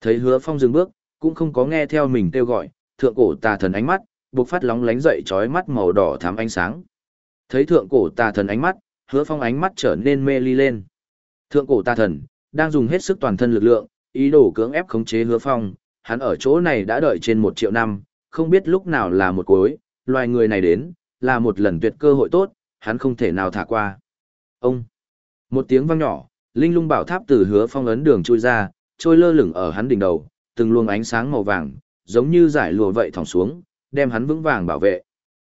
Thấy hứa phong dừng bước, cũng không có nghe theo mình kêu gọi, thượng cổ tà thần ánh mắt, buộc phát lóng lánh dậy trói mắt màu đỏ thắm ánh sáng. Thấy thượng cổ tà thần ánh mắt, hứa phong ánh mắt trở nên mê ly lên. Thượng cổ tà thần, đang dùng hết sức toàn thân lực lượng, ý đồ cưỡng ép khống chế hứa phong, hắn ở chỗ này đã đợi trên một triệu năm, không biết lúc nào là một cuối, loài người này đến, là một lần tuyệt cơ hội tốt, hắn không thể nào thả qua. Ông! Một tiếng vang nhỏ, linh lung bảo tháp từ hứa phong ấn đường chui ra, trôi lơ lửng ở hắn đỉnh đầu, từng luồng ánh sáng màu vàng, giống như giải lùa vậy thòng xuống, đem hắn vững vàng bảo vệ.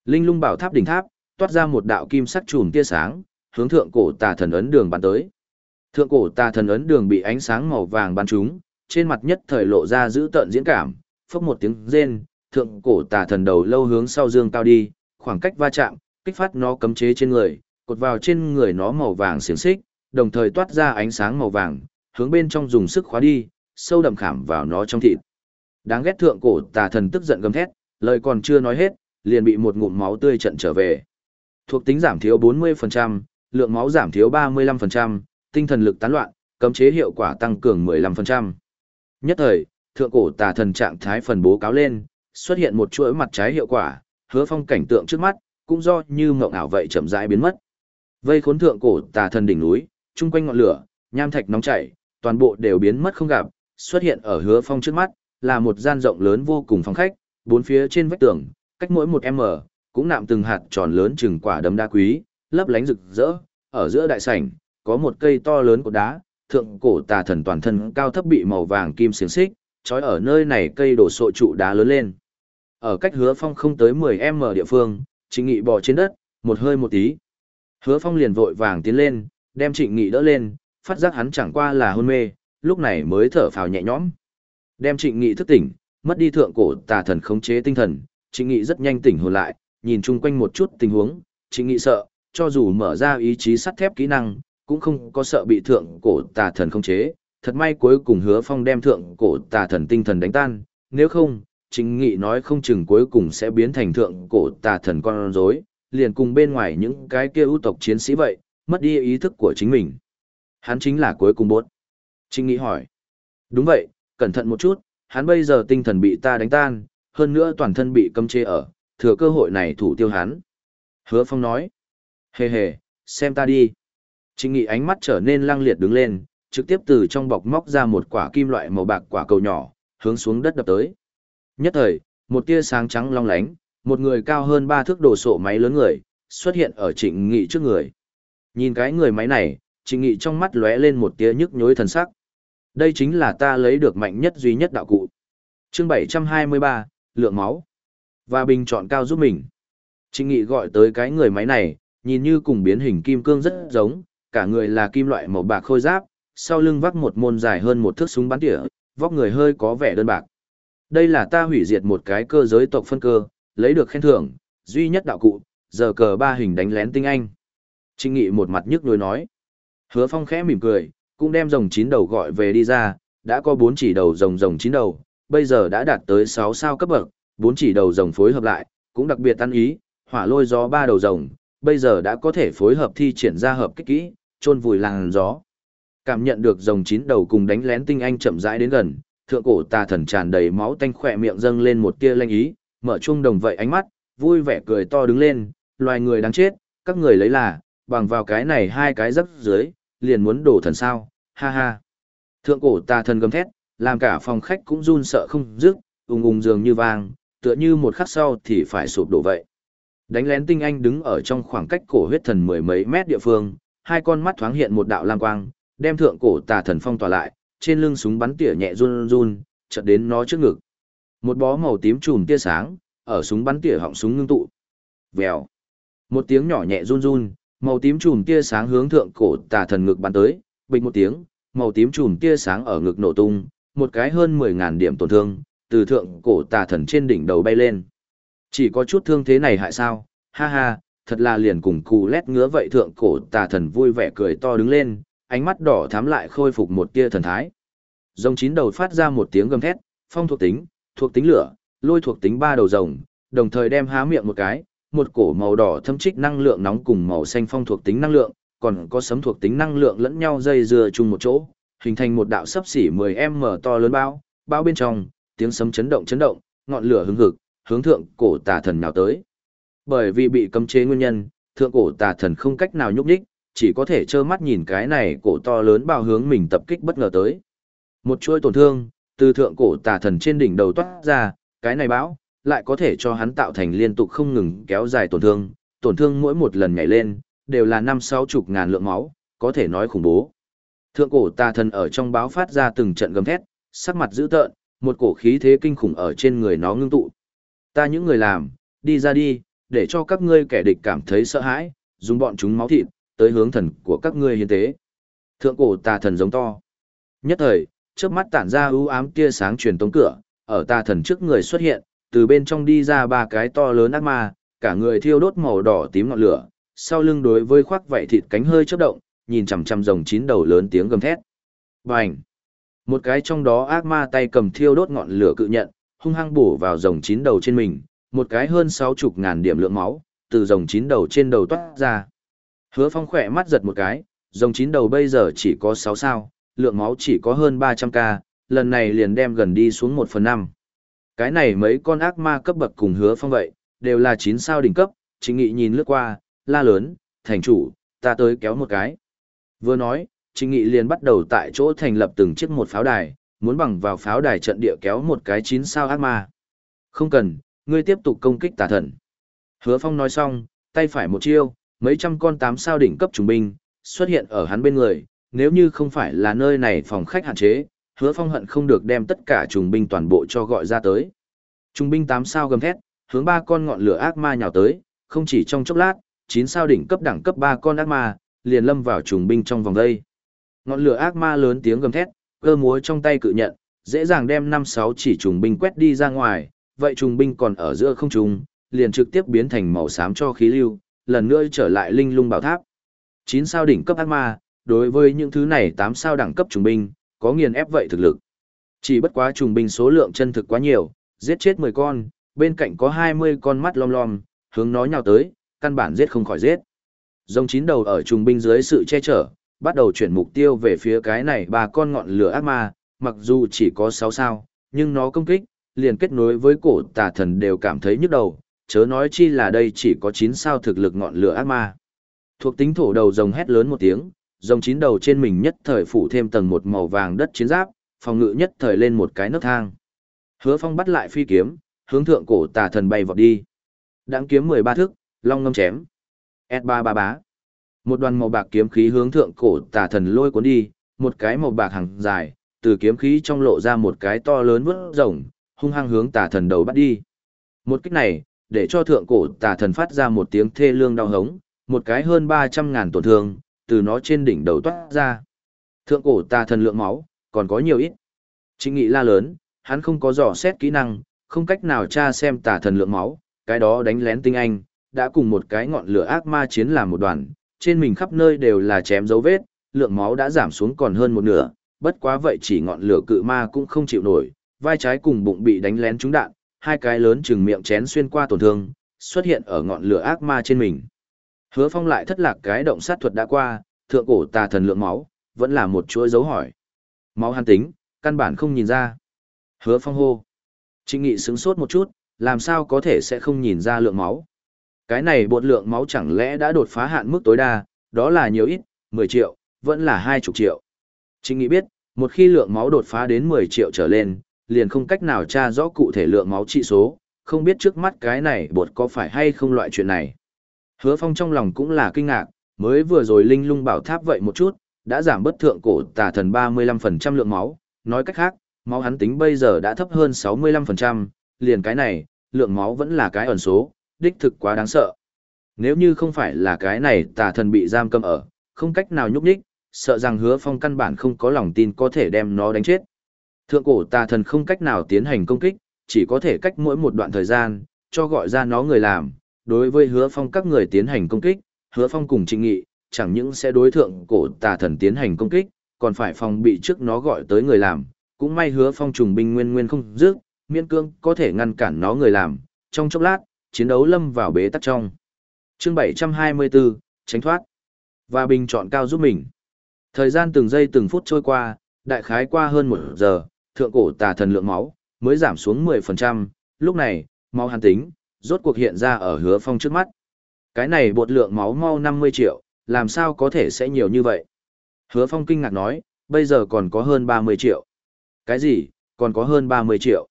Linh lung bảo tháp đỉnh tháp, toát ra một đạo kim sắc chùm tia sáng, hướng thượng cổ tà thần ấn đường bắn tới. Thượng cổ tà thần ấn đường bị ánh sáng màu vàng bắn trúng, trên mặt nhất thời lộ ra giữ tợn diễn cảm, phốc một tiếng rên, thượng cổ tà thần đầu lâu hướng sau dương cao đi, khoảng cách va chạm, kích phát nó cấm chế trên người, cột vào trên người nó màu vàng xiềng xích, đồng thời toát ra ánh sáng màu vàng, hướng bên trong dùng sức khóa đi, sâu đậm khảm vào nó trong thịt. Đáng ghét thượng cổ tà thần tức giận gầm thét, lời còn chưa nói hết, liền bị một ngụm máu tươi trận trở về. Thuộc tính giảm thiếu 40%, lượng máu giảm thiếu 35%, tinh thần lực tán loạn, cấm chế hiệu quả tăng cường 15%. Nhất thời, thượng cổ tà thần trạng thái phần bố cáo lên, xuất hiện một chuỗi mặt trái hiệu quả, hứa phong cảnh tượng trước mắt, cũng do như mộng ảo vậy chậm rãi biến mất. Vây khốn thượng cổ tà thần đỉnh núi, chung quanh ngọn lửa, nham thạch nóng chảy, toàn bộ đều biến mất không gặp, xuất hiện ở hứa phong trước mắt, là một gian rộng lớn vô cùng phòng khách, bốn phía trên vách tường, cách mỗi một m, cũng nạm từng hạt tròn lớn chừng quả đấm đá quý, lấp lánh rực rỡ, ở giữa đại sảnh, có một cây to lớn của đá, thượng cổ tà thần toàn thân cao thấp bị màu vàng kim xiềng xích, trói ở nơi này cây đổ sộ trụ đá lớn lên. Ở cách hứa phong không tới 10m địa phương, trịnh nghị bò trên đất, một hơi một tí. Hứa phong liền vội vàng tiến lên, đem trịnh nghị đỡ lên, phát giác hắn chẳng qua là hôn mê, lúc này mới thở phào nhẹ nhõm. Đem trịnh nghị thức tỉnh, mất đi thượng cổ tà thần khống chế tinh thần, trịnh nghị rất nhanh tỉnh hồn lại, nhìn chung quanh một chút tình huống, trịnh nghị sợ, cho dù mở ra ý chí sắt thép kỹ năng, cũng không có sợ bị thượng cổ tà thần khống chế. Thật may cuối cùng hứa phong đem thượng cổ tà thần tinh thần đánh tan, nếu không, Trịnh nghị nói không chừng cuối cùng sẽ biến thành thượng cổ tà thần con rối, liền cùng bên ngoài những cái kia ưu tộc chiến sĩ vậy, mất đi ý thức của chính mình. Hắn chính là cuối cùng bốt. Trinh nghị hỏi. Đúng vậy, cẩn thận một chút, hắn bây giờ tinh thần bị ta đánh tan, hơn nữa toàn thân bị cấm chế ở, thừa cơ hội này thủ tiêu hắn. Hứa Phong nói. Hề hề, xem ta đi. Trinh nghị ánh mắt trở nên lăng liệt đứng lên, trực tiếp từ trong bọc móc ra một quả kim loại màu bạc quả cầu nhỏ, hướng xuống đất đập tới. Nhất thời, một tia sáng trắng long lánh, một người cao hơn ba thước đồ sộ máy lớn người, xuất hiện ở trịnh nghị trước người. Nhìn cái người máy này, trịnh nghị trong mắt lóe lên một tia nhức nhối thần sắc. Đây chính là ta lấy được mạnh nhất duy nhất đạo cụ. Chương 723, lượng máu. Và bình chọn cao giúp mình. Trịnh nghị gọi tới cái người máy này, nhìn như cùng biến hình kim cương rất giống, cả người là kim loại màu bạc khôi giáp, sau lưng vác một môn dài hơn một thước súng bắn tỉa, vóc người hơi có vẻ đơn bạc. Đây là ta hủy diệt một cái cơ giới tộc phân cơ, lấy được khen thưởng, duy nhất đạo cụ, giờ cờ ba hình đánh lén tinh anh. Trịnh Nghị một mặt nhức nhối nói. Hứa Phong khẽ mỉm cười, cũng đem rồng chín đầu gọi về đi ra, đã có bốn chỉ đầu rồng rồng chín đầu, bây giờ đã đạt tới 6 sao cấp bậc, bốn chỉ đầu rồng phối hợp lại, cũng đặc biệt tân ý, hỏa lôi gió ba đầu rồng, bây giờ đã có thể phối hợp thi triển ra hợp kích kỹ, chôn vùi làng gió. Cảm nhận được rồng chín đầu cùng đánh lén tinh anh chậm rãi đến gần, thượng cổ tà thần tràn đầy máu tanh khỏe miệng dâng lên một tia lanh ý, mở chung đồng vậy ánh mắt, vui vẻ cười to đứng lên, loài người đáng chết, các người lấy là, bằng vào cái này hai cái dấp dưới, liền muốn đổ thần sao, ha ha. Thượng cổ tà thần gầm thét, làm cả phòng khách cũng run sợ không dứt, ung ùng dường như vang, tựa như một khắc sau thì phải sụp đổ vậy. Đánh lén tinh anh đứng ở trong khoảng cách cổ huyết thần mười mấy mét địa phương, hai con mắt thoáng hiện một đạo lam quang, đem thượng cổ tà thần phong tỏa lại, trên lưng súng bắn tỉa nhẹ run run, chợt đến nó trước ngực. Một bó màu tím chùm tia sáng, ở súng bắn tỉa họng súng ngưng tụ. Vèo. Một tiếng nhỏ nhẹ run run, màu tím chùm tia sáng hướng thượng cổ tà thần ngực bắn tới, bình một tiếng, màu tím chùm tia sáng ở ngực nổ tung, một cái hơn 10.000 điểm tổn thương, từ thượng cổ tà thần trên đỉnh đầu bay lên. Chỉ có chút thương thế này hại sao, ha ha, thật là liền cùng cù lét ngứa vậy thượng cổ tà thần vui vẻ cười to đứng lên, ánh mắt đỏ thắm lại khôi phục một tia thần thái. Rồng chín đầu phát ra một tiếng gầm thét, phong thuộc tính, thuộc tính lửa, lôi thuộc tính ba đầu rồng, đồng thời đem há miệng một cái, một cổ màu đỏ thâm trích năng lượng nóng cùng màu xanh phong thuộc tính năng lượng, còn có sấm thuộc tính năng lượng lẫn nhau dây dưa chung một chỗ, hình thành một đạo sấp xỉ 10m to lớn bao, bao bên trong, tiếng sấm chấn động chấn động, ngọn lửa hứng hực, hướng thượng cổ tà thần nào tới. Bởi vì bị cấm chế nguyên nhân, thượng cổ tà thần không cách nào nhúc nhích, chỉ có thể trơ mắt nhìn cái này cổ to lớn bao hướng mình tập kích bất ngờ tới. Một chuỗi tổn thương, từ thượng cổ tà thần trên đỉnh đầu toát ra, cái này bão, lại có thể cho hắn tạo thành liên tục không ngừng kéo dài tổn thương, tổn thương mỗi một lần nhảy lên, đều là năm sáu chục ngàn lượng máu, có thể nói khủng bố. Thượng cổ tà thần ở trong báo phát ra từng trận gầm thét, sắc mặt dữ tợn, một cổ khí thế kinh khủng ở trên người nó ngưng tụ. Ta những người làm, đi ra đi, để cho các ngươi kẻ địch cảm thấy sợ hãi, dùng bọn chúng máu thịt, tới hướng thần của các ngươi hiến tế. Thượng cổ tà thần giống to. Nhất thời, trước mắt tản ra ưu ám tia sáng truyền tống cửa, ở tà thần trước người xuất hiện, từ bên trong đi ra ba cái to lớn ác ma, cả người thiêu đốt màu đỏ tím ngọn lửa, sau lưng đối với khoác vảy thịt cánh hơi chớp động, nhìn chằm chằm rồng chín đầu lớn tiếng gầm thét. Bành! Một cái trong đó ác ma tay cầm thiêu đốt ngọn lửa cự nhận, hung hăng bổ vào rồng chín đầu trên mình, một cái hơn sáu chục ngàn điểm lượng máu, từ rồng chín đầu trên đầu toát ra. Hứa phong khỏe mắt giật một cái, rồng chín đầu bây giờ chỉ có sáu sao, lượng máu chỉ có hơn ba trăm k lần này liền đem gần đi xuống một phần năm. Cái này mấy con ác ma cấp bậc cùng hứa phong vậy, đều là chín sao đỉnh cấp, chính nghị nhìn lướt qua, la lớn, thành chủ, ta tới kéo một cái. Vừa nói, Trịnh Nghị liền bắt đầu tại chỗ thành lập từng chiếc một pháo đài, muốn bằng vào pháo đài trận địa kéo một cái chín sao ác ma. Không cần, ngươi tiếp tục công kích tà thần. Hứa Phong nói xong, tay phải một chiêu, mấy trăm con tám sao đỉnh cấp trùng binh xuất hiện ở hắn bên người, nếu như không phải là nơi này phòng khách hạn chế, Hứa Phong hận không được đem tất cả trùng binh toàn bộ cho gọi ra tới. Trùng binh tám sao gầm thét, hướng ba con ngọn lửa ác ma nhào tới, không chỉ trong chốc lát, chín sao đỉnh cấp đẳng cấp ba con ác ma liền lâm vào trùng binh trong vòng đây. Ngọn lửa ác ma lớn tiếng gầm thét, cơ múa trong tay cự nhận, dễ dàng đem năm sáu chỉ trùng binh quét đi ra ngoài, vậy trùng binh còn ở giữa không trùng, liền trực tiếp biến thành màu xám cho khí lưu, lần nữa trở lại linh lung bảo tháp. Chín sao đỉnh cấp ác ma, đối với những thứ này tám sao đẳng cấp trùng binh, có nghiền ép vậy thực lực. Chỉ bất quá trùng binh số lượng chân thực quá nhiều, giết chết 10 con, bên cạnh có 20 con mắt lom lom, hướng nó nhào tới, căn bản giết không khỏi giết. Dòng chín đầu ở trùng binh dưới sự che chở, bắt đầu chuyển mục tiêu về phía cái này ba con ngọn lửa ác ma, mặc dù chỉ có 6 sao, nhưng nó công kích, liền kết nối với cổ tà thần đều cảm thấy nhức đầu, chớ nói chi là đây chỉ có 9 sao thực lực ngọn lửa ác ma. Thuộc tính thổ đầu rồng hét lớn một tiếng, rồng chín đầu trên mình nhất thời phủ thêm tầng một màu vàng đất chiến giáp, phòng ngự nhất thời lên một cái nấc thang. Hứa Phong bắt lại phi kiếm, hướng thượng cổ tà thần bay vọt đi. Đãng kiếm 13 thước, long ngâm chém. s ba ba bá. Một đoàn màu bạc kiếm khí hướng thượng cổ tà thần lôi cuốn đi, một cái màu bạc hàng dài, từ kiếm khí trong lộ ra một cái to lớn vút rồng, hung hăng hướng tà thần đầu bắt đi. Một kích này, để cho thượng cổ tà thần phát ra một tiếng thê lương đau hống, một cái hơn 300 ngàn tổn thương, từ nó trên đỉnh đầu toát ra. Thượng cổ tà thần lượng máu, còn có nhiều ít. Chính nghị la lớn, hắn không có dò xét kỹ năng, không cách nào tra xem tà thần lượng máu, cái đó đánh lén tinh anh, đã cùng một cái ngọn lửa ác ma chiến làm một đoàn, trên mình khắp nơi đều là chém dấu vết, lượng máu đã giảm xuống còn hơn một nửa, bất quá vậy chỉ ngọn lửa cự ma cũng không chịu nổi, vai trái cùng bụng bị đánh lén trúng đạn, hai cái lớn chừng miệng chén xuyên qua tổn thương, xuất hiện ở ngọn lửa ác ma trên mình. Hứa Phong lại thất lạc cái động sát thuật đã qua, thượng cổ tà thần lượng máu, vẫn là một chuỗi dấu hỏi. Máu hắn tính, căn bản không nhìn ra. Hứa Phong hô. Trịnh Nghị sững sốt một chút, làm sao có thể sẽ không nhìn ra lượng máu. Cái này bột lượng máu chẳng lẽ đã đột phá hạn mức tối đa, đó là nhiều ít, 10 triệu, vẫn là 20 triệu. Trịnh Nghị biết, một khi lượng máu đột phá đến 10 triệu trở lên, liền không cách nào tra rõ cụ thể lượng máu trị số, không biết trước mắt cái này bột có phải hay không loại chuyện này. Hứa Phong trong lòng cũng là kinh ngạc, mới vừa rồi linh lung bảo tháp vậy một chút, đã giảm bất thượng cổ tà thần 35% lượng máu, nói cách khác, máu hắn tính bây giờ đã thấp hơn 65%, liền cái này, lượng máu vẫn là cái ẩn số, đích thực quá đáng sợ. Nếu như không phải là cái này tà thần bị giam cầm ở, không cách nào nhúc nhích, sợ rằng hứa phong căn bản không có lòng tin có thể đem nó đánh chết. Thượng cổ tà thần không cách nào tiến hành công kích, chỉ có thể cách mỗi một đoạn thời gian, cho gọi ra nó người làm. Đối với hứa phong các người tiến hành công kích, hứa phong cùng trịnh nghị, chẳng những sẽ đối thượng cổ tà thần tiến hành công kích, còn phải phòng bị trước nó gọi tới người làm. Cũng may hứa phong trùng binh nguyên nguyên không dứt, miễn cương có thể ngăn cản nó người làm. Trong chốc lát, chiến đấu lâm vào bế tắc trong. Chương 724, tránh thoát. Và bình chọn cao giúp mình. Thời gian từng giây từng phút trôi qua, đại khái qua hơn một giờ, thượng cổ tà thần lượng máu, mới giảm xuống 10%, lúc này, máu hàn tính, rốt cuộc hiện ra ở hứa phong trước mắt. Cái này bột lượng máu mau 50 triệu, làm sao có thể sẽ nhiều như vậy? Hứa phong kinh ngạc nói, bây giờ còn có hơn 30 triệu. Cái gì, còn có hơn 30 triệu?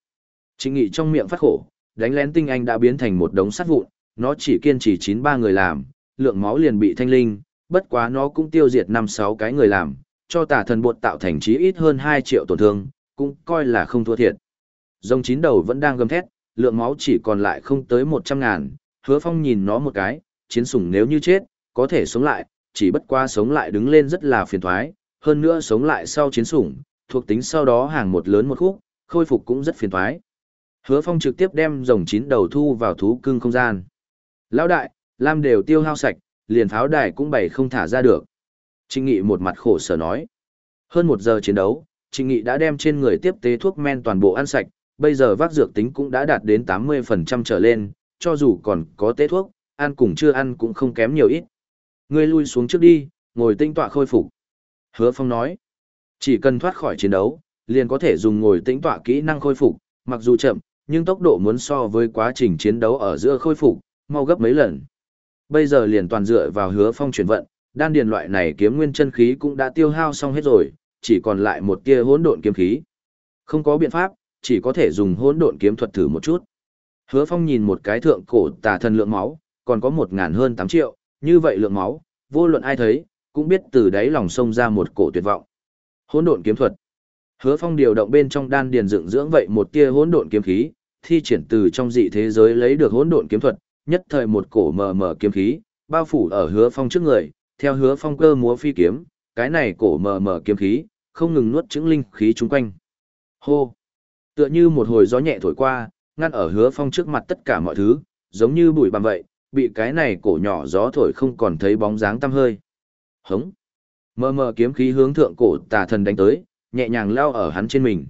Trịnh nghị trong miệng phát khổ, đánh lén tinh anh đã biến thành một đống sắt vụn, nó chỉ kiên trì 93 người làm, lượng máu liền bị thanh linh, bất quá nó cũng tiêu diệt 5-6 cái người làm, cho tà thần bột tạo thành chí ít hơn 2 triệu tổn thương, cũng coi là không thua thiệt. Rồng chín đầu vẫn đang gầm thét, lượng máu chỉ còn lại không tới 100 ngàn, hứa phong nhìn nó một cái, chiến sủng nếu như chết, có thể sống lại, chỉ bất qua sống lại đứng lên rất là phiền thoái, hơn nữa sống lại sau chiến sủng, thuộc tính sau đó hàng một lớn một khúc, khôi phục cũng rất phiền thoái. Hứa phong trực tiếp đem rồng chín đầu thu vào thú cưng không gian. Lão đại, Lam đều tiêu hao sạch, liền pháo đài cũng bày không thả ra được. Trịnh Nghị một mặt khổ sở nói. Hơn một giờ chiến đấu, Trịnh Nghị đã đem trên người tiếp tế thuốc men toàn bộ ăn sạch, bây giờ vác dược tính cũng đã đạt đến 80% trở lên, cho dù còn có tế thuốc, ăn cùng chưa ăn cũng không kém nhiều ít. Ngươi lui xuống trước đi, ngồi tinh tọa khôi phục. Hứa Phong nói, chỉ cần thoát khỏi chiến đấu, liền có thể dùng ngồi tĩnh tọa kỹ năng khôi phục, mặc dù chậm, nhưng tốc độ muốn so với quá trình chiến đấu ở giữa khôi phục, mau gấp mấy lần. Bây giờ liền toàn dựa vào hứa phong chuyển vận, đan điền loại này kiếm nguyên chân khí cũng đã tiêu hao xong hết rồi, chỉ còn lại một tia hỗn độn kiếm khí. Không có biện pháp, chỉ có thể dùng hỗn độn kiếm thuật thử một chút. Hứa Phong nhìn một cái thượng cổ tà thần lượng máu, còn có một ngàn hơn tám triệu, như vậy lượng máu, vô luận ai thấy, cũng biết từ đáy lòng sông ra một cổ tuyệt vọng. Hỗn độn kiếm thuật. Hứa Phong điều động bên trong đan điền dựng dưỡng vậy một tia hỗn độn kiếm khí, thi triển từ trong dị thế giới lấy được hỗn độn kiếm thuật, nhất thời một cổ mờ mờ kiếm khí, bao phủ ở Hứa Phong trước người, theo Hứa Phong cơ múa phi kiếm, cái này cổ mờ mờ kiếm khí, không ngừng nuốt chứng linh khí chung quanh. Hô! Tựa như một hồi gió nhẹ thổi qua, ngăn ở Hứa Phong trước mặt tất cả mọi thứ, giống như bụi bặm vậy, bị cái này cổ nhỏ gió thổi không còn thấy bóng dáng tăm hơi. Hống! Mờ mờ kiếm khí hướng thượng cổ tà thần đánh tới, nhẹ nhàng lao ở hắn trên mình.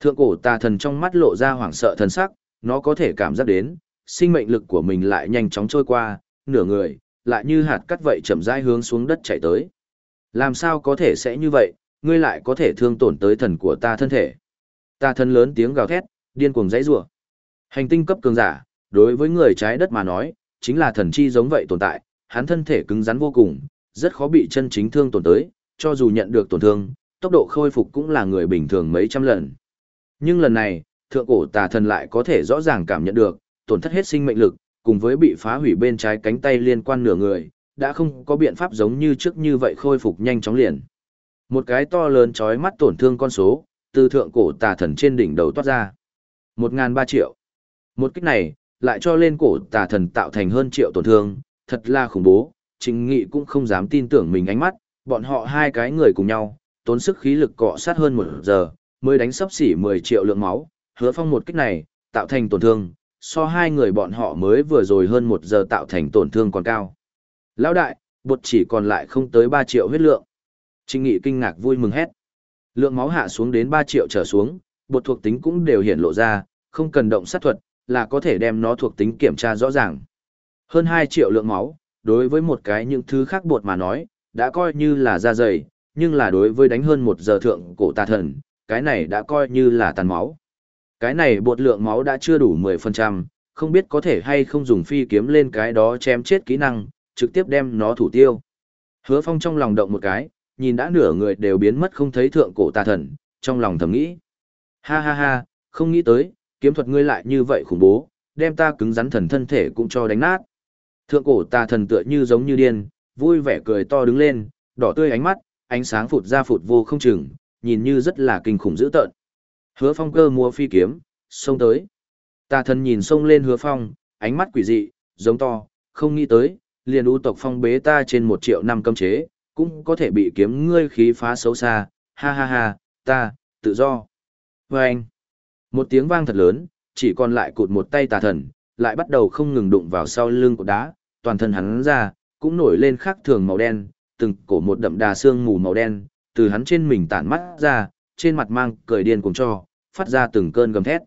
Thượng cổ tà thần trong mắt lộ ra hoảng sợ thần sắc, nó có thể cảm giác đến, sinh mệnh lực của mình lại nhanh chóng trôi qua, nửa người, lại như hạt cắt vậy chậm rãi hướng xuống đất chạy tới. Làm sao có thể sẽ như vậy, ngươi lại có thể thương tổn tới thần của ta thân thể. Ta thân lớn tiếng gào thét, điên cuồng dãy rủa. Hành tinh cấp cường giả, đối với người trái đất mà nói, chính là thần chi giống vậy tồn tại, hắn thân thể cứng rắn vô cùng, rất khó bị chân chính thương tổn tới, cho dù nhận được tổn thương, tốc độ khôi phục cũng là người bình thường mấy trăm lần. Nhưng lần này, thượng cổ tà thần lại có thể rõ ràng cảm nhận được, tổn thất hết sinh mệnh lực, cùng với bị phá hủy bên trái cánh tay liên quan nửa người, đã không có biện pháp giống như trước như vậy khôi phục nhanh chóng liền. Một cái to lớn chói mắt tổn thương con số, từ thượng cổ tà thần trên đỉnh đầu toát ra. 1.300 triệu. Một kích này, lại cho lên cổ tà thần tạo thành hơn triệu tổn thương, thật là khủng bố, trình nghị cũng không dám tin tưởng mình ánh mắt, bọn họ hai cái người cùng nhau, tốn sức khí lực cọ sát hơn một giờ, mới đánh sấp xỉ 10 triệu lượng máu, hứa phong một kích này, tạo thành tổn thương, so hai người bọn họ mới vừa rồi hơn một giờ tạo thành tổn thương còn cao. Lão đại, bột chỉ còn lại không tới 3 triệu huyết lượng. Trình nghị kinh ngạc vui mừng hét. Lượng máu hạ xuống đến 3 triệu trở xuống, bột thuộc tính cũng đều hiện lộ ra, không cần động sát thuật, là có thể đem nó thuộc tính kiểm tra rõ ràng. Hơn 2 triệu lượng máu, đối với một cái những thứ khác bột mà nói, đã coi như là da dày, nhưng là đối với đánh hơn một giờ thượng cổ tà thần, cái này đã coi như là tàn máu. Cái này bột lượng máu đã chưa đủ 10%, không biết có thể hay không dùng phi kiếm lên cái đó chém chết kỹ năng, trực tiếp đem nó thủ tiêu. Hứa Phong trong lòng động một cái, nhìn đã nửa người đều biến mất không thấy thượng cổ tà thần, trong lòng thầm nghĩ. Ha ha ha, không nghĩ tới, kiếm thuật ngươi lại như vậy khủng bố, đem ta cứng rắn thần thân thể cũng cho đánh nát. Thượng cổ tà thần tựa như giống như điên, vui vẻ cười to đứng lên, đỏ tươi ánh mắt, ánh sáng phụt ra phụt vô không chừng, nhìn như rất là kinh khủng dữ tợn. Hứa Phong cơ mua phi kiếm, xông tới. Tà thần nhìn xông lên Hứa Phong, ánh mắt quỷ dị, giống to, không nghĩ tới, liền u tộc phong bế ta trên một triệu năm cấm chế, cũng có thể bị kiếm ngươi khí phá xấu xa, ha ha ha, ta, tự do. Và anh, một tiếng vang thật lớn, chỉ còn lại cụt một tay tà thần, lại bắt đầu không ngừng đụng vào sau lưng của đá, toàn thân hắn ra, cũng nổi lên khác thường màu đen, từng cổ một đậm đà xương mù màu đen, từ hắn trên mình tản mắt ra, trên mặt mang cười điên cùng cho, phát ra từng cơn gầm thét.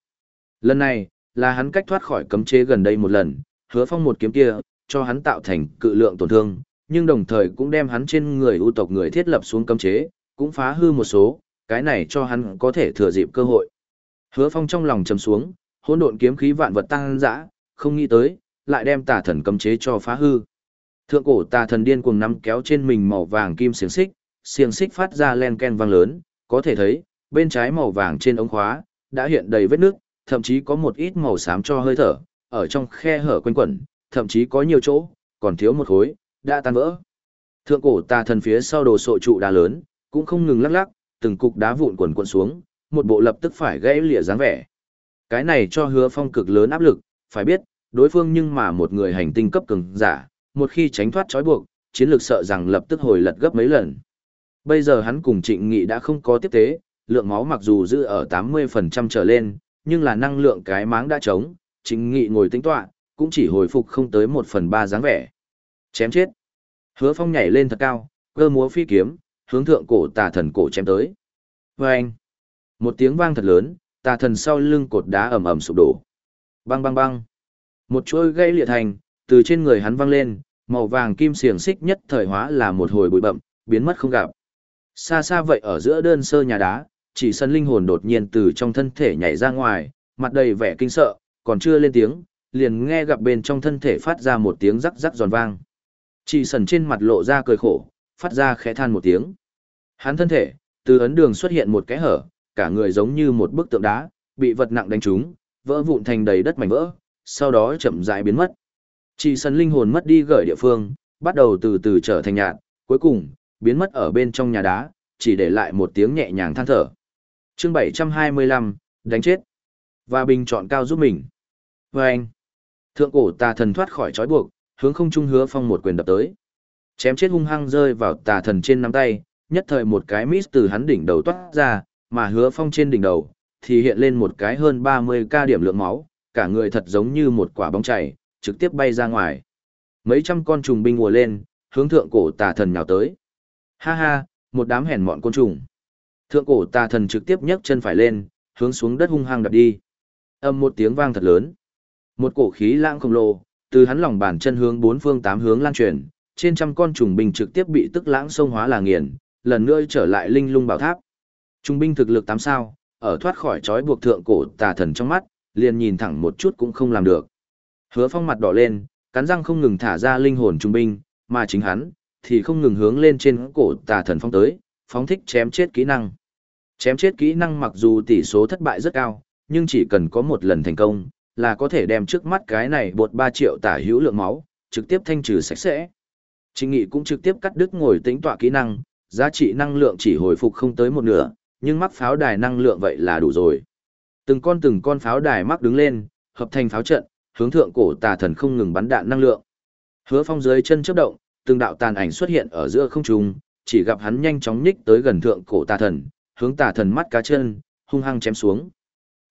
Lần này, là hắn cách thoát khỏi cấm chế gần đây một lần, hứa phong một kiếm kia, cho hắn tạo thành cự lượng tổn thương, nhưng đồng thời cũng đem hắn trên người ưu tộc người thiết lập xuống cấm chế, cũng phá hư một số, cái này cho hắn có thể thừa dịp cơ hội. Hứa Phong trong lòng trầm xuống, hỗn độn kiếm khí vạn vật tăng dã, không nghĩ tới, lại đem tà thần cấm chế cho phá hư. Thượng cổ tà thần điên cuồng nắm kéo trên mình màu vàng kim xiềng xích, xiềng xích phát ra len ken vang lớn, có thể thấy, bên trái màu vàng trên ống khóa đã hiện đầy vết nước, thậm chí có một ít màu xám cho hơi thở, ở trong khe hở quanh quẩn, thậm chí có nhiều chỗ, còn thiếu một khối, đã tan vỡ. Thượng cổ tà thần phía sau đồ sộ trụ đá lớn, cũng không ngừng lắc lắc, từng cục đá vụn quần quần xuống, một bộ lập tức phải gãy lìa dáng vẻ. Cái này cho hứa phong cực lớn áp lực, phải biết, đối phương nhưng mà một người hành tinh cấp cường giả, một khi tránh thoát trói buộc, chiến lược sợ rằng lập tức hồi lật gấp mấy lần. Bây giờ hắn cùng trịnh nghị đã không có tiếp tế, lượng máu mặc dù giữ ở 80% trở lên, nhưng là năng lượng cái máng đã trống, trịnh nghị ngồi tính tọa, cũng chỉ hồi phục không tới 1 phần 3 dáng vẻ. Chém chết. Hứa phong nhảy lên thật cao, cơ múa phi kiếm, hướng thượng cổ tà thần cổ chém tới. Và anh. Một tiếng vang thật lớn, tà thần sau lưng cột đá ầm ầm sụp đổ. Bang bang bang. Một chuôi gây liệt thành, từ trên người hắn văng lên, màu vàng kim xiềng xích nhất thời hóa là một hồi bụi bậm, biến mất không gặp. Xa xa vậy ở giữa đơn sơ nhà đá, chỉ sân linh hồn đột nhiên từ trong thân thể nhảy ra ngoài, mặt đầy vẻ kinh sợ, còn chưa lên tiếng, liền nghe gặp bên trong thân thể phát ra một tiếng rắc rắc giòn vang. Chỉ sần trên mặt lộ ra cười khổ, phát ra khẽ than một tiếng. Hắn thân thể, từ ấn đường xuất hiện một cái hở, cả người giống như một bức tượng đá, bị vật nặng đánh trúng, vỡ vụn thành đầy đất mảnh vỡ, sau đó chậm rãi biến mất. Chỉ sần linh hồn mất đi gửi địa phương, bắt đầu từ từ trở thành nhạt, cuối cùng, biến mất ở bên trong nhà đá, chỉ để lại một tiếng nhẹ nhàng than thở. chương 725, đánh chết. Và bình chọn cao giúp mình. Và anh, thượng cổ tà thần thoát khỏi trói buộc, hướng không trung hứa phong một quyền đập tới. Chém chết hung hăng rơi vào tà thần trên nắm tay, nhất thời một cái mít từ hắn đỉnh đầu toát ra, mà hứa phong trên đỉnh đầu, thì hiện lên một cái hơn 30 ca điểm lượng máu, cả người thật giống như một quả bóng chảy, trực tiếp bay ra ngoài. Mấy trăm con trùng binh mùa lên, hướng thượng cổ tà thần nhào tới. Ha ha, một đám hèn mọn côn trùng. Thượng cổ tà thần trực tiếp nhấc chân phải lên, hướng xuống đất hung hăng đập đi. Âm một tiếng vang thật lớn. Một cổ khí lãng khổng lồ, từ hắn lòng bàn chân hướng bốn phương tám hướng lan truyền, trên trăm con trùng binh trực tiếp bị tức lãng sông hóa là nghiền, lần nữa trở lại linh lung bảo tháp. Trùng binh thực lực tám sao, ở thoát khỏi trói buộc thượng cổ tà thần trong mắt, liền nhìn thẳng một chút cũng không làm được. Hứa phong mặt đỏ lên, cắn răng không ngừng thả ra linh hồn trung binh, mà chính hắn, thì không ngừng hướng lên trên cổ tà thần phong tới, phóng thích chém chết kỹ năng. Chém chết kỹ năng mặc dù tỷ số thất bại rất cao, nhưng chỉ cần có một lần thành công, là có thể đem trước mắt cái này bột 3 triệu tả hữu lượng máu, trực tiếp thanh trừ sạch sẽ. Trình nghị cũng trực tiếp cắt đứt ngồi tính tọa kỹ năng, giá trị năng lượng chỉ hồi phục không tới một nửa, nhưng mắc pháo đài năng lượng vậy là đủ rồi. Từng con từng con pháo đài mắc đứng lên, hợp thành pháo trận, hướng thượng cổ tà thần không ngừng bắn đạn năng lượng. Hứa Phong dưới chân chớp động, từng đạo tàn ảnh xuất hiện ở giữa không trung, chỉ gặp hắn nhanh chóng nhích tới gần thượng cổ tà thần, hướng tà thần mắt cá chân, hung hăng chém xuống.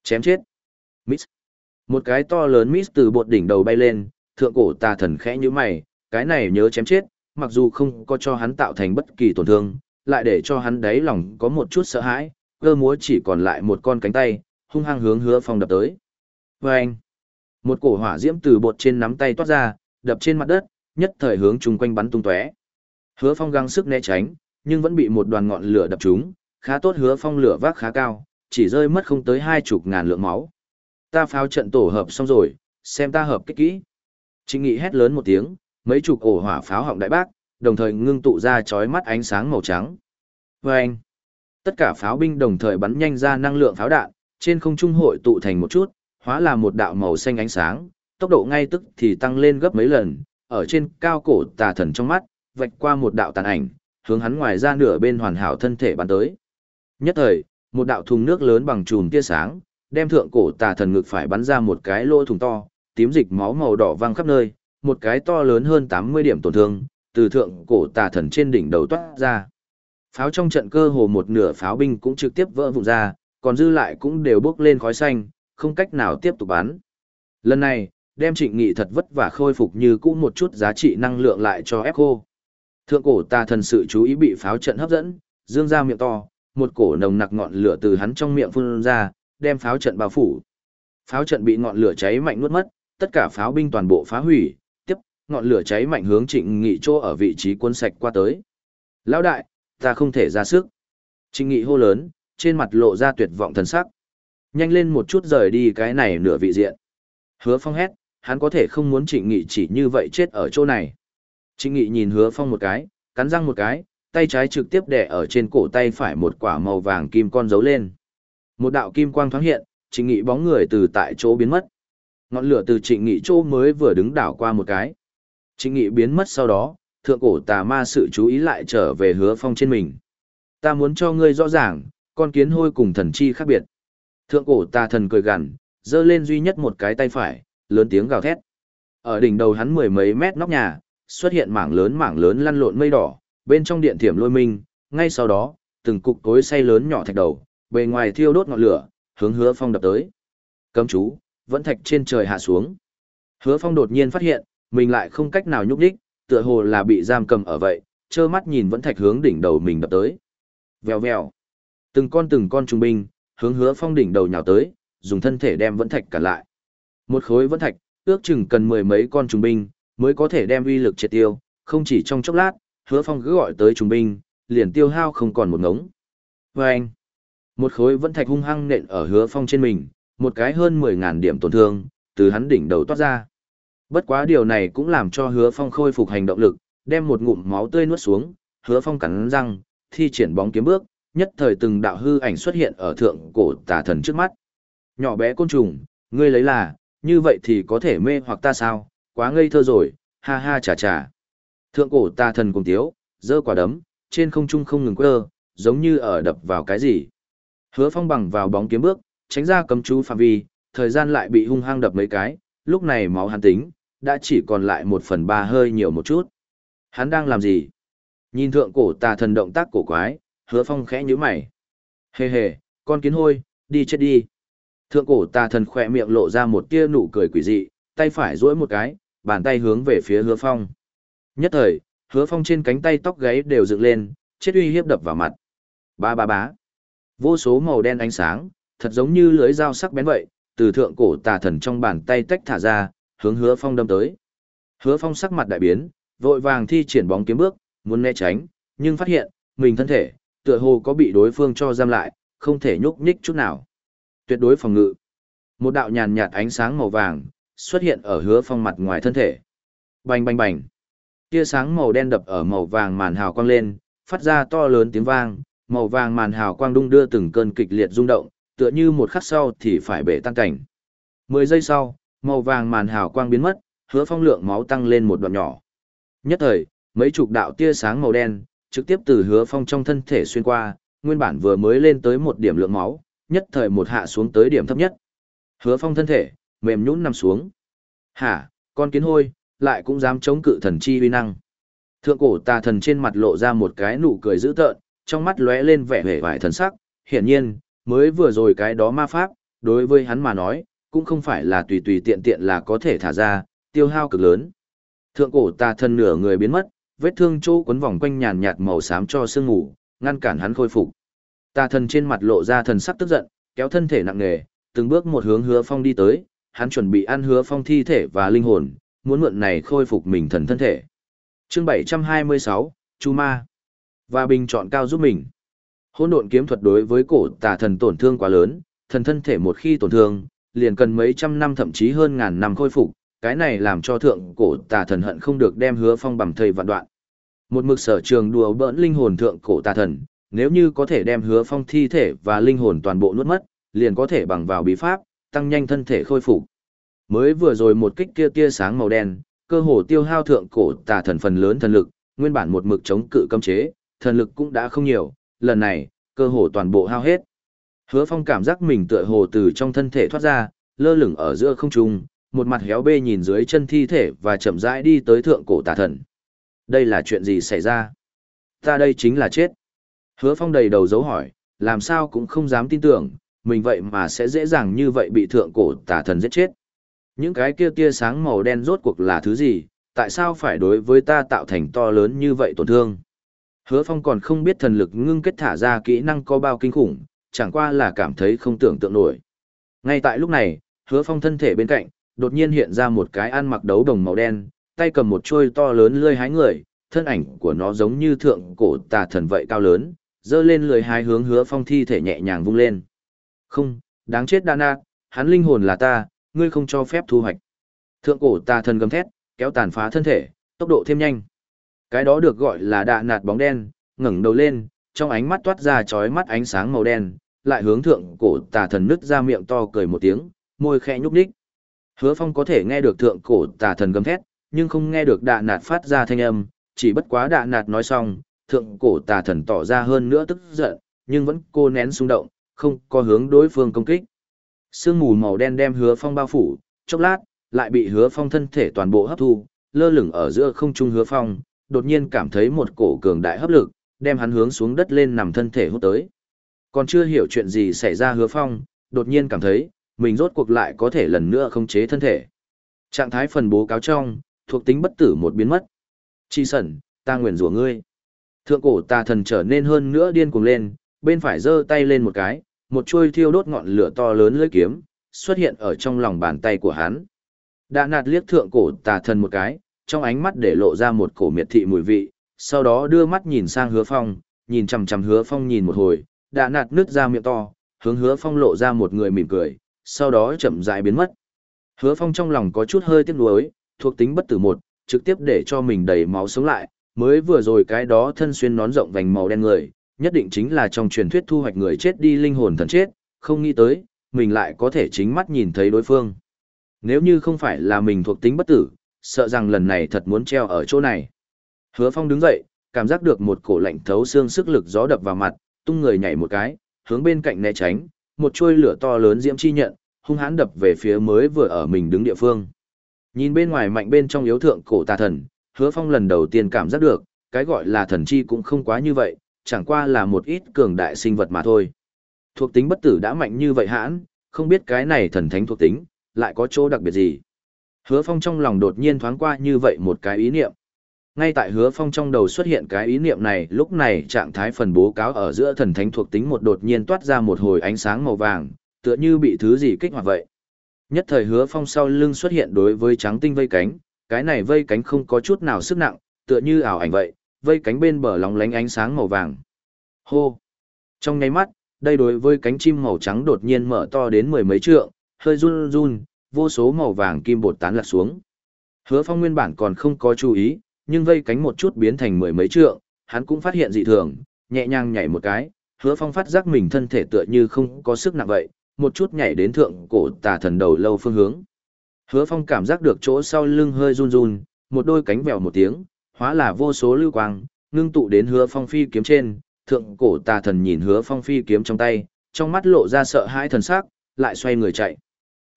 Chém chết. Miss. Một cái to lớn mít từ bột đỉnh đầu bay lên, thượng cổ tà thần khẽ như mày, cái này nhớ chém chết, mặc dù không có cho hắn tạo thành bất kỳ tổn thương, lại để cho hắn đáy lòng có một chút sợ hãi, cơ múa chỉ còn lại một con cánh tay, hung hăng hướng hứa phong đập tới. Vâng! Một cổ hỏa diễm từ bột trên nắm tay toát ra, đập trên mặt đất, nhất thời hướng chung quanh bắn tung tóe. Hứa Phong gắng sức né tránh, nhưng vẫn bị một đoàn ngọn lửa đập trúng, khá tốt Hứa Phong lửa vác khá cao, chỉ rơi mất không tới hai chục ngàn lượng máu. Ta pháo trận tổ hợp xong rồi, xem ta hợp kích kỹ. Trịnh Nghị hét lớn một tiếng, mấy chục ổ hỏa pháo họng đại bác, đồng thời ngưng tụ ra chói mắt ánh sáng màu trắng. Vâng! Tất cả pháo binh đồng thời bắn nhanh ra năng lượng pháo đạn, trên không trung hội tụ thành một chút, hóa là một đạo màu xanh ánh sáng, tốc độ ngay tức thì tăng lên gấp mấy lần, ở trên cao cổ tà thần trong mắt, vạch qua một đạo tàn ảnh, hướng hắn ngoài ra nửa bên hoàn hảo thân thể bắn tới. Nhất thời, một đạo thùng nước lớn bằng chùm tia sáng, đem thượng cổ tà thần ngực phải bắn ra một cái lỗ thùng to, tím dịch máu màu đỏ văng khắp nơi, một cái to lớn hơn 80 điểm tổn thương, từ thượng cổ tà thần trên đỉnh đầu toát ra. Pháo trong trận cơ hồ một nửa pháo binh cũng trực tiếp vỡ vụn ra, còn dư lại cũng đều bốc lên khói xanh, không cách nào tiếp tục bắn. Lần này, đem trịnh nghị thật vất vả khôi phục như cũ một chút giá trị năng lượng lại cho ép khô. Thượng cổ tà thần sự chú ý bị pháo trận hấp dẫn, dương ra miệng to, một cổ nồng nặc ngọn lửa từ hắn trong miệng phun ra, đem pháo trận bao phủ. Pháo trận bị ngọn lửa cháy mạnh nuốt mất, tất cả pháo binh toàn bộ phá hủy, tiếp, ngọn lửa cháy mạnh hướng Trịnh Nghị chỗ ở vị trí quân sạch qua tới. Lão đại, ta không thể ra sức. Trịnh Nghị hô lớn, trên mặt lộ ra tuyệt vọng thần sắc. Nhanh lên một chút rời đi cái này nửa vị diện. Hứa phong hét, hắn có thể không muốn trịnh nghị chỉ như vậy chết ở chỗ này. Trịnh nghị nhìn hứa phong một cái, cắn răng một cái, tay trái trực tiếp đè ở trên cổ tay phải một quả màu vàng kim con dấu lên. Một đạo kim quang thoáng hiện, trịnh nghị bóng người từ tại chỗ biến mất. Ngọn lửa từ trịnh nghị chỗ mới vừa đứng đảo qua một cái. Trịnh nghị biến mất sau đó, thượng cổ tà ma sự chú ý lại trở về hứa phong trên mình. Ta muốn cho ngươi rõ ràng, con kiến hôi cùng thần chi khác biệt. Thượng cổ tà thần cười gằn, giơ lên duy nhất một cái tay phải, lớn tiếng gào thét. Ở đỉnh đầu hắn mười mấy mét nóc nhà, xuất hiện mảng lớn mảng lớn lăn lộn mây đỏ, bên trong điện thiểm lôi minh, ngay sau đó, từng cục cối xay lớn nhỏ thạch đầu, bề ngoài thiêu đốt ngọn lửa, hướng hứa phong đập tới. Cấm chú, vẫn thạch trên trời hạ xuống. Hứa phong đột nhiên phát hiện, mình lại không cách nào nhúc đích, tựa hồ là bị giam cầm ở vậy, trơ mắt nhìn vẫn thạch hướng đỉnh đầu mình đập tới. Vèo vèo. Từng con từng con trung binh, hướng hứa phong đỉnh đầu nhào tới, dùng thân thể đem vẫn thạch cả lại. Một khối vẫn thạch, ước chừng cần mười mấy con trung binh, mới có thể đem uy lực triệt tiêu, không chỉ trong chốc lát, hứa phong cứ gọi tới trung binh, liền tiêu hao không còn một ngống. Và anh, một khối vẫn thạch hung hăng nện ở hứa phong trên mình, một cái hơn mười ngàn điểm tổn thương, từ hắn đỉnh đầu toát ra. Bất quá điều này cũng làm cho hứa phong khôi phục hành động lực, đem một ngụm máu tươi nuốt xuống, hứa phong cắn răng, thi triển bóng kiếm bước, nhất thời từng đạo hư ảnh xuất hiện ở thượng cổ tà thần trước mắt. Nhỏ bé côn trùng, ngươi lấy là, như vậy thì có thể mê hoặc ta sao, quá ngây thơ rồi, ha ha chà chà. Thượng cổ tà thần cùng tiếu, giơ quả đấm, trên không trung không ngừng quơ, giống như ở đập vào cái gì. Hứa phong bằng vào bóng kiếm bước, tránh ra cấm chú phạm vi, thời gian lại bị hung hăng đập mấy cái, lúc này máu hắn tính, đã chỉ còn lại một phần ba hơi nhiều một chút. Hắn đang làm gì? Nhìn thượng cổ tà thần động tác cổ quái, hứa phong khẽ nhíu mày. Hề hề, con kiến hôi, đi chết đi. Thượng cổ tà thần khỏe miệng lộ ra một tia nụ cười quỷ dị, tay phải duỗi một cái, bàn tay hướng về phía hứa phong. Nhất thời, hứa phong trên cánh tay tóc gáy đều dựng lên, chết uy hiếp đập vào mặt. Ba ba bá. Vô số màu đen ánh sáng, thật giống như lưới dao sắc bén vậy, từ thượng cổ tà thần trong bàn tay tách thả ra, hướng hứa phong đâm tới. Hứa phong sắc mặt đại biến, vội vàng thi triển bóng kiếm bước, muốn né tránh, nhưng phát hiện, mình thân thể, tựa hồ có bị đối phương cho giam lại, không thể nhúc nhích chút nào. Tuyệt đối phòng ngự. Một đạo nhàn nhạt ánh sáng màu vàng, xuất hiện ở hứa phong mặt ngoài thân thể. Bành bành bành. Tia sáng màu đen đập ở màu vàng màn hào quang lên, phát ra to lớn tiếng vang, màu vàng màn hào quang đung đưa từng cơn kịch liệt rung động, tựa như một khắc sau thì phải bể tan cảnh. Mười giây sau, màu vàng màn hào quang biến mất, hứa phong lượng máu tăng lên một đoạn nhỏ. Nhất thời, mấy chục đạo tia sáng màu đen, trực tiếp từ hứa phong trong thân thể xuyên qua, nguyên bản vừa mới lên tới một điểm lượng máu, nhất thời một hạ xuống tới điểm thấp nhất. Hứa phong thân thể, mềm nhũn nằm xuống. Hả, con kiến hôi, lại cũng dám chống cự thần chi uy năng. Thượng cổ tà thần trên mặt lộ ra một cái nụ cười dữ tợn, trong mắt lóe lên vẻ vẻ vải thần sắc, hiển nhiên, mới vừa rồi cái đó ma pháp, đối với hắn mà nói, cũng không phải là tùy tùy tiện tiện là có thể thả ra, tiêu hao cực lớn. Thượng cổ tà thần nửa người biến mất, vết thương chỗ quấn vòng quanh nhàn nhạt màu xám cho sương ngủ, ngăn cản hắn khôi phục. Tà thần trên mặt lộ ra thần sắc tức giận, kéo thân thể nặng nề, từng bước một hướng hứa phong đi tới, hắn chuẩn bị ăn hứa phong thi thể và linh hồn, muốn mượn này khôi phục mình thần thân thể. Chương 726, Chu Ma. Và bình chọn cao giúp mình. Hỗn độn kiếm thuật đối với cổ tà thần tổn thương quá lớn, thần thân thể một khi tổn thương, liền cần mấy trăm năm thậm chí hơn ngàn năm khôi phục, cái này làm cho thượng cổ tà thần hận không được đem hứa phong bằng thầy vạn đoạn. Một mực sở trường đùa bỡn linh hồn thượng cổ tà thần, nếu như có thể đem hứa phong thi thể và linh hồn toàn bộ nuốt mất, liền có thể bằng vào bí pháp, tăng nhanh thân thể khôi phục. Mới vừa rồi một kích kia tia sáng màu đen, cơ hồ tiêu hao thượng cổ tà thần phần lớn thần lực, nguyên bản một mực chống cự cấm chế, thần lực cũng đã không nhiều, lần này, cơ hồ toàn bộ hao hết. Hứa Phong cảm giác mình tựa hồ từ trong thân thể thoát ra, lơ lửng ở giữa không trung, một mặt héo bê nhìn dưới chân thi thể và chậm rãi đi tới thượng cổ tà thần. Đây là chuyện gì xảy ra? Ta đây chính là chết. Hứa Phong đầy đầu dấu hỏi, làm sao cũng không dám tin tưởng, mình vậy mà sẽ dễ dàng như vậy bị thượng cổ tà thần giết chết. Những cái kia tia sáng màu đen rốt cuộc là thứ gì, tại sao phải đối với ta tạo thành to lớn như vậy tổn thương? Hứa Phong còn không biết thần lực ngưng kết thả ra kỹ năng có bao kinh khủng, chẳng qua là cảm thấy không tưởng tượng nổi. Ngay tại lúc này, Hứa Phong thân thể bên cạnh, đột nhiên hiện ra một cái ăn mặc đấu đồng màu đen, tay cầm một chuôi to lớn lươi hái người, thân ảnh của nó giống như thượng cổ tà thần vậy cao lớn, dơ lên lười hai hướng hứa phong thi thể nhẹ nhàng vung lên. Không, đáng chết đa nạt, hắn linh hồn là ta, ngươi không cho phép thu hoạch. Thượng cổ tà thần gầm thét, kéo tàn phá thân thể, tốc độ thêm nhanh. Cái đó được gọi là đạ nạt bóng đen, ngẩng đầu lên, trong ánh mắt toát ra chói mắt ánh sáng màu đen, lại hướng thượng cổ tà thần nứt ra miệng to cười một tiếng, môi khẽ nhúc nhích. Hứa Phong có thể nghe được thượng cổ tà thần gầm thét, nhưng không nghe được đạ nạt phát ra thanh âm, chỉ bất quá đạ nạt nói xong, thượng cổ tà thần tỏ ra hơn nữa tức giận, nhưng vẫn cô nén xung động, không có hướng đối phương công kích. Sương mù màu đen đem Hứa Phong bao phủ, chốc lát, lại bị Hứa Phong thân thể toàn bộ hấp thu, lơ lửng ở giữa không trung Hứa Phong, đột nhiên cảm thấy một cổ cường đại hấp lực, đem hắn hướng xuống đất lên nằm thân thể hút tới. Còn chưa hiểu chuyện gì xảy ra Hứa Phong, đột nhiên cảm thấy, mình rốt cuộc lại có thể lần nữa khống chế thân thể. Trạng thái phần bố cáo trong, thuộc tính bất tử một biến mất. Chi sẩn, ta nguyện rủa ngươi. Thượng cổ tà thần trở nên hơn nữa điên cuồng lên, bên phải giơ tay lên một cái, một chuôi thiêu đốt ngọn lửa to lớn lưỡi kiếm, xuất hiện ở trong lòng bàn tay của hắn. Đã nạt liếc thượng cổ tà thần một cái, trong ánh mắt để lộ ra một cổ miệt thị mùi vị, sau đó đưa mắt nhìn sang hứa phong, nhìn chằm chằm hứa phong nhìn một hồi, đã nạt nứt ra miệng to, hướng hứa phong lộ ra một người mỉm cười, sau đó chậm rãi biến mất. Hứa phong trong lòng có chút hơi tiếc nuối, thuộc tính bất tử một, trực tiếp để cho mình đầy máu sống lại, mới vừa rồi cái đó thân xuyên nón rộng vành màu đen người, nhất định chính là trong truyền thuyết thu hoạch người chết đi linh hồn thần chết, không nghĩ tới, mình lại có thể chính mắt nhìn thấy đối phương. Nếu như không phải là mình thuộc tính bất tử, sợ rằng lần này thật muốn treo ở chỗ này. Hứa Phong đứng dậy, cảm giác được một cổ lạnh thấu xương sức lực gió đập vào mặt, tung người nhảy một cái, hướng bên cạnh né tránh, một chuôi lửa to lớn diễm chi nhận, hung hãn đập về phía mới vừa ở mình đứng địa phương. Nhìn bên ngoài mạnh bên trong yếu thượng cổ tà thần, Hứa Phong lần đầu tiên cảm giác được, cái gọi là thần chi cũng không quá như vậy, chẳng qua là một ít cường đại sinh vật mà thôi. Thuộc tính bất tử đã mạnh như vậy hãn, không biết cái này thần thánh thuộc tính, lại có chỗ đặc biệt gì. Hứa Phong trong lòng đột nhiên thoáng qua như vậy một cái ý niệm. Ngay tại Hứa Phong trong đầu xuất hiện cái ý niệm này, lúc này trạng thái phần bố cáo ở giữa thần thánh thuộc tính một đột nhiên toát ra một hồi ánh sáng màu vàng, tựa như bị thứ gì kích hoạt vậy. Nhất thời Hứa Phong sau lưng xuất hiện đối với trắng tinh vây cánh, cái này vây cánh không có chút nào sức nặng, tựa như ảo ảnh vậy, vây cánh bên bờ lóng lánh ánh sáng màu vàng. Hô! Trong nháy mắt, đây đối với cánh chim màu trắng đột nhiên mở to đến mười mấy trượng, hơi run run, vô số màu vàng kim bột tán lạc xuống. Hứa Phong nguyên bản còn không có chú ý, nhưng vây cánh một chút biến thành mười mấy trượng, hắn cũng phát hiện dị thường, nhẹ nhàng nhảy một cái, Hứa Phong phát giác mình thân thể tựa như không có sức nặng vậy, một chút nhảy đến thượng cổ tà thần đầu lâu phương hướng. Hứa Phong cảm giác được chỗ sau lưng hơi run run, một đôi cánh vèo một tiếng, hóa là vô số lưu quang, ngưng tụ đến Hứa Phong phi kiếm trên, thượng cổ tà thần nhìn Hứa Phong phi kiếm trong tay, trong mắt lộ ra sợ hãi thần sắc, lại xoay người chạy.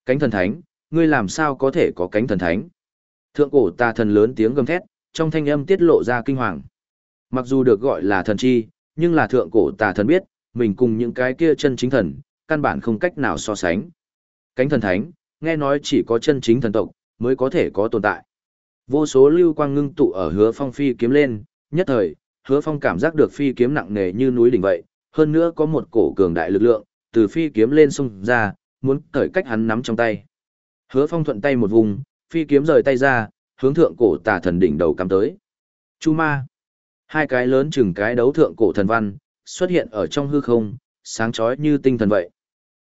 Cánh thần thánh, ngươi làm sao có thể có cánh thần thánh? Thượng cổ tà thần lớn tiếng gầm thét, trong thanh âm tiết lộ ra kinh hoàng. Mặc dù được gọi là thần chi, nhưng là thượng cổ tà thần biết, mình cùng những cái kia chân chính thần, căn bản không cách nào so sánh. Cánh thần thánh, nghe nói chỉ có chân chính thần tộc, mới có thể có tồn tại. Vô số lưu quang ngưng tụ ở hứa phong phi kiếm lên, nhất thời, hứa phong cảm giác được phi kiếm nặng nề như núi đỉnh vậy, hơn nữa có một cổ cường đại lực lượng, từ phi kiếm lên xung ra, muốn cởi cách hắn nắm trong tay. Hứa phong thuận tay một vùng, phi kiếm rời tay ra, hướng thượng cổ tà thần đỉnh đầu cắm tới. Chu ma. Hai cái lớn chừng cái đấu thượng cổ thần văn, xuất hiện ở trong hư không, sáng chói như tinh thần vậy.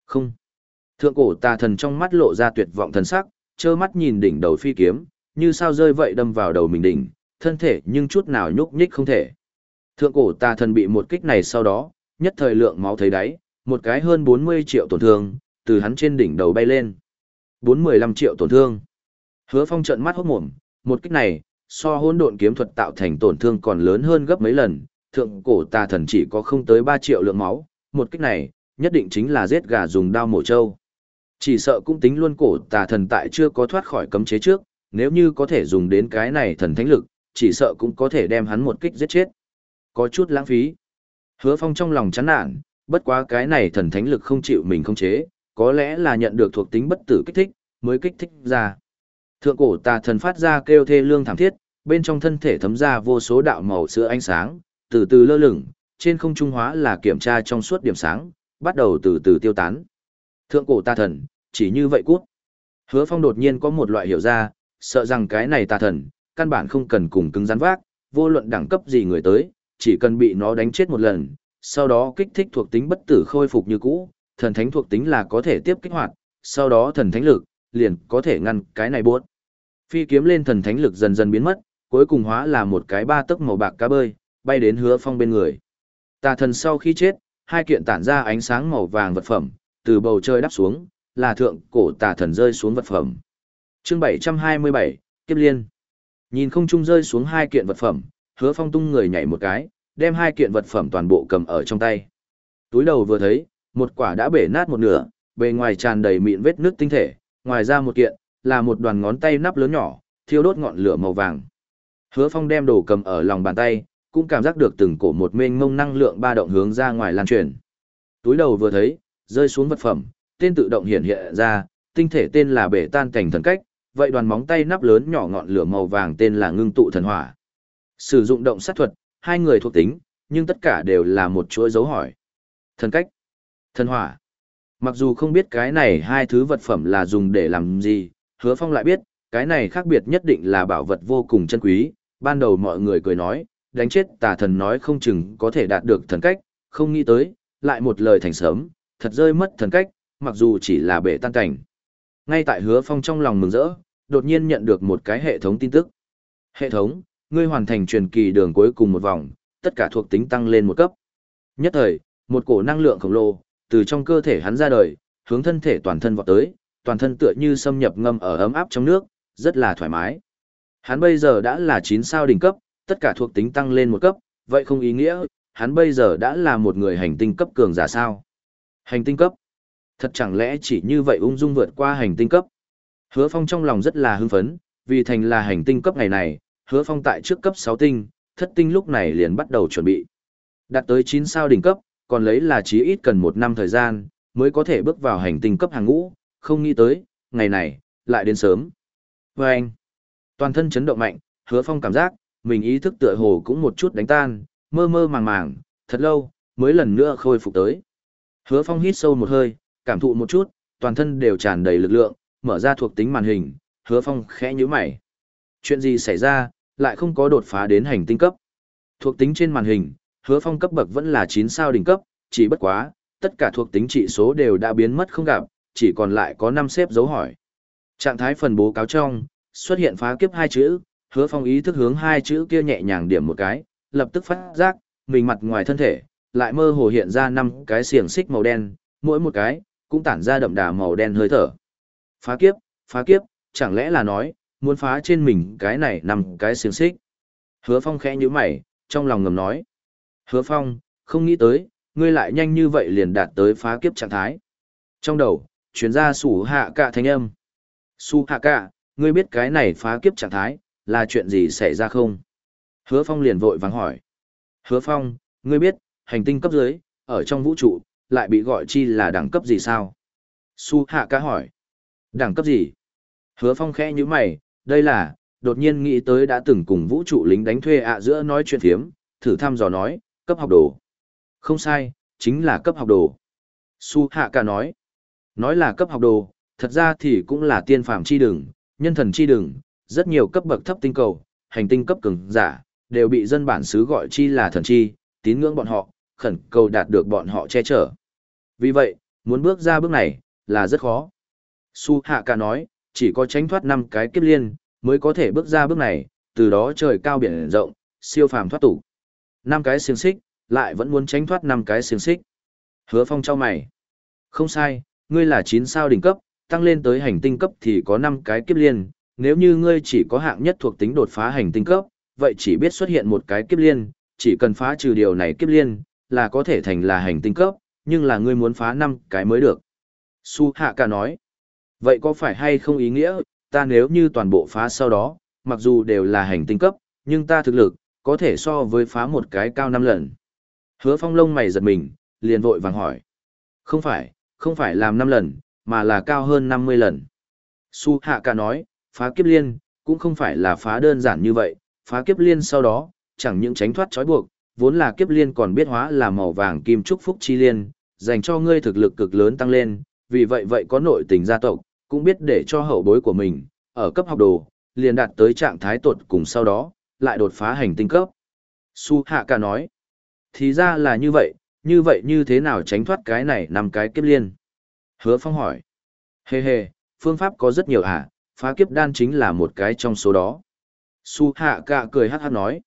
Không. Thượng cổ tà thần trong mắt lộ ra tuyệt vọng thần sắc, trơ mắt nhìn đỉnh đầu phi kiếm, như sao rơi vậy đâm vào đầu mình đỉnh, thân thể nhưng chút nào nhúc nhích không thể. Thượng cổ tà thần bị một kích này sau đó, nhất thời lượng máu thấy đáy, một cái hơn 40 triệu tổn thương, từ hắn trên đỉnh đầu bay lên. 415 triệu tổn thương. Hứa Phong trợn mắt hốt mồm, một kích này, so hỗn độn kiếm thuật tạo thành tổn thương còn lớn hơn gấp mấy lần, thượng cổ tà thần chỉ có không tới 3 triệu lượng máu, một kích này, nhất định chính là giết gà dùng đao mổ trâu. Chỉ sợ cũng tính luôn cổ tà thần tại chưa có thoát khỏi cấm chế trước, nếu như có thể dùng đến cái này thần thánh lực, chỉ sợ cũng có thể đem hắn một kích giết chết. Có chút lãng phí. Hứa Phong trong lòng chán nản, bất quá cái này thần thánh lực không chịu mình không chế, có lẽ là nhận được thuộc tính bất tử kích thích, mới kích thích ra. Thượng cổ tà thần phát ra kêu thê lương thảm thiết, bên trong thân thể thấm ra vô số đạo màu sữa ánh sáng, từ từ lơ lửng, trên không trung hóa là kiểm tra trong suốt điểm sáng, bắt đầu từ từ tiêu tán. Thượng cổ tà thần, chỉ như vậy cút. Hứa Phong đột nhiên có một loại hiểu ra, sợ rằng cái này tà thần, căn bản không cần cùng cứng rắn vác, vô luận đẳng cấp gì người tới, chỉ cần bị nó đánh chết một lần, sau đó kích thích thuộc tính bất tử khôi phục như cũ, thần thánh thuộc tính là có thể tiếp kích hoạt, sau đó thần thánh lực, liền có thể ngăn cái này buốt. Phi kiếm lên thần thánh lực dần dần biến mất, cuối cùng hóa là một cái ba tấc màu bạc cá bơi, bay đến hứa phong bên người. Tà thần sau khi chết, hai kiện tản ra ánh sáng màu vàng vật phẩm, từ bầu trời đắp xuống, là thượng cổ tà thần rơi xuống vật phẩm. Chương 727, Kiếp Liên. Nhìn không trung rơi xuống hai kiện vật phẩm, Hứa Phong tung người nhảy một cái, đem hai kiện vật phẩm toàn bộ cầm ở trong tay. Túi đầu vừa thấy, một quả đã bể nát một nửa, bề ngoài tràn đầy mịn vết nước tinh thể, ngoài ra một kiện là một đoàn ngón tay nắp lớn nhỏ, thiêu đốt ngọn lửa màu vàng. Hứa Phong đem đồ cầm ở lòng bàn tay, cũng cảm giác được từng cổ một mênh mông năng lượng ba động hướng ra ngoài lan truyền. Túi đầu vừa thấy, rơi xuống vật phẩm, tên tự động hiện hiện ra, tinh thể tên là bể tan cảnh thần cách, vậy đoàn móng tay nắp lớn nhỏ ngọn lửa màu vàng tên là ngưng tụ thần hỏa. Sử dụng động sát thuật, hai người thuộc tính, nhưng tất cả đều là một chuỗi dấu hỏi. Thần cách, thần hỏa. Mặc dù không biết cái này hai thứ vật phẩm là dùng để làm gì, hứa phong lại biết, cái này khác biệt nhất định là bảo vật vô cùng chân quý. Ban đầu mọi người cười nói, đánh chết tà thần nói không chừng có thể đạt được thần cách, không nghĩ tới, lại một lời thành sớm, thật rơi mất thần cách, mặc dù chỉ là bể tan cảnh. Ngay tại hứa phong trong lòng mừng rỡ, đột nhiên nhận được một cái hệ thống tin tức. Hệ thống, ngươi hoàn thành truyền kỳ đường cuối cùng một vòng, tất cả thuộc tính tăng lên một cấp. Nhất thời, một cổ năng lượng khổng lồ, từ trong cơ thể hắn ra đời, hướng thân thể toàn thân vọt tới, toàn thân tựa như xâm nhập ngâm ở ấm áp trong nước, rất là thoải mái. Hắn bây giờ đã là 9 sao đỉnh cấp, tất cả thuộc tính tăng lên một cấp, vậy không ý nghĩa, hắn bây giờ đã là một người hành tinh cấp cường giả sao. Hành tinh cấp. Thật chẳng lẽ chỉ như vậy ung dung vượt qua hành tinh cấp. Hứa Phong trong lòng rất là hưng phấn, vì thành là hành tinh cấp ngày này, Hứa Phong tại trước cấp 6 tinh, thất tinh lúc này liền bắt đầu chuẩn bị. Đạt tới 9 sao đỉnh cấp, còn lấy là chí ít cần một năm thời gian, mới có thể bước vào hành tinh cấp hàng ngũ, không nghĩ tới, ngày này, lại đến sớm. Và anh, toàn thân chấn động mạnh, hứa phong cảm giác, mình ý thức tựa hồ cũng một chút đánh tan, mơ mơ màng màng, thật lâu, mới lần nữa khôi phục tới. Hứa phong hít sâu một hơi, cảm thụ một chút, toàn thân đều tràn đầy lực lượng, mở ra thuộc tính màn hình, hứa phong khẽ nhíu mày. Chuyện gì xảy ra, lại không có đột phá đến hành tinh cấp. Thuộc tính trên màn hình, hứa phong cấp bậc vẫn là chín sao đỉnh cấp, chỉ bất quá, tất cả thuộc tính trị số đều đã biến mất không gặp, chỉ còn lại có năm xếp dấu hỏi. Trạng thái phần bố cáo trong, xuất hiện phá kiếp hai chữ, hứa phong ý thức hướng hai chữ kia nhẹ nhàng điểm một cái, lập tức phát giác, mình mặt ngoài thân thể, lại mơ hồ hiện ra năm cái xiềng xích màu đen, mỗi một cái, cũng tản ra đậm đà màu đen hơi thở. Phá kiếp, phá kiếp, chẳng lẽ là nói, muốn phá trên mình cái này nằm cái xiềng xích. Hứa phong khẽ như mày, trong lòng ngầm nói. Hứa Phong, không nghĩ tới, ngươi lại nhanh như vậy liền đạt tới phá kiếp trạng thái. Trong đầu, chuyến ra sủ hạ cả thanh âm. Su hạ cả, ngươi biết cái này phá kiếp trạng thái, là chuyện gì xảy ra không? Hứa Phong liền vội vàng hỏi. Hứa Phong, ngươi biết, hành tinh cấp dưới, ở trong vũ trụ, lại bị gọi chi là đẳng cấp gì sao? Su hạ cả hỏi. Đẳng cấp gì? Hứa Phong khẽ như mày, đây là, đột nhiên nghĩ tới đã từng cùng vũ trụ lính đánh thuê ạ giữa nói chuyện thiếm, thử thăm dò nói, cấp học đồ. Không sai, chính là cấp học đồ. Su Hạ Cả nói, nói là cấp học đồ, thật ra thì cũng là tiên phàm chi đường, nhân thần chi đường, rất nhiều cấp bậc thấp tinh cầu, hành tinh cấp cường giả, đều bị dân bản xứ gọi chi là thần chi, tín ngưỡng bọn họ, khẩn cầu đạt được bọn họ che chở. Vì vậy, muốn bước ra bước này, là rất khó. Su Hạ Cả nói, chỉ có tránh thoát năm cái kiếp liên, mới có thể bước ra bước này, từ đó trời cao biển rộng, siêu phàm thoát tục năm cái xiềng xích, lại vẫn muốn tránh thoát năm cái xiềng xích. Hứa Phong trao mày. Không sai, ngươi là chín sao đỉnh cấp, tăng lên tới hành tinh cấp thì có năm cái kiếp liên, nếu như ngươi chỉ có hạng nhất thuộc tính đột phá hành tinh cấp, vậy chỉ biết xuất hiện một cái kiếp liên, chỉ cần phá trừ điều này kiếp liên, là có thể thành là hành tinh cấp, nhưng là ngươi muốn phá năm cái mới được. Su Hạ ca nói, vậy có phải hay không ý nghĩa, ta nếu như toàn bộ phá sau đó, mặc dù đều là hành tinh cấp, nhưng ta thực lực, có thể so với phá một cái cao năm lần. Hứa phong lông mày giật mình, liền vội vàng hỏi. Không phải, không phải làm năm lần, mà là cao hơn 50 lần. Su hạ cả nói, phá kiếp liên, cũng không phải là phá đơn giản như vậy, phá kiếp liên sau đó, chẳng những tránh thoát trói buộc, vốn là kiếp liên còn biết hóa là màu vàng kim trúc phúc chi liên, dành cho ngươi thực lực cực lớn tăng lên, vì vậy vậy có nội tình gia tộc, cũng biết để cho hậu bối của mình, ở cấp học đồ, liền đạt tới trạng thái tuột cùng sau đó, lại đột phá hành tinh cấp. Su Hạ Cả nói, thì ra là như vậy, như vậy như thế nào tránh thoát cái này năm cái kiếp liên? Hứa Phong hỏi. hề hề, phương pháp có rất nhiều à, phá kiếp đan chính là một cái trong số đó. Su hạ Cả cười hát hát nói.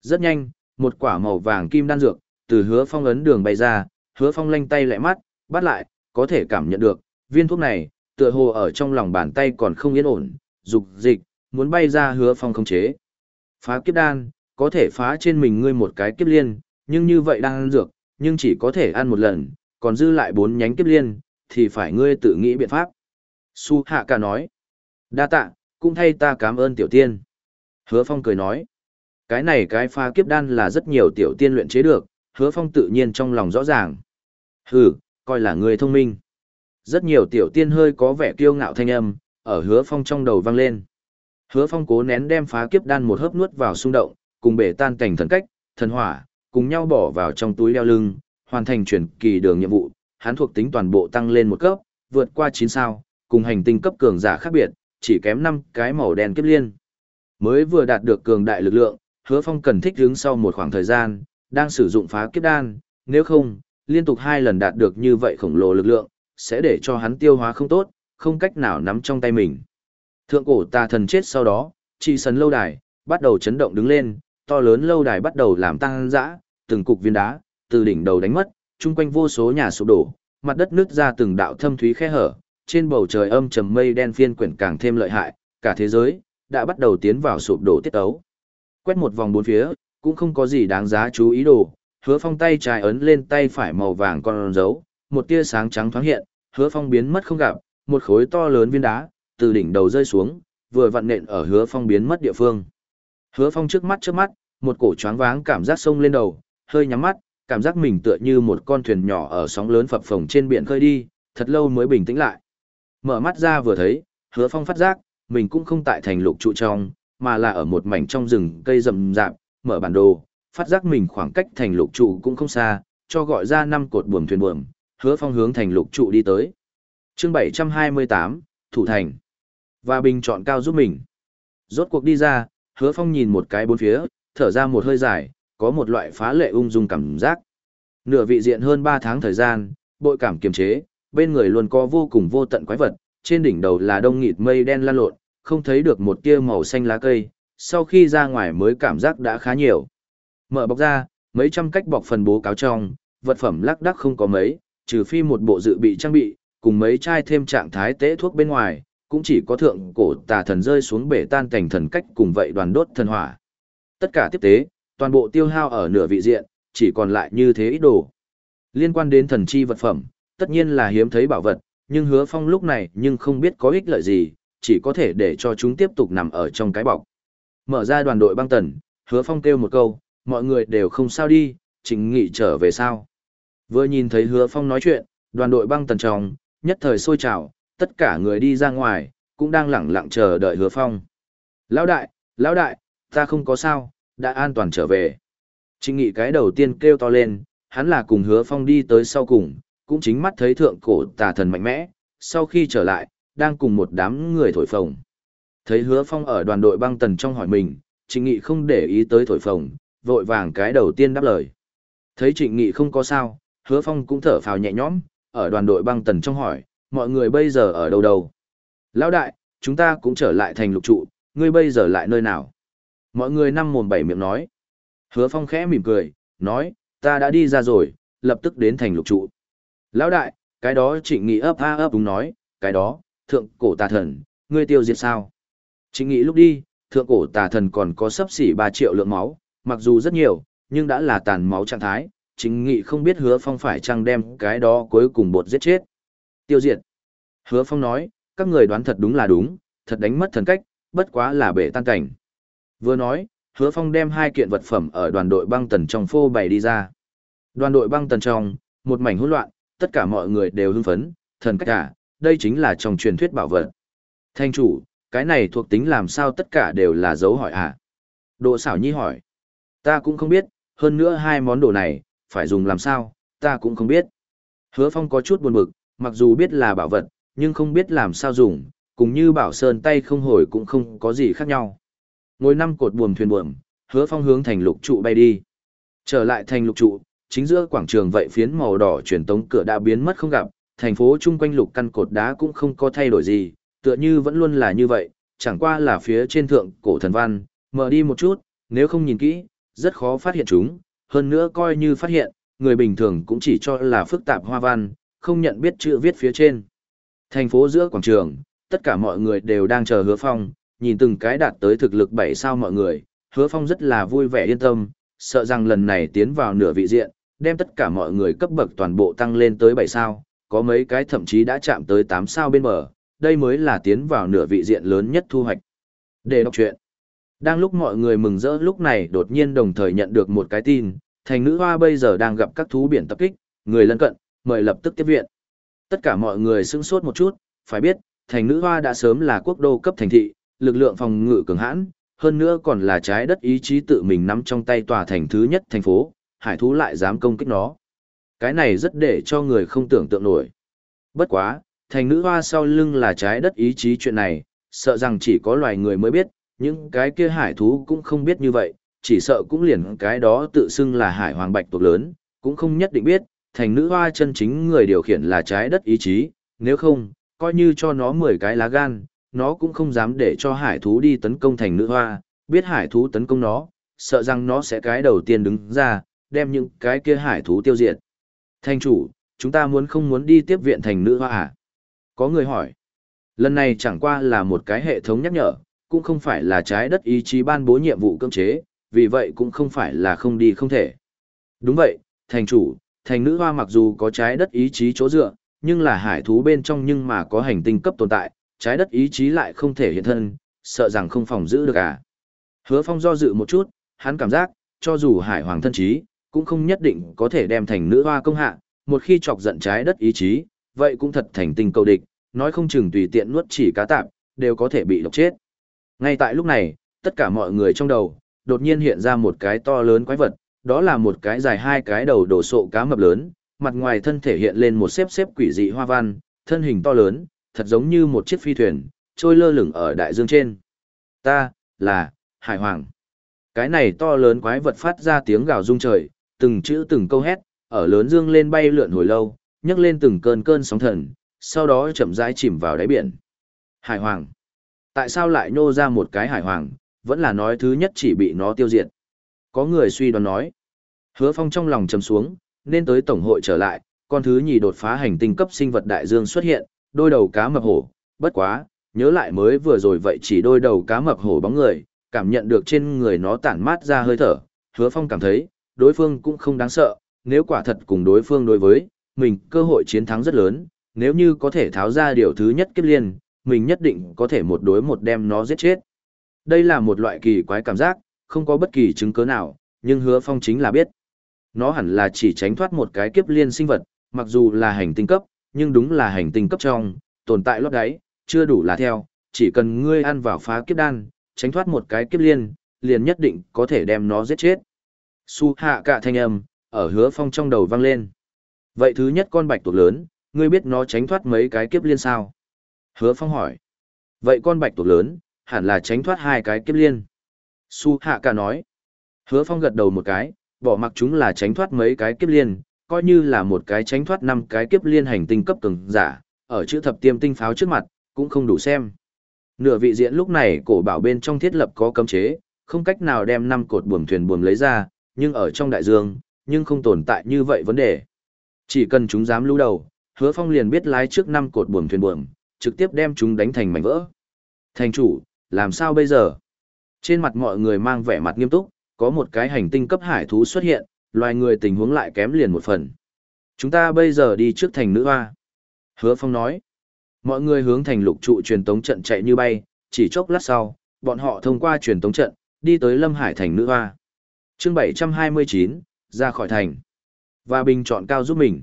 Rất nhanh, một quả màu vàng kim đan dược, từ hứa phong ấn đường bay ra, hứa phong lanh tay lẹ mắt, bắt lại, có thể cảm nhận được, viên thuốc này, tựa hồ ở trong lòng bàn tay còn không yên ổn, dục dịch, muốn bay ra hứa phong không chế. Phá kiếp đan, có thể phá trên mình ngươi một cái kiếp liên, nhưng như vậy đang ăn dược, nhưng chỉ có thể ăn một lần, còn dư lại bốn nhánh kiếp liên, thì phải ngươi tự nghĩ biện pháp. Su hạ cả nói, đa tạ, cũng thay ta cảm ơn tiểu tiên. Hứa phong cười nói, cái này cái phá kiếp đan là rất nhiều tiểu tiên luyện chế được, hứa phong tự nhiên trong lòng rõ ràng. Hừ, coi là người thông minh. Rất nhiều tiểu tiên hơi có vẻ kiêu ngạo thanh âm, ở hứa phong trong đầu vang lên. Hứa phong cố nén đem phá kiếp đan một hớp nuốt vào xung động, cùng bể tan cảnh thần cách, thần hỏa, cùng nhau bỏ vào trong túi đeo lưng, hoàn thành chuyển kỳ đường nhiệm vụ, hắn thuộc tính toàn bộ tăng lên một cấp, vượt qua 9 sao, cùng hành tinh cấp cường giả khác biệt, chỉ kém 5 cái màu đen kiếp liên. Mới vừa đạt được cường đại lực lượng, hứa phong cần thích ứng sau một khoảng thời gian, đang sử dụng phá kiếp đan, nếu không, liên tục hai lần đạt được như vậy khổng lồ lực lượng, sẽ để cho hắn tiêu hóa không tốt, không cách nào nắm trong tay mình. Thượng cổ tà thần chết sau đó, chỉ sần lâu đài, bắt đầu chấn động đứng lên, to lớn lâu đài bắt đầu làm tăng dã, từng cục viên đá, từ đỉnh đầu đánh mất, chung quanh vô số nhà sụp đổ, mặt đất nứt ra từng đạo thâm thúy khe hở, trên bầu trời âm trầm mây đen phiên quyển càng thêm lợi hại, cả thế giới đã bắt đầu tiến vào sụp đổ tiết tấu. Quét một vòng bốn phía, cũng không có gì đáng giá chú ý đồ, hứa phong tay trái ấn lên tay phải màu vàng con dấu, một tia sáng trắng thoáng hiện, hứa phong biến mất không gặp, một khối to lớn viên đá, từ đỉnh đầu rơi xuống, vừa vặn nện ở hứa phong biến mất địa phương. Hứa phong trước mắt trước mắt, một cổ choáng váng cảm giác sông lên đầu, hơi nhắm mắt, cảm giác mình tựa như một con thuyền nhỏ ở sóng lớn phập phồng trên biển khơi đi, thật lâu mới bình tĩnh lại. Mở mắt ra vừa thấy, hứa phong phát giác, mình cũng không tại thành lục trụ trong, mà là ở một mảnh trong rừng cây rậm rạp, mở bản đồ, phát giác mình khoảng cách thành lục trụ cũng không xa, cho gọi ra năm cột buồm thuyền buồm, hứa phong hướng thành lục trụ đi tới. chương 728, Thủ Thành. Và bình chọn cao giúp mình. Rốt cuộc đi ra, hứa phong nhìn một cái bốn phía, thở ra một hơi dài, có một loại phá lệ ung dung cảm giác. Nửa vị diện hơn 3 tháng thời gian, bội cảm kiềm chế, bên người luôn có vô cùng vô tận quái vật, trên đỉnh đầu là đông nghịt mây đen lan lộn, không thấy được một tia màu xanh lá cây, sau khi ra ngoài mới cảm giác đã khá nhiều. Mở bọc ra, mấy trăm cách bọc phần bố cáo trong, vật phẩm lắc đắc không có mấy, trừ phi một bộ dự bị trang bị, cùng mấy chai thêm trạng thái tế thuốc bên ngoài, cũng chỉ có thượng cổ tà thần rơi xuống bể tan cảnh thần cách cùng vậy đoàn đốt thần hỏa. Tất cả tiếp tế, toàn bộ tiêu hao ở nửa vị diện, chỉ còn lại như thế ít đồ. Liên quan đến thần chi vật phẩm, tất nhiên là hiếm thấy bảo vật, nhưng hứa phong lúc này nhưng không biết có ích lợi gì, chỉ có thể để cho chúng tiếp tục nằm ở trong cái bọc. Mở ra đoàn đội băng tần, hứa phong kêu một câu, mọi người đều không sao đi, trình nghị trở về sao. Vừa nhìn thấy hứa phong nói chuyện, đoàn đội băng tần trong, nhất thời sôi trào, tất cả người đi ra ngoài, cũng đang lẳng lặng chờ đợi hứa phong. Lão đại, lão đại, ta không có sao, đã an toàn trở về. Trình nghị cái đầu tiên kêu to lên, hắn là cùng hứa phong đi tới sau cùng, cũng chính mắt thấy thượng cổ tà thần mạnh mẽ, sau khi trở lại, đang cùng một đám người thổi phồng. Thấy hứa phong ở đoàn đội băng tần trong hỏi mình, trịnh nghị không để ý tới thổi phồng, vội vàng cái đầu tiên đáp lời. Thấy trịnh nghị không có sao, hứa phong cũng thở phào nhẹ nhõm, ở đoàn đội băng tần trong hỏi, mọi người bây giờ ở đâu đâu? Lão đại, chúng ta cũng trở lại thành lục trụ, ngươi bây giờ lại nơi nào? Mọi người năm mồm bảy miệng nói. Hứa phong khẽ mỉm cười, nói, ta đã đi ra rồi, lập tức đến thành lục trụ. Lão đại, cái đó trịnh nghị ấp a ấp đúng nói, cái đó, thượng cổ tà thần, ngươi tiêu diệt sao? Trịnh nghị lúc đi, thượng cổ tà thần còn có sấp xỉ 3 triệu lượng máu, mặc dù rất nhiều, nhưng đã là tàn máu trạng thái, Trịnh nghị không biết hứa phong phải chăng đem cái đó cuối cùng bột giết chết. Tiêu diệt. Hứa phong nói, các người đoán thật đúng là đúng, thật đánh mất thần cách, bất quá là bể tan cảnh. Vừa nói, hứa phong đem hai kiện vật phẩm ở đoàn đội băng tần trong phô bày đi ra. Đoàn đội băng tần trong, một mảnh hỗn loạn, tất cả mọi người đều hưng phấn, thần cách à, đây chính là trong truyền thuyết bảo vật. Thanh chủ, cái này thuộc tính làm sao tất cả đều là dấu hỏi à? Độ xảo nhi hỏi. Ta cũng không biết, hơn nữa hai món đồ này, phải dùng làm sao, ta cũng không biết. Hứa phong có chút buồn bực, mặc dù biết là bảo vật, nhưng không biết làm sao dùng, cùng như bảo sơn tay không hồi cũng không có gì khác nhau. Ngồi năm cột buồm thuyền buồm, hứa phong hướng thành lục trụ bay đi. Trở lại thành lục trụ, chính giữa quảng trường vậy phiến màu đỏ truyền tống cửa đã biến mất không gặp, thành phố chung quanh lục căn cột đá cũng không có thay đổi gì, tựa như vẫn luôn là như vậy, chẳng qua là phía trên thượng cổ thần văn, mở đi một chút, nếu không nhìn kỹ, rất khó phát hiện chúng, hơn nữa coi như phát hiện, người bình thường cũng chỉ cho là phức tạp hoa văn, không nhận biết chữ viết phía trên. Thành phố giữa quảng trường, tất cả mọi người đều đang chờ hứa phong, nhìn từng cái đạt tới thực lực bảy sao mọi người, hứa phong rất là vui vẻ yên tâm, sợ rằng lần này tiến vào nửa vị diện, đem tất cả mọi người cấp bậc toàn bộ tăng lên tới bảy sao, có mấy cái thậm chí đã chạm tới tám sao bên bờ, đây mới là tiến vào nửa vị diện lớn nhất thu hoạch. Để đọc chuyện. Đang lúc mọi người mừng rỡ lúc này đột nhiên đồng thời nhận được một cái tin, thành nữ hoa bây giờ đang gặp các thú biển tập kích, người lân cận, mời lập tức tiếp viện. Tất cả mọi người sững sốt một chút, phải biết, thành nữ hoa đã sớm là quốc đô cấp thành thị, lực lượng phòng ngự cường hãn, hơn nữa còn là trái đất ý chí tự mình nắm trong tay tòa thành thứ nhất thành phố, hải thú lại dám công kích nó. Cái này rất để cho người không tưởng tượng nổi. Bất quá, thành nữ hoa sau lưng là trái đất ý chí chuyện này, sợ rằng chỉ có loài người mới biết, những cái kia hải thú cũng không biết như vậy, chỉ sợ cũng liền cái đó tự xưng là hải hoàng bạch tuộc lớn, cũng không nhất định biết, thành nữ hoa chân chính người điều khiển là trái đất ý chí, nếu không, coi như cho nó 10 cái lá gan, nó cũng không dám để cho hải thú đi tấn công thành nữ hoa, biết hải thú tấn công nó, sợ rằng nó sẽ cái đầu tiên đứng ra, đem những cái kia hải thú tiêu diệt. Thành chủ, chúng ta muốn không muốn đi tiếp viện thành nữ hoa à? Có người hỏi. Lần này chẳng qua là một cái hệ thống nhắc nhở, cũng không phải là trái đất ý chí ban bố nhiệm vụ cưỡng chế, vì vậy cũng không phải là không đi không thể. Đúng vậy, thành chủ, thành nữ hoa mặc dù có trái đất ý chí chỗ dựa, nhưng là hải thú bên trong nhưng mà có hành tinh cấp tồn tại, trái đất ý chí lại không thể hiện thân, sợ rằng không phòng giữ được à. Hứa phong do dự một chút, hắn cảm giác, cho dù hải hoàng thân trí, cũng không nhất định có thể đem thành nữ hoa công hạ, một khi chọc giận trái đất ý chí, vậy cũng thật thành tình cầu địch, nói không chừng tùy tiện nuốt chỉ cá tạp, đều có thể bị độc chết. Ngay tại lúc này, tất cả mọi người trong đầu, đột nhiên hiện ra một cái to lớn quái vật, đó là một cái dài hai cái đầu đổ sộ cá mập lớn, mặt ngoài thân thể hiện lên một xếp xếp quỷ dị hoa văn, thân hình to lớn, thật giống như một chiếc phi thuyền, trôi lơ lửng ở đại dương trên. Ta, là, Hải Hoàng. Cái này to lớn quái vật phát ra tiếng gào rung trời, từng chữ từng câu hét, ở lớn dương lên bay lượn hồi lâu, nhấc lên từng cơn cơn sóng thần, sau đó chậm rãi chìm vào đáy biển. Hải Hoàng. Tại sao lại nô ra một cái Hải Hoàng, vẫn là nói thứ nhất chỉ bị nó tiêu diệt. Có người suy đoán nói. Hứa Phong trong lòng trầm xuống, nên tới Tổng hội trở lại, con thứ nhì đột phá hành tinh cấp sinh vật đại dương xuất hiện, đôi đầu cá mập hổ, bất quá, nhớ lại mới vừa rồi vậy chỉ đôi đầu cá mập hổ bóng người, cảm nhận được trên người nó tản mát ra hơi thở, hứa phong cảm thấy, đối phương cũng không đáng sợ, nếu quả thật cùng đối phương đối với, mình cơ hội chiến thắng rất lớn, nếu như có thể tháo ra điều thứ nhất kiếp liên, mình nhất định có thể một đối một đem nó giết chết. Đây là một loại kỳ quái cảm giác, không có bất kỳ chứng cứ nào, nhưng hứa phong chính là biết. Nó hẳn là chỉ tránh thoát một cái kiếp liên sinh vật, mặc dù là hành tinh cấp, nhưng đúng là hành tinh cấp trong, tồn tại lót đáy, chưa đủ là theo, chỉ cần ngươi ăn vào phá kiếp đan, tránh thoát một cái kiếp liên, liền nhất định có thể đem nó giết chết. Su hạ cả thanh âm, ở hứa phong trong đầu vang lên. Vậy thứ nhất con bạch tuộc lớn, ngươi biết nó tránh thoát mấy cái kiếp liên sao? Hứa phong hỏi. Vậy con bạch tuộc lớn, hẳn là tránh thoát hai cái kiếp liên. Su hạ cả nói. Hứa phong gật đầu một cái, bỏ mặc chúng là tránh thoát mấy cái kiếp liên, coi như là một cái tránh thoát năm cái kiếp liên hành tinh cấp cường giả, ở chữ thập tiêm tinh pháo trước mặt, cũng không đủ xem. Nửa vị diện lúc này cổ bảo bên trong thiết lập có cấm chế, không cách nào đem năm cột buồm thuyền buồm lấy ra, nhưng ở trong đại dương, nhưng không tồn tại như vậy vấn đề. Chỉ cần chúng dám lưu đầu, hứa phong liền biết lái trước năm cột buồm thuyền buồm, trực tiếp đem chúng đánh thành mảnh vỡ. Thành chủ, làm sao bây giờ? Trên mặt mọi người mang vẻ mặt nghiêm túc, có một cái hành tinh cấp hải thú xuất hiện, loài người tình huống lại kém liền một phần. Chúng ta bây giờ đi trước thành nữ hoa. Hứa Phong nói. Mọi người hướng thành lục trụ truyền tống trận chạy như bay, chỉ chốc lát sau, bọn họ thông qua truyền tống trận, đi tới Lâm Hải thành nữ hoa. chương 729, ra khỏi thành. Và bình chọn cao giúp mình.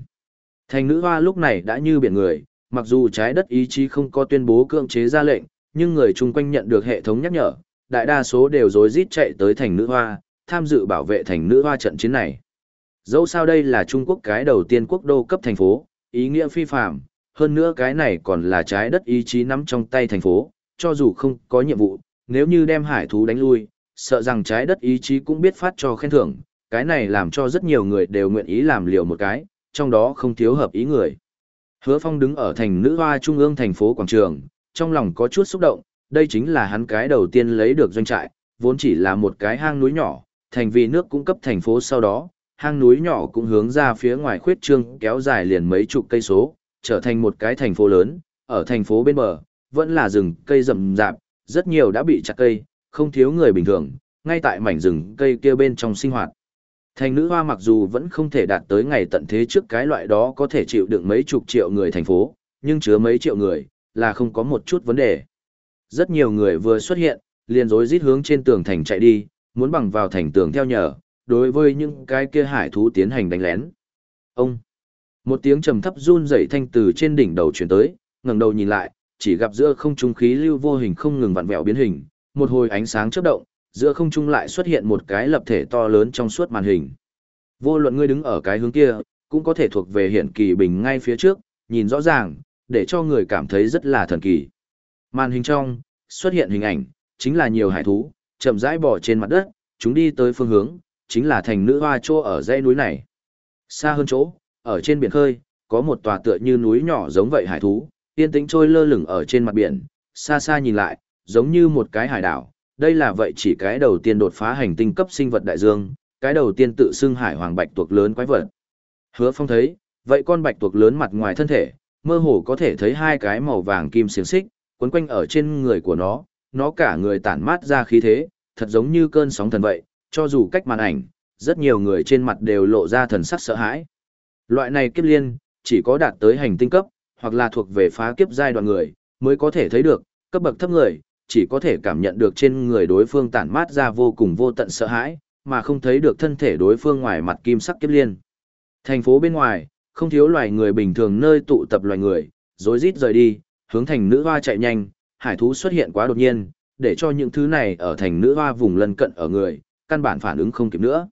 Thành nữ hoa lúc này đã như biển người, mặc dù trái đất ý chí không có tuyên bố cưỡng chế ra lệnh, nhưng người chung quanh nhận được hệ thống nhắc nhở, đại đa số đều rối rít chạy tới thành nữ hoa, tham dự bảo vệ thành nữ hoa trận chiến này. Dẫu sao đây là Trung Quốc cái đầu tiên quốc đô cấp thành phố, ý nghĩa phi phạm, hơn nữa cái này còn là trái đất ý chí nắm trong tay thành phố, cho dù không có nhiệm vụ, nếu như đem hải thú đánh lui, sợ rằng trái đất ý chí cũng biết phát cho khen thưởng, cái này làm cho rất nhiều người đều nguyện ý làm liều một cái, trong đó không thiếu hợp ý người. Hứa Phong đứng ở thành nữ hoa trung ương thành phố quảng trường, trong lòng có chút xúc động, đây chính là hắn cái đầu tiên lấy được doanh trại, vốn chỉ là một cái hang núi nhỏ, thành vì nước cung cấp thành phố sau đó, hang núi nhỏ cũng hướng ra phía ngoài khuyết trương kéo dài liền mấy chục cây số, trở thành một cái thành phố lớn, ở thành phố bên bờ, vẫn là rừng cây rậm rạp, rất nhiều đã bị chặt cây, không thiếu người bình thường, ngay tại mảnh rừng cây kia bên trong sinh hoạt. Thành nữ hoa mặc dù vẫn không thể đạt tới ngày tận thế trước cái loại đó có thể chịu đựng mấy chục triệu người thành phố, nhưng chứa mấy triệu người, là không có một chút vấn đề. Rất nhiều người vừa xuất hiện, liền rối rít hướng trên tường thành chạy đi, muốn bằng vào thành tường theo nhờ, đối với những cái kia hải thú tiến hành đánh lén. Ông! Một tiếng trầm thấp run rẩy thanh từ trên đỉnh đầu chuyển tới, ngẩng đầu nhìn lại, chỉ gặp giữa không trung khí lưu vô hình không ngừng vặn vẹo biến hình, một hồi ánh sáng chớp động, giữa không trung lại xuất hiện một cái lập thể to lớn trong suốt màn hình. Vô luận ngươi đứng ở cái hướng kia, cũng có thể thuộc về hiện kỳ bình ngay phía trước, nhìn rõ ràng, để cho người cảm thấy rất là thần kỳ. Màn hình trong, xuất hiện hình ảnh, chính là nhiều hải thú, chậm rãi bỏ trên mặt đất, chúng đi tới phương hướng, chính là thành nữ hoa trô ở dãy núi này. Xa hơn chỗ, ở trên biển khơi, có một tòa tựa như núi nhỏ giống vậy hải thú, yên tĩnh trôi lơ lửng ở trên mặt biển, xa xa nhìn lại, giống như một cái hải đảo. Đây là vậy chỉ cái đầu tiên đột phá hành tinh cấp sinh vật đại dương, cái đầu tiên tự xưng hải hoàng bạch tuộc lớn quái vật. Hứa Phong thấy, vậy con bạch tuộc lớn mặt ngoài thân thể, mơ hồ có thể thấy hai cái màu vàng kim xiềng xích, quấn quanh ở trên người của nó, nó cả người tản mát ra khí thế, thật giống như cơn sóng thần vậy, cho dù cách màn ảnh, rất nhiều người trên mặt đều lộ ra thần sắc sợ hãi. Loại này kiếp liên, chỉ có đạt tới hành tinh cấp, hoặc là thuộc về phá kiếp giai đoạn người, mới có thể thấy được, cấp bậc thấp người, chỉ có thể cảm nhận được trên người đối phương tản mát ra vô cùng vô tận sợ hãi, mà không thấy được thân thể đối phương ngoài mặt kim sắc kiếp liên. Thành phố bên ngoài, không thiếu loài người bình thường nơi tụ tập loài người, rối rít rời đi, hướng thành nữ hoa chạy nhanh, hải thú xuất hiện quá đột nhiên, để cho những thứ này ở thành nữ hoa vùng lân cận ở người, căn bản phản ứng không kịp nữa.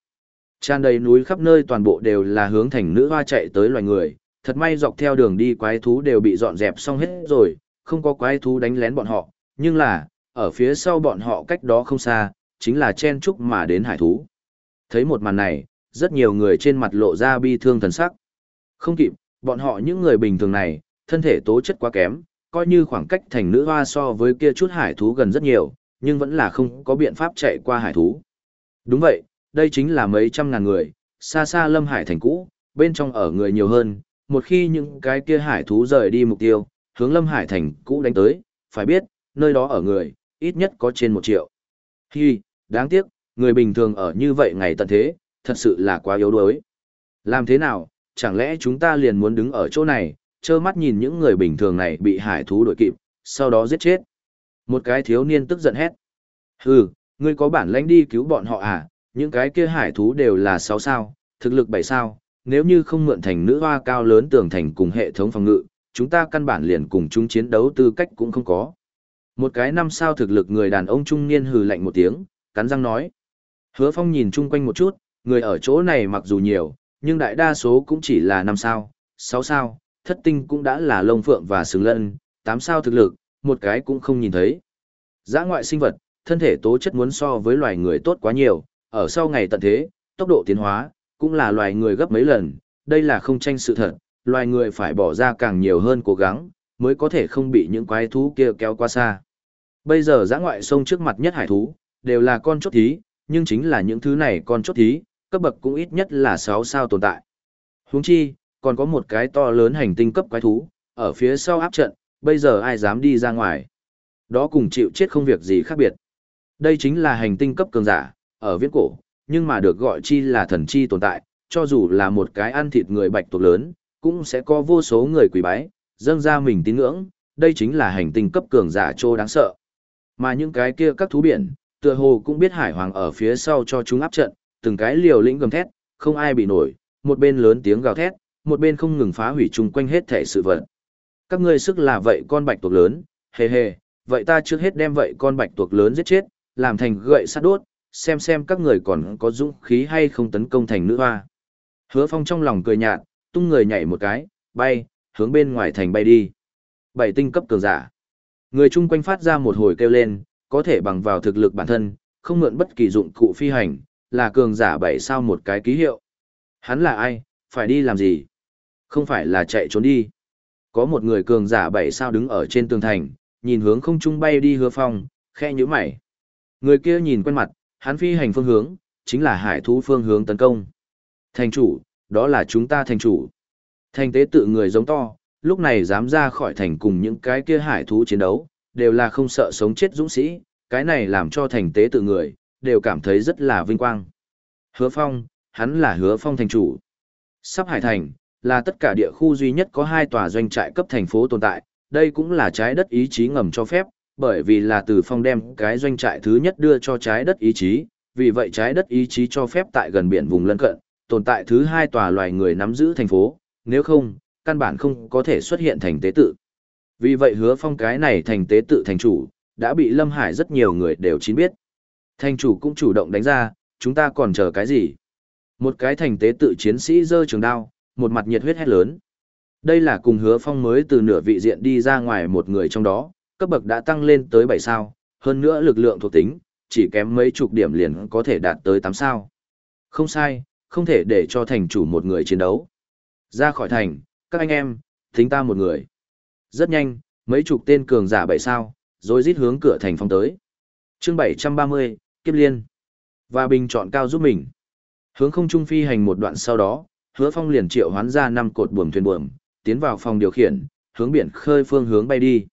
Tràn đầy núi khắp nơi toàn bộ đều là hướng thành nữ hoa chạy tới loài người, thật may dọc theo đường đi quái thú đều bị dọn dẹp xong hết rồi, không có quái thú đánh lén bọn họ, nhưng là, ở phía sau bọn họ cách đó không xa, chính là chen trúc mà đến hải thú. Thấy một màn này, rất nhiều người trên mặt lộ ra bi thương thần sắc. Không kịp, bọn họ những người bình thường này, thân thể tố chất quá kém, coi như khoảng cách thành nữ hoa so với kia chút hải thú gần rất nhiều, nhưng vẫn là không có biện pháp chạy qua hải thú. Đúng vậy, đây chính là mấy trăm ngàn người, xa xa lâm hải thành cũ, bên trong ở người nhiều hơn, một khi những cái kia hải thú rời đi mục tiêu, hướng lâm hải thành cũ đánh tới, phải biết, nơi đó ở người, ít nhất có trên một triệu. Hi, đáng tiếc, người bình thường ở như vậy ngày tận thế, thật sự là quá yếu đuối. Làm thế nào, chẳng lẽ chúng ta liền muốn đứng ở chỗ này, trơ mắt nhìn những người bình thường này bị hải thú đuổi kịp, sau đó giết chết. Một cái thiếu niên tức giận hét. Hừ, ngươi có bản lãnh đi cứu bọn họ à, những cái kia hải thú đều là 6 sao, thực lực 7 sao, nếu như không mượn thành nữ hoa cao lớn tường thành cùng hệ thống phòng ngự, chúng ta căn bản liền cùng chúng chiến đấu tư cách cũng không có. Một cái năm sao thực lực người đàn ông trung niên hừ lạnh một tiếng, cắn răng nói. Hứa Phong nhìn chung quanh một chút, người ở chỗ này mặc dù nhiều, nhưng đại đa số cũng chỉ là năm sao, 6 sao, thất tinh cũng đã là lông phượng và sừng lân, tám sao thực lực, một cái cũng không nhìn thấy. Giã ngoại sinh vật, thân thể tố chất muốn so với loài người tốt quá nhiều, ở sau ngày tận thế, tốc độ tiến hóa, cũng là loài người gấp mấy lần, đây là không tranh sự thật, loài người phải bỏ ra càng nhiều hơn cố gắng, mới có thể không bị những quái thú kia kéo qua xa. Bây giờ giã ngoại sông trước mặt nhất hải thú, đều là con chốt thí, nhưng chính là những thứ này con chốt thí, cấp bậc cũng ít nhất là 6 sao tồn tại. Huống chi, còn có một cái to lớn hành tinh cấp quái thú, ở phía sau áp trận, bây giờ ai dám đi ra ngoài. Đó cùng chịu chết không việc gì khác biệt. Đây chính là hành tinh cấp cường giả, ở viễn cổ, nhưng mà được gọi chi là thần chi tồn tại, cho dù là một cái ăn thịt người bạch tuộc lớn, cũng sẽ có vô số người quỳ bái, dâng ra mình tín ngưỡng, đây chính là hành tinh cấp cường giả trô đáng sợ. Mà những cái kia các thú biển, tựa hồ cũng biết hải hoàng ở phía sau cho chúng áp trận, từng cái liều lĩnh gầm thét, không ai bị nổi, một bên lớn tiếng gào thét, một bên không ngừng phá hủy chung quanh hết thể sự vật. Các ngươi sức là vậy con bạch tuộc lớn, hề hề, vậy ta trước hết đem vậy con bạch tuộc lớn giết chết, làm thành gậy sắt đốt, xem xem các người còn có dũng khí hay không tấn công thành nữ hoa. Hứa phong trong lòng cười nhạt, tung người nhảy một cái, bay, hướng bên ngoài thành bay đi. Bảy tinh cấp cường giả. Người chung quanh phát ra một hồi kêu lên, có thể bằng vào thực lực bản thân, không mượn bất kỳ dụng cụ phi hành, là cường giả bảy sao một cái ký hiệu. Hắn là ai, phải đi làm gì? Không phải là chạy trốn đi. Có một người cường giả bảy sao đứng ở trên tường thành, nhìn hướng không trung bay đi hứa phong, khe nhíu mày. Người kia nhìn quen mặt, hắn phi hành phương hướng, chính là hải thú phương hướng tấn công. Thành chủ, đó là chúng ta thành chủ. Thành tế tự người giống to, lúc này dám ra khỏi thành cùng những cái kia hải thú chiến đấu, đều là không sợ sống chết dũng sĩ, cái này làm cho thành tế tự người, đều cảm thấy rất là vinh quang. Hứa phong, hắn là hứa phong thành chủ. Sắp hải thành, là tất cả địa khu duy nhất có hai tòa doanh trại cấp thành phố tồn tại, đây cũng là trái đất ý chí ngầm cho phép, bởi vì là từ phong đem cái doanh trại thứ nhất đưa cho trái đất ý chí, vì vậy trái đất ý chí cho phép tại gần biển vùng lân cận, tồn tại thứ hai tòa loài người nắm giữ thành phố, nếu không, căn bản không có thể xuất hiện thành tế tự. Vì vậy hứa phong cái này thành tế tự thành chủ, đã bị Lâm Hải rất nhiều người đều chín biết. Thành chủ cũng chủ động đánh ra, chúng ta còn chờ cái gì? Một cái thành tế tự chiến sĩ giơ trường đao, một mặt nhiệt huyết hét lớn. Đây là cùng hứa phong mới từ nửa vị diện đi ra ngoài một người trong đó, cấp bậc đã tăng lên tới 7 sao, hơn nữa lực lượng thuộc tính, chỉ kém mấy chục điểm liền có thể đạt tới 8 sao. Không sai, không thể để cho thành chủ một người chiến đấu. Ra khỏi thành, các anh em, thính ta một người. Rất nhanh, mấy chục tên cường giả 7 sao, rồi rít hướng cửa thành phong tới. chương 730, Kiếp Liên. Và bình chọn cao giúp mình. Hướng không trung phi hành một đoạn sau đó, hứa phong liền triệu hoán ra năm cột buồm thuyền buồm, tiến vào phòng điều khiển, hướng biển khơi phương hướng bay đi.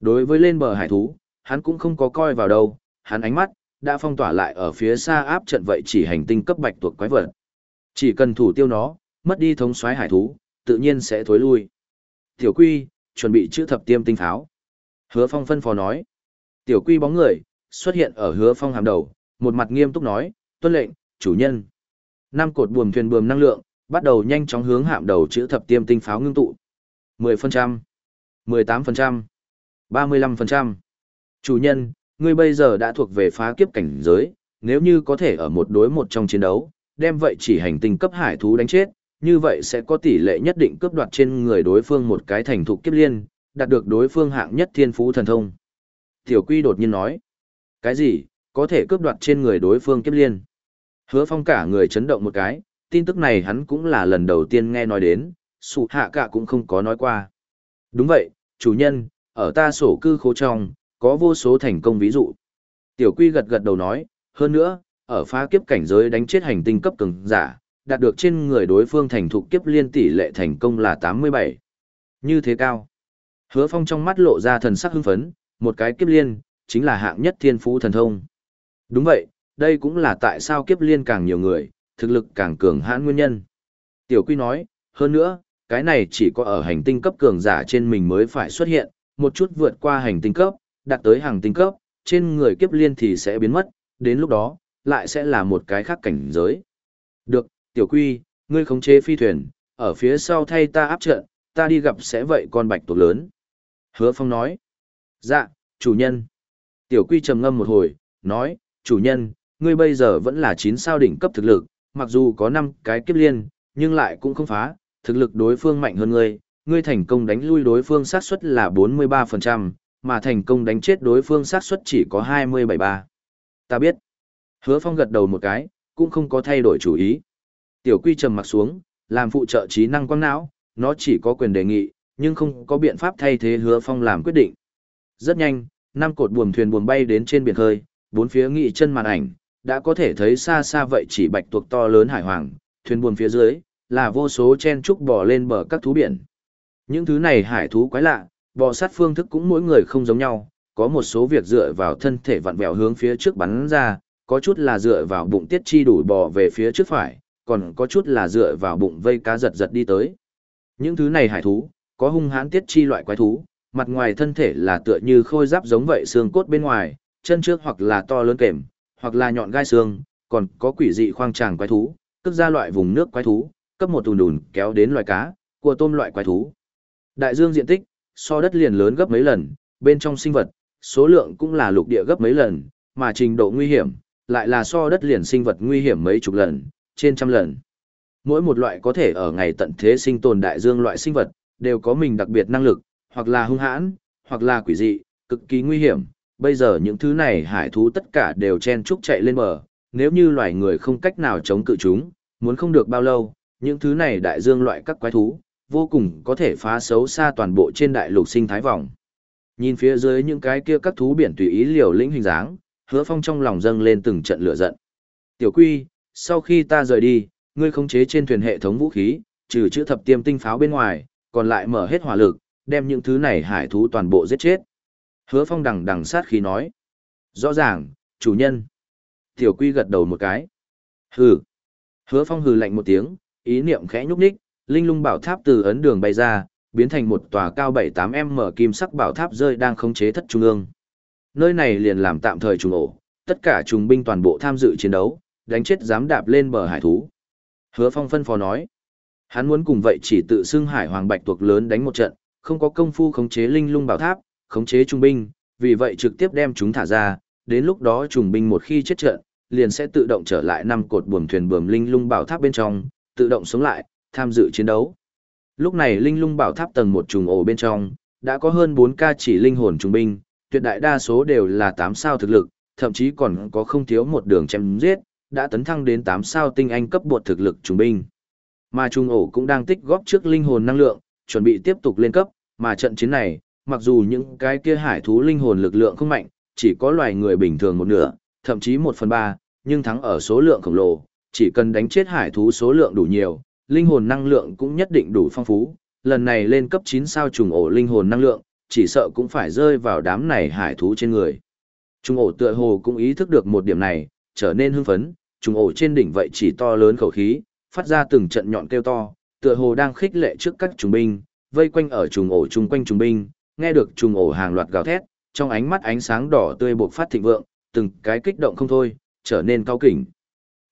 Đối với lên bờ hải thú, hắn cũng không có coi vào đâu, hắn ánh mắt, đã phong tỏa lại ở phía xa áp trận vậy chỉ hành tinh cấp bạch tuộc quái vật. Chỉ cần thủ tiêu nó, mất đi thống soái hải thú, tự nhiên sẽ thối lui. Tiểu Quy, chuẩn bị chữ thập tiêm tinh pháo. Hứa Phong phân phó nói. Tiểu Quy bóng người, xuất hiện ở Hứa Phong hàm đầu, một mặt nghiêm túc nói, tuân lệnh, chủ nhân. Năm cột buồm thuyền buồm năng lượng, bắt đầu nhanh chóng hướng hạm đầu chữ thập tiêm tinh pháo ngưng tụ. 10%, 18%, 35%. Chủ nhân, ngươi bây giờ đã thuộc về phá kiếp cảnh giới, nếu như có thể ở một đối một trong chiến đấu, đem vậy chỉ hành tinh cấp hải thú đánh chết, như vậy sẽ có tỷ lệ nhất định cướp đoạt trên người đối phương một cái thành thục kiếp liên, đạt được đối phương hạng nhất thiên phú thần thông. Tiểu Quy đột nhiên nói, cái gì, có thể cướp đoạt trên người đối phương kiếp liên. Hứa phong cả người chấn động một cái, tin tức này hắn cũng là lần đầu tiên nghe nói đến, sụ hạ cả cũng không có nói qua. Đúng vậy, chủ nhân, ở ta sổ cư khố trong, có vô số thành công ví dụ. Tiểu Quy gật gật đầu nói, hơn nữa, ở phá kiếp cảnh giới đánh chết hành tinh cấp cường giả, đạt được trên người đối phương thành thục kiếp liên tỷ lệ thành công là 87. Như thế cao. Hứa Phong trong mắt lộ ra thần sắc hưng phấn, một cái kiếp liên, chính là hạng nhất thiên phú thần thông. Đúng vậy, đây cũng là tại sao kiếp liên càng nhiều người, thực lực càng cường hãn nguyên nhân. Tiểu Quy nói, hơn nữa, cái này chỉ có ở hành tinh cấp cường giả trên mình mới phải xuất hiện, một chút vượt qua hành tinh cấp, đạt tới hàng tinh cấp, trên người kiếp liên thì sẽ biến mất, đến lúc đó, lại sẽ là một cái khác cảnh giới. Được, tiểu quy, ngươi khống chế phi thuyền, ở phía sau thay ta áp trận, ta đi gặp sẽ vậy con bạch tuộc lớn. Hứa Phong nói. Dạ, chủ nhân. Tiểu quy trầm ngâm một hồi, nói, chủ nhân, ngươi bây giờ vẫn là 9 sao đỉnh cấp thực lực, mặc dù có 5 cái kiếp liên, nhưng lại cũng không phá, thực lực đối phương mạnh hơn ngươi, ngươi thành công đánh lui đối phương xác suất là 43%, mà thành công đánh chết đối phương xác suất chỉ có 27%. Ta biết. Hứa Phong gật đầu một cái, cũng không có thay đổi chủ ý. Tiểu Quy trầm mặc xuống, làm phụ trợ trí năng quang não, nó chỉ có quyền đề nghị, nhưng không có biện pháp thay thế Hứa Phong làm quyết định. Rất nhanh, năm cột buồm thuyền buồm bay đến trên biển hơi bốn phía nghị chân màn ảnh, đã có thể thấy xa xa vậy chỉ bạch tuộc to lớn hải hoàng, thuyền buồn phía dưới là vô số chen trúc bò lên bờ các thú biển. Những thứ này hải thú quái lạ, bò sát phương thức cũng mỗi người không giống nhau, có một số việc dựa vào thân thể vặn vẹo hướng phía trước bắn ra, có chút là dựa vào bụng tiết chi đủ bò về phía trước phải, còn có chút là dựa vào bụng vây cá giật giật đi tới. Những thứ này hải thú, có hung hãn tiết chi loại quái thú, mặt ngoài thân thể là tựa như khôi giáp giống vậy xương cốt bên ngoài, chân trước hoặc là to lớn kềm, hoặc là nhọn gai xương, còn có quỷ dị khoang tràng quái thú, tức ra loại vùng nước quái thú, cấp một tùn đùn kéo đến loài cá, của tôm loại quái thú. Đại dương diện tích, so đất liền lớn gấp mấy lần, bên trong sinh vật, số lượng cũng là lục địa gấp mấy lần, mà trình độ nguy hiểm, lại là so đất liền sinh vật nguy hiểm mấy chục lần, trên trăm lần. Mỗi một loại có thể ở ngày tận thế sinh tồn đại dương loại sinh vật, đều có mình đặc biệt năng lực, hoặc là hung hãn, hoặc là quỷ dị, cực kỳ nguy hiểm. Bây giờ những thứ này hải thú tất cả đều chen chúc chạy lên bờ, nếu như loài người không cách nào chống cự chúng, muốn không được bao lâu, những thứ này đại dương loại các quái thú, vô cùng có thể phá xấu xa toàn bộ trên đại lục sinh thái vòng. Nhìn phía dưới những cái kia các thú biển tùy ý liều lĩnh hình dáng, hứa phong trong lòng dâng lên từng trận lửa giận. Tiểu quy, sau khi ta rời đi, ngươi khống chế trên thuyền hệ thống vũ khí, trừ chữ thập tiêm tinh pháo bên ngoài, còn lại mở hết hỏa lực, đem những thứ này hải thú toàn bộ giết chết. Hứa phong đằng đằng sát khí nói. Rõ ràng, chủ nhân. Tiểu quy gật đầu một cái. Hừ. Hứa phong hừ lạnh một tiếng, ý niệm khẽ nhúc nhích, linh lung bảo tháp từ ấn đường bay ra, biến thành một tòa cao 7-8m kim sắc bảo tháp rơi đang khống chế thất trung ương. Nơi này liền làm tạm thời trùng ổ, tất cả trùng binh toàn bộ tham dự chiến đấu, đánh chết dám đạp lên bờ hải thú. Hứa Phong phân phó nói, hắn muốn cùng vậy chỉ tự xưng hải hoàng bạch tuộc lớn đánh một trận, không có công phu khống chế linh lung bảo tháp, khống chế trung binh, vì vậy trực tiếp đem chúng thả ra, đến lúc đó trùng binh một khi chết trận, liền sẽ tự động trở lại năm cột buồm thuyền buồm linh lung bảo tháp bên trong, tự động sống lại, tham dự chiến đấu. Lúc này linh lung bảo tháp tầng một trùng ổ bên trong, đã có hơn 4 ca chỉ linh hồn trùng binh, tuyệt đại đa số đều là 8 sao thực lực, thậm chí còn có không thiếu một đường chém giết, đã tấn thăng đến 8 sao tinh anh cấp bột thực lực trùng binh. Mà trùng ổ cũng đang tích góp trước linh hồn năng lượng, chuẩn bị tiếp tục lên cấp, mà trận chiến này, mặc dù những cái kia hải thú linh hồn lực lượng không mạnh, chỉ có loài người bình thường một nửa, thậm chí một phần ba, nhưng thắng ở số lượng khổng lồ, chỉ cần đánh chết hải thú số lượng đủ nhiều, linh hồn năng lượng cũng nhất định đủ phong phú, lần này lên cấp 9 sao trùng ổ linh hồn năng lượng, chỉ sợ cũng phải rơi vào đám này hải thú trên người. Trùng ổ tựa hồ cũng ý thức được một điểm này, trở nên hưng phấn, trùng ổ trên đỉnh vậy chỉ to lớn khẩu khí, phát ra từng trận nhọn kêu to, tựa hồ đang khích lệ trước các trùng binh, vây quanh ở trùng ổ chung quanh trùng binh, nghe được trùng ổ hàng loạt gào thét, trong ánh mắt ánh sáng đỏ tươi bộc phát thịnh vượng, từng cái kích động không thôi, trở nên cao kỉnh.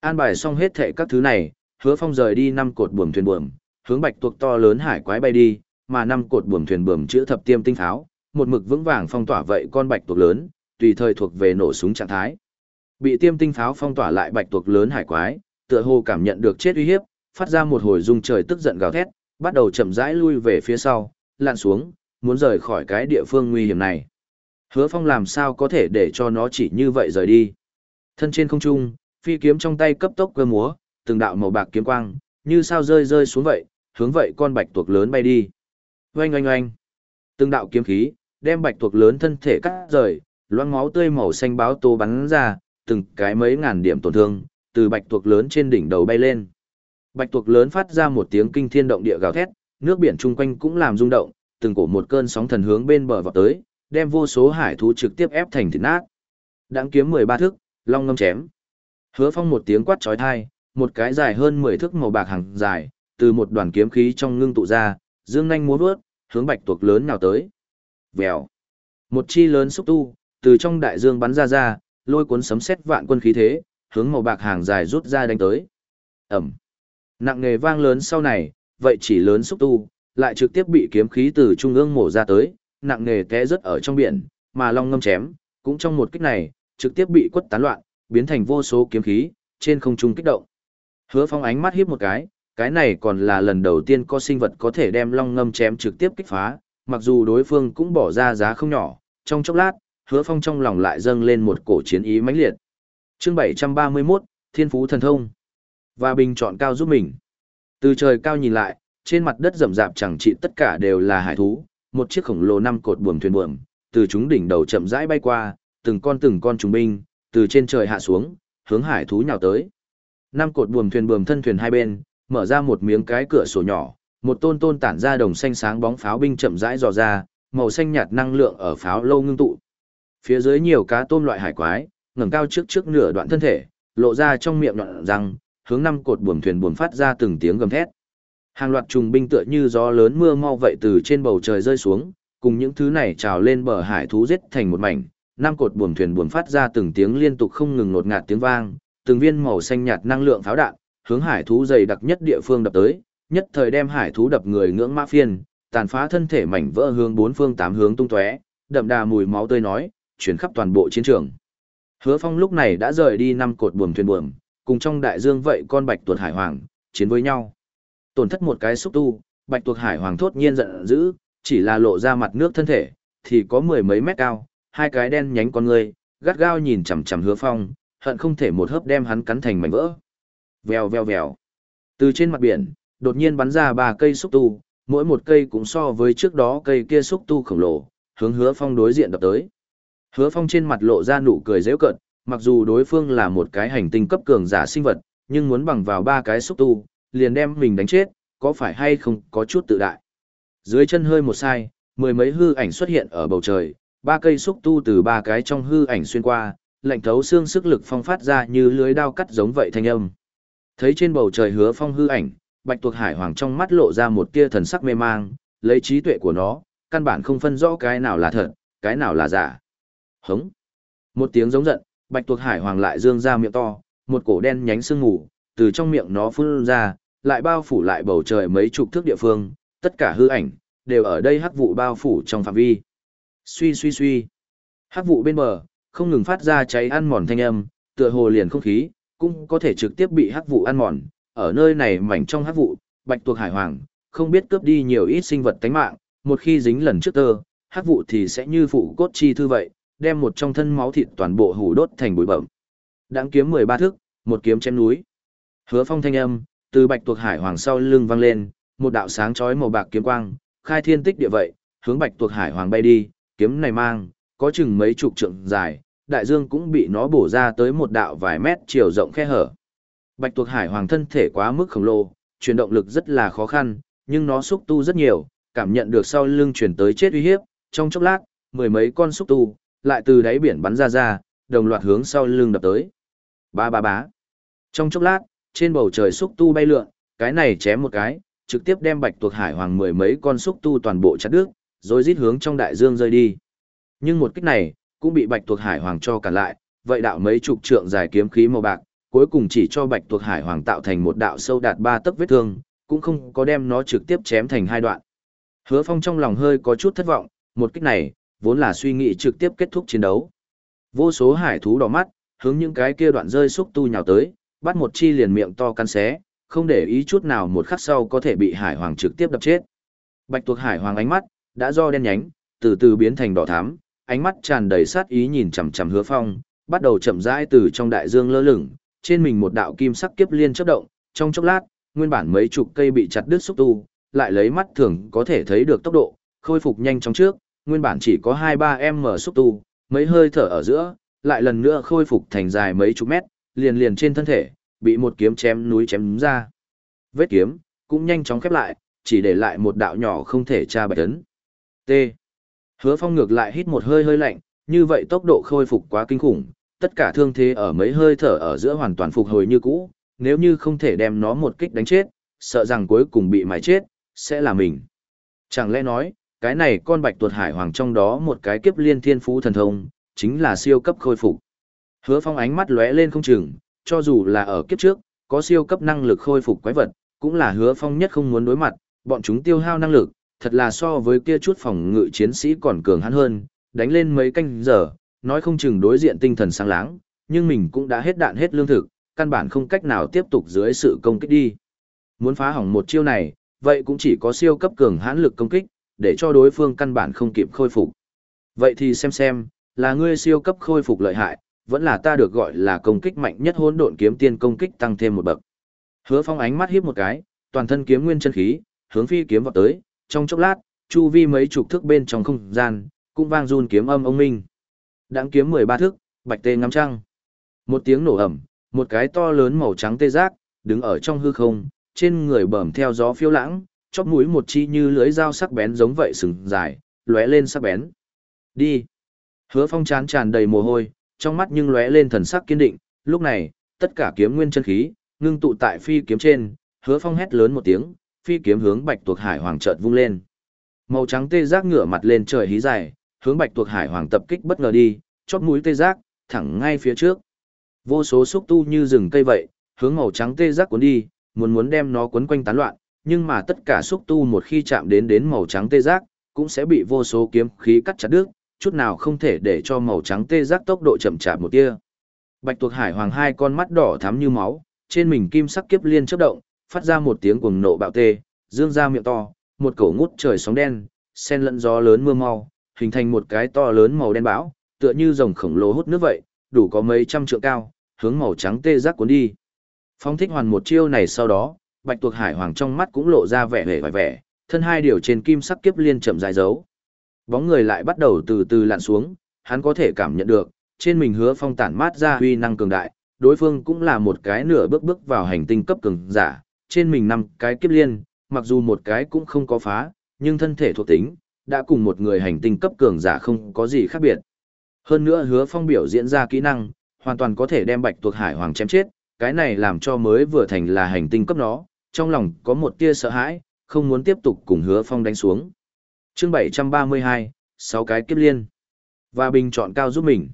An bài xong hết thệ các thứ này, hứa phong rời đi năm cột buồm thuyền buồm, hướng bạch tuộc to lớn hải quái bay đi, mà năm cột buồm thuyền buồm chữa thập tiêm tinh pháo, một mực vững vàng phong tỏa vậy con bạch tuộc lớn, tùy thời thuộc về nổ súng trạng thái. Bị tiêm tinh pháo phong tỏa lại bạch tuộc lớn hải quái, tựa hồ cảm nhận được chết uy hiếp, phát ra một hồi rung trời tức giận gào thét, bắt đầu chậm rãi lui về phía sau, lặn xuống, muốn rời khỏi cái địa phương nguy hiểm này. Hứa Phong làm sao có thể để cho nó chỉ như vậy rời đi. Thân trên không trung, phi kiếm trong tay cấp tốc cơ múa, từng đạo màu bạc kiếm quang, như sao rơi rơi xuống vậy, hướng vậy con bạch tuộc lớn bay đi. Oanh oanh oanh. Từng đạo kiếm khí, đem bạch tuộc lớn thân thể cắt rời, loang máu tươi màu xanh báo tô bắn ra, từng cái mấy ngàn điểm tổn thương, từ bạch tuộc lớn trên đỉnh đầu bay lên. Bạch tuộc lớn phát ra một tiếng kinh thiên động địa gào thét, nước biển chung quanh cũng làm rung động, từng cổ một cơn sóng thần hướng bên bờ vào tới, đem vô số hải thú trực tiếp ép thành thịt nát. Đãng kiếm 13 thước, long ngâm chém. Hứa Phong một tiếng quát chói tai, một cái dài hơn 10 thước màu bạc hàng dài, từ một đoàn kiếm khí trong ngưng tụ ra, dương nhanh múa vớt, hướng bạch tuộc lớn nào tới. Vèo. Một chi lớn xúc tu, từ trong đại dương bắn ra ra, lôi cuốn sấm sét vạn quân khí thế, hướng màu bạc hàng dài rút ra đánh tới. Ẩm. Nặng nghề vang lớn sau này, vậy chỉ lớn xúc tu, lại trực tiếp bị kiếm khí từ trung ương mổ ra tới, nặng nề té rớt ở trong biển, mà long ngâm chém, cũng trong một kích này, trực tiếp bị quất tán loạn, biến thành vô số kiếm khí, trên không trung kích động. Hứa Phong ánh mắt híp một cái, cái này còn là lần đầu tiên có sinh vật có thể đem long ngâm chém trực tiếp kích phá, mặc dù đối phương cũng bỏ ra giá không nhỏ, trong chốc lát, Hứa Phong trong lòng lại dâng lên một cổ chiến ý mãnh liệt. Chương 731, Thiên Phú Thần Thông. Và bình chọn cao giúp mình. Từ trời cao nhìn lại, trên mặt đất rậm rạp chẳng trị tất cả đều là hải thú, một chiếc khổng lồ năm cột buồm thuyền buồm, từ chúng đỉnh đầu chậm rãi bay qua, từng con từng con trùng binh, từ trên trời hạ xuống, hướng hải thú nhào tới. Năm cột buồm thuyền buồm thân thuyền hai bên, mở ra một miếng cái cửa sổ nhỏ, một tôn tôn tản ra đồng xanh sáng bóng pháo binh chậm rãi dò ra, màu xanh nhạt năng lượng ở pháo lâu ngưng tụ. Phía dưới nhiều cá tôm loại hải quái, ngẩng cao trước trước nửa đoạn thân thể, lộ ra trong miệng đoạn răng, hướng năm cột buồm thuyền buồm phát ra từng tiếng gầm thét. Hàng loạt trùng binh tựa như gió lớn mưa mau vậy từ trên bầu trời rơi xuống, cùng những thứ này trào lên bờ hải thú giết thành một mảnh, năm cột buồm thuyền buồm phát ra từng tiếng liên tục không ngừng nột ngạt tiếng vang, từng viên màu xanh nhạt năng lượng pháo đạn, hướng hải thú dày đặc nhất địa phương đập tới, nhất thời đem hải thú đập người ngưỡng mã phiên, tàn phá thân thể mảnh vỡ hướng bốn phương tám hướng tung tóe, đậm đà mùi máu tươi nói, chuyển khắp toàn bộ chiến trường. Hứa Phong lúc này đã rời đi năm cột buồm thuyền buồm, cùng trong đại dương vậy con bạch tuột hải hoàng, chiến với nhau. Tổn thất một cái xúc tu, bạch Tuộc hải hoàng thốt nhiên giận dữ, chỉ là lộ ra mặt nước thân thể, thì có mười mấy mét cao, hai cái đen nhánh con người, gắt gao nhìn chằm chằm Hứa Phong, hận không thể một hớp đem hắn cắn thành mảnh vỡ. Vèo vèo vèo. Từ trên mặt biển, đột nhiên bắn ra ba cây xúc tu, mỗi một cây cũng so với trước đó cây kia xúc tu khổng lồ, hướng hứa phong đối diện đập tới. Hứa phong trên mặt lộ ra nụ cười dễ cợt, mặc dù đối phương là một cái hành tinh cấp cường giả sinh vật, nhưng muốn bằng vào ba cái xúc tu, liền đem mình đánh chết, có phải hay không có chút tự đại. Dưới chân hơi một sai, mười mấy hư ảnh xuất hiện ở bầu trời, ba cây xúc tu từ ba cái trong hư ảnh xuyên qua, lạnh thấu xương sức lực phong phát ra như lưới đao cắt giống vậy thanh âm. Thấy trên bầu trời hứa phong hư ảnh, bạch tuộc hải hoàng trong mắt lộ ra một tia thần sắc mê mang, lấy trí tuệ của nó, căn bản không phân rõ cái nào là thật, cái nào là giả. Hống. Một tiếng giống giận, bạch tuộc hải hoàng lại dương ra miệng to, một cổ đen nhánh sương ngủ, từ trong miệng nó phun ra, lại bao phủ lại bầu trời mấy chục thước địa phương, tất cả hư ảnh, đều ở đây hắc vụ bao phủ trong phạm vi. Suy suy suy. Hắc vụ bên bờ, không ngừng phát ra cháy ăn mòn thanh âm, tựa hồ liền không khí, cũng có thể trực tiếp bị hắc vụ ăn mòn. Ở nơi này mảnh trong hắc vụ, bạch tuộc hải hoàng, không biết cướp đi nhiều ít sinh vật tánh mạng, một khi dính lần trước tơ, hắc vụ thì sẽ như phụ cốt chi thư vậy, đem một trong thân máu thịt toàn bộ hủ đốt thành bụi bẩm. Đáng kiếm 13 thước, một kiếm chém núi. Hứa phong thanh âm, từ bạch tuộc hải hoàng sau lưng vang lên, một đạo sáng chói màu bạc kiếm quang, khai thiên tích địa vậy, hướng bạch tuộc hải hoàng bay đi, kiếm này mang, có chừng mấy chục trượng dài, đại dương cũng bị nó bổ ra tới một đạo vài mét chiều rộng khe hở. Bạch tuộc hải hoàng thân thể quá mức khổng lồ, chuyển động lực rất là khó khăn, nhưng nó xúc tu rất nhiều, cảm nhận được sau lưng chuyển tới chết uy hiếp, trong chốc lát, mười mấy con xúc tu, lại từ đáy biển bắn ra ra, đồng loạt hướng sau lưng đập tới. Ba ba bá. Trong chốc lát, trên bầu trời xúc tu bay lượn, cái này chém một cái, trực tiếp đem bạch tuộc hải hoàng mười mấy con xúc tu toàn bộ chặt đứt, rồi rít hướng trong đại dương rơi đi. Nhưng một kích này, cũng bị bạch tuộc hải hoàng cho cản lại, vậy đạo mấy chục trượng dài kiếm khí màu bạc, cuối cùng chỉ cho bạch tuộc hải hoàng tạo thành một đạo sâu đạt ba tấc vết thương, cũng không có đem nó trực tiếp chém thành hai đoạn. Hứa Phong trong lòng hơi có chút thất vọng, một kích này, vốn là suy nghĩ trực tiếp kết thúc chiến đấu. Vô số hải thú đỏ mắt, hướng những cái kia đoạn rơi xúc tu nhào tới, bắt một chi liền miệng to căn xé, không để ý chút nào một khắc sau có thể bị hải hoàng trực tiếp đập chết. Bạch tuộc hải hoàng ánh mắt, đã do đen nhánh, từ từ biến thành đỏ thắm, ánh mắt tràn đầy sát ý nhìn chằm chằm hứa phong, bắt đầu chậm rãi từ trong đại dương lơ lửng, trên mình một đạo kim sắc kiếp liên chớp động, trong chốc lát, nguyên bản mấy chục cây bị chặt đứt xúc tu, lại lấy mắt thường có thể thấy được tốc độ, khôi phục nhanh chóng trước, nguyên bản chỉ có 2-3 m xúc tu, mấy hơi thở ở giữa, lại lần nữa khôi phục thành dài mấy chục mét, liền liền trên thân thể, bị một kiếm chém núi chém ra. Vết kiếm, cũng nhanh chóng khép lại, chỉ để lại một đạo nhỏ không thể tra bạch tấn. T. Hứa phong ngược lại hít một hơi hơi lạnh, như vậy tốc độ khôi phục quá kinh khủng, tất cả thương thế ở mấy hơi thở ở giữa hoàn toàn phục hồi như cũ, nếu như không thể đem nó một kích đánh chết, sợ rằng cuối cùng bị mái chết, sẽ là mình. Chẳng lẽ nói, cái này con bạch tuột hải hoàng trong đó một cái kiếp liên thiên phú thần thông, chính là siêu cấp khôi phục. Hứa phong ánh mắt lóe lên không chừng, cho dù là ở kiếp trước, có siêu cấp năng lực khôi phục quái vật, cũng là hứa phong nhất không muốn đối mặt, bọn chúng tiêu hao năng lực, thật là so với kia chút phòng ngự chiến sĩ còn cường hắn hơn, đánh lên mấy canh giờ, nói không chừng đối diện tinh thần sáng láng, nhưng mình cũng đã hết đạn hết lương thực, căn bản không cách nào tiếp tục dưới sự công kích đi. Muốn phá hỏng một chiêu này, vậy cũng chỉ có siêu cấp cường hãn lực công kích, để cho đối phương căn bản không kịp khôi phục. Vậy thì xem xem, là ngươi siêu cấp khôi phục lợi hại, vẫn là ta được gọi là công kích mạnh nhất hỗn độn kiếm tiên công kích tăng thêm một bậc. Hứa Phong ánh mắt híp một cái, toàn thân kiếm nguyên chân khí, hướng phi kiếm vọt tới, trong chốc lát, chu vi mấy chục thước bên trong không gian, cũng vang run kiếm âm ông minh. Đãng kiếm 13 thước, bạch tê ngắm trăng. Một tiếng nổ ầm, một cái to lớn màu trắng tê giác, đứng ở trong hư không, trên người bẩm theo gió phiêu lãng, chóp mũi một chi như lưới dao sắc bén giống vậy sừng dài, lóe lên sắc bén. Đi. Hứa Phong chán tràn đầy mồ hôi, trong mắt nhưng lóe lên thần sắc kiên định, lúc này, tất cả kiếm nguyên chân khí, ngưng tụ tại phi kiếm trên, Hứa Phong hét lớn một tiếng, phi kiếm hướng Bạch Tuộc Hải Hoàng chợt vung lên. Màu trắng tê giác ngửa mặt lên trời hí dài, hướng Bạch Tuộc Hải Hoàng tập kích bất ngờ đi, chóp mũi tê giác, thẳng ngay phía trước. Vô số xúc tu như rừng cây vậy, hướng màu trắng tê giác cuốn đi, muốn muốn đem nó quấn quanh tán loạn, nhưng mà tất cả xúc tu một khi chạm đến đến màu trắng tê giác, cũng sẽ bị vô số kiếm khí cắt chặt đứt, chút nào không thể để cho màu trắng tê giác tốc độ chậm chạp một tia. Bạch tuộc hải hoàng hai con mắt đỏ thắm như máu, trên mình kim sắc kiếp liên chớp động, phát ra một tiếng cuồng nộ bạo tê, dương ra miệng to, một cổ ngút trời sóng đen, sen lẫn gió lớn mưa mau, hình thành một cái to lớn màu đen bão, tựa như rồng khổng lồ hút nước vậy, đủ có mấy trăm trượng cao, hướng màu trắng tê giác cuốn đi. Phong thích hoàn một chiêu này sau đó, bạch tuộc hải hoàng trong mắt cũng lộ ra vẻ vẻ vẻ vẻ, thân hai điều trên kim sắc kiếp liên chậm dài dấu. Bóng người lại bắt đầu từ từ lặn xuống, hắn có thể cảm nhận được, trên mình hứa phong tản mát ra huy năng cường đại, đối phương cũng là một cái nửa bước bước vào hành tinh cấp cường giả, trên mình năm cái kiếp liên, mặc dù một cái cũng không có phá, nhưng thân thể thuộc tính, đã cùng một người hành tinh cấp cường giả không có gì khác biệt. Hơn nữa hứa phong biểu diễn ra kỹ năng, hoàn toàn có thể đem bạch tuộc hải hoàng chém chết, cái này làm cho mới vừa thành là hành tinh cấp nó, trong lòng có một tia sợ hãi, không muốn tiếp tục cùng hứa phong đánh xuống chương 732, 6 cái kiếp liên. Và bình chọn cao giúp mình.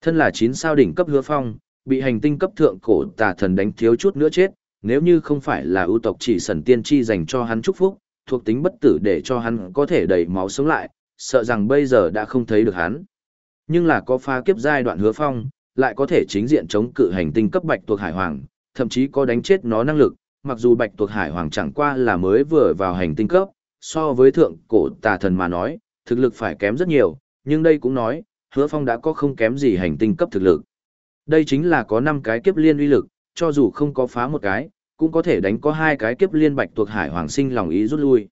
Thân là 9 sao đỉnh cấp hứa phong, bị hành tinh cấp thượng cổ tà thần đánh thiếu chút nữa chết, nếu như không phải là ưu tộc chỉ sần tiên tri dành cho hắn chúc phúc, thuộc tính bất tử để cho hắn có thể đẩy máu sống lại, sợ rằng bây giờ đã không thấy được hắn. Nhưng là có pha kiếp giai đoạn hứa phong, lại có thể chính diện chống cự hành tinh cấp bạch tuộc hải hoàng, thậm chí có đánh chết nó năng lực, mặc dù bạch tuộc hải hoàng chẳng qua là mới vừa vào hành tinh cấp, so với thượng cổ tà thần mà nói, thực lực phải kém rất nhiều, nhưng đây cũng nói, hứa phong đã có không kém gì hành tinh cấp thực lực. Đây chính là có 5 cái kiếp liên uy lực, cho dù không có phá một cái, cũng có thể đánh có hai cái kiếp liên bạch tuộc hải hoàng sinh lòng ý rút lui.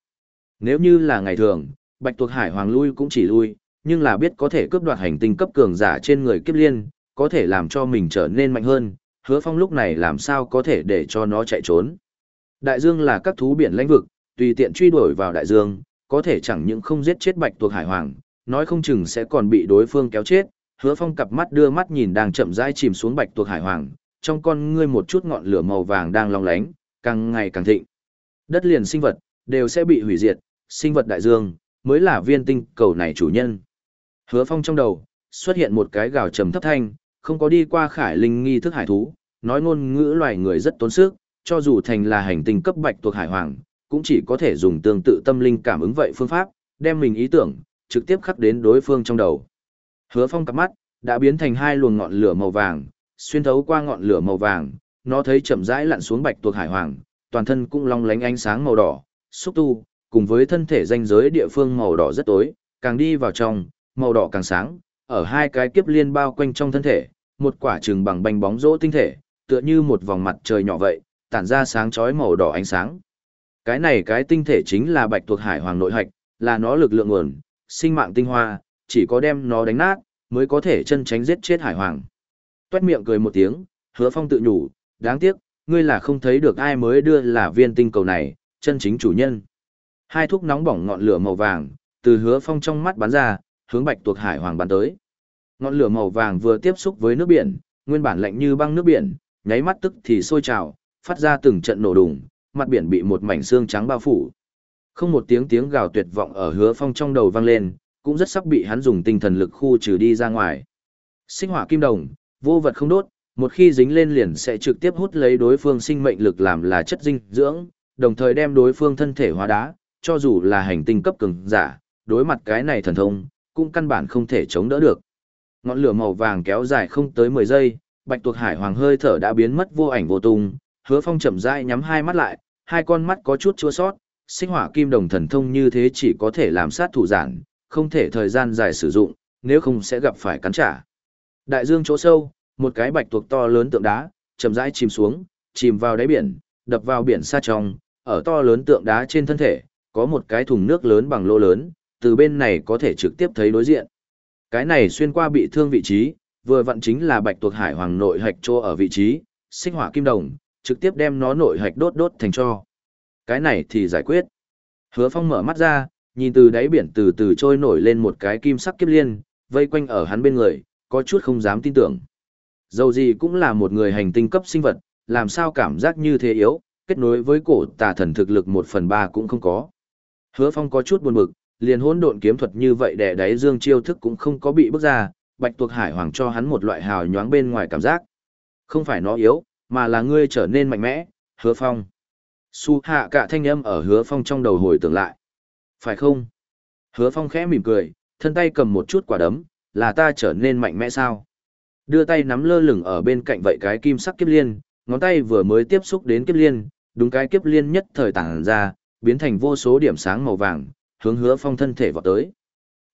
Nếu như là ngày thường, bạch tuộc hải hoàng lui cũng chỉ lui, nhưng là biết có thể cướp đoạt hành tinh cấp cường giả trên người kiếp liên, có thể làm cho mình trở nên mạnh hơn, hứa phong lúc này làm sao có thể để cho nó chạy trốn. Đại dương là các thú biển lãnh vực, tùy tiện truy đuổi vào đại dương, có thể chẳng những không giết chết bạch tuộc hải hoàng, nói không chừng sẽ còn bị đối phương kéo chết. Hứa phong cặp mắt đưa mắt nhìn đang chậm rãi chìm xuống bạch tuộc hải hoàng, trong con ngươi một chút ngọn lửa màu vàng đang long lánh, càng ngày càng thịnh. Đất liền sinh vật, đều sẽ bị hủy diệt, sinh vật đại dương, mới là viên tinh cầu này chủ nhân. Hứa phong trong đầu, xuất hiện một cái gào trầm thấp thanh, không có đi qua khải linh nghi thức hải thú, nói ngôn ngữ loài người rất tốn sức, cho dù thành là hành tinh cấp bạch tuộc hải hoàng, cũng chỉ có thể dùng tương tự tâm linh cảm ứng vậy phương pháp, đem mình ý tưởng, trực tiếp khắc đến đối phương trong đầu. Hứa phong cặp mắt, đã biến thành hai luồng ngọn lửa màu vàng, xuyên thấu qua ngọn lửa màu vàng, nó thấy chậm rãi lặn xuống bạch tuộc hải hoàng, toàn thân cũng long lánh ánh sáng màu đỏ, xúc tu, cùng với thân thể danh giới địa phương màu đỏ rất tối, càng đi vào trong, màu đỏ càng sáng, ở hai cái kiếp liên bao quanh trong thân thể, một quả trừng bằng bánh bóng rỗ tinh thể, tựa như một vòng mặt trời nhỏ vậy, tản ra sáng chói màu đỏ ánh sáng. Cái này cái tinh thể chính là bạch thuộc hải hoàng nội hạch, là nó lực lượng nguồn, sinh mạng tinh hoa, chỉ có đem nó đánh nát, mới có thể chân tránh giết chết hải hoàng. Tuét miệng cười một tiếng, hứa phong tự nhủ, đáng tiếc, ngươi là không thấy được ai mới đưa là viên tinh cầu này, chân chính chủ nhân. Hai thuốc nóng bỏng ngọn lửa màu vàng, từ hứa phong trong mắt bắn ra, hướng bạch tuộc hải hoàng bắn tới. Ngọn lửa màu vàng vừa tiếp xúc với nước biển, nguyên bản lạnh như băng nước biển, nháy mắt tức thì sôi trào, phát ra từng trận nổ đùng, mặt biển bị một mảnh xương trắng bao phủ. Không một tiếng tiếng gào tuyệt vọng ở hứa phong trong đầu vang lên, cũng rất sắp bị hắn dùng tinh thần lực khu trừ đi ra ngoài. Sinh hỏa kim đồng, vô vật không đốt, một khi dính lên liền sẽ trực tiếp hút lấy đối phương sinh mệnh lực làm là chất dinh dưỡng, đồng thời đem đối phương thân thể hóa đá, cho dù là hành tinh cấp cường giả, đối mặt cái này thần thông, cũng căn bản không thể chống đỡ được. Ngọn lửa màu vàng kéo dài không tới 10 giây, Bạch Tuộc Hải Hoàng hơi thở đã biến mất vô ảnh vô tung, Hứa Phong chậm rãi nhắm hai mắt lại, hai con mắt có chút chua sót, sinh hỏa kim đồng thần thông như thế chỉ có thể làm sát thủ giản, không thể thời gian dài sử dụng, nếu không sẽ gặp phải cắn trả. Đại dương chỗ sâu, một cái bạch tuộc to lớn tượng đá, chậm rãi chìm xuống, chìm vào đáy biển, đập vào biển xa trong, ở to lớn tượng đá trên thân thể, có một cái thùng nước lớn bằng lô lớn, từ bên này có thể trực tiếp thấy đối diện. Cái này xuyên qua bị thương vị trí, vừa vặn chính là bạch tuộc hải hoàng nội hạch trô ở vị trí, sinh hỏa kim đồng, trực tiếp đem nó nội hạch đốt đốt thành cho. Cái này thì giải quyết. Hứa phong mở mắt ra, nhìn từ đáy biển từ từ trôi nổi lên một cái kim sắc kiếp liên, vây quanh ở hắn bên người, có chút không dám tin tưởng. Dầu gì cũng là một người hành tinh cấp sinh vật, làm sao cảm giác như thế yếu, kết nối với cổ tà thần thực lực một phần ba cũng không có. Hứa phong có chút buồn bực, liền hỗn độn kiếm thuật như vậy để đáy dương chiêu thức cũng không có bị bước ra, bạch tuộc hải hoàng cho hắn một loại hào nhoáng bên ngoài cảm giác. Không phải nó yếu, mà là ngươi trở nên mạnh mẽ, hứa phong. Su hạ cả thanh âm ở hứa phong trong đầu hồi tưởng lại. Phải không? Hứa phong khẽ mỉm cười, thân tay cầm một chút quả đấm, là ta trở nên mạnh mẽ sao? Đưa tay nắm lơ lửng ở bên cạnh vậy cái kim sắc kiếp liên, ngón tay vừa mới tiếp xúc đến kiếp liên, đúng cái kiếp liên nhất thời tản ra, biến thành vô số điểm sáng màu vàng, hướng hứa phong thân thể vọt tới.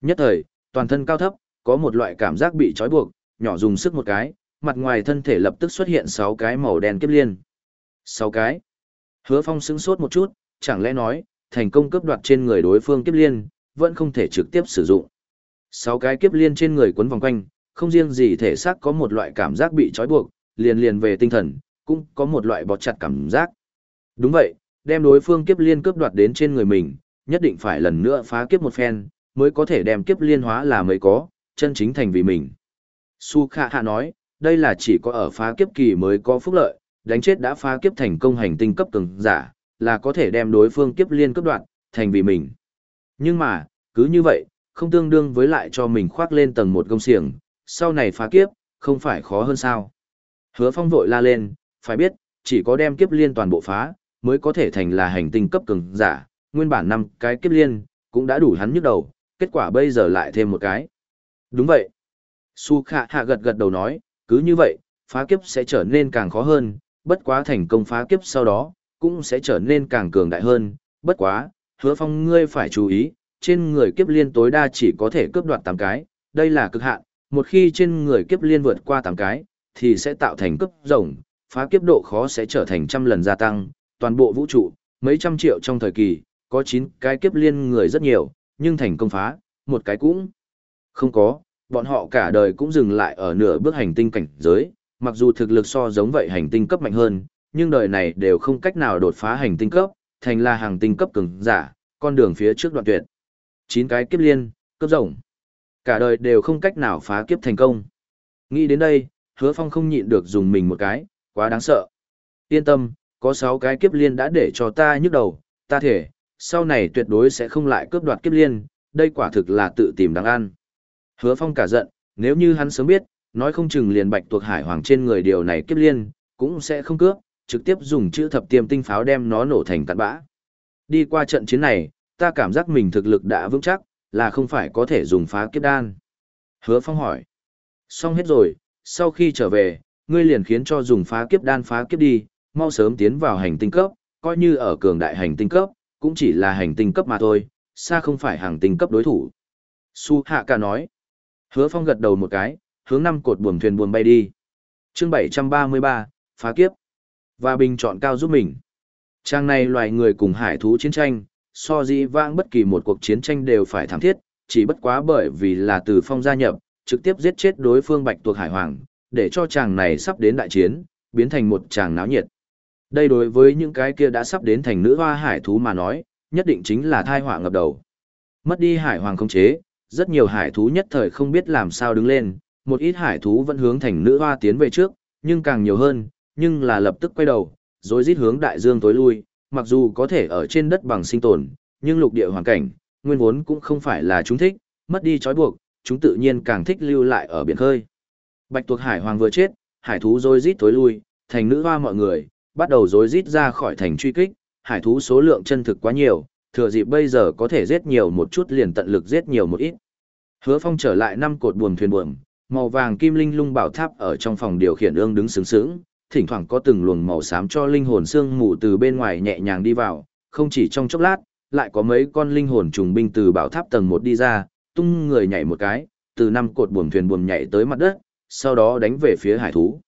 Nhất thời, toàn thân cao thấp, có một loại cảm giác bị trói buộc, nhỏ dùng sức một cái, mặt ngoài thân thể lập tức xuất hiện 6 cái màu đen kiếp liên. 6 cái. Hứa Phong sững sốt một chút, chẳng lẽ nói, thành công cướp đoạt trên người đối phương kiếp liên, vẫn không thể trực tiếp sử dụng. 6 cái kiếp liên trên người quấn vòng quanh, không riêng gì thể xác có một loại cảm giác bị trói buộc, liền liền về tinh thần, cũng có một loại bó chặt cảm giác. Đúng vậy, đem đối phương kiếp liên cướp đoạt đến trên người mình, nhất định phải lần nữa phá kiếp một phen, mới có thể đem kiếp liên hóa là mới có, chân chính thành vì mình. Su Kha Hạ nói, đây là chỉ có ở phá kiếp kỳ mới có phúc lợi, đánh chết đã phá kiếp thành công hành tinh cấp cường giả, là có thể đem đối phương kiếp liên cấp đoạn, thành vì mình. Nhưng mà, cứ như vậy, không tương đương với lại cho mình khoác lên tầng một công xiềng, sau này phá kiếp, không phải khó hơn sao. Hứa phong vội la lên, phải biết, chỉ có đem kiếp liên toàn bộ phá, mới có thể thành là hành tinh cấp cường giả, nguyên bản năm cái kiếp liên, cũng đã đủ hắn nhức đầu, kết quả bây giờ lại thêm một cái. Đúng vậy. Su kha Hạ gật gật đầu nói, cứ như vậy, phá kiếp sẽ trở nên càng khó hơn, bất quá thành công phá kiếp sau đó, cũng sẽ trở nên càng cường đại hơn, bất quá, hứa phong ngươi phải chú ý, trên người kiếp liên tối đa chỉ có thể cướp đoạt 8 cái, đây là cực hạn, một khi trên người kiếp liên vượt qua 8 cái, thì sẽ tạo thành cấp rồng, phá kiếp độ khó sẽ trở thành trăm lần gia tăng, toàn bộ vũ trụ, mấy trăm triệu trong thời kỳ, có 9 cái kiếp liên người rất nhiều, nhưng thành công phá, một cái cũng không có, bọn họ cả đời cũng dừng lại ở nửa bước hành tinh cảnh giới, mặc dù thực lực so giống vậy hành tinh cấp mạnh hơn, nhưng đời này đều không cách nào đột phá hành tinh cấp, thành là hàng tinh cấp cường giả, con đường phía trước đoạn tuyệt. Chín cái kiếp liên, cấp rộng. Cả đời đều không cách nào phá kiếp thành công. Nghĩ đến đây, hứa phong không nhịn được dùng mình một cái, quá đáng sợ. Yên tâm, có sáu cái kiếp liên đã để cho ta nhức đầu, ta thể, sau này tuyệt đối sẽ không lại cướp đoạt kiếp liên, đây quả thực là tự tìm đáng ăn. Hứa phong cả giận, nếu như hắn sớm biết, nói không chừng liền bạch tuộc hải hoàng trên người điều này kiếp liên, cũng sẽ không cướp, trực tiếp dùng chữ thập tiêm tinh pháo đem nó nổ thành cặn bã. Đi qua trận chiến này, ta cảm giác mình thực lực đã vững chắc, là không phải có thể dùng phá kiếp đan. Hứa Phong hỏi. Xong hết rồi, sau khi trở về, ngươi liền khiến cho dùng phá kiếp đan phá kiếp đi, mau sớm tiến vào hành tinh cấp, coi như ở cường đại hành tinh cấp, cũng chỉ là hành tinh cấp mà thôi, xa không phải hàng tinh cấp đối thủ. Su Hạ Ca nói. Hứa Phong gật đầu một cái, hướng năm cột buồm thuyền buồm bay đi. Chương 733, phá kiếp. Và bình chọn cao giúp mình. Trang này loài người cùng hải thú chiến tranh, so dĩ vãng bất kỳ một cuộc chiến tranh đều phải thảm thiết, chỉ bất quá bởi vì là từ phong gia nhập, trực tiếp giết chết đối phương bạch tuộc hải hoàng, để cho chàng này sắp đến đại chiến, biến thành một chàng náo nhiệt. Đây đối với những cái kia đã sắp đến thành nữ hoa hải thú mà nói, nhất định chính là thai họa ngập đầu. Mất đi hải hoàng không chế, rất nhiều hải thú nhất thời không biết làm sao đứng lên, một ít hải thú vẫn hướng thành nữ hoa tiến về trước, nhưng càng nhiều hơn, nhưng là lập tức quay đầu, rồi rít hướng đại dương tối lui, mặc dù có thể ở trên đất bằng sinh tồn, nhưng lục địa hoàn cảnh, nguyên vốn cũng không phải là chúng thích, mất đi trói buộc, chúng tự nhiên càng thích lưu lại ở biển khơi. Bạch tuộc hải hoàng vừa chết, hải thú rồi rít tối lui, thành nữ hoa mọi người, bắt đầu rối rít ra khỏi thành truy kích, hải thú số lượng chân thực quá nhiều, thừa dịp bây giờ có thể giết nhiều một chút liền tận lực giết nhiều một ít. Hứa Phong trở lại năm cột buồm thuyền buồm, màu vàng kim linh lung bảo tháp ở trong phòng điều khiển ương đứng sướng sướng, thỉnh thoảng có từng luồng màu xám cho linh hồn xương mù từ bên ngoài nhẹ nhàng đi vào, không chỉ trong chốc lát, lại có mấy con linh hồn trùng binh từ bảo tháp tầng 1 đi ra, tung người nhảy một cái, từ năm cột buồm thuyền buồm nhảy tới mặt đất, sau đó đánh về phía hải thú.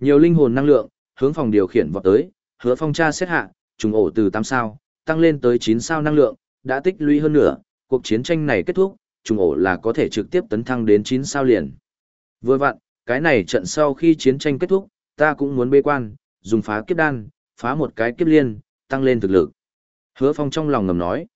Nhiều linh hồn năng lượng, hướng phòng điều khiển vọt tới, hứa phong tra xét hạ, trùng ổ từ 8 sao, tăng lên tới 9 sao năng lượng, đã tích lũy hơn nửa, cuộc chiến tranh này kết thúc, trùng ổ là có thể trực tiếp tấn thăng đến 9 sao liền. Vừa vặn, cái này trận sau khi chiến tranh kết thúc, ta cũng muốn bê quan, dùng phá kiếp đan, phá một cái kiếp liên, tăng lên thực lực. Hứa Phong trong lòng ngầm nói,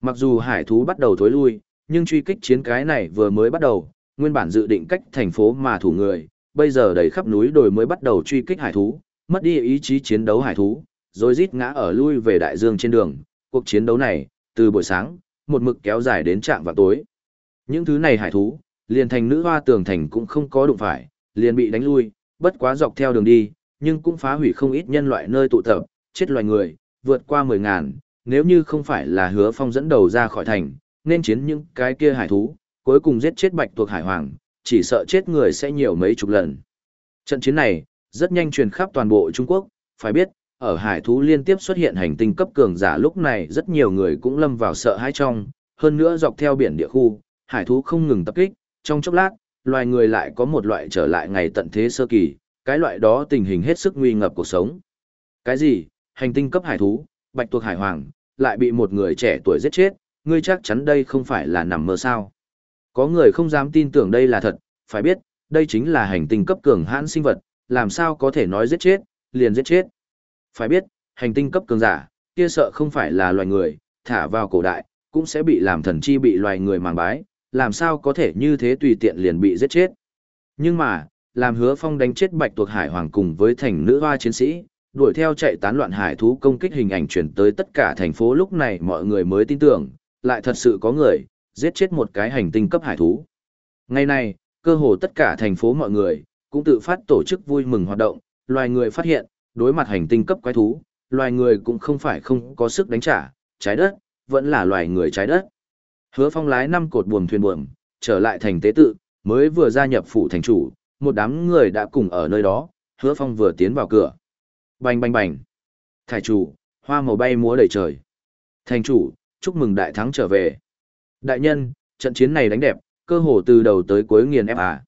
mặc dù hải thú bắt đầu thối lui, nhưng truy kích chiến cái này vừa mới bắt đầu, nguyên bản dự định cách thành phố mà thủ người, bây giờ đầy khắp núi đồi mới bắt đầu truy kích hải thú, mất đi ý chí chiến đấu hải thú, rồi rít ngã ở lui về đại dương trên đường. Cuộc chiến đấu này, từ buổi sáng, một mực kéo dài đến trạng vào tối. Những thứ này hải thú, liền thành nữ hoa tường thành cũng không có đụng phải, liền bị đánh lui, bất quá dọc theo đường đi, nhưng cũng phá hủy không ít nhân loại nơi tụ tập, chết loài người, vượt qua 10 ngàn, nếu như không phải là hứa phong dẫn đầu ra khỏi thành, nên chiến những cái kia hải thú, cuối cùng giết chết bạch tuộc hải hoàng, chỉ sợ chết người sẽ nhiều mấy chục lần. Trận chiến này, rất nhanh truyền khắp toàn bộ Trung Quốc, phải biết, ở hải thú liên tiếp xuất hiện hành tinh cấp cường giả lúc này rất nhiều người cũng lâm vào sợ hãi trong, hơn nữa dọc theo biển địa khu, hải thú không ngừng tập kích, trong chốc lát, loài người lại có một loại trở lại ngày tận thế sơ kỳ, cái loại đó tình hình hết sức nguy ngập cuộc sống. Cái gì? Hành tinh cấp hải thú, bạch tuộc hải hoàng, lại bị một người trẻ tuổi giết chết, ngươi chắc chắn đây không phải là nằm mơ sao. Có người không dám tin tưởng đây là thật, phải biết, đây chính là hành tinh cấp cường hãn sinh vật, làm sao có thể nói giết chết, liền giết chết. Phải biết, hành tinh cấp cường giả, kia sợ không phải là loài người, thả vào cổ đại, cũng sẽ bị làm thần chi bị loài người màng bái, làm sao có thể như thế tùy tiện liền bị giết chết. Nhưng mà, làm hứa phong đánh chết bạch tuộc hải hoàng cùng với thành nữ hoa chiến sĩ, đuổi theo chạy tán loạn hải thú công kích hình ảnh chuyển tới tất cả thành phố lúc này mọi người mới tin tưởng, lại thật sự có người, giết chết một cái hành tinh cấp hải thú. Ngày nay, cơ hồ tất cả thành phố mọi người, cũng tự phát tổ chức vui mừng hoạt động, loài người phát hiện, đối mặt hành tinh cấp quái thú, loài người cũng không phải không có sức đánh trả, trái đất, vẫn là loài người trái đất. Hứa phong lái năm cột buồm thuyền buồm, trở lại thành tế tự, mới vừa gia nhập phủ thành chủ, một đám người đã cùng ở nơi đó, hứa phong vừa tiến vào cửa. Bành bành bành. Thải chủ, hoa màu bay múa đầy trời. Thành chủ, chúc mừng đại thắng trở về. Đại nhân, trận chiến này đánh đẹp, cơ hồ từ đầu tới cuối nghiền ép à.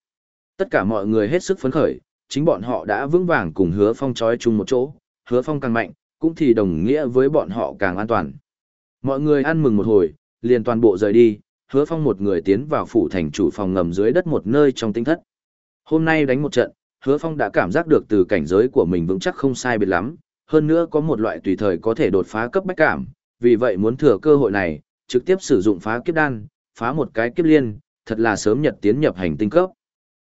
Tất cả mọi người hết sức phấn khởi, chính bọn họ đã vững vàng cùng hứa phong trói chung một chỗ, hứa phong càng mạnh, cũng thì đồng nghĩa với bọn họ càng an toàn. Mọi người ăn mừng một hồi, liền toàn bộ rời đi, hứa phong một người tiến vào phủ thành chủ phòng ngầm dưới đất một nơi trong tinh thất. Hôm nay đánh một trận, hứa phong đã cảm giác được từ cảnh giới của mình vững chắc không sai biệt lắm, hơn nữa có một loại tùy thời có thể đột phá cấp bách cảm, vì vậy muốn thừa cơ hội này, trực tiếp sử dụng phá kiếp đan, phá một cái kiếp liên, thật là sớm nhật tiến nhập hành tinh cấp.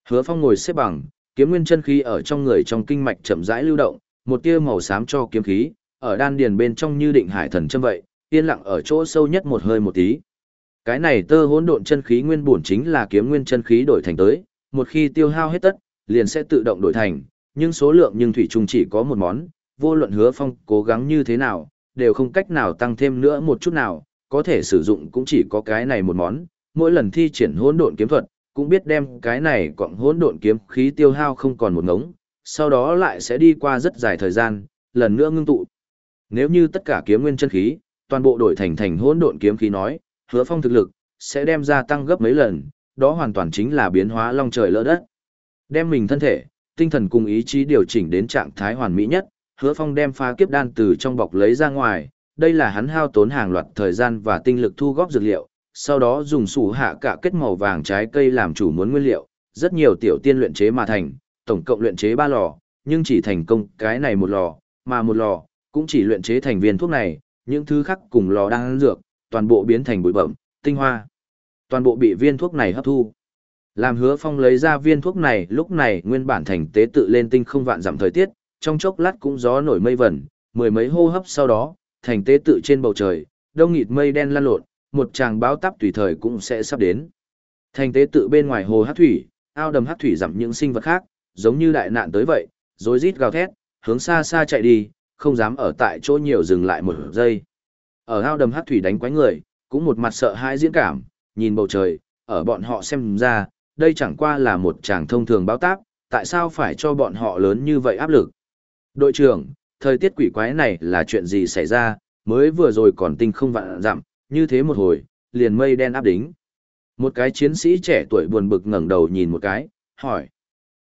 Hứa Phong ngồi xếp bằng, kiếm nguyên chân khí ở trong người trong kinh mạch chậm rãi lưu động, một tia màu xám cho kiếm khí, ở đan điền bên trong như định hải thần châm vậy, yên lặng ở chỗ sâu nhất một hơi một tí. Cái này tơ hỗn độn chân khí nguyên bổn chính là kiếm nguyên chân khí đổi thành tới, một khi tiêu hao hết tất, liền sẽ tự động đổi thành, nhưng số lượng nhưng thủy chung chỉ có một món, vô luận Hứa Phong cố gắng như thế nào, đều không cách nào tăng thêm nữa một chút nào, có thể sử dụng cũng chỉ có cái này một món, mỗi lần thi triển hỗn độn kiếm thuật, cũng biết đem cái này quặng hỗn độn kiếm khí tiêu hao không còn một ngống, sau đó lại sẽ đi qua rất dài thời gian, lần nữa ngưng tụ. Nếu như tất cả kiếm nguyên chân khí, toàn bộ đổi thành thành hỗn độn kiếm khí nói, hứa phong thực lực, sẽ đem ra tăng gấp mấy lần, đó hoàn toàn chính là biến hóa long trời lỡ đất. Đem mình thân thể, tinh thần cùng ý chí điều chỉnh đến trạng thái hoàn mỹ nhất, hứa phong đem phá kiếp đan từ trong bọc lấy ra ngoài, đây là hắn hao tốn hàng loạt thời gian và tinh lực thu góp dược liệu, sau đó dùng sủ hạ cả kết màu vàng trái cây làm chủ muốn nguyên liệu, rất nhiều tiểu tiên luyện chế mà thành, tổng cộng luyện chế ba lò, nhưng chỉ thành công cái này một lò, mà một lò, cũng chỉ luyện chế thành viên thuốc này, những thứ khác cùng lò đang ăn dược, toàn bộ biến thành bụi bẩm, tinh hoa. Toàn bộ bị viên thuốc này hấp thu. Làm hứa phong lấy ra viên thuốc này lúc này nguyên bản thành tế tự lên tinh không vạn giảm thời tiết, trong chốc lát cũng gió nổi mây vẩn, mười mấy hô hấp sau đó, thành tế tự trên bầu trời, đông nghịt mây đen lan lộn, một tràng báo táp tùy thời cũng sẽ sắp đến. Thành tế tự bên ngoài hồ hát thủy, ao đầm hát thủy giảm những sinh vật khác, giống như đại nạn tới vậy, rối rít gào thét, hướng xa xa chạy đi, không dám ở tại chỗ nhiều dừng lại một giây. Ở ao đầm hát thủy đánh quái người, cũng một mặt sợ hãi diễn cảm, nhìn bầu trời, ở bọn họ xem ra, đây chẳng qua là một tràng thông thường báo táp, tại sao phải cho bọn họ lớn như vậy áp lực. Đội trưởng, thời tiết quỷ quái này là chuyện gì xảy ra, mới vừa rồi còn tinh không vạn dặm, như thế một hồi, liền mây đen áp đính. Một cái chiến sĩ trẻ tuổi buồn bực ngẩng đầu nhìn một cái, hỏi.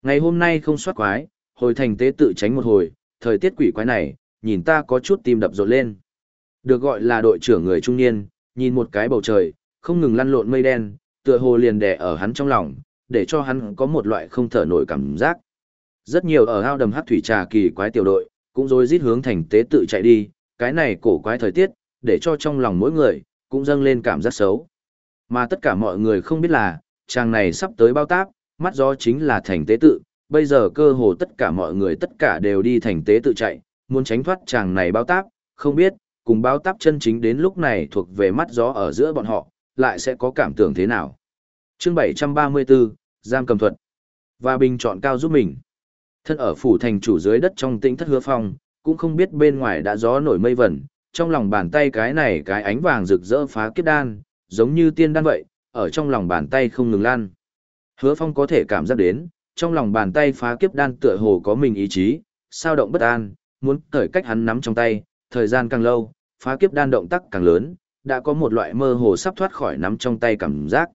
Ngày hôm nay không soát quái, hồi thành tế tự tránh một hồi, thời tiết quỷ quái này, nhìn ta có chút tim đập rộn lên. Được gọi là đội trưởng người trung niên, nhìn một cái bầu trời, không ngừng lăn lộn mây đen, tựa hồ liền đè ở hắn trong lòng, để cho hắn có một loại không thở nổi cảm giác. Rất nhiều ở ao đầm hát thủy trà kỳ quái tiểu đội, cũng rồi rít hướng thành tế tự chạy đi, cái này cổ quái thời tiết, để cho trong lòng mỗi người, cũng dâng lên cảm giác xấu. Mà tất cả mọi người không biết là, chàng này sắp tới bao táp, mắt gió chính là thành tế tự, bây giờ cơ hồ tất cả mọi người tất cả đều đi thành tế tự chạy, muốn tránh thoát chàng này bao táp, không biết, cùng bao táp chân chính đến lúc này thuộc về mắt gió ở giữa bọn họ, lại sẽ có cảm tưởng thế nào. chương 734, Giam cầm thuật, và bình chọn cao giúp mình. Thân ở phủ thành chủ dưới đất trong tĩnh thất hứa phong, cũng không biết bên ngoài đã gió nổi mây vẩn, trong lòng bàn tay cái này cái ánh vàng rực rỡ phá kiếp đan, giống như tiên đan vậy, ở trong lòng bàn tay không ngừng lan. Hứa phong có thể cảm giác đến, trong lòng bàn tay phá kiếp đan tựa hồ có mình ý chí, sao động bất an, muốn cởi cách hắn nắm trong tay, thời gian càng lâu, phá kiếp đan động tác càng lớn, đã có một loại mơ hồ sắp thoát khỏi nắm trong tay cảm giác.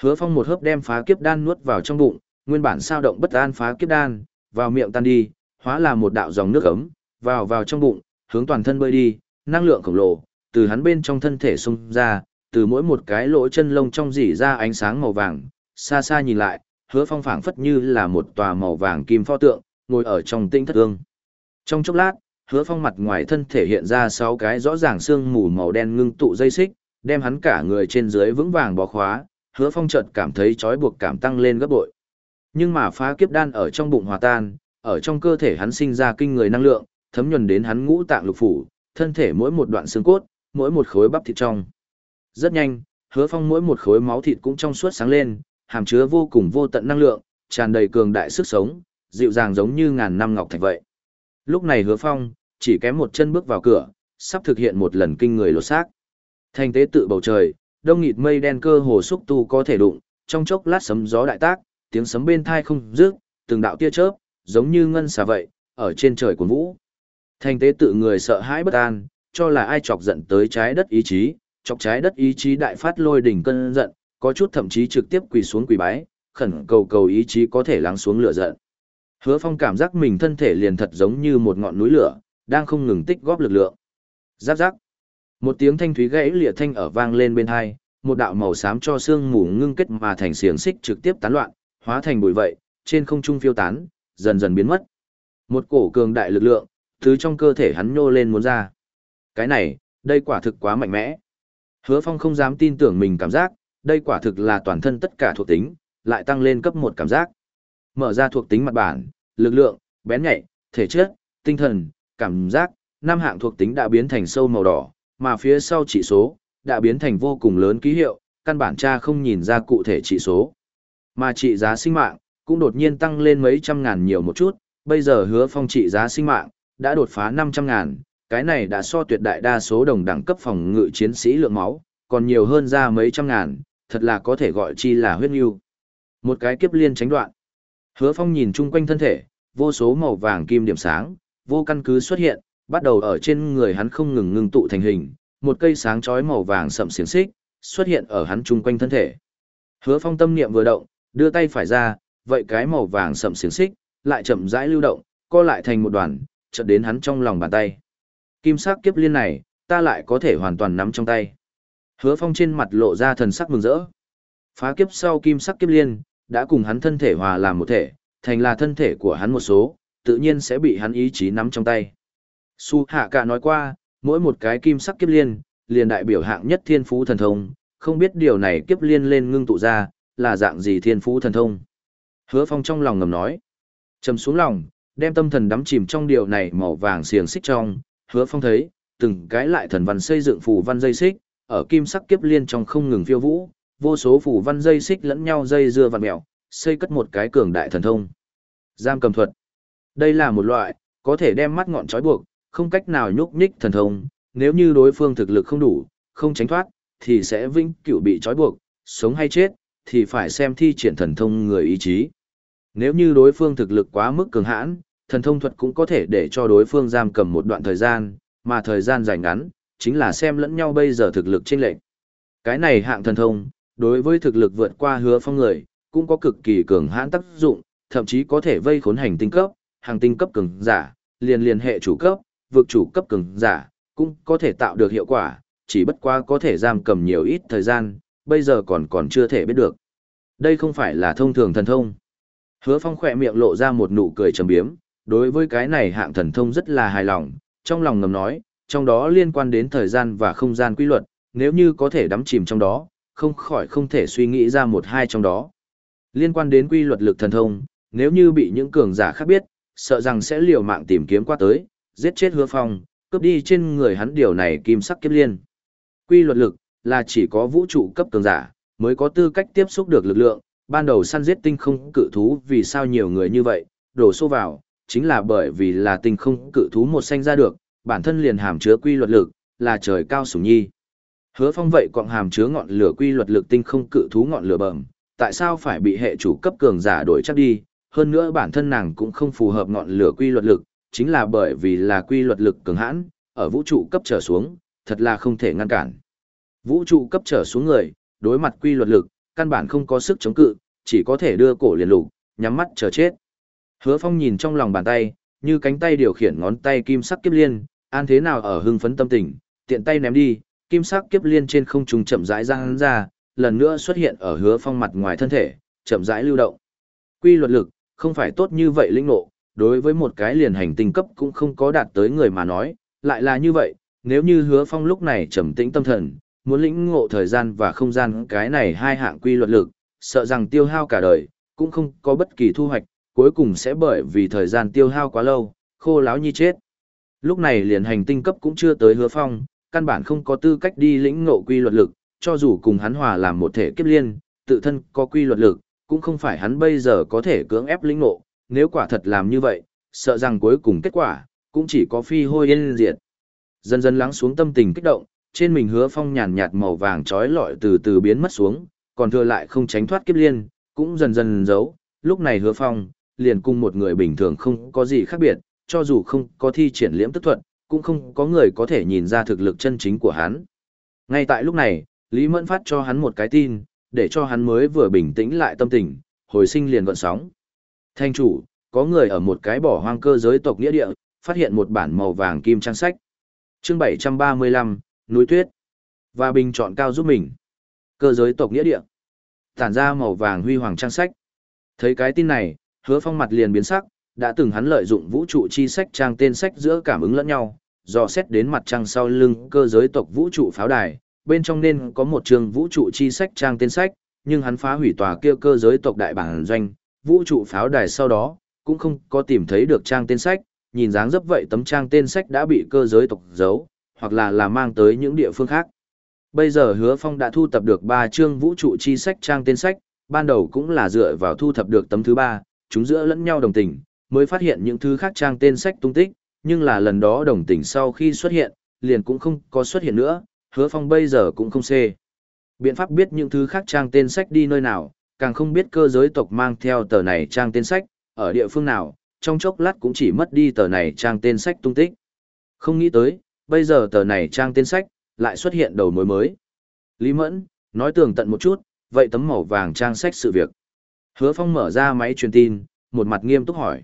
Hứa Phong một hớp đem phá kiếp đan nuốt vào trong bụng, nguyên bản sao động bất an phá kiếp đan, vào miệng tan đi, hóa là một đạo dòng nước ấm, vào vào trong bụng, hướng toàn thân bơi đi, năng lượng khổng lồ từ hắn bên trong thân thể xung ra, từ mỗi một cái lỗ chân lông trong dỉ ra ánh sáng màu vàng, xa xa nhìn lại, Hứa Phong phảng phất như là một tòa màu vàng kim pho tượng, ngồi ở trong tinh thất ương. Trong chốc lát, Hứa Phong mặt ngoài thân thể hiện ra sáu cái rõ ràng xương mù màu đen ngưng tụ dây xích, đem hắn cả người trên dưới vững vàng bó khóa, hứa phong chợt cảm thấy trói buộc cảm tăng lên gấp bội. Nhưng mà phá kiếp đan ở trong bụng hòa tan, ở trong cơ thể hắn sinh ra kinh người năng lượng, thấm nhuần đến hắn ngũ tạng lục phủ, thân thể mỗi một đoạn xương cốt, mỗi một khối bắp thịt trong. Rất nhanh, hứa phong mỗi một khối máu thịt cũng trong suốt sáng lên, hàm chứa vô cùng vô tận năng lượng, tràn đầy cường đại sức sống, dịu dàng giống như ngàn năm ngọc thạch vậy. Lúc này hứa phong, chỉ kém một chân bước vào cửa, sắp thực hiện một lần kinh người lột xác. Thành tế tự bầu trời, đông nghịt mây đen cơ hồ xúc tu có thể đụng, trong chốc lát sấm gió đại tác, tiếng sấm bên thai không dứt, từng đạo tia chớp, giống như ngân xà vậy, ở trên trời cuồn vũ. Thành tế tự người sợ hãi bất an, cho là ai chọc giận tới trái đất ý chí, chọc trái đất ý chí đại phát lôi đỉnh cơn giận, có chút thậm chí trực tiếp quỳ xuống quỳ bái, khẩn cầu cầu ý chí có thể lắng xuống lửa giận. Hứa Phong cảm giác mình thân thể liền thật giống như một ngọn núi lửa, đang không ngừng tích góp lực lượng. Giáp giáp. Một tiếng thanh thúy gãy lìa thanh ở vang lên bên hai, một đạo màu xám cho xương mù ngưng kết mà thành xiềng xích trực tiếp tán loạn, hóa thành bụi vậy, trên không trung phiêu tán, dần dần biến mất. Một cổ cường đại lực lượng, thứ trong cơ thể hắn nhô lên muốn ra. Cái này, đây quả thực quá mạnh mẽ. Hứa Phong không dám tin tưởng mình cảm giác, đây quả thực là toàn thân tất cả thuộc tính, lại tăng lên cấp một cảm giác. Mở ra thuộc tính mặt bản, lực lượng, bén nhạy, thể chất, tinh thần, cảm giác, năm hạng thuộc tính đã biến thành sâu màu đỏ, mà phía sau chỉ số, đã biến thành vô cùng lớn ký hiệu, căn bản cha không nhìn ra cụ thể chỉ số. Mà trị giá sinh mạng, cũng đột nhiên tăng lên mấy trăm ngàn nhiều một chút, bây giờ hứa phong trị giá sinh mạng, đã đột phá 500 ngàn, cái này đã so tuyệt đại đa số đồng đẳng cấp phòng ngự chiến sĩ lượng máu, còn nhiều hơn ra mấy trăm ngàn, thật là có thể gọi chi là huyết nhu. Một cái kiếp liên tránh đoạn. Hứa phong nhìn chung quanh thân thể, vô số màu vàng kim điểm sáng, vô căn cứ xuất hiện, bắt đầu ở trên người hắn không ngừng ngưng tụ thành hình, một cây sáng chói màu vàng sậm xiềng xích xuất hiện ở hắn chung quanh thân thể. Hứa Phong tâm niệm vừa động, đưa tay phải ra, vậy cái màu vàng sậm xiềng xích lại chậm rãi lưu động, co lại thành một đoàn, chợt đến hắn trong lòng bàn tay. Kim sắc kiếp liên này, ta lại có thể hoàn toàn nắm trong tay. Hứa Phong trên mặt lộ ra thần sắc mừng rỡ. Phá kiếp sau kim sắc kiếp liên, đã cùng hắn thân thể hòa làm một thể, thành là thân thể của hắn một số, tự nhiên sẽ bị hắn ý chí nắm trong tay. Su Hạ Cả nói qua, mỗi một cái kim sắc kiếp liên, liền đại biểu hạng nhất thiên phú thần thông, không biết điều này kiếp liên lên ngưng tụ ra, là dạng gì thiên phú thần thông. Hứa Phong trong lòng ngầm nói, trầm xuống lòng, đem tâm thần đắm chìm trong điều này màu vàng xiềng xích trong, Hứa Phong thấy, từng cái lại thần văn xây dựng phù văn dây xích, ở kim sắc kiếp liên trong không ngừng phiêu vũ, vô số phù văn dây xích lẫn nhau dây dưa vặn mèo, xây cất một cái cường đại thần thông. Giam cầm thuật. Đây là một loại, có thể đem mắt ngọn trói buộc, không cách nào nhúc nhích thần thông, nếu như đối phương thực lực không đủ, không tránh thoát, thì sẽ vĩnh cửu bị trói buộc, sống hay chết, thì phải xem thi triển thần thông người ý chí. Nếu như đối phương thực lực quá mức cường hãn, thần thông thuật cũng có thể để cho đối phương giam cầm một đoạn thời gian, mà thời gian dài ngắn, chính là xem lẫn nhau bây giờ thực lực chênh lệch. Cái này hạng thần thông, đối với thực lực vượt qua hứa phong người, cũng có cực kỳ cường hãn tác dụng, thậm chí có thể vây khốn hành tinh cấp, hàng tinh cấp cường giả, liền liền hệ chủ cấp, vực chủ cấp cường giả, cũng có thể tạo được hiệu quả, chỉ bất quá có thể giam cầm nhiều ít thời gian, bây giờ còn còn chưa thể biết được. Đây không phải là thông thường thần thông. Hứa Phong khỏe miệng lộ ra một nụ cười trầm biếm, đối với cái này hạng thần thông rất là hài lòng, trong lòng ngầm nói, trong đó liên quan đến thời gian và không gian quy luật, nếu như có thể đắm chìm trong đó, không khỏi không thể suy nghĩ ra một hai trong đó. Liên quan đến quy luật lực thần thông, nếu như bị những cường giả khác biết, sợ rằng sẽ liều mạng tìm kiếm qua tới, giết chết hứa phong, cướp đi trên người hắn điều này kim sắc kiếp liên. Quy luật lực, là chỉ có vũ trụ cấp cường giả, mới có tư cách tiếp xúc được lực lượng, ban đầu săn giết tinh không cự thú vì sao nhiều người như vậy, đổ xô vào, chính là bởi vì là tinh không cự thú một xanh ra được, bản thân liền hàm chứa quy luật lực, là trời cao sủng nhi. Hứa phong vậy còn hàm chứa ngọn lửa quy luật lực tinh không cự thú ngọn lửa bẩm, tại sao phải bị hệ chủ cấp cường giả đổi chắc đi, hơn nữa bản thân nàng cũng không phù hợp ngọn lửa quy luật lực, chính là bởi vì là quy luật lực cường hãn, ở vũ trụ cấp trở xuống, thật là không thể ngăn cản. Vũ trụ cấp trở xuống người, đối mặt quy luật lực, căn bản không có sức chống cự, chỉ có thể đưa cổ liền lục, nhắm mắt chờ chết. Hứa Phong nhìn trong lòng bàn tay, như cánh tay điều khiển ngón tay kim sắc kiếp liên, an thế nào ở hưng phấn tâm tình, tiện tay ném đi, kim sắc kiếp liên trên không trung chậm rãi ra ra, lần nữa xuất hiện ở Hứa Phong mặt ngoài thân thể, chậm rãi lưu động. Quy luật lực, không phải tốt như vậy linh nộ, đối với một cái liền hành tinh cấp cũng không có đạt tới người mà nói, lại là như vậy, nếu như hứa phong lúc này trầm tĩnh tâm thần, muốn lĩnh ngộ thời gian và không gian cái này hai hạng quy luật lực, sợ rằng tiêu hao cả đời, cũng không có bất kỳ thu hoạch, cuối cùng sẽ bởi vì thời gian tiêu hao quá lâu, khô láo như chết. Lúc này liền hành tinh cấp cũng chưa tới hứa phong, căn bản không có tư cách đi lĩnh ngộ quy luật lực, cho dù cùng hắn hòa làm một thể kiếp liên, tự thân có quy luật lực, cũng không phải hắn bây giờ có thể cưỡng ép lĩnh ngộ, nếu quả thật làm như vậy, sợ rằng cuối cùng kết quả, cũng chỉ có phi hôi yên diệt. Dần dần lắng xuống tâm tình kích động, trên mình hứa phong nhàn nhạt màu vàng trói lọi từ từ biến mất xuống, còn thừa lại không tránh thoát kiếp liên, cũng dần dần giấu, lúc này hứa phong, liền cùng một người bình thường không có gì khác biệt, cho dù không có thi triển liễm tức thuật, cũng không có người có thể nhìn ra thực lực chân chính của hắn. Ngay tại lúc này, Lý Mẫn phát cho hắn một cái tin, để cho hắn mới vừa bình tĩnh lại tâm tình, hồi sinh liền gọn sóng. Thanh chủ, có người ở một cái bỏ hoang cơ giới tộc nghĩa địa, phát hiện một bản màu vàng kim trang sách. Chương 735, núi tuyết. Và bình chọn cao giúp mình. Cơ giới tộc nghĩa địa. Tản ra màu vàng huy hoàng trang sách. Thấy cái tin này, hứa phong mặt liền biến sắc, đã từng hắn lợi dụng vũ trụ chi sách trang tên sách giữa cảm ứng lẫn nhau, dò xét đến mặt trăng sau lưng cơ giới tộc vũ trụ pháo đài, bên trong nên có một trường vũ trụ chi sách trang tên sách, nhưng hắn phá hủy tòa kia cơ giới tộc đại bản doanh, vũ trụ pháo đài sau đó, cũng không có tìm thấy được trang tên sách, nhìn dáng dấp vậy tấm trang tên sách đã bị cơ giới tộc giấu, hoặc là là mang tới những địa phương khác. Bây giờ hứa phong đã thu thập được 3 chương vũ trụ chi sách trang tên sách, ban đầu cũng là dựa vào thu thập được tấm thứ 3, chúng giữa lẫn nhau đồng tình, mới phát hiện những thứ khác trang tên sách tung tích, nhưng là lần đó đồng tình sau khi xuất hiện, liền cũng không có xuất hiện nữa, hứa phong bây giờ cũng không xê. Biện pháp biết những thứ khác trang tên sách đi nơi nào, càng không biết cơ giới tộc mang theo tờ này trang tên sách, ở địa phương nào, trong chốc lát cũng chỉ mất đi tờ này trang tên sách tung tích. Không nghĩ tới, bây giờ tờ này trang tên sách, lại xuất hiện đầu mối mới. Lý Mẫn, nói tường tận một chút, vậy tấm màu vàng trang sách sự việc. Hứa Phong mở ra máy truyền tin, một mặt nghiêm túc hỏi.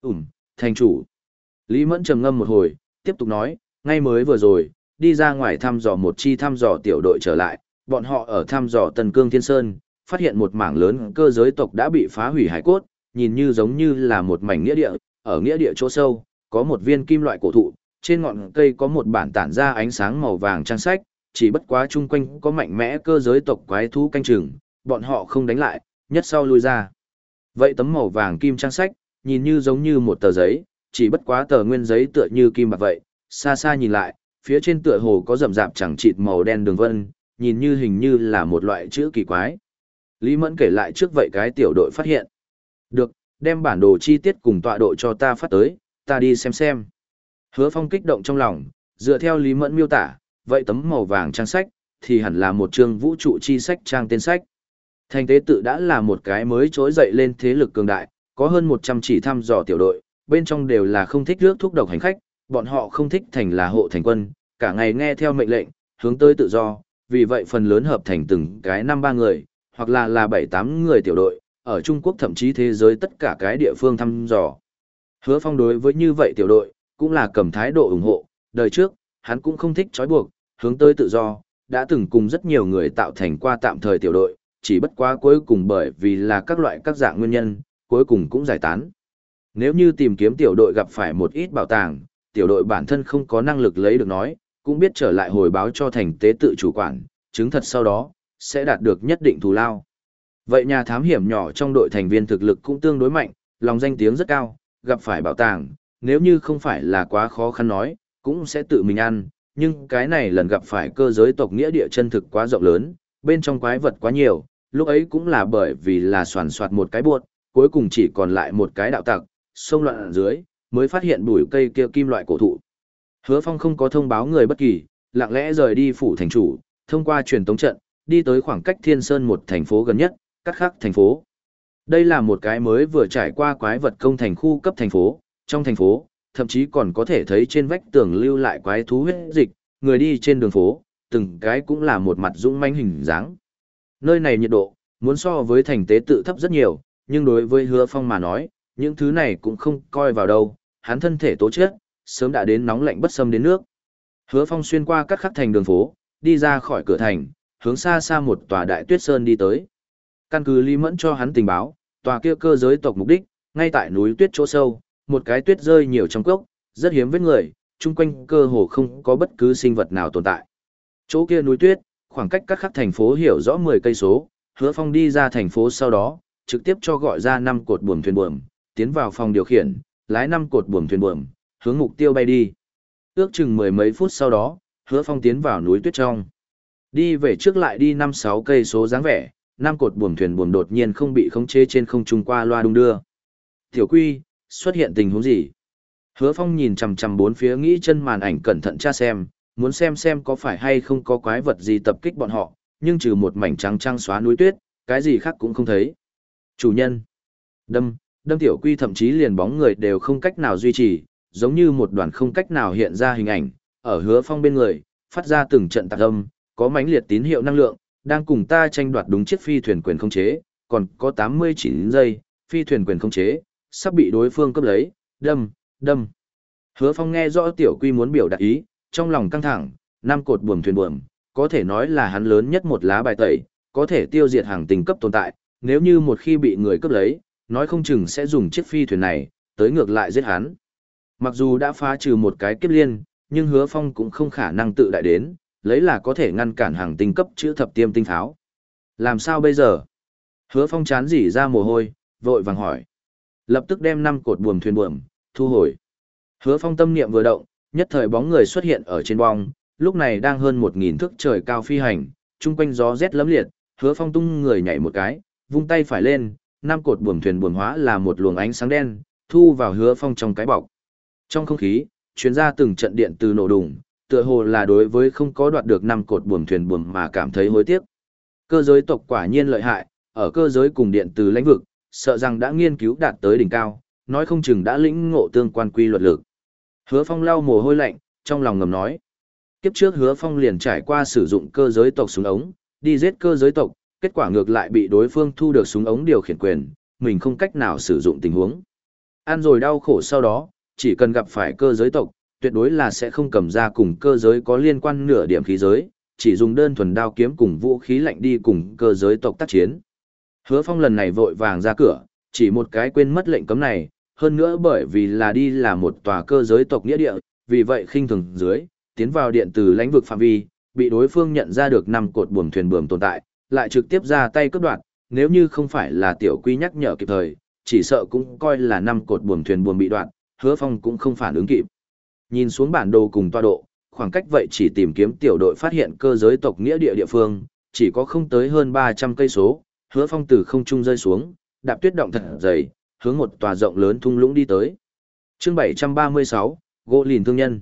Ừm, thành chủ. Lý Mẫn trầm ngâm một hồi, tiếp tục nói, ngay mới vừa rồi, đi ra ngoài thăm dò một chi thăm dò tiểu đội trở lại, bọn họ ở thăm dò Tần Cương Thiên Sơn, phát hiện một mảng lớn cơ giới tộc đã bị phá hủy hải cốt, nhìn như giống như là một mảnh nghĩa địa, ở nghĩa địa chỗ sâu, có một viên kim loại cổ thụ, trên ngọn cây có một bản tản ra ánh sáng màu vàng trang sách, chỉ bất quá chung quanh có mạnh mẽ cơ giới tộc quái thú canh chừng, bọn họ không đánh lại, nhất sau lui ra. Vậy tấm màu vàng kim trang sách, nhìn như giống như một tờ giấy, chỉ bất quá tờ nguyên giấy tựa như kim bạc vậy, xa xa nhìn lại, phía trên tựa hồ có rậm rạp chẳng chịt màu đen đường vân, nhìn như hình như là một loại chữ kỳ quái. Lý Mẫn kể lại trước vậy cái tiểu đội phát hiện. Được, đem bản đồ chi tiết cùng tọa độ cho ta phát tới, ta đi xem xem. Hứa Phong kích động trong lòng, dựa theo Lý Mẫn miêu tả, vậy tấm màu vàng trang sách, thì hẳn là một chương vũ trụ chi sách trang tên sách. Thành tế tự đã là một cái mới trỗi dậy lên thế lực cường đại, có hơn 100 chỉ thăm dò tiểu đội, bên trong đều là không thích rước thúc độc hành khách, bọn họ không thích thành là hộ thành quân, cả ngày nghe theo mệnh lệnh, hướng tới tự do, vì vậy phần lớn hợp thành từng cái năm ba người, hoặc là là bảy tám người tiểu đội, ở Trung Quốc thậm chí thế giới tất cả cái địa phương thăm dò. Hứa Phong đối với như vậy tiểu đội, cũng là cầm thái độ ủng hộ, đời trước, hắn cũng không thích trói buộc, hướng tới tự do, đã từng cùng rất nhiều người tạo thành qua tạm thời tiểu đội, chỉ bất quá cuối cùng bởi vì là các loại các dạng nguyên nhân, cuối cùng cũng giải tán. Nếu như tìm kiếm tiểu đội gặp phải một ít bảo tàng, tiểu đội bản thân không có năng lực lấy được nói, cũng biết trở lại hồi báo cho thành tế tự chủ quản, chứng thật sau đó, sẽ đạt được nhất định thù lao. Vậy nhà thám hiểm nhỏ trong đội thành viên thực lực cũng tương đối mạnh, lòng danh tiếng rất cao, gặp phải bảo tàng, nếu như không phải là quá khó khăn nói, cũng sẽ tự mình ăn, nhưng cái này lần gặp phải cơ giới tộc nghĩa địa chân thực quá rộng lớn, bên trong quái vật quá nhiều, lúc ấy cũng là bởi vì là soàn soạt một cái buột, cuối cùng chỉ còn lại một cái đạo tặc, sông loạn ở dưới, mới phát hiện bụi cây kia kim loại cổ thụ. Hứa Phong không có thông báo người bất kỳ, lặng lẽ rời đi phủ thành chủ, thông qua truyền tống trận, đi tới khoảng cách Thiên Sơn một thành phố gần nhất, cắt khắc thành phố. Đây là một cái mới vừa trải qua quái vật công thành khu cấp thành phố, trong thành phố, thậm chí còn có thể thấy trên vách tường lưu lại quái thú huyết dịch, người đi trên đường phố, từng cái cũng là một mặt dũng manh hình dáng. Nơi này nhiệt độ, muốn so với thành tế tự thấp rất nhiều, nhưng đối với hứa phong mà nói, những thứ này cũng không coi vào đâu, hắn thân thể tố chết, sớm đã đến nóng lạnh bất xâm đến nước. Hứa phong xuyên qua các khắc thành đường phố, đi ra khỏi cửa thành, hướng xa xa một tòa đại tuyết sơn đi tới. Căn cứ Lý Mẫn cho hắn tình báo, tòa kia cơ giới tộc mục đích, ngay tại núi tuyết chỗ sâu, một cái tuyết rơi nhiều trong cốc, rất hiếm với người, chung quanh cơ hồ không có bất cứ sinh vật nào tồn tại. Chỗ kia núi tuyết, khoảng cách các khắc thành phố hiểu rõ 10 cây số, Hứa Phong đi ra thành phố sau đó, trực tiếp cho gọi ra năm cột buồm thuyền buồm, tiến vào phòng điều khiển, lái năm cột buồm thuyền buồm, hướng mục tiêu bay đi. Ước chừng mười mấy phút sau đó, Hứa Phong tiến vào núi tuyết trong. Đi về trước lại đi 5-6 cây số dáng vẻ, năm cột buồm thuyền buồm đột nhiên không bị khống chế trên không trung qua loa đung đưa. Tiểu Quy, xuất hiện tình huống gì? Hứa Phong nhìn chằm chằm bốn phía nghĩ chân màn ảnh cẩn thận tra xem, muốn xem xem có phải hay không có quái vật gì tập kích bọn họ, nhưng trừ một mảnh trắng trăng xóa núi tuyết, cái gì khác cũng không thấy. Chủ nhân. Đâm, đâm tiểu quy thậm chí liền bóng người đều không cách nào duy trì, giống như một đoàn không cách nào hiện ra hình ảnh, ở hứa phong bên người, phát ra từng trận tạc âm, có mãnh liệt tín hiệu năng lượng, đang cùng ta tranh đoạt đúng chiếc phi thuyền quyền không chế, còn có 89 giây, phi thuyền quyền không chế, sắp bị đối phương cướp lấy, đâm, đâm. Hứa phong nghe rõ tiểu quy muốn biểu đạt ý, trong lòng căng thẳng, năm cột buồm thuyền buồm, có thể nói là hắn lớn nhất một lá bài tẩy, có thể tiêu diệt hàng tình cấp tồn tại, nếu như một khi bị người cướp lấy, nói không chừng sẽ dùng chiếc phi thuyền này, tới ngược lại giết hắn. Mặc dù đã phá trừ một cái kiếp liên, nhưng hứa phong cũng không khả năng tự đại đến, lấy là có thể ngăn cản hàng tinh cấp chữ thập tiêm tinh tháo. Làm sao bây giờ? Hứa phong chán dỉ ra mồ hôi, vội vàng hỏi. Lập tức đem năm cột buồm thuyền buồm, thu hồi. Hứa phong tâm niệm vừa động, nhất thời bóng người xuất hiện ở trên bong, lúc này đang hơn một nghìn thước trời cao phi hành, chung quanh gió rét lấm liệt, hứa phong tung người nhảy một cái, vung tay phải lên, năm cột buồm thuyền buồm hóa là một luồng ánh sáng đen, thu vào hứa phong trong cái bọc. Trong không khí, truyền ra từng trận điện từ nổ đùng, tựa hồ là đối với không có đoạt được năm cột buồm thuyền buồm mà cảm thấy hối tiếc. Cơ giới tộc quả nhiên lợi hại, ở cơ giới cùng điện từ lãnh vực, sợ rằng đã nghiên cứu đạt tới đỉnh cao, nói không chừng đã lĩnh ngộ tương quan quy luật lực. Hứa Phong lau mồ hôi lạnh, trong lòng ngầm nói. Kiếp trước Hứa Phong liền trải qua sử dụng cơ giới tộc súng ống, đi giết cơ giới tộc, kết quả ngược lại bị đối phương thu được súng ống điều khiển quyền, mình không cách nào sử dụng tình huống. Ăn rồi đau khổ sau đó, chỉ cần gặp phải cơ giới tộc, tuyệt đối là sẽ không cầm ra cùng cơ giới có liên quan nửa điểm khí giới, chỉ dùng đơn thuần đao kiếm cùng vũ khí lạnh đi cùng cơ giới tộc tác chiến. Hứa Phong lần này vội vàng ra cửa, chỉ một cái quên mất lệnh cấm này, hơn nữa bởi vì là đi là một tòa cơ giới tộc nghĩa địa, vì vậy khinh thường dưới, tiến vào điện từ lãnh vực phạm vi, bị đối phương nhận ra được năm cột buồm thuyền buồm tồn tại, lại trực tiếp ra tay cướp đoạt, nếu như không phải là tiểu quy nhắc nhở kịp thời, chỉ sợ cũng coi là năm cột buồm thuyền buồm bị đoạn, hứa phong cũng không phản ứng kịp. Nhìn xuống bản đồ cùng toa độ, khoảng cách vậy chỉ tìm kiếm tiểu đội phát hiện cơ giới tộc nghĩa địa địa phương, chỉ có không tới hơn 300 cây số, hứa phong từ không trung rơi xuống, đạp tuyết động thật dày, hướng một tòa rộng lớn thung lũng đi tới. chương 736, gỗ lìn thương nhân.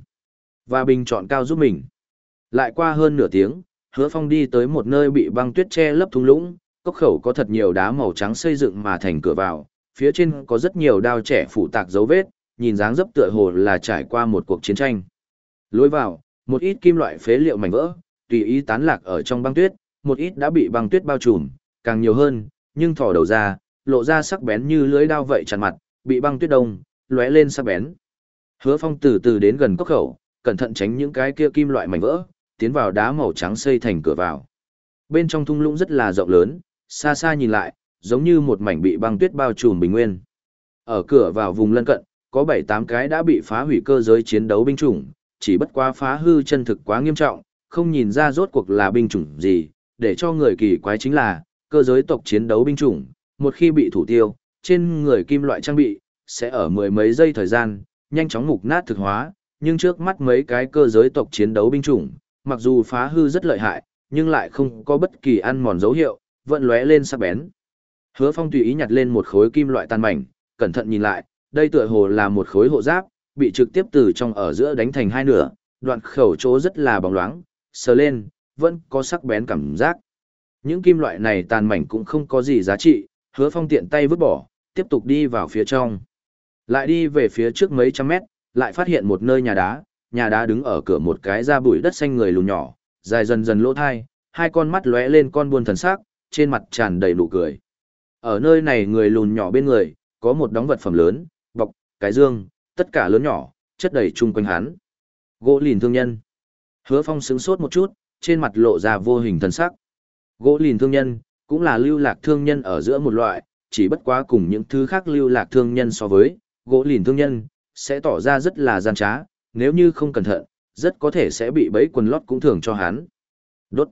Và bình chọn cao giúp mình. Lại qua hơn nửa tiếng, hứa phong đi tới một nơi bị băng tuyết che lấp thung lũng, cốc khẩu có thật nhiều đá màu trắng xây dựng mà thành cửa vào, phía trên có rất nhiều đao trẻ phủ tạc dấu vết, nhìn dáng dấp tựa hồ là trải qua một cuộc chiến tranh. Lối vào, một ít kim loại phế liệu mảnh vỡ, tùy ý tán lạc ở trong băng tuyết, một ít đã bị băng tuyết bao trùm, càng nhiều hơn, nhưng thỏ đầu ra, lộ ra sắc bén như lưới đao vậy chằn mặt, bị băng tuyết đông, lóe lên sắc bén. Hứa Phong từ từ đến gần cốc khẩu, cẩn thận tránh những cái kia kim loại mảnh vỡ, tiến vào đá màu trắng xây thành cửa vào. Bên trong thung lũng rất là rộng lớn, xa xa nhìn lại, giống như một mảnh bị băng tuyết bao trùm bình nguyên. Ở cửa vào vùng lân cận, có 7-8 cái đã bị phá hủy cơ giới chiến đấu binh chủng, chỉ bất quá phá hư chân thực quá nghiêm trọng, không nhìn ra rốt cuộc là binh chủng gì, để cho người kỳ quái chính là, cơ giới tộc chiến đấu binh chủng, một khi bị thủ tiêu, trên người kim loại trang bị, sẽ ở mười mấy giây thời gian, nhanh chóng mục nát thực hóa, nhưng trước mắt mấy cái cơ giới tộc chiến đấu binh chủng, mặc dù phá hư rất lợi hại, nhưng lại không có bất kỳ ăn mòn dấu hiệu, vẫn lóe lên sắc bén. Hứa Phong tùy ý nhặt lên một khối kim loại tan mảnh, cẩn thận nhìn lại, đây tựa hồ là một khối hộ giáp, bị trực tiếp từ trong ở giữa đánh thành hai nửa, đoạn khẩu chỗ rất là bóng loáng, sờ lên, vẫn có sắc bén cảm giác. Những kim loại này tàn mảnh cũng không có gì giá trị, hứa phong tiện tay vứt bỏ, tiếp tục đi vào phía trong. Lại đi về phía trước mấy trăm mét, lại phát hiện một nơi nhà đá, nhà đá đứng ở cửa một cái da bụi đất xanh người lùn nhỏ, dài dần dần lỗ thai, hai con mắt lóe lên con buôn thần sắc, trên mặt tràn đầy nụ cười. Ở nơi này người lùn nhỏ bên người, có một đống vật phẩm lớn, bọc, cái dương, tất cả lớn nhỏ, chất đầy chung quanh hắn. Gỗ lìn thương nhân. Hứa Phong sững sốt một chút, trên mặt lộ ra vô hình thần sắc. Gỗ lìn thương nhân, cũng là lưu lạc thương nhân ở giữa một loại, chỉ bất quá cùng những thứ khác lưu lạc thương nhân so với, gỗ lìn thương nhân, sẽ tỏ ra rất là gian trá, nếu như không cẩn thận, rất có thể sẽ bị bẫy quần lót cũng thường cho hắn. Đốt.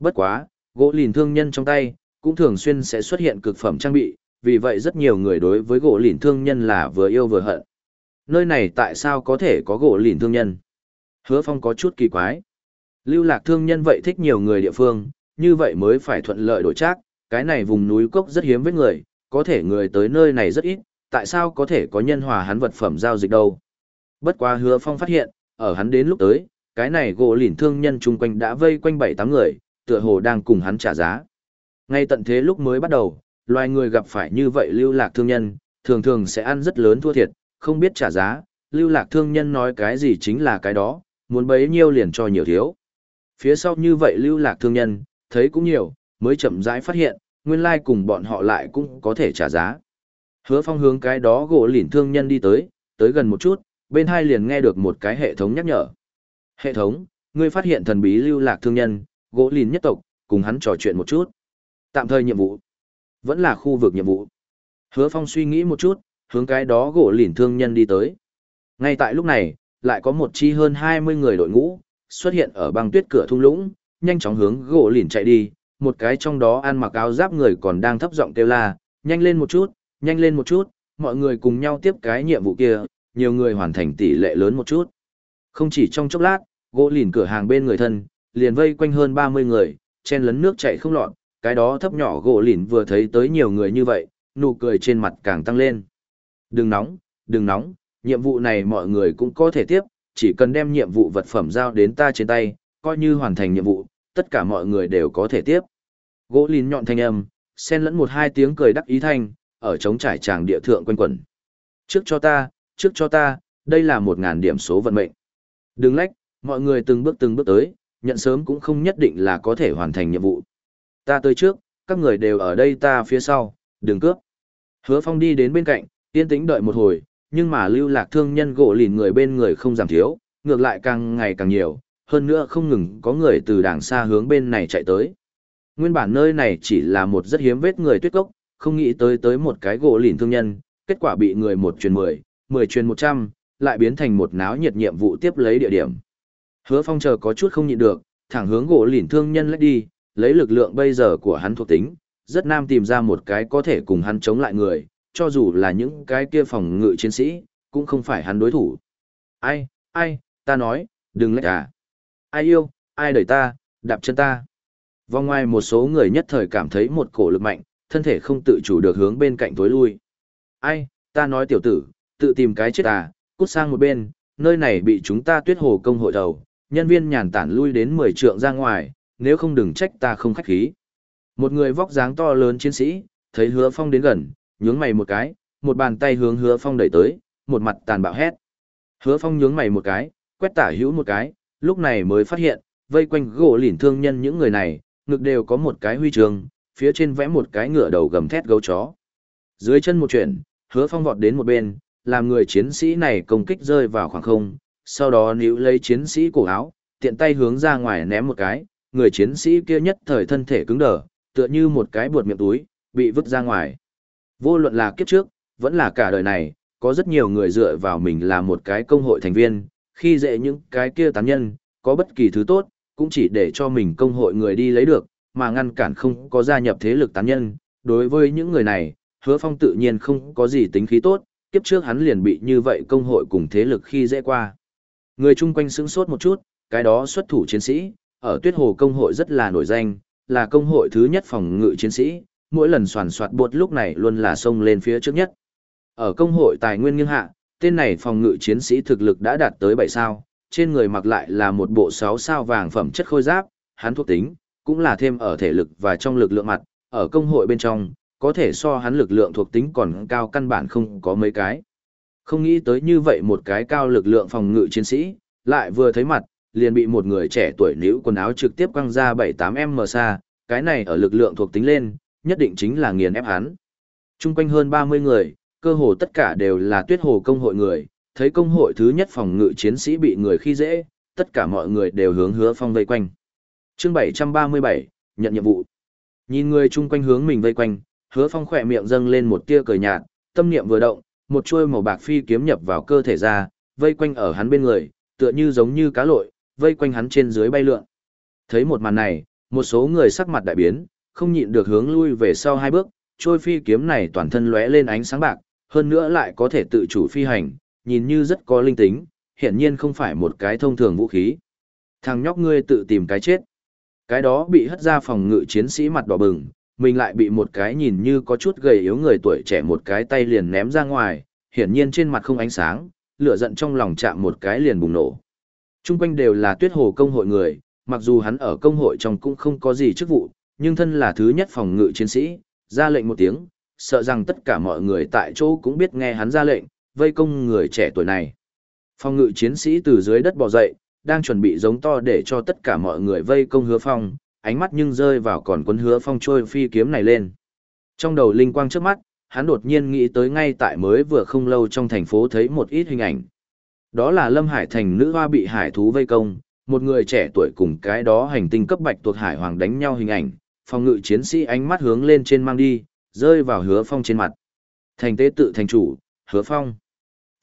Bất quá, gỗ lìn thương nhân trong tay, cũng thường xuyên sẽ xuất hiện cực phẩm trang bị, vì vậy rất nhiều người đối với gỗ lìn thương nhân là vừa yêu vừa hận. Nơi này tại sao có thể có gỗ lìn thương nhân? Hứa Phong có chút kỳ quái. Lưu lạc thương nhân vậy thích nhiều người địa phương, như vậy mới phải thuận lợi đổi trác, cái này vùng núi cốc rất hiếm với người, có thể người tới nơi này rất ít, tại sao có thể có nhân hòa hắn vật phẩm giao dịch đâu? Bất quá Hứa Phong phát hiện, ở hắn đến lúc tới, cái này gỗ lìn thương nhân chung quanh đã vây quanh bảy tám người, tựa hồ đang cùng hắn trả giá. Ngay tận thế lúc mới bắt đầu, loài người gặp phải như vậy lưu lạc thương nhân, thường thường sẽ ăn rất lớn thua thiệt, không biết trả giá, lưu lạc thương nhân nói cái gì chính là cái đó, muốn bấy nhiêu liền cho nhiều thiếu. Phía sau như vậy lưu lạc thương nhân, thấy cũng nhiều, mới chậm rãi phát hiện, nguyên lai cùng bọn họ lại cũng có thể trả giá. Hứa phong hướng cái đó gỗ lỉn thương nhân đi tới, tới gần một chút, bên hai liền nghe được một cái hệ thống nhắc nhở. Hệ thống, ngươi phát hiện thần bí lưu lạc thương nhân, gỗ lìn nhất tộc, cùng hắn trò chuyện một chút. Tạm thời nhiệm vụ. Vẫn là khu vực nhiệm vụ. Hứa Phong suy nghĩ một chút, hướng cái đó gỗ lìn thương nhân đi tới. Ngay tại lúc này, lại có một chi hơn 20 người đội ngũ, xuất hiện ở băng tuyết cửa thung lũng, nhanh chóng hướng gỗ lìn chạy đi, một cái trong đó ăn mặc áo giáp người còn đang thấp giọng kêu la, nhanh lên một chút, nhanh lên một chút, mọi người cùng nhau tiếp cái nhiệm vụ kia, nhiều người hoàn thành tỷ lệ lớn một chút. Không chỉ trong chốc lát, gỗ lìn cửa hàng bên người thân, liền vây quanh hơn 30 người, chen lấn nước chảy không lọt, cái đó thấp nhỏ gỗ lìn vừa thấy tới nhiều người như vậy, nụ cười trên mặt càng tăng lên. Đừng nóng, đừng nóng, nhiệm vụ này mọi người cũng có thể tiếp, chỉ cần đem nhiệm vụ vật phẩm giao đến ta trên tay, coi như hoàn thành nhiệm vụ, tất cả mọi người đều có thể tiếp. Gỗ lìn nhọn thanh âm, xen lẫn một hai tiếng cười đắc ý thanh, ở trống trải tràng địa thượng quanh quẩn. Trước cho ta, trước cho ta, đây là một ngàn điểm số vận mệnh. Đừng lách, mọi người từng bước từng bước tới, nhận sớm cũng không nhất định là có thể hoàn thành nhiệm vụ. Ta tới trước, các người đều ở đây ta phía sau, đừng cướp. Hứa Phong đi đến bên cạnh, yên tĩnh đợi một hồi, nhưng mà lưu lạc thương nhân gỗ lìn người bên người không giảm thiếu, ngược lại càng ngày càng nhiều, hơn nữa không ngừng có người từ đàng xa hướng bên này chạy tới. Nguyên bản nơi này chỉ là một rất hiếm vết người tuyết cốc, không nghĩ tới tới một cái gỗ lìn thương nhân, kết quả bị người một truyền mười, mười truyền một trăm, lại biến thành một náo nhiệt nhiệm vụ tiếp lấy địa điểm. Hứa Phong chờ có chút không nhịn được, thẳng hướng gỗ lìn thương nhân lách đi, lấy lực lượng bây giờ của hắn thuộc tính, rất nam tìm ra một cái có thể cùng hắn chống lại người, cho dù là những cái kia phòng ngự chiến sĩ, cũng không phải hắn đối thủ. Ai, ai, ta nói, đừng lách à. Ai yêu, ai đẩy ta, đạp chân ta. Vòng ngoài một số người nhất thời cảm thấy một cổ lực mạnh, thân thể không tự chủ được hướng bên cạnh tối lui. Ai, ta nói tiểu tử, tự tìm cái chết à, cút sang một bên, nơi này bị chúng ta tuyết hồ công hội đầu, nhân viên nhàn tản lui đến 10 trượng ra ngoài, nếu không đừng trách ta không khách khí. Một người vóc dáng to lớn chiến sĩ, thấy hứa phong đến gần, nhướng mày một cái, một bàn tay hướng hứa phong đẩy tới, một mặt tàn bạo hét. Hứa phong nhướng mày một cái, quét tả hữu một cái, lúc này mới phát hiện, vây quanh gỗ lỉn thương nhân những người này, ngực đều có một cái huy trường, phía trên vẽ một cái ngựa đầu gầm thét gấu chó. Dưới chân một chuyển, hứa phong vọt đến một bên, làm người chiến sĩ này công kích rơi vào khoảng không, sau đó níu lấy chiến sĩ cổ áo, tiện tay hướng ra ngoài ném một cái, người chiến sĩ kia nhất thời thân thể cứng đờ, tựa như một cái buột miệng túi, bị vứt ra ngoài. Vô luận là kiếp trước, vẫn là cả đời này, có rất nhiều người dựa vào mình là một cái công hội thành viên, khi dễ những cái kia tán nhân, có bất kỳ thứ tốt, cũng chỉ để cho mình công hội người đi lấy được, mà ngăn cản không có gia nhập thế lực tán nhân. Đối với những người này, hứa phong tự nhiên không có gì tính khí tốt, kiếp trước hắn liền bị như vậy công hội cùng thế lực khi dễ qua. Người chung quanh sững sốt một chút, cái đó xuất thủ chiến sĩ, ở tuyết hồ công hội rất là nổi danh, là công hội thứ nhất phòng ngự chiến sĩ, mỗi lần soàn soạt buột lúc này luôn là xông lên phía trước nhất. Ở công hội tài nguyên nghiêng hạ, tên này phòng ngự chiến sĩ thực lực đã đạt tới 7 sao, trên người mặc lại là một bộ 6 sao vàng phẩm chất khôi giáp, hắn thuộc tính, cũng là thêm ở thể lực và trong lực lượng mặt, ở công hội bên trong, có thể so hắn lực lượng thuộc tính còn cao căn bản không có mấy cái. Không nghĩ tới như vậy một cái cao lực lượng phòng ngự chiến sĩ, lại vừa thấy mặt, liền bị một người trẻ tuổi nữ quần áo trực tiếp quăng ra 7-8m xa, cái này ở lực lượng thuộc tính lên, nhất định chính là nghiền ép hắn. Trung quanh hơn 30 người, cơ hồ tất cả đều là tuyết hồ công hội người, thấy công hội thứ nhất phòng ngự chiến sĩ bị người khi dễ, tất cả mọi người đều hướng hứa phong vây quanh. chương 737, nhận nhiệm vụ. Nhìn người chung quanh hướng mình vây quanh, hứa phong khỏe miệng dâng lên một tia cười nhạt, tâm niệm vừa động, một chuôi màu bạc phi kiếm nhập vào cơ thể ra, vây quanh ở hắn bên người, tựa như giống như cá lội, vây quanh hắn trên dưới bay lượn. Thấy một màn này, một số người sắc mặt đại biến, không nhịn được hướng lui về sau hai bước, trôi phi kiếm này toàn thân lóe lên ánh sáng bạc, hơn nữa lại có thể tự chủ phi hành, nhìn như rất có linh tính, hiển nhiên không phải một cái thông thường vũ khí. Thằng nhóc ngươi tự tìm cái chết. Cái đó bị hất ra phòng ngự chiến sĩ mặt đỏ bừng, mình lại bị một cái nhìn như có chút gầy yếu người tuổi trẻ một cái tay liền ném ra ngoài, hiển nhiên trên mặt không ánh sáng, lửa giận trong lòng chạm một cái liền bùng nổ. Trung quanh đều là tuyết hồ công hội người, mặc dù hắn ở công hội trong cũng không có gì chức vụ, nhưng thân là thứ nhất phòng ngự chiến sĩ, ra lệnh một tiếng, sợ rằng tất cả mọi người tại chỗ cũng biết nghe hắn ra lệnh, vây công người trẻ tuổi này. Phòng ngự chiến sĩ từ dưới đất bò dậy, đang chuẩn bị giống to để cho tất cả mọi người vây công hứa phong, ánh mắt nhưng rơi vào còn quân hứa phong trôi phi kiếm này lên. Trong đầu linh quang trước mắt, hắn đột nhiên nghĩ tới ngay tại mới vừa không lâu trong thành phố thấy một ít hình ảnh. Đó là Lâm Hải Thành nữ hoa bị hải thú vây công, một người trẻ tuổi cùng cái đó hành tinh cấp bạch tuộc hải hoàng đánh nhau hình ảnh, phòng ngự chiến sĩ ánh mắt hướng lên trên mang đi, rơi vào hứa phong trên mặt. Thành tế tự thành chủ, hứa phong.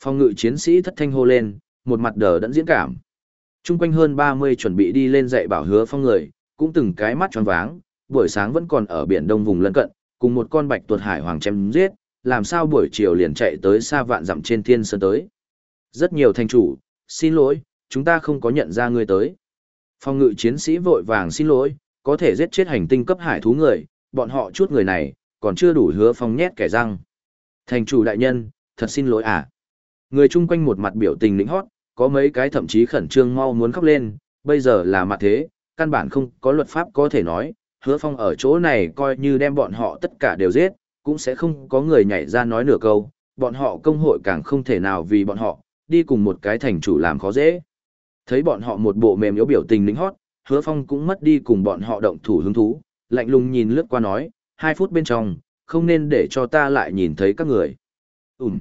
phong ngự chiến sĩ thất thanh hô lên, một mặt đờ đẫn diễn cảm. Trung quanh hơn 30 chuẩn bị đi lên dạy bảo hứa phong người, cũng từng cái mắt tròn váng, buổi sáng vẫn còn ở biển đông vùng lân cận, cùng một con bạch tuột hải hoàng chém giết, làm sao buổi chiều liền chạy tới xa vạn dặm trên thiên sơn tới. Rất nhiều thành chủ, xin lỗi, chúng ta không có nhận ra ngươi tới. Phòng ngự chiến sĩ vội vàng xin lỗi, có thể giết chết hành tinh cấp hải thú người, bọn họ chút người này, còn chưa đủ hứa phong nhét kẻ răng. Thành chủ đại nhân, thật xin lỗi à. Người chung quanh một mặt biểu tình lĩnh hót, có mấy cái thậm chí khẩn trương mau muốn khóc lên, bây giờ là mặt thế, căn bản không có luật pháp có thể nói, hứa phong ở chỗ này coi như đem bọn họ tất cả đều giết, cũng sẽ không có người nhảy ra nói nửa câu, bọn họ công hội càng không thể nào vì bọn họ, đi cùng một cái thành chủ làm khó dễ. Thấy bọn họ một bộ mềm yếu biểu tình lính hót, hứa phong cũng mất đi cùng bọn họ động thủ hứng thú, lạnh lùng nhìn lướt qua nói, hai phút bên trong, không nên để cho ta lại nhìn thấy các người. Ừm.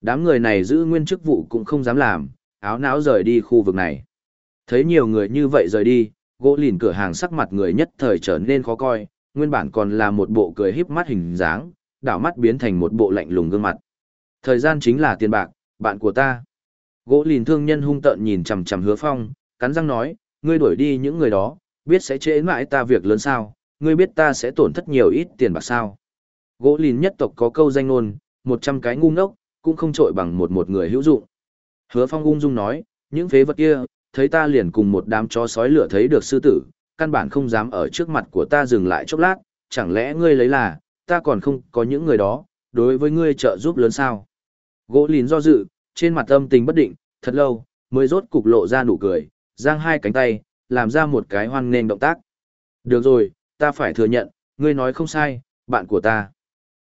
Đám người này giữ nguyên chức vụ cũng không dám làm, áo não rời đi khu vực này. Thấy nhiều người như vậy rời đi, gỗ lìn cửa hàng sắc mặt người nhất thời trở nên khó coi, nguyên bản còn là một bộ cười híp mắt hình dáng, đảo mắt biến thành một bộ lạnh lùng gương mặt. Thời gian chính là tiền bạc, bạn của ta. Gỗ lìn thương nhân hung tợn nhìn chằm chằm hứa phong, cắn răng nói, ngươi đuổi đi những người đó, biết sẽ trễ mãi ta việc lớn sao, ngươi biết ta sẽ tổn thất nhiều ít tiền bạc sao. Gỗ lìn nhất tộc có câu danh ngôn, một trăm cái ngu ngốc, cũng không trội bằng một một người hữu dụng. Hứa phong ung dung nói, những phế vật kia, thấy ta liền cùng một đám chó sói lửa thấy được sư tử, căn bản không dám ở trước mặt của ta dừng lại chốc lát, chẳng lẽ ngươi lấy là, ta còn không có những người đó, đối với ngươi trợ giúp lớn sao. Gỗ lìn do dự, trên mặt âm tình bất định, thật lâu, mới rốt cục lộ ra nụ cười, giang hai cánh tay, làm ra một cái hoang nghênh động tác. Được rồi, ta phải thừa nhận, ngươi nói không sai, bạn của ta.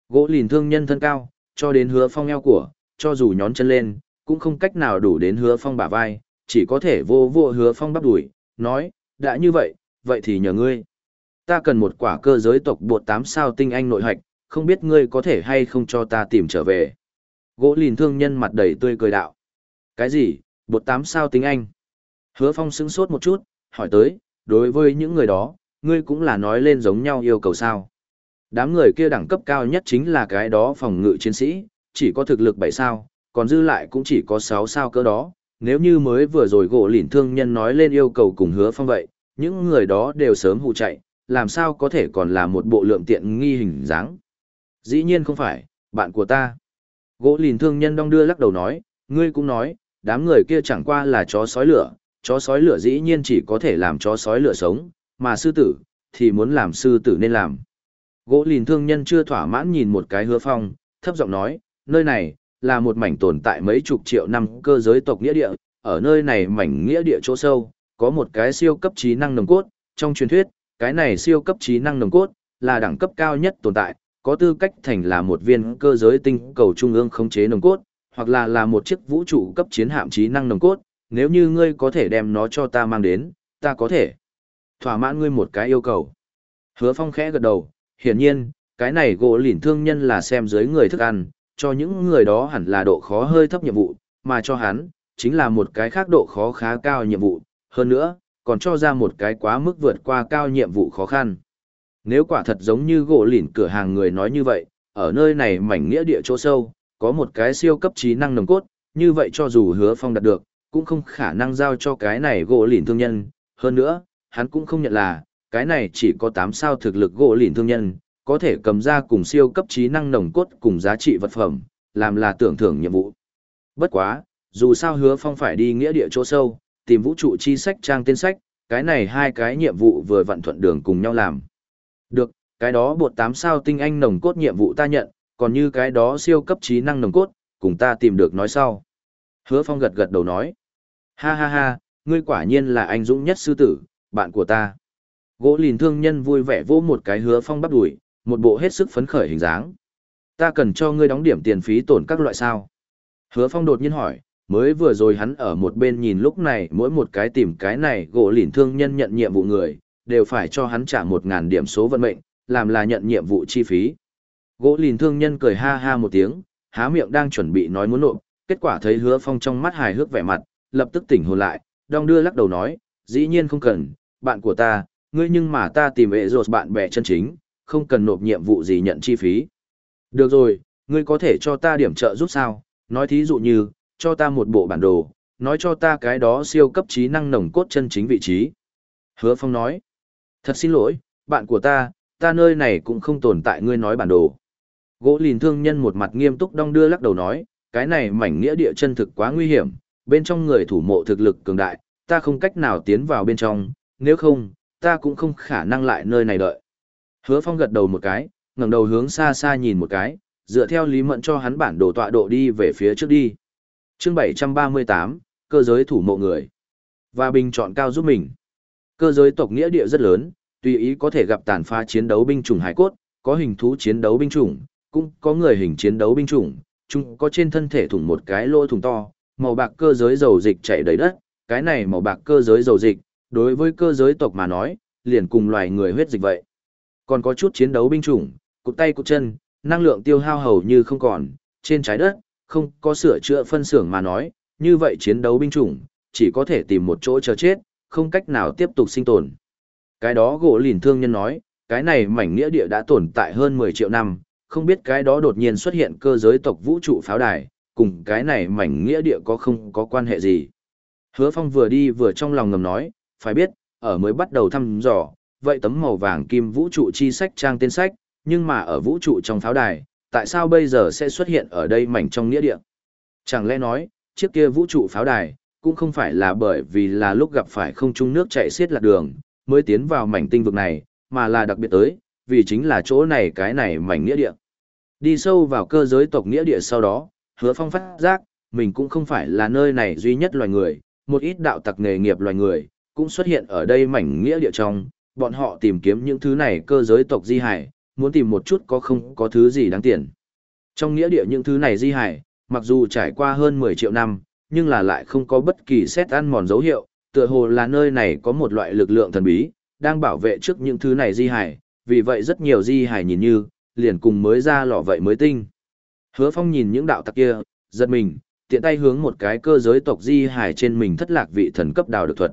Gỗ lìn thương nhân thân cao, cho đến hứa phong eo của, cho dù nhón chân lên, cũng không cách nào đủ đến hứa phong bả vai, chỉ có thể vô vô hứa phong bắp đuổi, nói, đã như vậy, vậy thì nhờ ngươi. Ta cần một quả cơ giới tộc bột tám sao tinh anh nội hạch, không biết ngươi có thể hay không cho ta tìm trở về. Gỗ lìn thương nhân mặt đầy tươi cười đạo. Cái gì, bột tám sao tinh anh? Hứa phong sững sốt một chút, hỏi tới, đối với những người đó, ngươi cũng là nói lên giống nhau yêu cầu sao. Đám người kia đẳng cấp cao nhất chính là cái đó phòng ngự chiến sĩ, chỉ có thực lực 7 sao, còn dư lại cũng chỉ có 6 sao cỡ đó. Nếu như mới vừa rồi gỗ lỉn thương nhân nói lên yêu cầu cùng hứa phong vậy, những người đó đều sớm hụ chạy, làm sao có thể còn là một bộ lượng tiện nghi hình dáng. Dĩ nhiên không phải, bạn của ta. Gỗ lìn thương nhân đong đưa lắc đầu nói, ngươi cũng nói, đám người kia chẳng qua là chó sói lửa, chó sói lửa dĩ nhiên chỉ có thể làm chó sói lửa sống, mà sư tử, thì muốn làm sư tử nên làm. Gỗ lìn thương nhân chưa thỏa mãn nhìn một cái hứa phong, thấp giọng nói, nơi này, là một mảnh tồn tại mấy chục triệu năm cơ giới tộc nghĩa địa, ở nơi này mảnh nghĩa địa chỗ sâu, có một cái siêu cấp trí năng nồng cốt, trong truyền thuyết, cái này siêu cấp trí năng nồng cốt, là đẳng cấp cao nhất tồn tại, có tư cách thành là một viên cơ giới tinh cầu trung ương khống chế nồng cốt, hoặc là là một chiếc vũ trụ cấp chiến hạm trí năng nồng cốt, nếu như ngươi có thể đem nó cho ta mang đến, ta có thể thỏa mãn ngươi một cái yêu cầu. Hứa Phong khẽ gật đầu, hiển nhiên, cái này gỗ lỉn thương nhân là xem dưới người thức ăn, cho những người đó hẳn là độ khó hơi thấp nhiệm vụ, mà cho hắn, chính là một cái khác độ khó khá cao nhiệm vụ, hơn nữa, còn cho ra một cái quá mức vượt qua cao nhiệm vụ khó khăn. Nếu quả thật giống như gỗ lỉn cửa hàng người nói như vậy, ở nơi này mảnh nghĩa địa chỗ sâu, có một cái siêu cấp trí năng nồng cốt, như vậy cho dù hứa phong đạt được, cũng không khả năng giao cho cái này gỗ lỉn thương nhân. Hơn nữa, hắn cũng không nhận là, cái này chỉ có 8 sao thực lực gỗ lìn thương nhân, có thể cầm ra cùng siêu cấp trí năng nồng cốt cùng giá trị vật phẩm, làm là tưởng thưởng nhiệm vụ. Bất quá, dù sao hứa phong phải đi nghĩa địa chỗ sâu, tìm vũ trụ chi sách trang tên sách, cái này hai cái nhiệm vụ vừa vặn thuận đường cùng nhau làm. Được, cái đó bột 8 sao tinh anh nồng cốt nhiệm vụ ta nhận, còn như cái đó siêu cấp trí năng nồng cốt, cùng ta tìm được nói sau. Hứa Phong gật gật đầu nói. Ha ha ha, ngươi quả nhiên là anh dũng nhất sư tử, bạn của ta. Gỗ lìn thương nhân vui vẻ vỗ một cái hứa Phong bắp đuổi, một bộ hết sức phấn khởi hình dáng. Ta cần cho ngươi đóng điểm tiền phí tổn các loại sao. Hứa Phong đột nhiên hỏi, mới vừa rồi hắn ở một bên nhìn lúc này mỗi một cái tìm cái này gỗ lìn thương nhân nhận nhiệm vụ người, đều phải cho hắn trả một ngàn điểm số vận mệnh, làm là nhận nhiệm vụ chi phí. Gỗ lìn thương nhân cười ha ha một tiếng, há miệng đang chuẩn bị nói muốn nộp, kết quả thấy hứa phong trong mắt hài hước vẻ mặt, lập tức tỉnh hồn lại, đong đưa lắc đầu nói, dĩ nhiên không cần, bạn của ta, ngươi nhưng mà ta tìm hệ rột bạn bè chân chính, không cần nộp nhiệm vụ gì nhận chi phí. Được rồi, ngươi có thể cho ta điểm trợ giúp sao, nói thí dụ như, cho ta một bộ bản đồ, nói cho ta cái đó siêu cấp trí năng nồng cốt chân chính vị trí. Hứa Phong nói, thật xin lỗi, bạn của ta, ta nơi này cũng không tồn tại ngươi nói bản đồ. Gỗ lìn thương nhân một mặt nghiêm túc đong đưa lắc đầu nói, cái này mảnh nghĩa địa chân thực quá nguy hiểm, bên trong người thủ mộ thực lực cường đại, ta không cách nào tiến vào bên trong, nếu không, ta cũng không khả năng lại nơi này đợi. Hứa Phong gật đầu một cái, ngẩng đầu hướng xa xa nhìn một cái, dựa theo lý mận cho hắn bản đồ tọa độ đi về phía trước đi. Chương 738, cơ giới thủ mộ người. Và bình chọn cao giúp mình. Cơ giới tộc nghĩa địa rất lớn, tùy ý có thể gặp tàn phá chiến đấu binh chủng hải cốt, có hình thú chiến đấu binh chủng, cũng có người hình chiến đấu binh chủng, chúng có trên thân thể thủng một cái lỗ thủng to, màu bạc cơ giới dầu dịch chảy đầy đất, cái này màu bạc cơ giới dầu dịch, đối với cơ giới tộc mà nói, liền cùng loài người huyết dịch vậy. Còn có chút chiến đấu binh chủng, cụt tay cụt chân, năng lượng tiêu hao hầu như không còn, trên trái đất, không có sửa chữa phân xưởng mà nói, như vậy chiến đấu binh chủng, chỉ có thể tìm một chỗ chờ chết, không cách nào tiếp tục sinh tồn. Cái đó gỗ lìn thương nhân nói, cái này mảnh nghĩa địa đã tồn tại hơn 10 triệu năm, không biết cái đó đột nhiên xuất hiện cơ giới tộc vũ trụ pháo đài, cùng cái này mảnh nghĩa địa có không có quan hệ gì. Hứa Phong vừa đi vừa trong lòng ngầm nói, phải biết, ở mới bắt đầu thăm dò, vậy tấm màu vàng kim vũ trụ chi sách trang tên sách, nhưng mà ở vũ trụ trong pháo đài, tại sao bây giờ sẽ xuất hiện ở đây mảnh trong nghĩa địa? Chẳng lẽ nói, chiếc kia vũ trụ pháo đài, cũng không phải là bởi vì là lúc gặp phải không trung nước chạy xiết lạc đường, mới tiến vào mảnh tinh vực này, mà là đặc biệt tới, vì chính là chỗ này cái này mảnh nghĩa địa. Đi sâu vào cơ giới tộc nghĩa địa sau đó, hứa phong phát giác, mình cũng không phải là nơi này duy nhất loài người, một ít đạo tặc nghề nghiệp loài người, cũng xuất hiện ở đây mảnh nghĩa địa trong, bọn họ tìm kiếm những thứ này cơ giới tộc di hải, muốn tìm một chút có không có thứ gì đáng tiền. Trong nghĩa địa những thứ này di hải, mặc dù trải qua hơn 10 triệu năm, nhưng là lại không có bất kỳ xét ăn mòn dấu hiệu, tựa hồ là nơi này có một loại lực lượng thần bí, đang bảo vệ trước những thứ này di hải, vì vậy rất nhiều di hải nhìn như, liền cùng mới ra lọ vậy mới tinh. Hứa Phong nhìn những đạo tặc kia, giật mình, tiện tay hướng một cái cơ giới tộc di hải trên mình thất lạc vị thần cấp đào được thuật.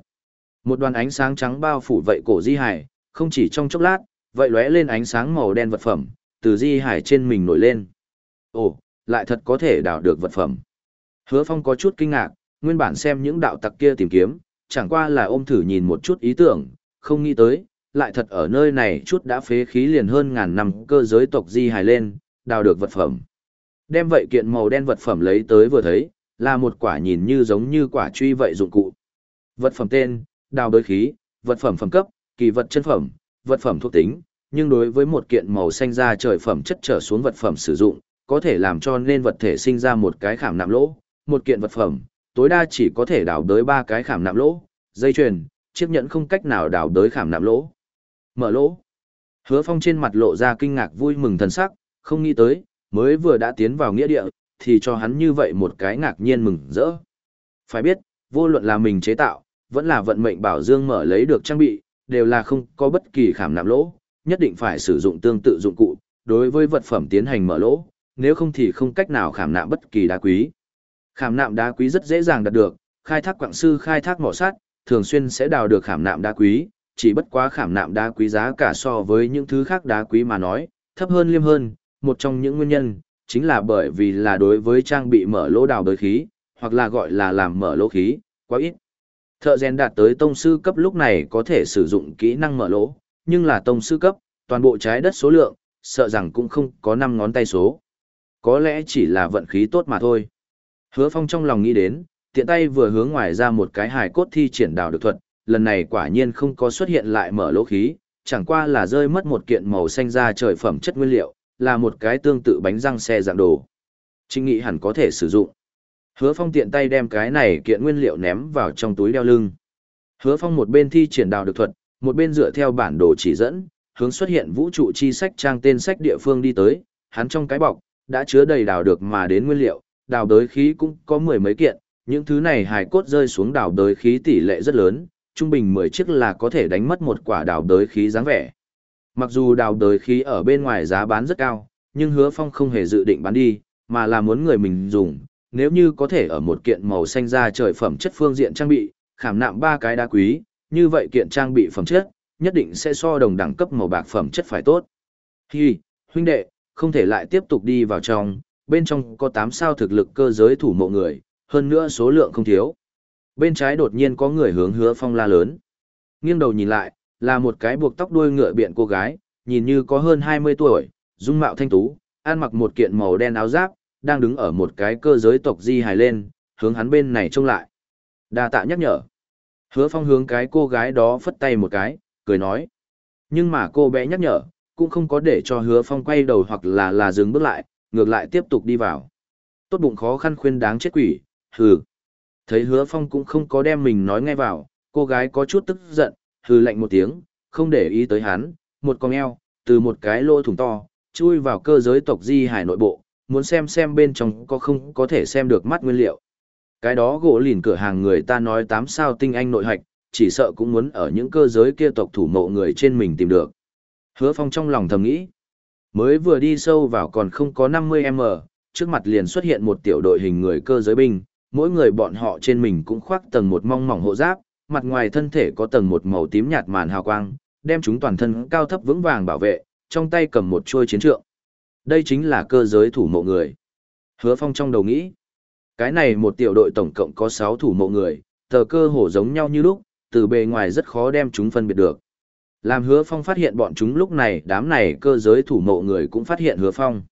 Một đoàn ánh sáng trắng bao phủ vậy cổ di hải, không chỉ trong chốc lát, vậy lóe lên ánh sáng màu đen vật phẩm, từ di hải trên mình nổi lên. Ồ, lại thật có thể đào được vật phẩm. Hứa Phong có chút kinh ngạc, nguyên bản xem những đạo tặc kia tìm kiếm, chẳng qua là ôm thử nhìn một chút ý tưởng, không nghĩ tới, lại thật ở nơi này chút đã phế khí liền hơn ngàn năm cơ giới tộc di hài lên, đào được vật phẩm. Đem vậy kiện màu đen vật phẩm lấy tới vừa thấy, là một quả nhìn như giống như quả truy vậy dụng cụ. Vật phẩm tên, đào đối khí, vật phẩm phẩm cấp, kỳ vật chân phẩm, vật phẩm thuộc tính, nhưng đối với một kiện màu xanh da trời phẩm chất trở xuống vật phẩm sử dụng, có thể làm cho nên vật thể sinh ra một cái khảm nạm lỗ, một kiện vật phẩm, tối đa chỉ có thể đào đới ba cái khảm nạm lỗ, dây chuyền, chiếc nhẫn không cách nào đào đới khảm nạm lỗ. Mở lỗ. Hứa Phong trên mặt lộ ra kinh ngạc vui mừng thần sắc, không nghĩ tới, mới vừa đã tiến vào nghĩa địa, thì cho hắn như vậy một cái ngạc nhiên mừng rỡ. Phải biết, vô luận là mình chế tạo, vẫn là vận mệnh bảo dương mở lấy được trang bị, đều là không có bất kỳ khảm nạm lỗ, nhất định phải sử dụng tương tự dụng cụ, đối với vật phẩm tiến hành mở lỗ, nếu không thì không cách nào khảm nạm bất kỳ đá quý. Khảm nạm đá quý rất dễ dàng đạt được, khai thác quặng sư khai thác mỏ sắt, thường xuyên sẽ đào được khảm nạm đá quý, chỉ bất quá khảm nạm đá quý giá cả so với những thứ khác đá quý mà nói, thấp hơn liêm hơn, một trong những nguyên nhân, chính là bởi vì là đối với trang bị mở lỗ đào đới khí, hoặc là gọi là làm mở lỗ khí, quá ít. Thợ rèn đạt tới tông sư cấp lúc này có thể sử dụng kỹ năng mở lỗ, nhưng là tông sư cấp, toàn bộ trái đất số lượng, sợ rằng cũng không có 5 ngón tay số. Có lẽ chỉ là vận khí tốt mà thôi. Hứa Phong trong lòng nghĩ đến, tiện tay vừa hướng ngoài ra một cái hài cốt thi triển đào được thuật, lần này quả nhiên không có xuất hiện lại mở lỗ khí, chẳng qua là rơi mất một kiện màu xanh ra trời phẩm chất nguyên liệu, là một cái tương tự bánh răng xe dạng đồ. Trinh Nghị hẳn có thể sử dụng. Hứa Phong tiện tay đem cái này kiện nguyên liệu ném vào trong túi đeo lưng. Hứa Phong một bên thi triển đào được thuật, một bên dựa theo bản đồ chỉ dẫn, hướng xuất hiện vũ trụ chi sách trang tên sách địa phương đi tới, hắn trong cái bọc, đã chứa đầy đào được mà đến nguyên liệu, đào đới khí cũng có mười mấy kiện, những thứ này hài cốt rơi xuống đào đới khí tỷ lệ rất lớn, trung bình 10 chiếc là có thể đánh mất một quả đào đới khí dáng vẻ. Mặc dù đào đới khí ở bên ngoài giá bán rất cao, nhưng hứa phong không hề dự định bán đi, mà là muốn người mình dùng, nếu như có thể ở một kiện màu xanh ra trời phẩm chất phương diện trang bị, khảm nạm ba cái đá quý, như vậy kiện trang bị phẩm chất, nhất định sẽ so đồng đẳng cấp màu bạc phẩm chất phải tốt. Hi, huynh đệ, không thể lại tiếp tục đi vào trong, bên trong có 8 sao thực lực cơ giới thủ mộ người, hơn nữa số lượng không thiếu. Bên trái đột nhiên có người hướng hứa phong la lớn. Nghiêng đầu nhìn lại, là một cái buộc tóc đuôi ngựa biện cô gái, nhìn như có hơn 20 tuổi, dung mạo thanh tú, ăn mặc một kiện màu đen áo giáp, đang đứng ở một cái cơ giới tộc di hài lên, hướng hắn bên này trông lại. Đa tạ nhắc nhở. Hứa phong hướng cái cô gái đó phất tay một cái, cười nói. Nhưng mà cô bé nhắc nhở, cũng không có để cho hứa phong quay đầu hoặc là là dừng bước lại, ngược lại tiếp tục đi vào. Tốt bụng khó khăn khuyên đáng chết quỷ, hừ. Thấy hứa phong cũng không có đem mình nói ngay vào, cô gái có chút tức giận, hừ lạnh một tiếng, không để ý tới hắn, một con eo, từ một cái lỗ thủng to, chui vào cơ giới tộc di hải nội bộ, muốn xem xem bên trong có không có thể xem được mắt nguyên liệu. Cái đó gỗ lìn cửa hàng người ta nói tám sao tinh anh nội hạch, chỉ sợ cũng muốn ở những cơ giới kia tộc thủ mộ người trên mình tìm được. Hứa Phong trong lòng thầm nghĩ, mới vừa đi sâu vào còn không có 50m, trước mặt liền xuất hiện một tiểu đội hình người cơ giới binh, mỗi người bọn họ trên mình cũng khoác tầng một mong mỏng hộ giáp, mặt ngoài thân thể có tầng một màu tím nhạt màn hào quang, đem chúng toàn thân cao thấp vững vàng bảo vệ, trong tay cầm một chuôi chiến trượng. Đây chính là cơ giới thủ mộ người. Hứa Phong trong đầu nghĩ, cái này một tiểu đội tổng cộng có 6 thủ mộ người, tờ cơ hổ giống nhau như lúc, từ bề ngoài rất khó đem chúng phân biệt được. Làm hứa phong phát hiện bọn chúng lúc này đám này cơ giới thủ mộ người cũng phát hiện hứa phong.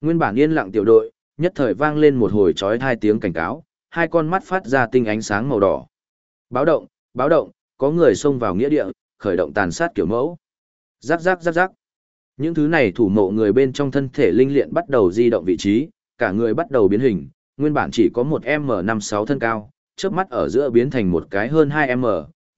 Nguyên bản yên lặng tiểu đội, nhất thời vang lên một hồi chói hai tiếng cảnh cáo, hai con mắt phát ra tinh ánh sáng màu đỏ. Báo động, báo động, có người xông vào nghĩa địa, khởi động tàn sát kiểu mẫu. Rắc rắc rắc rắc. Những thứ này thủ mộ người bên trong thân thể linh liện bắt đầu di động vị trí, cả người bắt đầu biến hình, nguyên bản chỉ có một M56 thân cao, chớp mắt ở giữa biến thành một cái hơn hai m,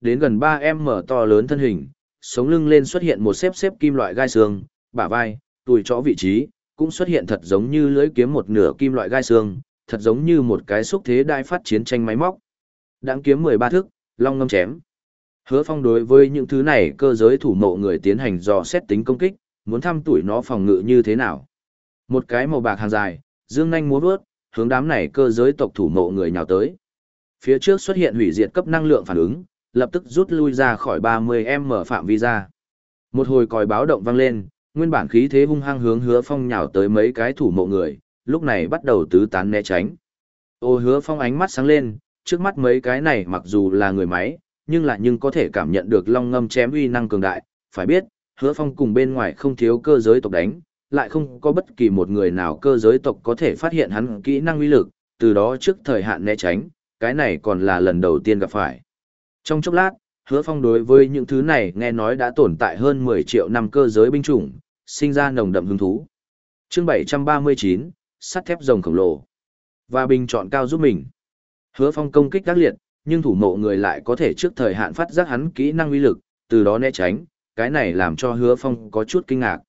đến gần ba m to lớn thân hình, sống lưng lên xuất hiện một xếp xếp kim loại gai xương, bả vai, tùi chó vị trí, cũng xuất hiện thật giống như lưỡi kiếm một nửa kim loại gai xương, thật giống như một cái xúc thế đai phát chiến tranh máy móc. Đáng kiếm 13 thức, long ngâm chém. Hứa Phong đối với những thứ này cơ giới thủ mộ người tiến hành dò xét tính công kích, muốn thăm tuổi nó phòng ngự như thế nào. Một cái màu bạc hàng dài, dương nhanh múa vớt, hướng đám này cơ giới tộc thủ mộ người nhào tới. Phía trước xuất hiện hủy diệt cấp năng lượng phản ứng, lập tức rút lui ra khỏi 30m phạm vi ra. Một hồi còi báo động vang lên, nguyên bản khí thế hung hăng hướng hứa phong nhào tới mấy cái thủ mộ người, lúc này bắt đầu tứ tán né tránh. Ô hứa phong ánh mắt sáng lên, trước mắt mấy cái này mặc dù là người máy, nhưng lại nhưng có thể cảm nhận được long ngâm chém uy năng cường đại, phải biết, hứa phong cùng bên ngoài không thiếu cơ giới tộc đánh, lại không có bất kỳ một người nào cơ giới tộc có thể phát hiện hắn kỹ năng uy lực, từ đó trước thời hạn né tránh, cái này còn là lần đầu tiên gặp phải. Trong chốc lát, hứa phong đối với những thứ này nghe nói đã tồn tại hơn 10 triệu năm cơ giới binh chủng, sinh ra nồng đậm hứng thú. chương 739, sắt thép rồng khổng lồ. Và bình chọn cao giúp mình. Hứa phong công kích các liệt, nhưng thủ mộ người lại có thể trước thời hạn phát giác hắn kỹ năng uy lực, từ đó né tránh, cái này làm cho hứa phong có chút kinh ngạc.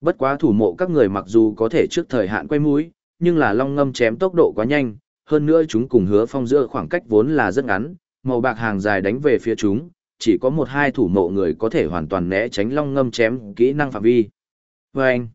Bất quá thủ mộ các người mặc dù có thể trước thời hạn quay mũi, nhưng là long ngâm chém tốc độ quá nhanh, hơn nữa chúng cùng hứa phong giữa khoảng cách vốn là rất ngắn, màu bạc hàng dài đánh về phía chúng, chỉ có một hai thủ mộ người có thể hoàn toàn né tránh long ngâm chém kỹ năng phạm vi. Vâng!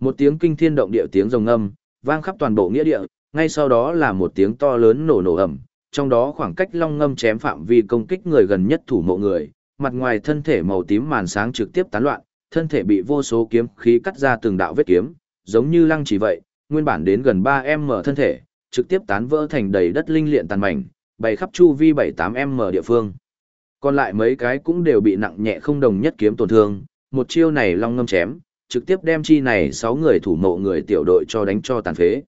một tiếng kinh thiên động địa tiếng rồng ngâm, vang khắp toàn bộ nghĩa địa, ngay sau đó là một tiếng to lớn nổ nổ ầm, trong đó khoảng cách long ngâm chém phạm vi công kích người gần nhất thủ mộ người, mặt ngoài thân thể màu tím màn sáng trực tiếp tán loạn, thân thể bị vô số kiếm khí cắt ra từng đạo vết kiếm, giống như lăng chỉ vậy, nguyên bản đến gần 3m thân thể, trực tiếp tán vỡ thành đầy đất linh liện tàn mảnh, bày khắp chu vi 78m địa phương. Còn lại mấy cái cũng đều bị nặng nhẹ không đồng nhất kiếm tổn thương, một chiêu này long ngâm chém, trực tiếp đem chi này 6 người thủ mộ người tiểu đội cho đánh cho tàn phế.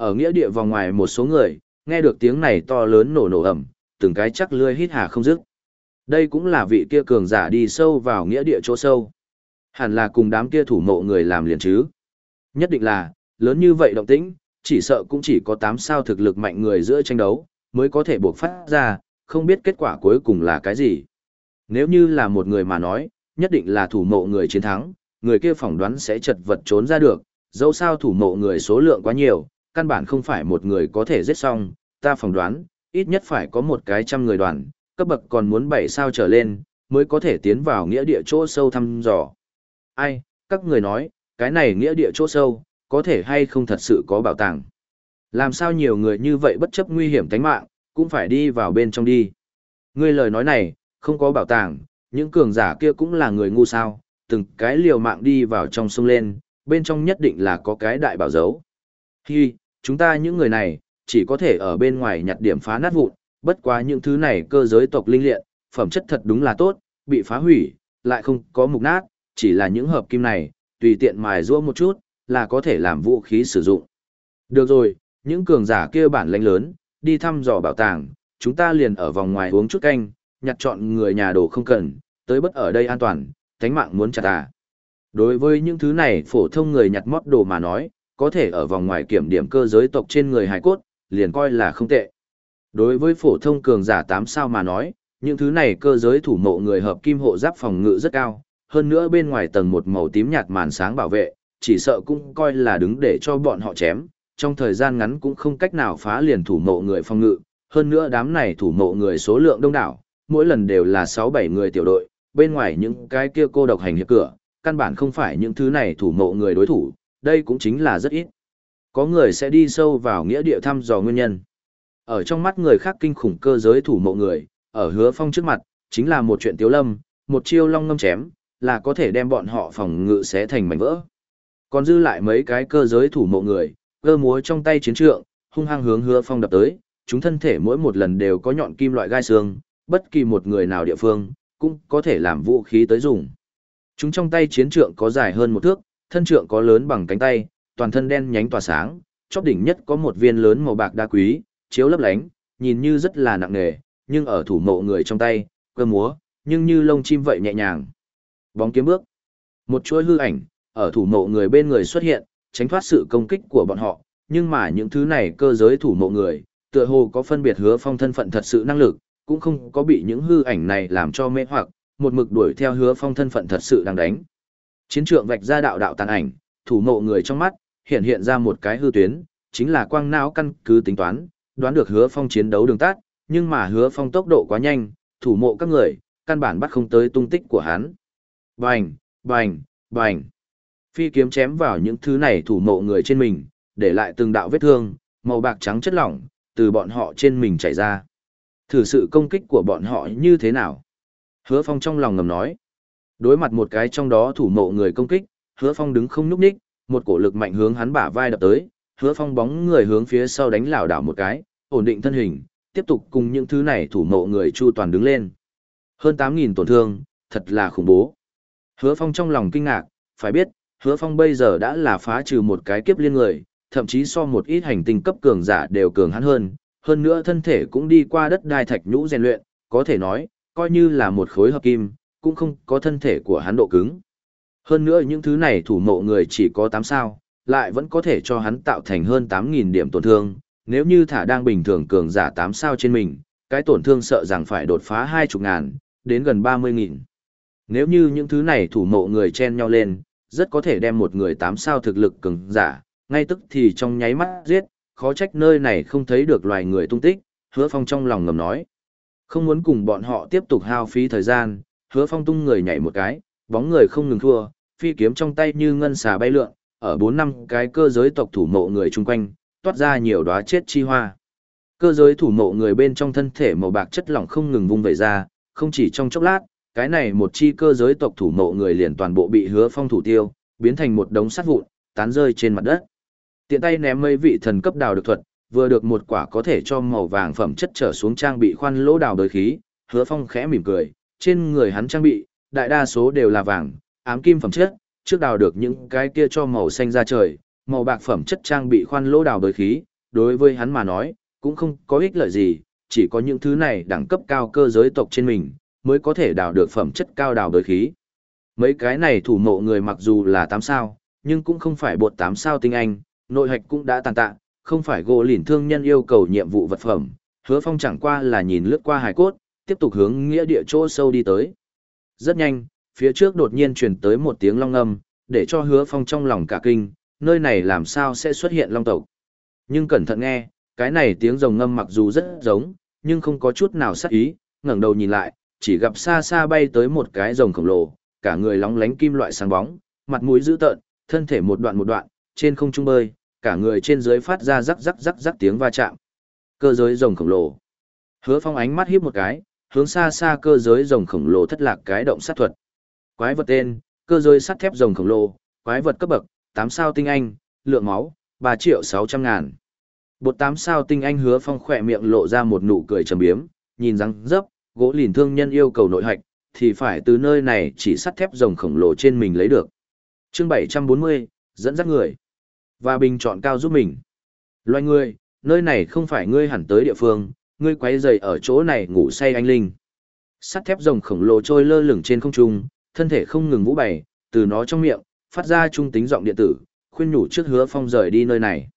Ở nghĩa địa vòng ngoài một số người, nghe được tiếng này to lớn nổ nổ ầm, từng cái chắc lươi hít hà không dứt. Đây cũng là vị kia cường giả đi sâu vào nghĩa địa chỗ sâu. Hẳn là cùng đám kia thủ mộ người làm liền chứ. Nhất định là, lớn như vậy động tĩnh, chỉ sợ cũng chỉ có 8 sao thực lực mạnh người giữa tranh đấu, mới có thể buộc phát ra, không biết kết quả cuối cùng là cái gì. Nếu như là một người mà nói, nhất định là thủ mộ người chiến thắng, người kia phỏng đoán sẽ chật vật trốn ra được, dẫu sao thủ mộ người số lượng quá nhiều, căn bản không phải một người có thể giết xong, ta phỏng đoán, ít nhất phải có một cái trăm người đoàn, cấp bậc còn muốn bảy sao trở lên, mới có thể tiến vào nghĩa địa chỗ sâu thăm dò. Ai, các người nói, cái này nghĩa địa chỗ sâu, có thể hay không thật sự có bảo tàng. Làm sao nhiều người như vậy bất chấp nguy hiểm tính mạng, cũng phải đi vào bên trong đi. Ngươi lời nói này, không có bảo tàng, những cường giả kia cũng là người ngu sao, từng cái liều mạng đi vào trong sông lên, bên trong nhất định là có cái đại bảo dấu. Hi, chúng ta những người này, chỉ có thể ở bên ngoài nhặt điểm phá nát vụn, bất quá những thứ này cơ giới tộc linh liện, phẩm chất thật đúng là tốt, bị phá hủy, lại không có mục nát, chỉ là những hợp kim này, tùy tiện mài rũa một chút, là có thể làm vũ khí sử dụng. Được rồi, những cường giả kia bản lãnh lớn, đi thăm dò bảo tàng, chúng ta liền ở vòng ngoài uống chút canh, nhặt chọn người nhà đồ không cần, tới bất ở đây an toàn, thánh mạng muốn chặt à. Đối với những thứ này phổ thông người nhặt mót đồ mà nói, có thể ở vòng ngoài kiểm điểm cơ giới tộc trên người hải cốt, liền coi là không tệ. Đối với phổ thông cường giả 8 sao mà nói, những thứ này cơ giới thủ mộ người hợp kim hộ giáp phòng ngự rất cao, hơn nữa bên ngoài tầng một màu tím nhạt màn sáng bảo vệ, chỉ sợ cũng coi là đứng để cho bọn họ chém, trong thời gian ngắn cũng không cách nào phá liền thủ mộ người phòng ngự, hơn nữa đám này thủ mộ người số lượng đông đảo, mỗi lần đều là 6-7 người tiểu đội, bên ngoài những cái kia cô độc hành hiệp cửa, căn bản không phải những thứ này thủ mộ người đối thủ, đây cũng chính là rất ít. Có người sẽ đi sâu vào nghĩa địa thăm dò nguyên nhân. Ở trong mắt người khác kinh khủng cơ giới thủ mộ người, ở hứa phong trước mặt, chính là một chuyện tiếu lâm, một chiêu long ngâm chém, là có thể đem bọn họ phòng ngự xé thành mảnh vỡ. Còn dư lại mấy cái cơ giới thủ mộ người, cơ múa trong tay chiến trượng, hung hăng hướng hứa phong đập tới, chúng thân thể mỗi một lần đều có nhọn kim loại gai xương, bất kỳ một người nào địa phương, cũng có thể làm vũ khí tới dùng. Chúng trong tay chiến trượng có dài hơn một thước, thân trượng có lớn bằng cánh tay, toàn thân đen nhánh tỏa sáng, chóp đỉnh nhất có một viên lớn màu bạc đá quý, chiếu lấp lánh, nhìn như rất là nặng nề, nhưng ở thủ mộ người trong tay, cơ múa, nhưng như lông chim vậy nhẹ nhàng. Bóng kiếm bước. Một chuỗi hư ảnh, ở thủ mộ người bên người xuất hiện, tránh thoát sự công kích của bọn họ, nhưng mà những thứ này cơ giới thủ mộ người, tựa hồ có phân biệt hứa phong thân phận thật sự năng lực, cũng không có bị những hư ảnh này làm cho mê hoặc, một mực đuổi theo hứa phong thân phận thật sự đang đánh. Chiến trượng vạch ra đạo đạo tàn ảnh, thủ mộ người trong mắt, hiện hiện ra một cái hư tuyến, chính là quang não căn cứ tính toán, đoán được hứa phong chiến đấu đường tát, nhưng mà hứa phong tốc độ quá nhanh, thủ mộ các người, căn bản bắt không tới tung tích của hắn. Bành, bành, bành. Phi kiếm chém vào những thứ này thủ mộ người trên mình, để lại từng đạo vết thương, màu bạc trắng chất lỏng, từ bọn họ trên mình chảy ra. Thử sự công kích của bọn họ như thế nào? Hứa Phong trong lòng ngầm nói. Đối mặt một cái trong đó thủ mộ người công kích, Hứa Phong đứng không nhúc nhích, một cổ lực mạnh hướng hắn bả vai đập tới, Hứa Phong bóng người hướng phía sau đánh lảo đảo một cái, ổn định thân hình, tiếp tục cùng những thứ này thủ mộ người chu toàn đứng lên. Hơn 8.000 tổn thương, thật là khủng bố. Hứa Phong trong lòng kinh ngạc, phải biết, Hứa Phong bây giờ đã là phá trừ một cái kiếp liên người, thậm chí so một ít hành tinh cấp cường giả đều cường hắn hơn, hơn nữa thân thể cũng đi qua đất đai thạch nhũ rèn luyện, có thể nói, coi như là một khối hợp kim, cũng không có thân thể của hắn độ cứng. Hơn nữa những thứ này thủ mộ người chỉ có 8 sao, lại vẫn có thể cho hắn tạo thành hơn 8.000 điểm tổn thương, nếu như thả đang bình thường cường giả 8 sao trên mình, cái tổn thương sợ rằng phải đột phá 20 ngàn, đến gần 30.000. Nếu như những thứ này thủ mộ người chen nhau lên, rất có thể đem một người 8 sao thực lực cường giả, ngay tức thì trong nháy mắt giết, khó trách nơi này không thấy được loài người tung tích, hứa phong trong lòng ngầm nói. Không muốn cùng bọn họ tiếp tục hao phí thời gian, hứa phong tung người nhảy một cái, bóng người không ngừng thua, phi kiếm trong tay như ngân xà bay lượn, ở bốn năm cái cơ giới tộc thủ mộ người chung quanh, toát ra nhiều đóa chết chi hoa. Cơ giới thủ mộ người bên trong thân thể màu bạc chất lỏng không ngừng vung vẩy ra, không chỉ trong chốc lát, cái này một chi cơ giới tộc thủ mộ người liền toàn bộ bị hứa phong thủ tiêu, biến thành một đống sắt vụn, tán rơi trên mặt đất. Tiện tay ném mấy vị thần cấp đào được thuật, vừa được một quả có thể cho màu vàng phẩm chất trở xuống trang bị khoan lỗ đào đời khí, hứa phong khẽ mỉm cười, trên người hắn trang bị, đại đa số đều là vàng, ám kim phẩm chất, trước đào được những cái kia cho màu xanh ra trời, màu bạc phẩm chất trang bị khoan lỗ đào đối khí, đối với hắn mà nói, cũng không có ích lợi gì, chỉ có những thứ này đẳng cấp cao cơ giới tộc trên mình, mới có thể đào được phẩm chất cao đào đối khí. Mấy cái này thủ mộ người mặc dù là 8 sao, nhưng cũng không phải bột 8 sao tinh anh, nội hạch cũng đã tàn tạ, không phải gỗ lỉn thương nhân yêu cầu nhiệm vụ vật phẩm, hứa phong chẳng qua là nhìn lướt qua hài cốt, tiếp tục hướng nghĩa địa chỗ sâu đi tới. Rất nhanh, phía trước đột nhiên truyền tới một tiếng long âm, để cho hứa phong trong lòng cả kinh, nơi này làm sao sẽ xuất hiện long tộc. Nhưng cẩn thận nghe, cái này tiếng rồng ngâm mặc dù rất giống, nhưng không có chút nào sắc ý, ngẩng đầu nhìn lại, chỉ gặp xa xa bay tới một cái rồng khổng lồ, cả người lóng lánh kim loại sáng bóng, mặt mũi dữ tợn, thân thể một đoạn một đoạn, trên không trung bơi, cả người trên dưới phát ra rắc rắc rắc rắc tiếng va chạm. Cơ giới rồng khổng lồ. Hứa Phong ánh mắt híp một cái, hướng xa xa cơ giới rồng khổng lồ thất lạc cái động sát thuật. Quái vật tên, cơ giới sắt thép rồng khổng lồ, quái vật cấp bậc, 8 sao tinh anh, lượng máu, 3 triệu 600 ngàn. Bột 8 sao tinh anh hứa phong khỏe miệng lộ ra một nụ cười trầm biếm, nhìn răng dấp, gỗ lìn thương nhân yêu cầu nội hạch, thì phải từ nơi này chỉ sắt thép rồng khổng lồ trên mình lấy được. chương 740, dẫn dắt người. Và bình chọn cao giúp mình. Loài người, nơi này không phải ngươi hẳn tới địa phương, ngươi quấy rầy ở chỗ này ngủ say anh linh. Sắt thép rồng khổng lồ trôi lơ lửng trên không trung, thân thể không ngừng vũ bày, từ nó trong miệng, phát ra trung tính giọng điện tử, khuyên nhủ trước hứa phong rời đi nơi này.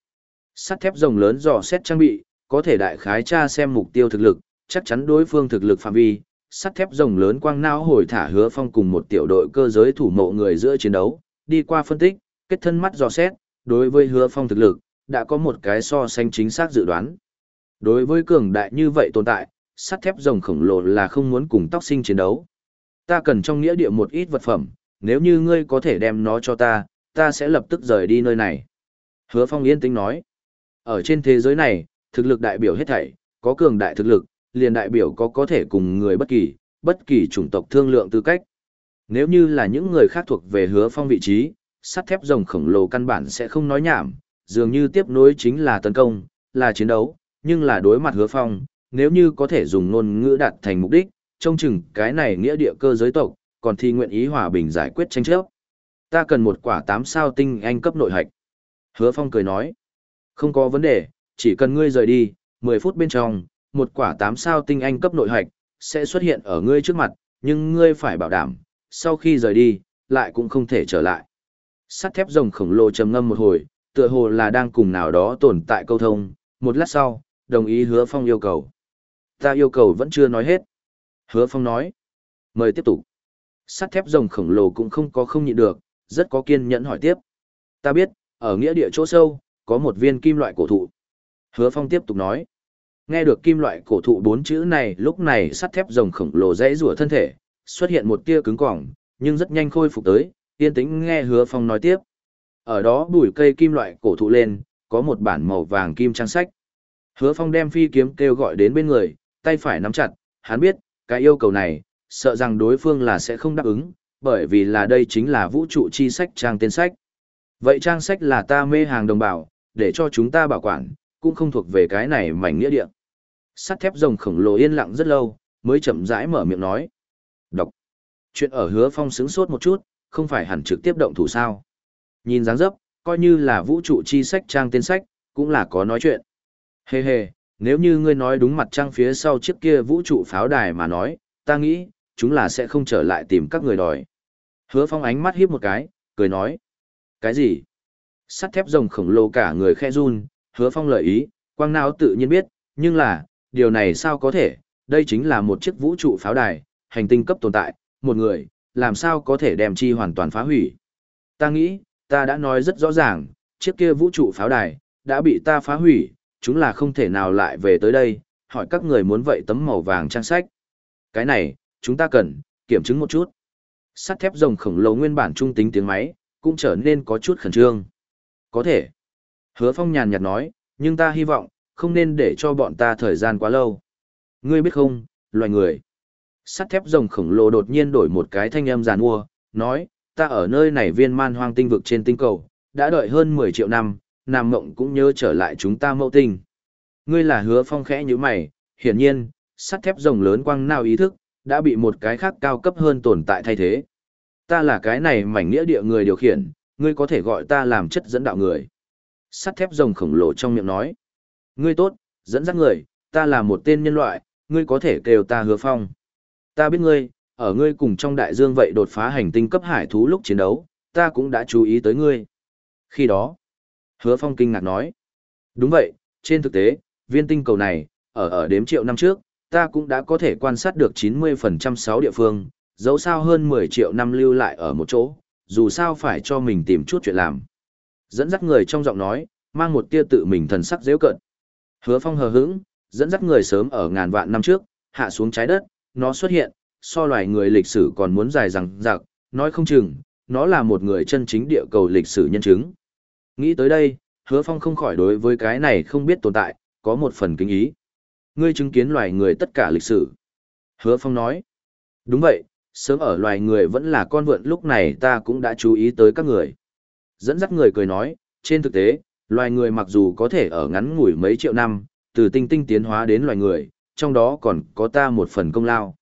Sắt thép rồng lớn dò xét trang bị, có thể đại khái tra xem mục tiêu thực lực, chắc chắn đối phương thực lực phạm vi. Sắt thép rồng lớn quang não hồi thả hứa phong cùng một tiểu đội cơ giới thủ mộ người giữa chiến đấu, đi qua phân tích, kết thân mắt dò xét, đối với hứa phong thực lực, đã có một cái so sánh chính xác dự đoán. Đối với cường đại như vậy tồn tại, sắt thép rồng khổng lồ là không muốn cùng tóc sinh chiến đấu. Ta cần trong nghĩa địa một ít vật phẩm, nếu như ngươi có thể đem nó cho ta, ta sẽ lập tức rời đi nơi này. Hứa Phong yên tĩnh nói, ở trên thế giới này, thực lực đại biểu hết thảy, có cường đại thực lực, liền đại biểu có có thể cùng người bất kỳ, bất kỳ chủng tộc thương lượng tư cách. Nếu như là những người khác thuộc về hứa phong vị trí, sắt thép rồng khổng lồ căn bản sẽ không nói nhảm, dường như tiếp nối chính là tấn công, là chiến đấu, nhưng là đối mặt hứa phong, nếu như có thể dùng ngôn ngữ đạt thành mục đích, trông chừng cái này nghĩa địa cơ giới tộc, còn thi nguyện ý hòa bình giải quyết tranh chấp. Ta cần một quả tám sao tinh anh cấp nội hạch. Hứa phong cười nói, không có vấn đề, chỉ cần ngươi rời đi, 10 phút bên trong, một quả tám sao tinh anh cấp nội hạch, sẽ xuất hiện ở ngươi trước mặt, nhưng ngươi phải bảo đảm, sau khi rời đi, lại cũng không thể trở lại. Sắt thép rồng khổng lồ trầm ngâm một hồi, tựa hồ là đang cùng nào đó tồn tại câu thông, một lát sau, đồng ý hứa phong yêu cầu. Ta yêu cầu vẫn chưa nói hết. Hứa phong nói. Mời tiếp tục. Sắt thép rồng khổng lồ cũng không có không nhịn được, rất có kiên nhẫn hỏi tiếp. Ta biết, ở nghĩa địa chỗ sâu, có một viên kim loại cổ thụ. Hứa Phong tiếp tục nói. Nghe được kim loại cổ thụ bốn chữ này lúc này sắt thép rồng khổng lồ dãy rủa thân thể, xuất hiện một tia cứng cỏng, nhưng rất nhanh khôi phục tới, yên tĩnh nghe Hứa Phong nói tiếp. Ở đó bùi cây kim loại cổ thụ lên, có một bản màu vàng kim trang sách. Hứa Phong đem phi kiếm kêu gọi đến bên người, tay phải nắm chặt, hắn biết, cái yêu cầu này, sợ rằng đối phương là sẽ không đáp ứng, bởi vì là đây chính là vũ trụ chi sách trang tên sách. Vậy trang sách là ta mê hàng đồng bào, để cho chúng ta bảo quản, cũng không thuộc về cái này mảnh nghĩa địa. Sắt thép rồng khổng lồ yên lặng rất lâu, mới chậm rãi mở miệng nói. Đọc. Chuyện ở hứa phong sướng sốt một chút, không phải hẳn trực tiếp động thủ sao. Nhìn dáng dấp, coi như là vũ trụ chi sách trang tên sách, cũng là có nói chuyện. Hê hê, nếu như ngươi nói đúng mặt trăng phía sau chiếc kia vũ trụ pháo đài mà nói, ta nghĩ, chúng là sẽ không trở lại tìm các người đòi. Hứa phong ánh mắt hiếp một cái, cười nói. Cái gì? Sắt thép rồng khổng lồ cả người khe run, hứa phong lợi ý, quang não tự nhiên biết, nhưng là, điều này sao có thể, đây chính là một chiếc vũ trụ pháo đài, hành tinh cấp tồn tại, một người, làm sao có thể đem chi hoàn toàn phá hủy. Ta nghĩ, ta đã nói rất rõ ràng, chiếc kia vũ trụ pháo đài, đã bị ta phá hủy, chúng là không thể nào lại về tới đây, hỏi các người muốn vậy tấm màu vàng trang sách. Cái này, chúng ta cần, kiểm chứng một chút. Sắt thép rồng khổng lồ nguyên bản trung tính tiếng máy, cũng trở nên có chút khẩn trương. Có thể. Hứa Phong nhàn nhạt nói, nhưng ta hy vọng, không nên để cho bọn ta thời gian quá lâu. Ngươi biết không, loài người. Sắt thép rồng khổng lồ đột nhiên đổi một cái thanh âm giàn mua, nói, ta ở nơi này viên man hoang tinh vực trên tinh cầu, đã đợi hơn 10 triệu năm, Nam Mộng cũng nhớ trở lại chúng ta mẫu tinh. Ngươi là hứa phong khẽ như mày, hiển nhiên, sắt thép rồng lớn quang nào ý thức, đã bị một cái khác cao cấp hơn tồn tại thay thế. Ta là cái này mảnh nghĩa địa người điều khiển, ngươi có thể gọi ta làm chất dẫn đạo người. Sắt thép rồng khổng lồ trong miệng nói. Ngươi tốt, dẫn dắt người, ta là một tên nhân loại, ngươi có thể kêu ta hứa phong. Ta biết ngươi, ở ngươi cùng trong đại dương vậy đột phá hành tinh cấp hải thú lúc chiến đấu, ta cũng đã chú ý tới ngươi. Khi đó, hứa phong kinh ngạc nói. Đúng vậy, trên thực tế, viên tinh cầu này, ở ở đếm triệu năm trước, ta cũng đã có thể quan sát được 90% sáu địa phương, dẫu sao hơn 10 triệu năm lưu lại ở một chỗ, dù sao phải cho mình tìm chút chuyện làm. Dẫn dắt người trong giọng nói, mang một tia tự mình thần sắc dễ cận. Hứa phong hờ hững, dẫn dắt người sớm ở ngàn vạn năm trước, hạ xuống trái đất, nó xuất hiện, so loài người lịch sử còn muốn dài rằng dặc, nói không chừng, nó là một người chân chính địa cầu lịch sử nhân chứng. Nghĩ tới đây, hứa phong không khỏi đối với cái này không biết tồn tại, có một phần kính ý. Ngươi chứng kiến loài người tất cả lịch sử. Hứa phong nói, đúng vậy, sớm ở loài người vẫn là con vượn lúc này ta cũng đã chú ý tới các người. Dẫn dắt người cười nói, trên thực tế, loài người mặc dù có thể ở ngắn ngủi mấy triệu năm, từ tinh tinh tiến hóa đến loài người, trong đó còn có ta một phần công lao.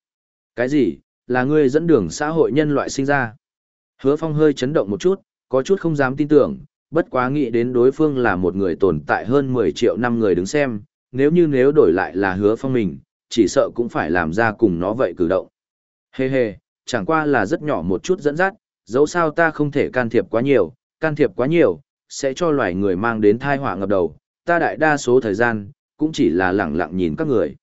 Cái gì, là ngươi dẫn đường xã hội nhân loại sinh ra? Hứa Phong hơi chấn động một chút, có chút không dám tin tưởng, bất quá nghĩ đến đối phương là một người tồn tại hơn 10 triệu năm người đứng xem, nếu như nếu đổi lại là Hứa Phong mình, chỉ sợ cũng phải làm ra cùng nó vậy cử động. Hê hê, chẳng qua là rất nhỏ một chút dẫn dắt, dẫu sao ta không thể can thiệp quá nhiều, can thiệp quá nhiều, sẽ cho loài người mang đến thai họa ngập đầu, ta đại đa số thời gian, cũng chỉ là lẳng lặng nhìn các người.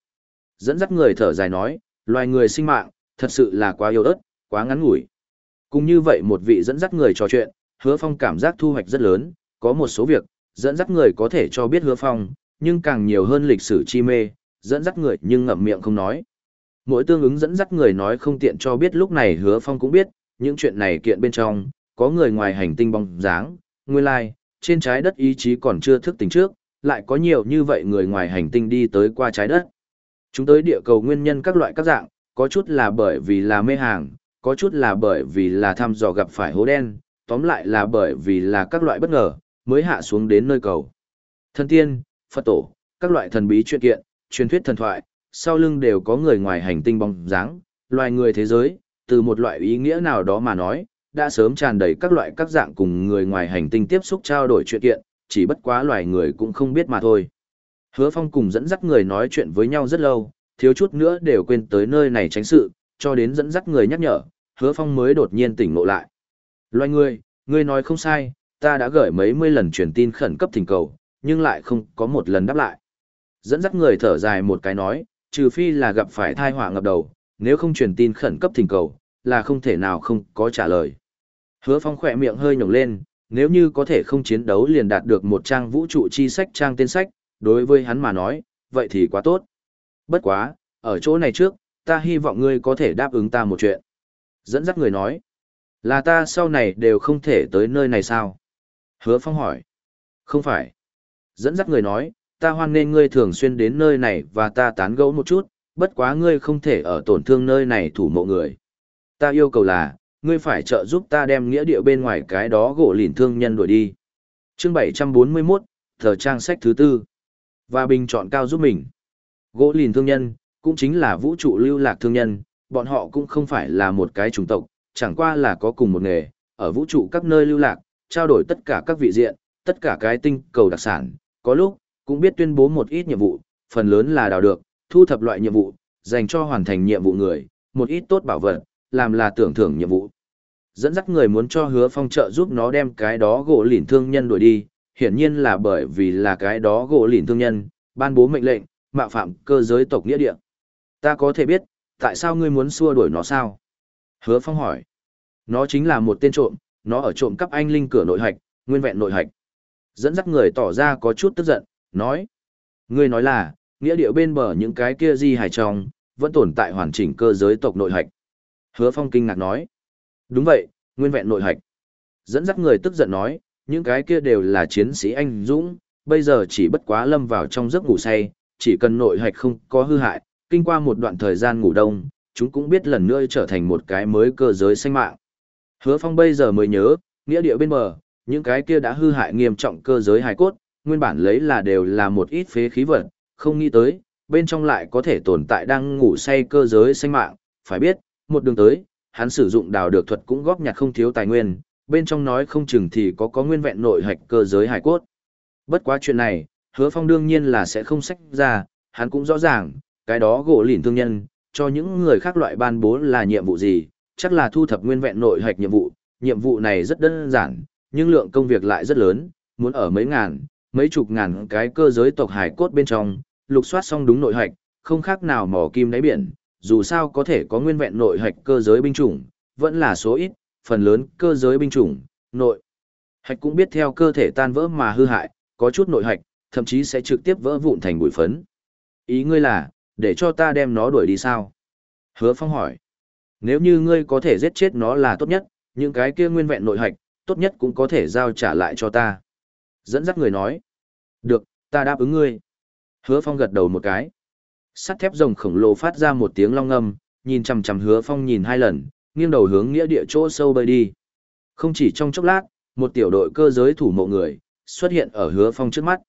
Dẫn dắt người thở dài nói, loài người sinh mạng, thật sự là quá yếu ớt, quá ngắn ngủi. Cũng như vậy một vị dẫn dắt người trò chuyện, hứa phong cảm giác thu hoạch rất lớn, có một số việc, dẫn dắt người có thể cho biết hứa phong, nhưng càng nhiều hơn lịch sử chi mê, dẫn dắt người nhưng ngậm miệng không nói. Mỗi tương ứng dẫn dắt người nói không tiện cho biết lúc này hứa phong cũng biết, những chuyện này kiện bên trong, có người ngoài hành tinh bóng dáng, nguyên lai, like, trên trái đất ý chí còn chưa thức tỉnh trước, lại có nhiều như vậy người ngoài hành tinh đi tới qua trái đất. Chúng tới địa cầu nguyên nhân các loại các dạng, có chút là bởi vì là mê hàng, có chút là bởi vì là thăm dò gặp phải hố đen, tóm lại là bởi vì là các loại bất ngờ, mới hạ xuống đến nơi cầu. Thần tiên, Phật tổ, các loại thần bí chuyện kiện, truyền thuyết thần thoại, sau lưng đều có người ngoài hành tinh bóng dáng, loài người thế giới, từ một loại ý nghĩa nào đó mà nói, đã sớm tràn đầy các loại các dạng cùng người ngoài hành tinh tiếp xúc trao đổi chuyện kiện, chỉ bất quá loài người cũng không biết mà thôi. Hứa Phong cùng dẫn dắt người nói chuyện với nhau rất lâu, thiếu chút nữa đều quên tới nơi này tránh sự, cho đến dẫn dắt người nhắc nhở, Hứa Phong mới đột nhiên tỉnh ngộ lại. Loài người, ngươi nói không sai, ta đã gửi mấy mươi lần truyền tin khẩn cấp thỉnh cầu, nhưng lại không có một lần đáp lại. Dẫn dắt người thở dài một cái nói, trừ phi là gặp phải thai họa ngập đầu, nếu không truyền tin khẩn cấp thỉnh cầu, là không thể nào không có trả lời. Hứa Phong khỏe miệng hơi nhổng lên, nếu như có thể không chiến đấu liền đạt được một trang vũ trụ chi sách trang tên sách, đối với hắn mà nói, vậy thì quá tốt. Bất quá, ở chỗ này trước, ta hy vọng ngươi có thể đáp ứng ta một chuyện. Dẫn dắt người nói, là ta sau này đều không thể tới nơi này sao? Hứa Phong hỏi, không phải. Dẫn dắt người nói, ta hoan nên ngươi thường xuyên đến nơi này và ta tán gẫu một chút, bất quá ngươi không thể ở tổn thương nơi này thủ mộ người. Ta yêu cầu là, ngươi phải trợ giúp ta đem nghĩa địa bên ngoài cái đó gỗ lìn thương nhân đuổi đi. Chương 741, thờ trang sách thứ tư. Và bình chọn cao giúp mình. Gỗ lìn thương nhân, cũng chính là vũ trụ lưu lạc thương nhân, bọn họ cũng không phải là một cái chủng tộc, chẳng qua là có cùng một nghề, ở vũ trụ các nơi lưu lạc, trao đổi tất cả các vị diện, tất cả cái tinh cầu đặc sản, có lúc, cũng biết tuyên bố một ít nhiệm vụ, phần lớn là đào được, thu thập loại nhiệm vụ, dành cho hoàn thành nhiệm vụ người, một ít tốt bảo vật, làm là tưởng thưởng nhiệm vụ. Dẫn dắt người muốn cho hứa phong trợ giúp nó đem cái đó gỗ lỉn thương nhân đuổi đi, hiển nhiên là bởi vì là cái đó gỗ lỉn thương nhân, ban bố mệnh lệnh, mạo phạm cơ giới tộc nghĩa địa. Ta có thể biết, tại sao ngươi muốn xua đuổi nó sao? Hứa phong hỏi. Nó chính là một tên trộm, nó ở trộm cắp anh linh cửa nội hạch, nguyên vẹn nội hạch. Dẫn dắt người tỏ ra có chút tức giận, nói. Ngươi nói là, nghĩa địa bên bờ những cái kia di hài trong, vẫn tồn tại hoàn chỉnh cơ giới tộc nội hạch. Hứa Phong kinh ngạc nói. Đúng vậy, nguyên vẹn nội hạch. Dẫn dắt người tức giận nói, những cái kia đều là chiến sĩ anh dũng, bây giờ chỉ bất quá lâm vào trong giấc ngủ say, chỉ cần nội hạch không có hư hại, kinh qua một đoạn thời gian ngủ đông, chúng cũng biết lần nữa trở thành một cái mới cơ giới sinh mạng. Hứa Phong bây giờ mới nhớ, nghĩa địa bên bờ, những cái kia đã hư hại nghiêm trọng cơ giới hài cốt, nguyên bản lấy là đều là một ít phế khí vật, không nghĩ tới, bên trong lại có thể tồn tại đang ngủ say cơ giới sinh mạng, phải biết, một đường tới, hắn sử dụng đào được thuật cũng góp nhặt không thiếu tài nguyên, bên trong nói không chừng thì có có nguyên vẹn nội hạch cơ giới hài cốt. Bất quá chuyện này, hứa phong đương nhiên là sẽ không sách ra, hắn cũng rõ ràng, cái đó gỗ lỉn thương nhân, cho những người khác loại ban bố là nhiệm vụ gì, chắc là thu thập nguyên vẹn nội hạch nhiệm vụ, nhiệm vụ này rất đơn giản, nhưng lượng công việc lại rất lớn, muốn ở mấy ngàn, mấy chục ngàn cái cơ giới tộc hải cốt bên trong, lục soát xong đúng nội hạch, không khác nào mỏ kim đáy biển, dù sao có thể có nguyên vẹn nội hạch cơ giới binh chủng, vẫn là số ít, phần lớn cơ giới binh chủng, nội hạch cũng biết theo cơ thể tan vỡ mà hư hại, có chút nội hạch, thậm chí sẽ trực tiếp vỡ vụn thành bụi phấn. Ý ngươi là, để cho ta đem nó đuổi đi sao? Hứa Phong hỏi. Nếu như ngươi có thể giết chết nó là tốt nhất, những cái kia nguyên vẹn nội hạch, tốt nhất cũng có thể giao trả lại cho ta. Dẫn dắt người nói. Được, ta đáp ứng ngươi. Hứa Phong gật đầu một cái. Sắt thép rồng khổng lồ phát ra một tiếng long ngâm, nhìn chằm chằm Hứa Phong nhìn hai lần, nghiêng đầu hướng nghĩa địa chỗ sâu bơi đi. Không chỉ trong chốc lát, một tiểu đội cơ giới thủ mộ người xuất hiện ở Hứa Phong trước mắt.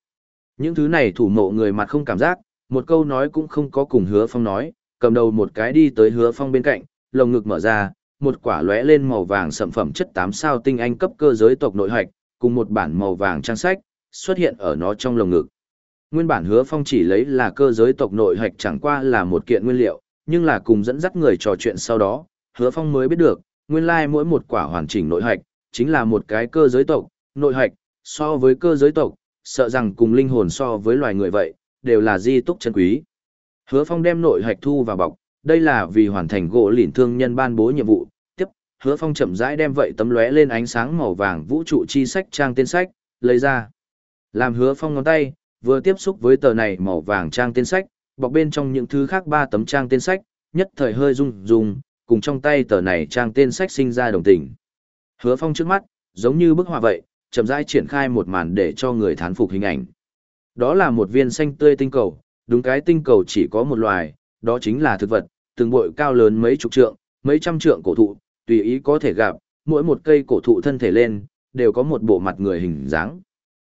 Những thứ này thủ mộ người mặt không cảm giác, một câu nói cũng không có cùng Hứa Phong nói, cầm đầu một cái đi tới Hứa Phong bên cạnh, lồng ngực mở ra, một quả lóe lên màu vàng sậm phẩm chất tám sao tinh anh cấp cơ giới tộc nội hạch, cùng một bản màu vàng trang sách, xuất hiện ở nó trong lồng ngực. Nguyên bản hứa phong chỉ lấy là cơ giới tộc nội hạch chẳng qua là một kiện nguyên liệu, nhưng là cùng dẫn dắt người trò chuyện sau đó, hứa phong mới biết được, nguyên lai mỗi một quả hoàn chỉnh nội hạch, chính là một cái cơ giới tộc, nội hạch, so với cơ giới tộc, sợ rằng cùng linh hồn so với loài người vậy, đều là di túc chân quý. Hứa phong đem nội hạch thu vào bọc, đây là vì hoàn thành gỗ lỉn thương nhân ban bố nhiệm vụ. Tiếp, hứa phong chậm rãi đem vậy tấm lóe lên ánh sáng màu vàng vũ trụ chi sách trang tên sách, lấy ra. Làm hứa phong ngón tay, vừa tiếp xúc với tờ này màu vàng trang tên sách, bọc bên trong những thứ khác ba tấm trang tên sách, nhất thời hơi rung rung, cùng trong tay tờ này trang tên sách sinh ra đồng tình. Hứa phong trước mắt, giống như bức họa vậy, chậm rãi triển khai một màn để cho người thán phục hình ảnh. Đó là một viên xanh tươi tinh cầu, đúng cái tinh cầu chỉ có một loài, đó chính là thực vật, từng bội cao lớn mấy chục trượng, mấy trăm trượng cổ thụ, tùy ý có thể gặp, mỗi một cây cổ thụ thân thể lên, đều có một bộ mặt người hình dáng.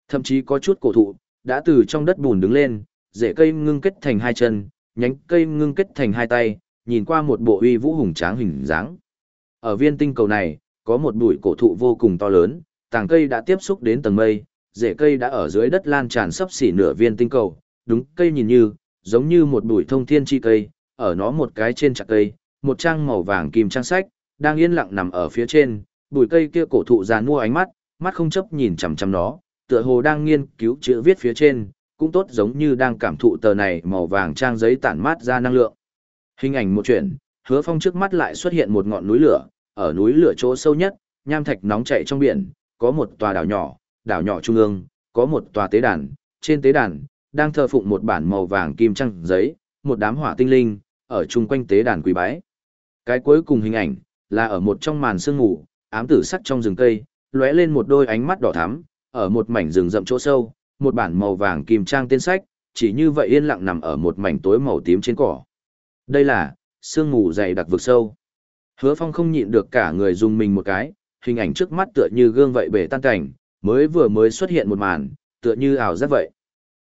Thậm chí có chút cổ thụ, đã từ trong đất bùn đứng lên, rễ cây ngưng kết thành hai chân, nhánh cây ngưng kết thành hai tay, nhìn qua một bộ uy vũ hùng tráng hình dáng. Ở viên tinh cầu này, có một bụi cổ thụ vô cùng to lớn, tàng cây đã tiếp xúc đến tầng mây, rễ cây đã ở dưới đất lan tràn sấp xỉ nửa viên tinh cầu, đúng cây nhìn như, giống như một bụi thông thiên chi cây, ở nó một cái trên chặt cây, một trang màu vàng kim trang sách, đang yên lặng nằm ở phía trên, bụi cây kia cổ thụ giàn mua ánh mắt, mắt không chấp nhìn chằm chằm nó, tựa hồ đang nghiên cứu chữ viết phía trên, cũng tốt giống như đang cảm thụ tờ này màu vàng trang giấy tản mát ra năng lượng. Hình ảnh một chuyện, hứa phong trước mắt lại xuất hiện một ngọn núi lửa, ở núi lửa chỗ sâu nhất, nham thạch nóng chảy trong biển, có một tòa đảo nhỏ, đảo nhỏ trung ương, có một tòa tế đàn, trên tế đàn, đang thờ phụng một bản màu vàng kim trăng giấy, một đám hỏa tinh linh, ở chung quanh tế đàn quý bái. Cái cuối cùng hình ảnh, là ở một trong màn sương ngủ, ám tử sắc trong rừng cây, lóe lên một đôi ánh mắt đỏ thắm, ở một mảnh rừng rậm chỗ sâu, một bản màu vàng kim trang tên sách, chỉ như vậy yên lặng nằm ở một mảnh tối màu tím trên cỏ. Đây là, sương ngủ dày đặc vực sâu. Hứa phong không nhịn được cả người dùng mình một cái, hình ảnh trước mắt tựa như gương vậy bể tan cảnh, mới vừa mới xuất hiện một màn, tựa như ảo giác vậy.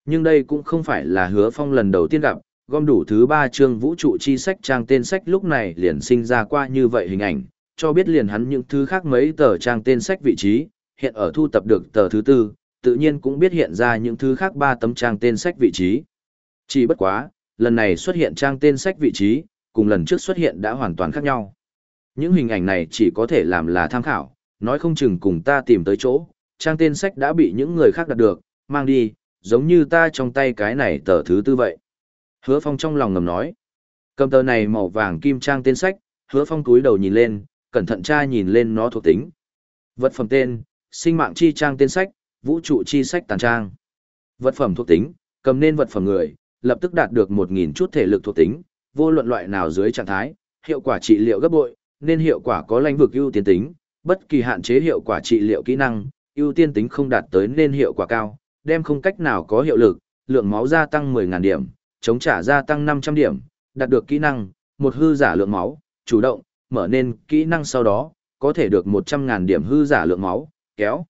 Nhưng đây cũng không phải là hứa phong lần đầu tiên gặp, gom đủ thứ ba chương vũ trụ chi sách trang tên sách lúc này liền sinh ra qua như vậy hình ảnh, cho biết liền hắn những thứ khác mấy tờ trang tên sách vị trí, hiện ở thu tập được tờ thứ tư, tự nhiên cũng biết hiện ra những thứ khác ba tấm trang tên sách vị trí. Chỉ bất quá, lần này xuất hiện trang tên sách vị trí, cùng lần trước xuất hiện đã hoàn toàn khác nhau. Những hình ảnh này chỉ có thể làm là tham khảo, nói không chừng cùng ta tìm tới chỗ, trang tên sách đã bị những người khác đặt được, mang đi, giống như ta trong tay cái này tờ thứ tư vậy. Hứa Phong trong lòng ngầm nói. Cầm tờ này màu vàng kim trang tên sách, Hứa Phong túi đầu nhìn lên, cẩn thận tra nhìn lên nó thuộc tính. Vật phẩm tên, sinh mạng chi trang tên sách, vũ trụ chi sách tàn trang. Vật phẩm thuộc tính, cầm nên vật phẩm người, lập tức đạt được 1000 chút thể lực thuộc tính, vô luận loại nào dưới trạng thái, hiệu quả trị liệu gấp bội, nên hiệu quả có lãnh vực ưu tiên tính, bất kỳ hạn chế hiệu quả trị liệu kỹ năng, ưu tiên tính không đạt tới nên hiệu quả cao, đem không cách nào có hiệu lực, lượng máu gia tăng 10.000 điểm, chống trả gia tăng 500 điểm, đạt được kỹ năng, một hư giả lượng máu, chủ động, mở nên kỹ năng sau đó, có thể được 100.000 điểm hư giả lượng máu, kéo.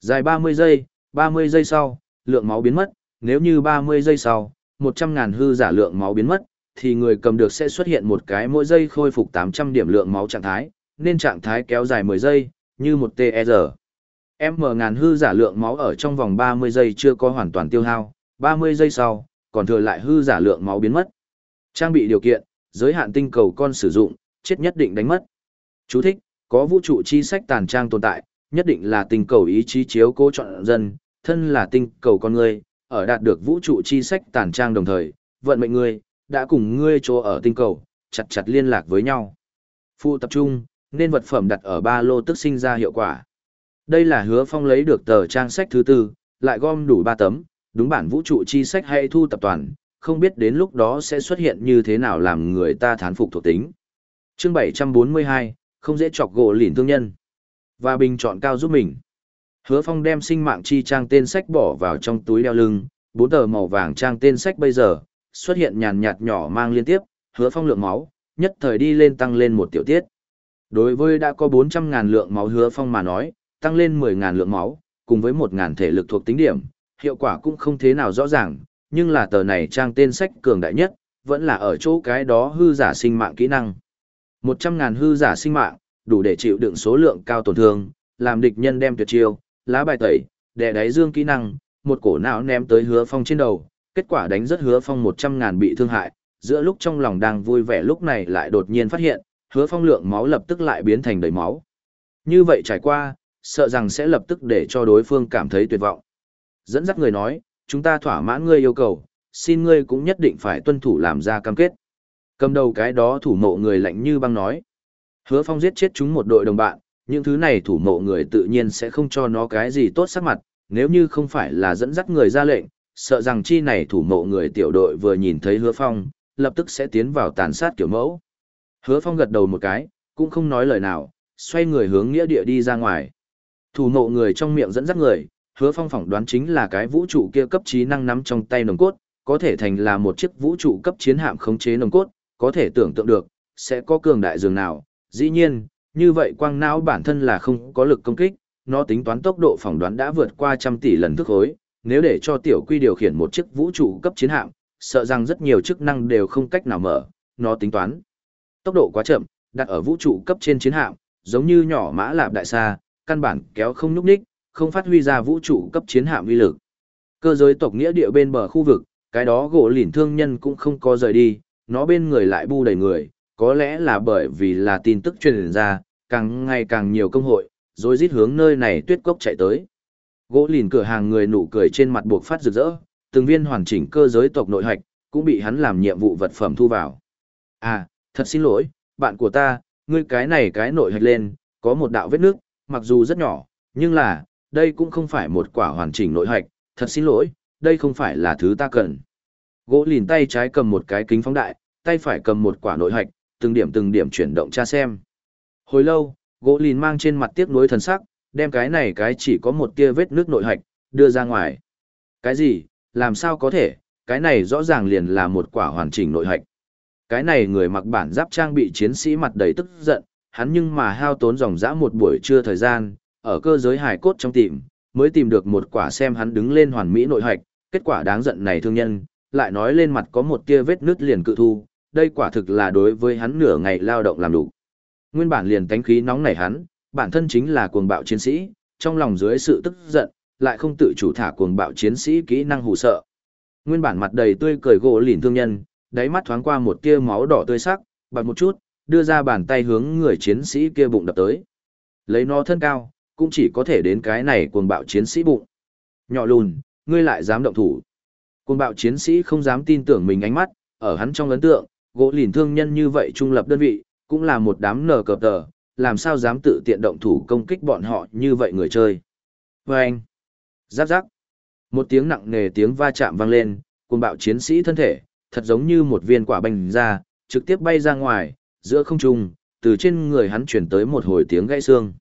Dài 30 giây, 30 giây sau, lượng máu biến mất, nếu như 30 giây sau, 100.000 hư giả lượng máu biến mất, thì người cầm được sẽ xuất hiện một cái mỗi giây khôi phục 800 điểm lượng máu trạng thái, nên trạng thái kéo dài 10 giây, như một TR. Em M ngàn hư giả lượng máu ở trong vòng 30 giây chưa có hoàn toàn tiêu hao, 30 giây sau, còn thừa lại hư giả lượng máu biến mất. Trang bị điều kiện, giới hạn tinh cầu con sử dụng, chết nhất định đánh mất. Chú thích, có vũ trụ chi sách tàn trang tồn tại, nhất định là tinh cầu ý chí chiếu cố chọn dân, thân là tinh cầu con người, ở đạt được vũ trụ chi sách tàn trang đồng thời, vận mệnh người, đã cùng ngươi chỗ ở tinh cầu, chặt chặt liên lạc với nhau. Phụ tập trung, nên vật phẩm đặt ở ba lô tức sinh ra hiệu quả. Đây là hứa phong lấy được tờ trang sách thứ tư, lại gom đủ ba tấm, đúng bản vũ trụ chi sách hay thu tập toàn, không biết đến lúc đó sẽ xuất hiện như thế nào làm người ta thán phục thuộc tính. Chương 742, không dễ chọc gỗ lỉn thương nhân. Và bình chọn cao giúp mình. Hứa Phong đem sinh mạng chi trang tên sách bỏ vào trong túi đeo lưng, bốn tờ màu vàng trang tên sách bây giờ, xuất hiện nhàn nhạt nhỏ mang liên tiếp, Hứa Phong lượng máu, nhất thời đi lên tăng lên một tiểu tiết. Đối với đã có 400.000 lượng máu Hứa Phong mà nói, tăng lên 10.000 lượng máu, cùng với 1.000 thể lực thuộc tính điểm, hiệu quả cũng không thế nào rõ ràng, nhưng là tờ này trang tên sách cường đại nhất, vẫn là ở chỗ cái đó hư giả sinh mạng kỹ năng. 100.000 hư giả sinh mạng, đủ để chịu đựng số lượng cao tổn thương, làm địch nhân đem tuyệt chiêu, lá bài tẩy, đè đáy dương kỹ năng, một cổ não ném tới hứa phong trên đầu, kết quả đánh rất hứa phong 100.000 bị thương hại, giữa lúc trong lòng đang vui vẻ lúc này lại đột nhiên phát hiện, hứa phong lượng máu lập tức lại biến thành đầy máu. Như vậy trải qua, sợ rằng sẽ lập tức để cho đối phương cảm thấy tuyệt vọng. Dẫn dắt người nói, chúng ta thỏa mãn ngươi yêu cầu, xin ngươi cũng nhất định phải tuân thủ làm ra cam kết. Cầm đầu cái đó thủ mộ người lạnh như băng nói. Hứa phong giết chết chúng một đội đồng bạn, những thứ này thủ mộ người tự nhiên sẽ không cho nó cái gì tốt sắc mặt, nếu như không phải là dẫn dắt người ra lệnh, sợ rằng chi này thủ mộ người tiểu đội vừa nhìn thấy hứa phong, lập tức sẽ tiến vào tàn sát kiểu mẫu. Hứa phong gật đầu một cái, cũng không nói lời nào, xoay người hướng nghĩa địa đi ra ngoài. Thủ nộ người trong miệng dẫn dắt người, hứa phong phỏng đoán chính là cái vũ trụ kia cấp trí năng nắm trong tay nồng cốt, có thể thành là một chiếc vũ trụ cấp chiến hạm khống chế nồng cốt, có thể tưởng tượng được, sẽ có cường đại dường nào. Dĩ nhiên, như vậy quang não bản thân là không có lực công kích, nó tính toán tốc độ phỏng đoán đã vượt qua trăm tỷ lần thức hối, nếu để cho tiểu quy điều khiển một chiếc vũ trụ cấp chiến hạm, sợ rằng rất nhiều chức năng đều không cách nào mở, nó tính toán. Tốc độ quá chậm, đặt ở vũ trụ cấp trên chiến hạm, giống như nhỏ mã lạp đại xa, căn bản kéo không nhúc ních, không phát huy ra vũ trụ cấp chiến hạm uy lực. Cơ giới tộc nghĩa địa bên bờ khu vực, cái đó gỗ lỉn thương nhân cũng không có rời đi, nó bên người lại bu đầy người, có lẽ là bởi vì là tin tức truyền ra, càng ngày càng nhiều công hội, rồi rít hướng nơi này tuyết cốc chạy tới. Gỗ lìn cửa hàng người nụ cười trên mặt buộc phát rực rỡ, từng viên hoàn chỉnh cơ giới tộc nội hạch, cũng bị hắn làm nhiệm vụ vật phẩm thu vào. À, thật xin lỗi, bạn của ta, ngươi cái này cái nội hạch lên, có một đạo vết nước, mặc dù rất nhỏ, nhưng là, đây cũng không phải một quả hoàn chỉnh nội hạch, thật xin lỗi, đây không phải là thứ ta cần. Gỗ lìn tay trái cầm một cái kính phóng đại, tay phải cầm một quả nội hạch, từng điểm từng điểm chuyển động tra xem. Hồi lâu, gỗ lìn mang trên mặt tiếc nuối thần sắc, đem cái này cái chỉ có một tia vết nước nội hạch, đưa ra ngoài. Cái gì, làm sao có thể, cái này rõ ràng liền là một quả hoàn chỉnh nội hạch. Cái này người mặc bản giáp trang bị chiến sĩ mặt đầy tức giận, hắn nhưng mà hao tốn dòng dã một buổi trưa thời gian, ở cơ giới hải cốt trong tìm, mới tìm được một quả xem hắn đứng lên hoàn mỹ nội hoạch kết quả đáng giận này thương nhân, lại nói lên mặt có một tia vết nứt liền cự thu, đây quả thực là đối với hắn nửa ngày lao động làm đủ. Nguyên bản liền tánh khí nóng nảy hắn, bản thân chính là cuồng bạo chiến sĩ, trong lòng dưới sự tức giận, lại không tự chủ thả cuồng bạo chiến sĩ kỹ năng hù sợ. Nguyên bản mặt đầy tươi cười gỗ lỉn thương nhân, đáy mắt thoáng qua một tia máu đỏ tươi sắc, bật một chút, đưa ra bàn tay hướng người chiến sĩ kia bụng đập tới. Lấy nó thân cao, cũng chỉ có thể đến cái này cuồng bạo chiến sĩ bụng. Nhỏ lùn, ngươi lại dám động thủ. Cuồng bạo chiến sĩ không dám tin tưởng mình ánh mắt, ở hắn trong ấn tượng, gỗ lìn thương nhân như vậy trung lập đơn vị, cũng là một đám nở cờ tờ, làm sao dám tự tiện động thủ công kích bọn họ như vậy người chơi. Vâng! anh, giáp giáp, một tiếng nặng nề tiếng va chạm vang lên, cuồng bạo chiến sĩ thân thể, thật giống như một viên quả bành ra, trực tiếp bay ra ngoài, giữa không trung, từ trên người hắn chuyển tới một hồi tiếng gãy xương.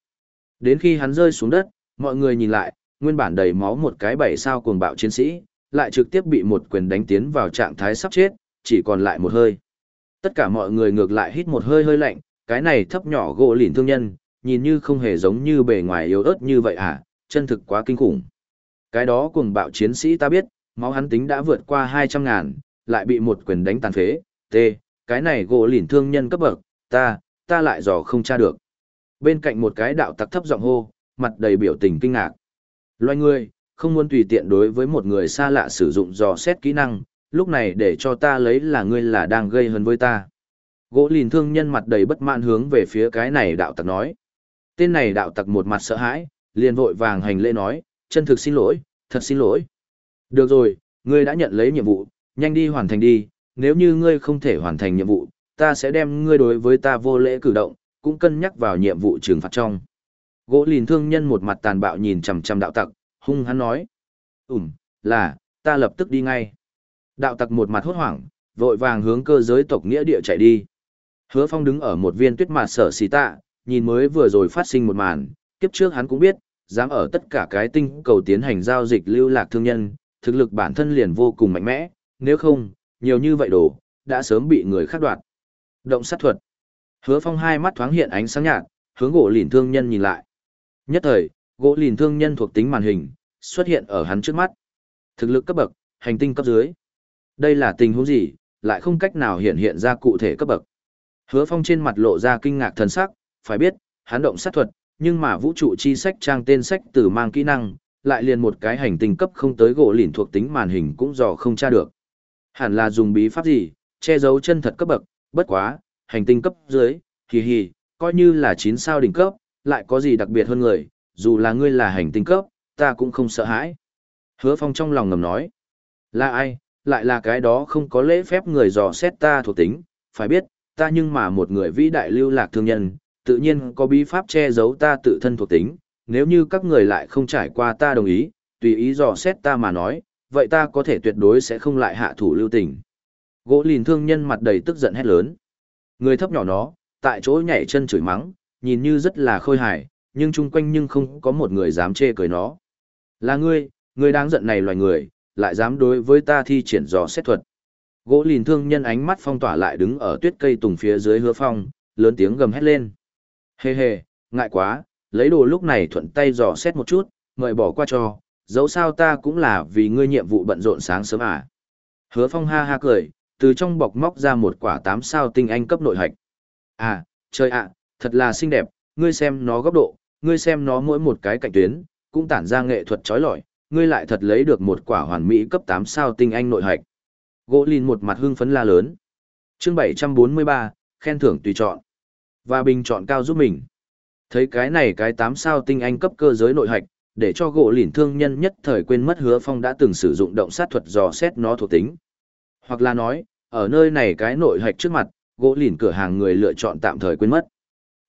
Đến khi hắn rơi xuống đất, mọi người nhìn lại, nguyên bản đầy máu một cái bảy sao cuồng bạo chiến sĩ, lại trực tiếp bị một quyền đánh tiến vào trạng thái sắp chết, chỉ còn lại một hơi. Tất cả mọi người ngược lại hít một hơi hơi lạnh, cái này thấp nhỏ gỗ lìn thương nhân, nhìn như không hề giống như bề ngoài yếu ớt như vậy à, chân thực quá kinh khủng. Cái đó cuồng bạo chiến sĩ ta biết, máu hắn tính đã vượt qua 200 ngàn, lại bị một quyền đánh tàn phế, t, cái này gỗ lìn thương nhân cấp bậc, ta, ta lại dò không tra được. Bên cạnh một cái đạo tặc thấp giọng hô, mặt đầy biểu tình kinh ngạc. Loài người, không muốn tùy tiện đối với một người xa lạ sử dụng dò xét kỹ năng, lúc này để cho ta lấy là ngươi là đang gây hấn với ta. Gỗ lìn thương nhân mặt đầy bất mãn hướng về phía cái này đạo tặc nói. Tên này đạo tặc một mặt sợ hãi, liền vội vàng hành lễ nói, chân thực xin lỗi, thật xin lỗi. Được rồi, ngươi đã nhận lấy nhiệm vụ, nhanh đi hoàn thành đi, nếu như ngươi không thể hoàn thành nhiệm vụ, ta sẽ đem ngươi đối với ta vô lễ cử động, cũng cân nhắc vào nhiệm vụ trừng phạt trong. Gỗ lìn thương nhân một mặt tàn bạo nhìn chằm chằm đạo tặc, hung hắn nói. Ừm, là, ta lập tức đi ngay. Đạo tặc một mặt hốt hoảng, vội vàng hướng cơ giới tộc nghĩa địa chạy đi. Hứa Phong đứng ở một viên tuyết mạt sở xì tạ, nhìn mới vừa rồi phát sinh một màn, kiếp trước hắn cũng biết, dám ở tất cả cái tinh cầu tiến hành giao dịch lưu lạc thương nhân, thực lực bản thân liền vô cùng mạnh mẽ, nếu không, nhiều như vậy đồ, đã sớm bị người khác đoạt. Động sát thuật. Hứa Phong hai mắt thoáng hiện ánh sáng nhạt, hướng gỗ lìn thương nhân nhìn lại. Nhất thời, gỗ lìn thương nhân thuộc tính màn hình, xuất hiện ở hắn trước mắt. Thực lực cấp bậc, hành tinh cấp dưới. Đây là tình huống gì, lại không cách nào hiện hiện ra cụ thể cấp bậc. Hứa Phong trên mặt lộ ra kinh ngạc thần sắc, phải biết, hắn động sát thuật, nhưng mà vũ trụ chi sách trang tên sách từ mang kỹ năng, lại liền một cái hành tinh cấp không tới gỗ lìn thuộc tính màn hình cũng dò không tra được. Hẳn là dùng bí pháp gì, che giấu chân thật cấp bậc, bất quá, hành tinh cấp dưới, hì hì, coi như là 9 sao đỉnh cấp, lại có gì đặc biệt hơn người, dù là ngươi là hành tinh cấp, ta cũng không sợ hãi. Hứa Phong trong lòng ngầm nói, là ai, lại là cái đó không có lễ phép người dò xét ta thuộc tính, phải biết, ta nhưng mà một người vĩ đại lưu lạc thương nhân, tự nhiên có bí pháp che giấu ta tự thân thuộc tính, nếu như các người lại không trải qua ta đồng ý, tùy ý dò xét ta mà nói, vậy ta có thể tuyệt đối sẽ không lại hạ thủ lưu tình. Gỗ lìn thương nhân mặt đầy tức giận hét lớn. Người thấp nhỏ nó, tại chỗ nhảy chân chửi mắng, nhìn như rất là khôi hài, nhưng chung quanh nhưng không có một người dám chê cười nó. Là ngươi, ngươi đáng giận này loài người, lại dám đối với ta thi triển dò xét thuật. Gỗ lìn thương nhân ánh mắt phong tỏa lại đứng ở tuyết cây tùng phía dưới hứa phong, lớn tiếng gầm hét lên. Hê hê, ngại quá, lấy đồ lúc này thuận tay dò xét một chút, mời bỏ qua cho, dẫu sao ta cũng là vì ngươi nhiệm vụ bận rộn sáng sớm à. Hứa phong ha ha cười, từ trong bọc móc ra một quả tám sao tinh anh cấp nội hạch. À, trời ạ, thật là xinh đẹp, ngươi xem nó góc độ, ngươi xem nó mỗi một cái cạnh tuyến, cũng tản ra nghệ thuật trói lọi, ngươi lại thật lấy được một quả hoàn mỹ cấp 8 sao tinh anh nội hạch. Gỗ lìn một mặt hưng phấn la lớn. chương 743, khen thưởng tùy chọn. Và bình chọn cao giúp mình. Thấy cái này cái 8 sao tinh anh cấp cơ giới nội hạch, để cho gỗ lìn thương nhân nhất thời quên mất hứa phong đã từng sử dụng động sát thuật dò xét nó thuộc tính. Hoặc là nói, ở nơi này cái nội hạch trước mặt, gỗ lìn cửa hàng người lựa chọn tạm thời quên mất.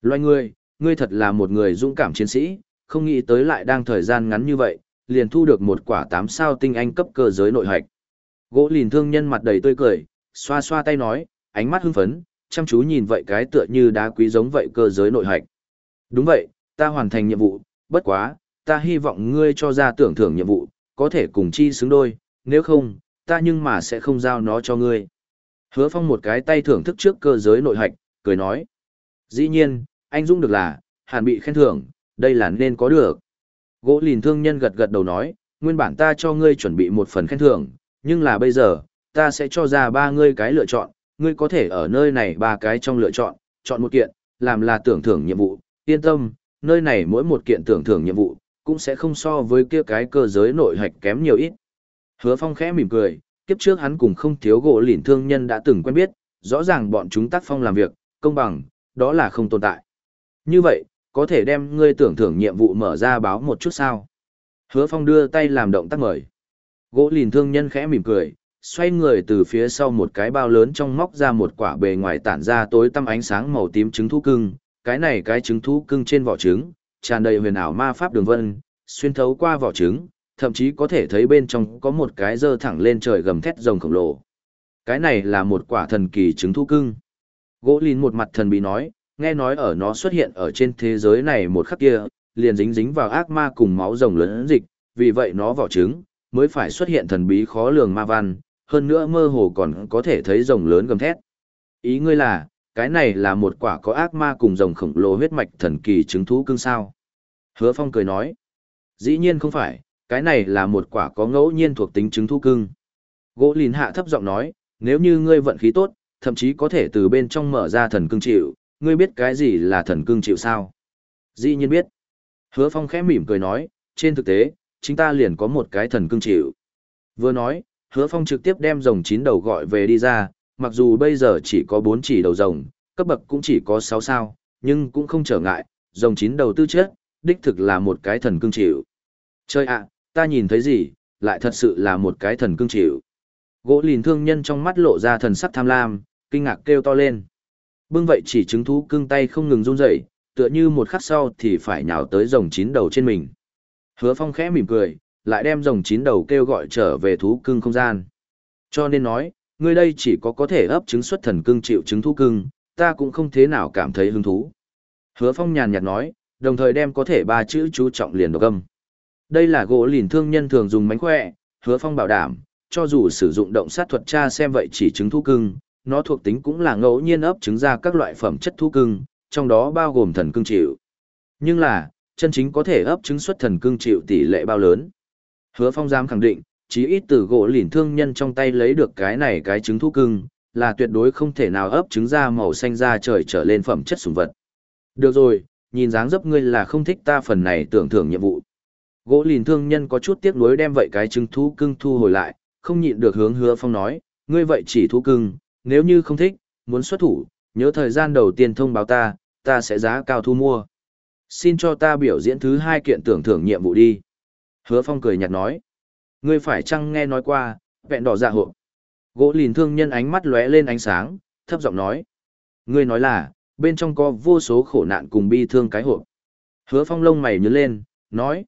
Loài người, ngươi thật là một người dũng cảm chiến sĩ, không nghĩ tới lại đang thời gian ngắn như vậy, liền thu được một quả tám sao tinh anh cấp cơ giới nội hạch. Gỗ lìn thương nhân mặt đầy tươi cười, xoa xoa tay nói, ánh mắt hưng phấn, chăm chú nhìn vậy cái tựa như đá quý giống vậy cơ giới nội hạch. Đúng vậy, ta hoàn thành nhiệm vụ, bất quá, ta hy vọng ngươi cho ra tưởng thưởng nhiệm vụ, có thể cùng chi xứng đôi, nếu không, ta nhưng mà sẽ không giao nó cho ngươi. Hứa phong một cái tay thưởng thức trước cơ giới nội hạch, cười nói. Dĩ nhiên, anh Dũng được là, hàn bị khen thưởng, đây là nên có được. Gỗ lìn thương nhân gật gật đầu nói, nguyên bản ta cho ngươi chuẩn bị một phần khen thưởng, nhưng là bây giờ, ta sẽ cho ra ba ngươi cái lựa chọn, ngươi có thể ở nơi này ba cái trong lựa chọn, chọn một kiện, làm là tưởng thưởng nhiệm vụ, yên tâm, nơi này mỗi một kiện tưởng thưởng nhiệm vụ, cũng sẽ không so với kia cái cơ giới nội hạch kém nhiều ít. Hứa Phong khẽ mỉm cười, kiếp trước hắn cùng không thiếu gỗ lỉn thương nhân đã từng quen biết, rõ ràng bọn chúng tác phong làm việc, công bằng, đó là không tồn tại. Như vậy, có thể đem ngươi tưởng thưởng nhiệm vụ mở ra báo một chút sao? Hứa Phong đưa tay làm động tác mời. Gỗ lìn thương nhân khẽ mỉm cười, xoay người từ phía sau một cái bao lớn trong móc ra một quả bề ngoài tản ra tối tăm ánh sáng màu tím trứng thú cưng. Cái này cái trứng thú cưng trên vỏ trứng, tràn đầy huyền ảo ma pháp đường vân, xuyên thấu qua vỏ trứng, thậm chí có thể thấy bên trong có một cái dơ thẳng lên trời gầm thét rồng khổng lồ. Cái này là một quả thần kỳ trứng thu cưng. Gỗ lìn một mặt thần bí nói, nghe nói ở nó xuất hiện ở trên thế giới này một khắc kia, liền dính dính vào ác ma cùng máu rồng lớn dịch, vì vậy nó vỏ trứng, mới phải xuất hiện thần bí khó lường ma văn, hơn nữa mơ hồ còn có thể thấy rồng lớn gầm thét. Ý ngươi là, cái này là một quả có ác ma cùng rồng khổng lồ huyết mạch thần kỳ trứng thú cưng sao. Hứa Phong cười nói, dĩ nhiên không phải, cái này là một quả có ngẫu nhiên thuộc tính trứng thú cưng. Gỗ lìn hạ thấp giọng nói, nếu như ngươi vận khí tốt, thậm chí có thể từ bên trong mở ra thần cưng chịu, ngươi biết cái gì là thần cưng chịu sao? Dĩ nhiên biết. Hứa Phong khẽ mỉm cười nói, trên thực tế, chúng ta liền có một cái thần cưng chịu. Vừa nói, Hứa Phong trực tiếp đem rồng chín đầu gọi về đi ra, mặc dù bây giờ chỉ có bốn chỉ đầu rồng, cấp bậc cũng chỉ có sáu sao, nhưng cũng không trở ngại, rồng chín đầu tư chết, đích thực là một cái thần cương chịu. Chơi ạ, ta nhìn thấy gì, lại thật sự là một cái thần cương chịu. Gỗ lìn thương nhân trong mắt lộ ra thần sắc tham lam, kinh ngạc kêu to lên. Bưng vậy chỉ chứng thú cương tay không ngừng run rẩy, tựa như một khắc sau thì phải nhào tới rồng chín đầu trên mình. Hứa Phong khẽ mỉm cười, lại đem rồng chín đầu kêu gọi trở về thú cưng không gian. Cho nên nói, ngươi đây chỉ có có thể ấp trứng xuất thần cưng chịu trứng thú cưng, ta cũng không thế nào cảm thấy hứng thú. Hứa Phong nhàn nhạt nói, đồng thời đem có thể ba chữ chú trọng liền độc âm. Đây là gỗ lìn thương nhân thường dùng mánh khỏe, Hứa Phong bảo đảm, cho dù sử dụng động sát thuật tra xem vậy chỉ trứng thú cưng, nó thuộc tính cũng là ngẫu nhiên ấp trứng ra các loại phẩm chất thú cưng, trong đó bao gồm thần cưng chịu. Nhưng là, chân chính có thể ấp trứng xuất thần cưng chịu tỷ lệ bao lớn. Hứa Phong dám khẳng định, chí ít từ gỗ lìn thương nhân trong tay lấy được cái này cái trứng thú cưng, là tuyệt đối không thể nào ấp trứng ra màu xanh da trời trở lên phẩm chất sùng vật. Được rồi, nhìn dáng dấp ngươi là không thích ta phần này tưởng thưởng nhiệm vụ. Gỗ lìn thương nhân có chút tiếc nuối đem vậy cái trứng thú cưng thu hồi lại, không nhịn được hướng hứa phong nói, ngươi vậy chỉ thú cưng, nếu như không thích, muốn xuất thủ, nhớ thời gian đầu tiên thông báo ta, ta sẽ giá cao thu mua. Xin cho ta biểu diễn thứ hai kiện tưởng thưởng nhiệm vụ đi. Hứa phong cười nhạt nói, ngươi phải chăng nghe nói qua, vẹn đỏ dạ hộ. Gỗ lìn thương nhân ánh mắt lóe lên ánh sáng, thấp giọng nói. Ngươi nói là, bên trong có vô số khổ nạn cùng bi thương cái hộp. Hứa phong lông mày nhớ lên, nói.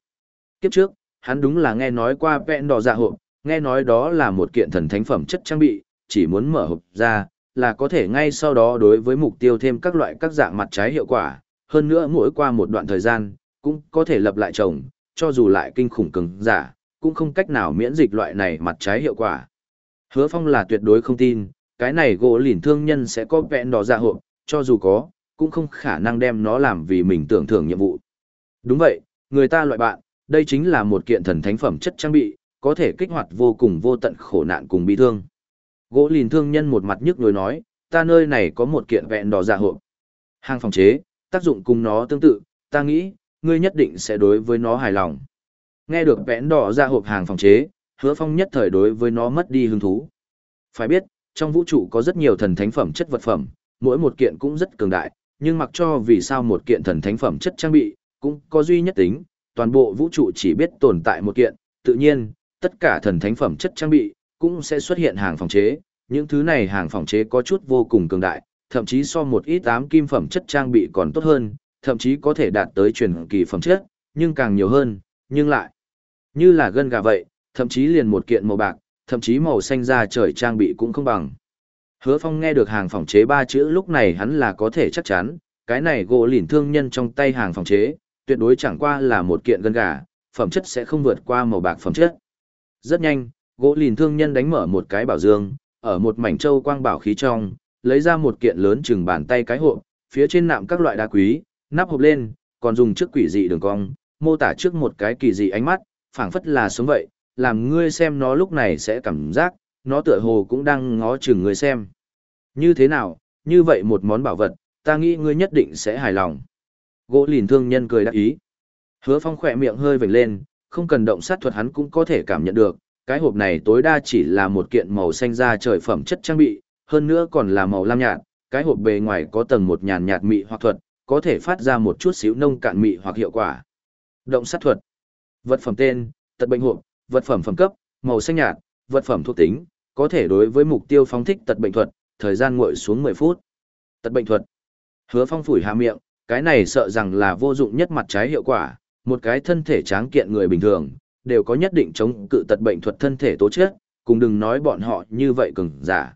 Kiếp trước, hắn đúng là nghe nói qua vẹn đỏ dạ hộp, nghe nói đó là một kiện thần thánh phẩm chất trang bị, chỉ muốn mở hộp ra, là có thể ngay sau đó đối với mục tiêu thêm các loại các dạng mặt trái hiệu quả, hơn nữa mỗi qua một đoạn thời gian, cũng có thể lập lại trồng, cho dù lại kinh khủng cứng giả, cũng không cách nào miễn dịch loại này mặt trái hiệu quả. Hứa Phong là tuyệt đối không tin, cái này gỗ lỉn thương nhân sẽ có vẹn đỏ dạ hộ cho dù có, cũng không khả năng đem nó làm vì mình tưởng thưởng nhiệm vụ. Đúng vậy, người ta loại bạn, đây chính là một kiện thần thánh phẩm chất trang bị, có thể kích hoạt vô cùng vô tận khổ nạn cùng bị thương. Gỗ lìn thương nhân một mặt nhức nhối nói, ta nơi này có một kiện vẹn đỏ dạ hộ Hàng phòng chế, tác dụng cùng nó tương tự, ta nghĩ, ngươi nhất định sẽ đối với nó hài lòng. Nghe được vẽn đỏ ra hộp hàng phòng chế, hứa phong nhất thời đối với nó mất đi hứng thú. Phải biết, trong vũ trụ có rất nhiều thần thánh phẩm chất vật phẩm, mỗi một kiện cũng rất cường đại, nhưng mặc cho vì sao một kiện thần thánh phẩm chất trang bị, cũng có duy nhất tính, toàn bộ vũ trụ chỉ biết tồn tại một kiện, tự nhiên, tất cả thần thánh phẩm chất trang bị, cũng sẽ xuất hiện hàng phòng chế, những thứ này hàng phòng chế có chút vô cùng cường đại, thậm chí so một ít ám kim phẩm chất trang bị còn tốt hơn, thậm chí có thể đạt tới truyền kỳ phẩm chất, nhưng càng nhiều hơn, nhưng lại như là gân gà vậy, thậm chí liền một kiện màu bạc, thậm chí màu xanh da trời trang bị cũng không bằng. Hứa Phong nghe được hàng phòng chế ba chữ lúc này hắn là có thể chắc chắn, cái này gỗ lỉn thương nhân trong tay hàng phòng chế, tuyệt đối chẳng qua là một kiện gân gà, phẩm chất sẽ không vượt qua màu bạc phẩm chất. Rất nhanh, gỗ lìn thương nhân đánh mở một cái bảo dương, ở một mảnh châu quang bảo khí trong, lấy ra một kiện lớn chừng bàn tay cái hộp, phía trên nạm các loại đá quý, nắp hộp lên, còn dùng trước quỷ dị đường cong, mô tả trước một cái kỳ dị ánh mắt, phảng phất là sống vậy, làm ngươi xem nó lúc này sẽ cảm giác, nó tựa hồ cũng đang ngó chừng ngươi xem. Như thế nào, như vậy một món bảo vật, ta nghĩ ngươi nhất định sẽ hài lòng. Gỗ lìn thương nhân cười đắc ý. Hứa phong khỏe miệng hơi vểnh lên, không cần động sát thuật hắn cũng có thể cảm nhận được, cái hộp này tối đa chỉ là một kiện màu xanh da trời phẩm chất trang bị, hơn nữa còn là màu lam nhạt, cái hộp bề ngoài có tầng một nhàn nhạt mị hoặc thuật, có thể phát ra một chút xíu nông cạn mị hoặc hiệu quả. Động sát thuật. Vật phẩm tên, tật bệnh hộp, vật phẩm phẩm cấp, màu xanh nhạt, vật phẩm thuộc tính, có thể đối với mục tiêu phóng thích tật bệnh thuật, thời gian nguội xuống 10 phút. Tật bệnh thuật. Hứa Phong phủi hạ miệng, cái này sợ rằng là vô dụng nhất mặt trái hiệu quả, một cái thân thể tráng kiện người bình thường, đều có nhất định chống cự tật bệnh thuật thân thể tố chất, cùng đừng nói bọn họ như vậy cừng giả.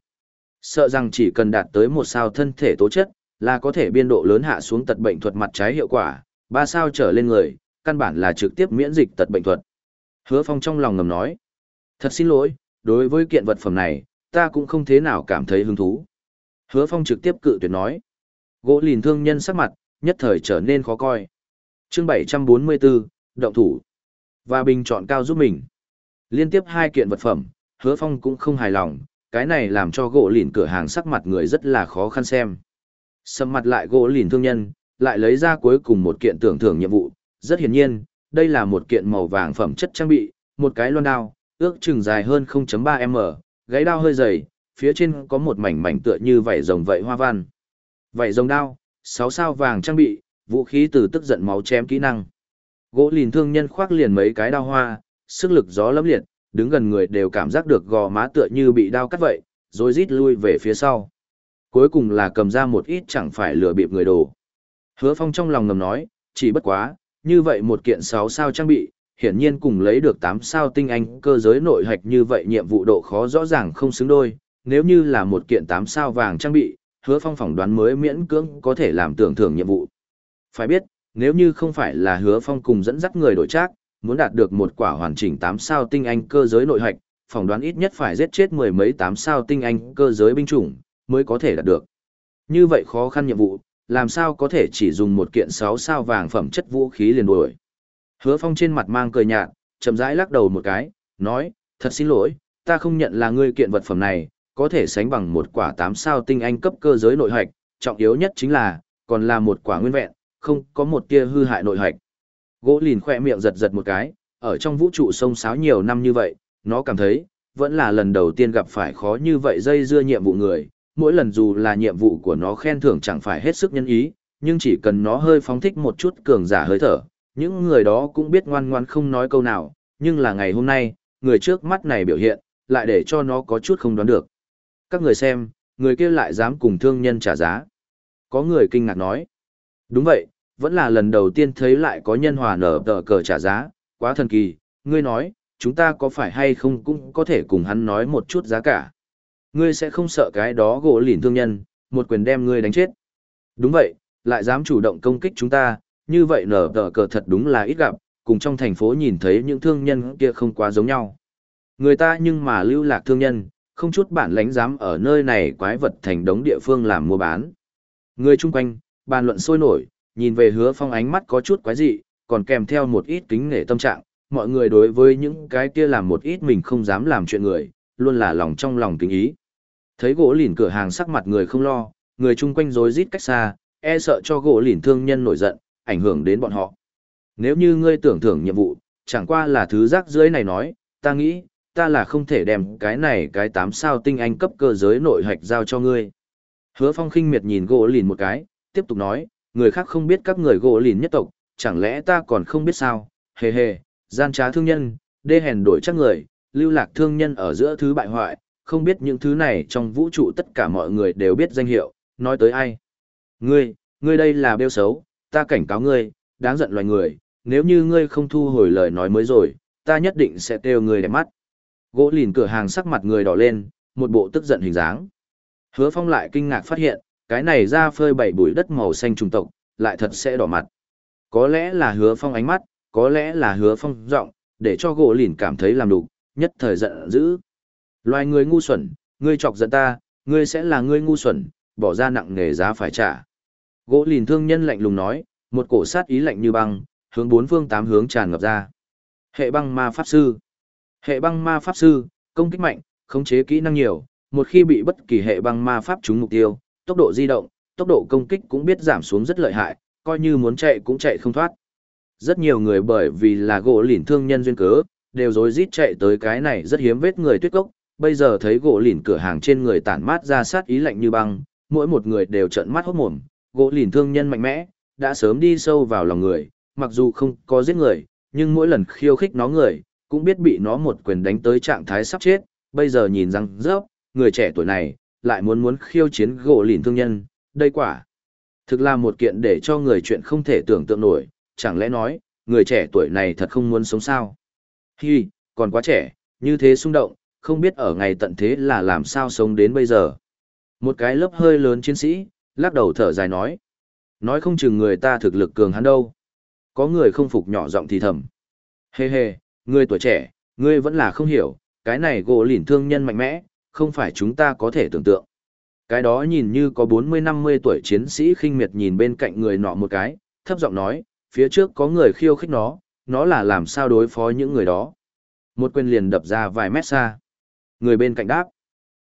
Sợ rằng chỉ cần đạt tới một sao thân thể tố chất, là có thể biên độ lớn hạ xuống tật bệnh thuật mặt trái hiệu quả, ba sao trở lên người, căn bản là trực tiếp miễn dịch tật bệnh thuật. Hứa Phong trong lòng ngầm nói, thật xin lỗi, đối với kiện vật phẩm này, ta cũng không thế nào cảm thấy hứng thú. Hứa Phong trực tiếp cự tuyệt nói, gỗ lìn thương nhân sắc mặt, nhất thời trở nên khó coi. chương 744, động thủ, và bình chọn cao giúp mình. Liên tiếp hai kiện vật phẩm, Hứa Phong cũng không hài lòng, cái này làm cho gỗ lìn cửa hàng sắc mặt người rất là khó khăn xem. Sầm mặt lại gỗ lìn thương nhân, lại lấy ra cuối cùng một kiện tưởng thưởng nhiệm vụ, rất hiển nhiên, đây là một kiện màu vàng phẩm chất trang bị, một cái loan đao, ước chừng dài hơn 0.3m, gáy đao hơi dày, phía trên có một mảnh mảnh tựa như vảy rồng vậy hoa văn. Vảy rồng đao, sáu sao vàng trang bị, vũ khí từ tức giận máu chém kỹ năng. Gỗ lìn thương nhân khoác liền mấy cái đao hoa, sức lực gió lấp liệt, đứng gần người đều cảm giác được gò má tựa như bị đao cắt vậy, rồi rít lui về phía sau. Cuối cùng là cầm ra một ít chẳng phải lừa bịp người đồ. Hứa Phong trong lòng ngầm nói, chỉ bất quá, như vậy một kiện 6 sao trang bị, hiển nhiên cùng lấy được 8 sao tinh anh cơ giới nội hạch như vậy nhiệm vụ độ khó rõ ràng không xứng đôi, nếu như là một kiện 8 sao vàng trang bị, hứa phong phỏng đoán mới miễn cưỡng có thể làm tưởng thưởng nhiệm vụ. Phải biết, nếu như không phải là hứa phong cùng dẫn dắt người đổi trác, muốn đạt được một quả hoàn chỉnh 8 sao tinh anh cơ giới nội hạch, phỏng đoán ít nhất phải giết chết mười mấy 8 sao tinh anh cơ giới binh chủng, mới có thể đạt được. Như vậy khó khăn nhiệm vụ, làm sao có thể chỉ dùng một kiện sáu sao vàng phẩm chất vũ khí liền đuổi. Hứa Phong trên mặt mang cười nhạt, chậm rãi lắc đầu một cái, nói, thật xin lỗi, ta không nhận là ngươi kiện vật phẩm này, có thể sánh bằng một quả tám sao tinh anh cấp cơ giới nội hạch, trọng yếu nhất chính là, còn là một quả nguyên vẹn, không có một tia hư hại nội hạch. Gỗ lìn khỏe miệng giật giật một cái, ở trong vũ trụ sông sáo nhiều năm như vậy, nó cảm thấy, vẫn là lần đầu tiên gặp phải khó như vậy dây dưa nhiệm vụ người, mỗi lần dù là nhiệm vụ của nó khen thưởng chẳng phải hết sức nhân ý, nhưng chỉ cần nó hơi phóng thích một chút cường giả hơi thở, những người đó cũng biết ngoan ngoan không nói câu nào, nhưng là ngày hôm nay, người trước mắt này biểu hiện, lại để cho nó có chút không đoán được. Các người xem, người kia lại dám cùng thương nhân trả giá. Có người kinh ngạc nói. Đúng vậy, vẫn là lần đầu tiên thấy lại có nhân hòa nở tờ cờ trả giá, quá thần kỳ, ngươi nói, chúng ta có phải hay không cũng có thể cùng hắn nói một chút giá cả. Ngươi sẽ không sợ cái đó gỗ lìn thương nhân, một quyền đem ngươi đánh chết. Đúng vậy, lại dám chủ động công kích chúng ta, như vậy nở tờ cờ thật đúng là ít gặp, cùng trong thành phố nhìn thấy những thương nhân kia không quá giống nhau. Người ta nhưng mà lưu lạc thương nhân, không chút bản lãnh dám ở nơi này quái vật thành đống địa phương làm mua bán. Người chung quanh, bàn luận sôi nổi, nhìn về hứa phong ánh mắt có chút quái dị, còn kèm theo một ít kính nể tâm trạng, mọi người đối với những cái kia làm một ít mình không dám làm chuyện người, luôn là lòng trong lòng kính ý. Thấy gỗ lìn cửa hàng sắc mặt người không lo, người chung quanh rối rít cách xa, e sợ cho gỗ lìn thương nhân nổi giận, ảnh hưởng đến bọn họ. Nếu như ngươi tưởng thưởng nhiệm vụ, chẳng qua là thứ rác dưới này nói, ta nghĩ, ta là không thể đem cái này cái tám sao tinh anh cấp cơ giới nội hạch giao cho ngươi. Hứa phong khinh miệt nhìn gỗ lìn một cái, tiếp tục nói, người khác không biết các người gỗ lìn nhất tộc, chẳng lẽ ta còn không biết sao, hề hề, gian trá thương nhân, đê hèn đổi chắc người, lưu lạc thương nhân ở giữa thứ bại hoại, không biết những thứ này trong vũ trụ tất cả mọi người đều biết danh hiệu, nói tới ai. Ngươi, ngươi đây là bêu xấu, ta cảnh cáo ngươi, đáng giận loài người, nếu như ngươi không thu hồi lời nói mới rồi, ta nhất định sẽ têu ngươi đẹp mắt. Gỗ lìn cửa hàng sắc mặt người đỏ lên, một bộ tức giận hình dáng. Hứa phong lại kinh ngạc phát hiện, cái này ra phơi bảy bụi đất màu xanh trùng tộc, lại thật sẽ đỏ mặt. Có lẽ là hứa phong ánh mắt, có lẽ là hứa phong giọng, để cho gỗ lìn cảm thấy làm đủ, nhất thời giận dữ. Loài người ngu xuẩn, ngươi chọc giận ta, ngươi sẽ là ngươi ngu xuẩn, bỏ ra nặng nghề giá phải trả. Gỗ lìn thương nhân lạnh lùng nói, một cổ sát ý lạnh như băng, hướng bốn phương tám hướng tràn ngập ra. Hệ băng ma pháp sư. Hệ băng ma pháp sư, công kích mạnh, khống chế kỹ năng nhiều, một khi bị bất kỳ hệ băng ma pháp trúng mục tiêu, tốc độ di động, tốc độ công kích cũng biết giảm xuống rất lợi hại, coi như muốn chạy cũng chạy không thoát. Rất nhiều người bởi vì là gỗ lìn thương nhân duyên cớ, đều rối rít chạy tới cái này rất hiếm vết người tuyết cốc, bây giờ thấy gỗ lìn cửa hàng trên người tản mát ra sát ý lạnh như băng, mỗi một người đều trợn mắt hốt mồm, gỗ lìn thương nhân mạnh mẽ, đã sớm đi sâu vào lòng người, mặc dù không có giết người, nhưng mỗi lần khiêu khích nó người, cũng biết bị nó một quyền đánh tới trạng thái sắp chết, bây giờ nhìn rằng rớp, người trẻ tuổi này, lại muốn muốn khiêu chiến gỗ lìn thương nhân, đây quả. Thực là một kiện để cho người chuyện không thể tưởng tượng nổi, chẳng lẽ nói, người trẻ tuổi này thật không muốn sống sao. Hi, còn quá trẻ, như thế xung động, không biết ở ngày tận thế là làm sao sống đến bây giờ. Một cái lớp hơi lớn chiến sĩ, lắc đầu thở dài nói. Nói không chừng người ta thực lực cường hắn đâu. Có người không phục nhỏ giọng thì thầm. Hê hê, ngươi tuổi trẻ, ngươi vẫn là không hiểu, cái này gỗ lỉn thương nhân mạnh mẽ, không phải chúng ta có thể tưởng tượng. Cái đó nhìn như có 40-50 tuổi chiến sĩ khinh miệt nhìn bên cạnh người nọ một cái, thấp giọng nói, phía trước có người khiêu khích nó, nó là làm sao đối phó những người đó. Một quyền liền đập ra vài mét xa. Người bên cạnh đáp.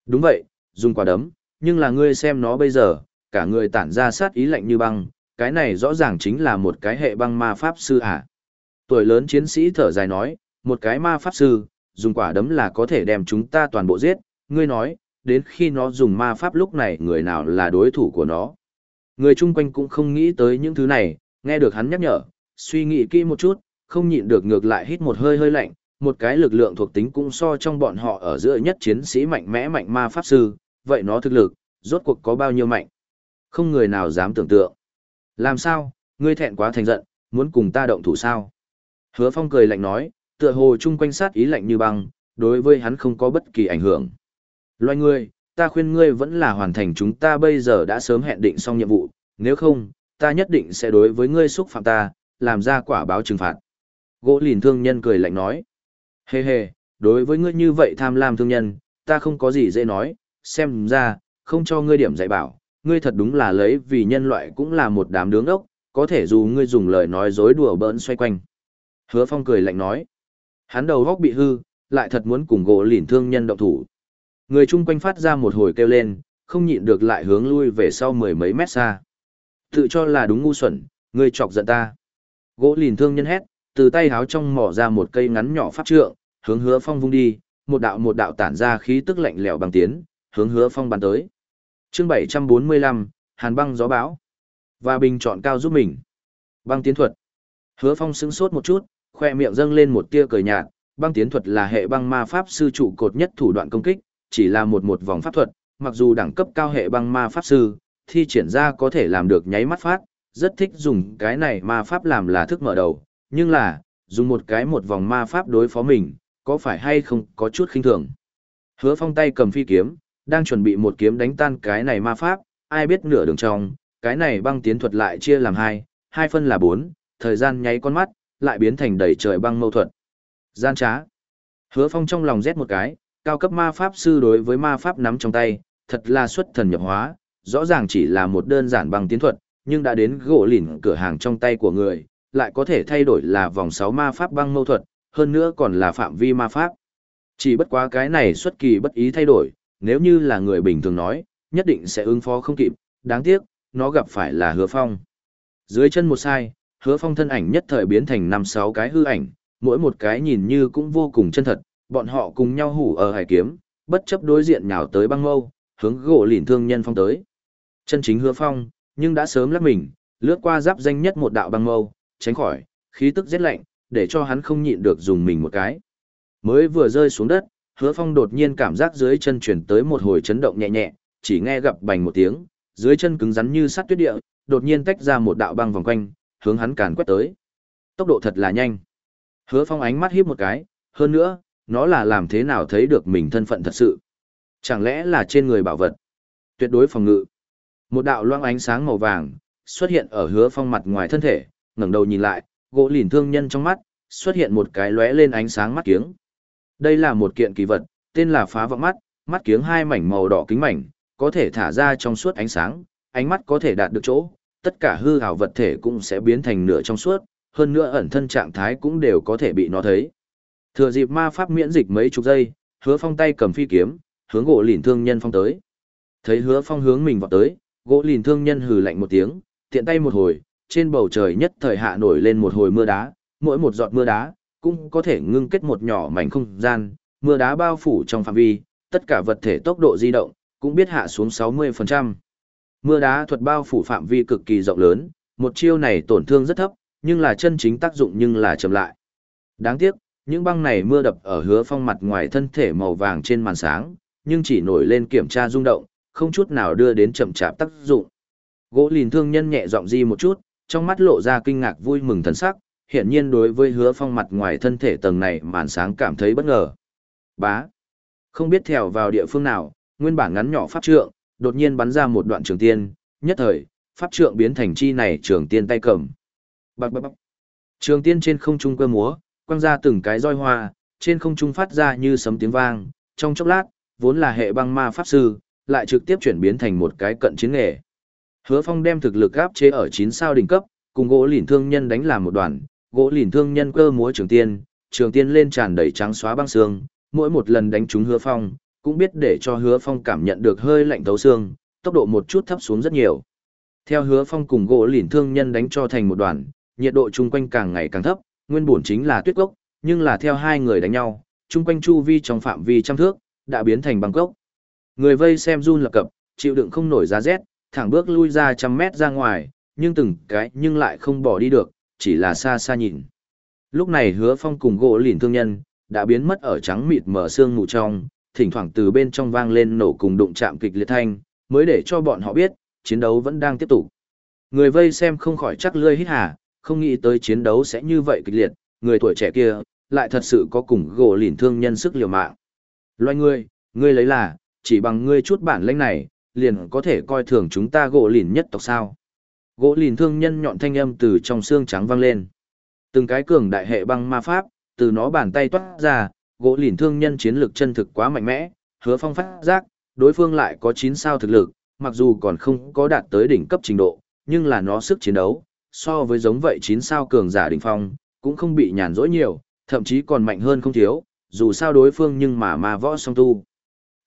Đúng vậy, dùng quả đấm, nhưng là ngươi xem nó bây giờ, cả người tản ra sát ý lạnh như băng, cái này rõ ràng chính là một cái hệ băng ma pháp sư à. Tuổi lớn chiến sĩ thở dài nói, một cái ma pháp sư, dùng quả đấm là có thể đem chúng ta toàn bộ giết, ngươi nói, đến khi nó dùng ma pháp lúc này người nào là đối thủ của nó. Người chung quanh cũng không nghĩ tới những thứ này, nghe được hắn nhắc nhở, suy nghĩ kỹ một chút, không nhịn được ngược lại hít một hơi hơi lạnh, một cái lực lượng thuộc tính cũng so trong bọn họ ở giữa nhất chiến sĩ mạnh mẽ mạnh ma pháp sư, vậy nó thực lực, rốt cuộc có bao nhiêu mạnh. Không người nào dám tưởng tượng. Làm sao, ngươi thẹn quá thành giận, muốn cùng ta động thủ sao? Hứa Phong cười lạnh nói, tựa hồ chung quanh sát ý lạnh như băng, đối với hắn không có bất kỳ ảnh hưởng. Loài ngươi, ta khuyên ngươi vẫn là hoàn thành chúng ta bây giờ đã sớm hẹn định xong nhiệm vụ, nếu không, ta nhất định sẽ đối với ngươi xúc phạm ta, làm ra quả báo trừng phạt. Gỗ lìn thương nhân cười lạnh nói. Hê hê, đối với ngươi như vậy tham lam thương nhân, ta không có gì dễ nói, xem ra, không cho ngươi điểm dạy bảo, ngươi thật đúng là lấy vì nhân loại cũng là một đám đứng ốc, có thể dù ngươi dùng lời nói dối đùa bỡn xoay quanh. Hứa Phong cười lạnh nói. Hắn đầu góc bị hư, lại thật muốn cùng gỗ lỉn thương nhân động thủ. Người chung quanh phát ra một hồi kêu lên, không nhịn được lại hướng lui về sau mười mấy mét xa. Tự cho là đúng ngu xuẩn, ngươi chọc giận ta. Gỗ lìn thương nhân hét, từ tay háo trong mỏ ra một cây ngắn nhỏ pháp trượng, hướng hứa phong vung đi, một đạo một đạo tản ra khí tức lạnh lẽo bằng tiến, hướng hứa phong bắn tới. chương 745, Hàn băng gió bão. Và bình chọn cao giúp mình. Băng tiến thuật. Hứa phong sững sốt một chút, khoe miệng dâng lên một tia cười nhạt, băng tiến thuật là hệ băng ma pháp sư trụ cột nhất thủ đoạn công kích, chỉ là một một vòng pháp thuật, mặc dù đẳng cấp cao hệ băng ma pháp sư, thi triển ra có thể làm được nháy mắt phát, rất thích dùng cái này ma pháp làm là thức mở đầu, nhưng là, dùng một cái một vòng ma pháp đối phó mình, có phải hay không có chút khinh thường. Hứa phong tay cầm phi kiếm, đang chuẩn bị một kiếm đánh tan cái này ma pháp, ai biết nửa đường trong, cái này băng tiến thuật lại chia làm hai, hai phân là bốn, thời gian nháy con mắt, lại biến thành đầy trời băng mâu thuật. Gian trá. Hứa phong trong lòng rét một cái, cao cấp ma pháp sư đối với ma pháp nắm trong tay, thật là xuất thần nhập hóa, rõ ràng chỉ là một đơn giản băng tiến thuật, nhưng đã đến gỗ lỉnh cửa hàng trong tay của người, lại có thể thay đổi là vòng 6 ma pháp băng mâu thuật, hơn nữa còn là phạm vi ma pháp. Chỉ bất quá cái này xuất kỳ bất ý thay đổi, nếu như là người bình thường nói, nhất định sẽ ứng phó không kịp, đáng tiếc, nó gặp phải là hứa phong. Dưới chân một sai, hứa phong thân ảnh nhất thời biến thành 5-6 cái hư ảnh, mỗi một cái nhìn như cũng vô cùng chân thật, bọn họ cùng nhau hủ ở hải kiếm, bất chấp đối diện nhào tới băng mâu, hướng gỗ lìn thương nhân phong tới. Chân chính hứa phong, nhưng đã sớm lắc mình, lướt qua giáp danh nhất một đạo băng mâu, tránh khỏi, khí tức rét lạnh, để cho hắn không nhịn được dùng mình một cái. Mới vừa rơi xuống đất, hứa phong đột nhiên cảm giác dưới chân chuyển tới một hồi chấn động nhẹ nhẹ, chỉ nghe gặp bành một tiếng, dưới chân cứng rắn như sắt tuyết địa, đột nhiên tách ra một đạo băng vòng quanh, hướng hắn càn quét tới. Tốc độ thật là nhanh. Hứa phong ánh mắt híp một cái, hơn nữa, nó là làm thế nào thấy được mình thân phận thật sự. Chẳng lẽ là trên người bảo vật? Tuyệt đối phòng ngự. Một đạo loang ánh sáng màu vàng xuất hiện ở hứa phong mặt ngoài thân thể, ngẩng đầu nhìn lại, gỗ lìn thương nhân trong mắt, xuất hiện một cái lóe lên ánh sáng mắt kiếng. Đây là một kiện kỳ vật, tên là phá vọng mắt, mắt kiếng hai mảnh màu đỏ kính mảnh, có thể thả ra trong suốt ánh sáng, ánh mắt có thể đạt được chỗ, tất cả hư ảo vật thể cũng sẽ biến thành nửa trong suốt, hơn nữa ẩn thân trạng thái cũng đều có thể bị nó thấy. Thừa dịp ma pháp miễn dịch mấy chục giây, hứa phong tay cầm phi kiếm, hướng gỗ lìn thương nhân phong tới. Thấy hứa phong hướng mình vọt tới, gỗ lìn thương nhân hừ lạnh một tiếng, tiện tay một hồi, trên bầu trời nhất thời hạ nổi lên một hồi mưa đá, mỗi một giọt mưa đá cũng có thể ngưng kết một nhỏ mảnh không gian, mưa đá bao phủ trong phạm vi, tất cả vật thể tốc độ di động cũng biết hạ xuống 60%. Mưa đá thuật bao phủ phạm vi cực kỳ rộng lớn, một chiêu này tổn thương rất thấp, nhưng là chân chính tác dụng nhưng là chậm lại. Đáng tiếc, những băng này mưa đập ở hứa phong mặt ngoài thân thể màu vàng trên màn sáng, nhưng chỉ nổi lên kiểm tra rung động, không chút nào đưa đến chậm chạp tác dụng. Gỗ lìn thương nhân nhẹ giọng di một chút, trong mắt lộ ra kinh ngạc vui mừng thần sắc, hiện nhiên đối với hứa phong mặt ngoài thân thể tầng này màn sáng cảm thấy bất ngờ. Bá. Không biết theo vào địa phương nào, nguyên bản ngắn nhỏ pháp trượng, đột nhiên bắn ra một đoạn trường tiên, nhất thời, pháp trượng biến thành chi này trường tiên tay cầm. Bạc bạc bạc. Trường tiên trên không trung cơ múa, quăng ra từng cái roi hoa, trên không trung phát ra như sấm tiếng vang, trong chốc lát, vốn là hệ băng ma pháp sư, lại trực tiếp chuyển biến thành một cái cận chiến nghề. Hứa Phong đem thực lực áp chế ở 9 sao đỉnh cấp, cùng gỗ lìn thương nhân đánh làm một đoàn, gỗ lìn thương nhân cơ múa trường tiên, trường tiên lên tràn đầy trắng xóa băng xương, mỗi một lần đánh trúng Hứa Phong, cũng biết để cho Hứa Phong cảm nhận được hơi lạnh thấu xương, tốc độ một chút thấp xuống rất nhiều. Theo Hứa Phong cùng gỗ lìn thương nhân đánh cho thành một đoàn, nhiệt độ chung quanh càng ngày càng thấp, nguyên bổn chính là tuyết gốc, nhưng là theo hai người đánh nhau, chung quanh chu vi trong phạm vi trăm thước, đã biến thành băng cốc. Người vây xem run lập cập, chịu đựng không nổi giá rét, thẳng bước lui ra trăm mét ra ngoài, nhưng từng cái nhưng lại không bỏ đi được, chỉ là xa xa nhìn. Lúc này hứa phong cùng gỗ lìn thương nhân, đã biến mất ở trắng mịt mở xương mù trong, thỉnh thoảng từ bên trong vang lên nổ cùng đụng chạm kịch liệt thanh, mới để cho bọn họ biết, chiến đấu vẫn đang tiếp tục. Người vây xem không khỏi chắc lươi hít hà, không nghĩ tới chiến đấu sẽ như vậy kịch liệt, người tuổi trẻ kia, lại thật sự có cùng gỗ lìn thương nhân sức liều mạng. Loài ngươi, ngươi lấy là, chỉ bằng ngươi chút bản lĩnh này, liền có thể coi thường chúng ta gỗ lìn nhất tộc sao. Gỗ lìn thương nhân nhọn thanh âm từ trong xương trắng vang lên. Từng cái cường đại hệ băng ma pháp, từ nó bàn tay toát ra, gỗ lìn thương nhân chiến lược chân thực quá mạnh mẽ, hứa phong phát giác, đối phương lại có 9 sao thực lực, mặc dù còn không có đạt tới đỉnh cấp trình độ, nhưng là nó sức chiến đấu, so với giống vậy 9 sao cường giả đỉnh phong, cũng không bị nhàn rỗi nhiều, thậm chí còn mạnh hơn không thiếu, dù sao đối phương nhưng mà ma võ song tu.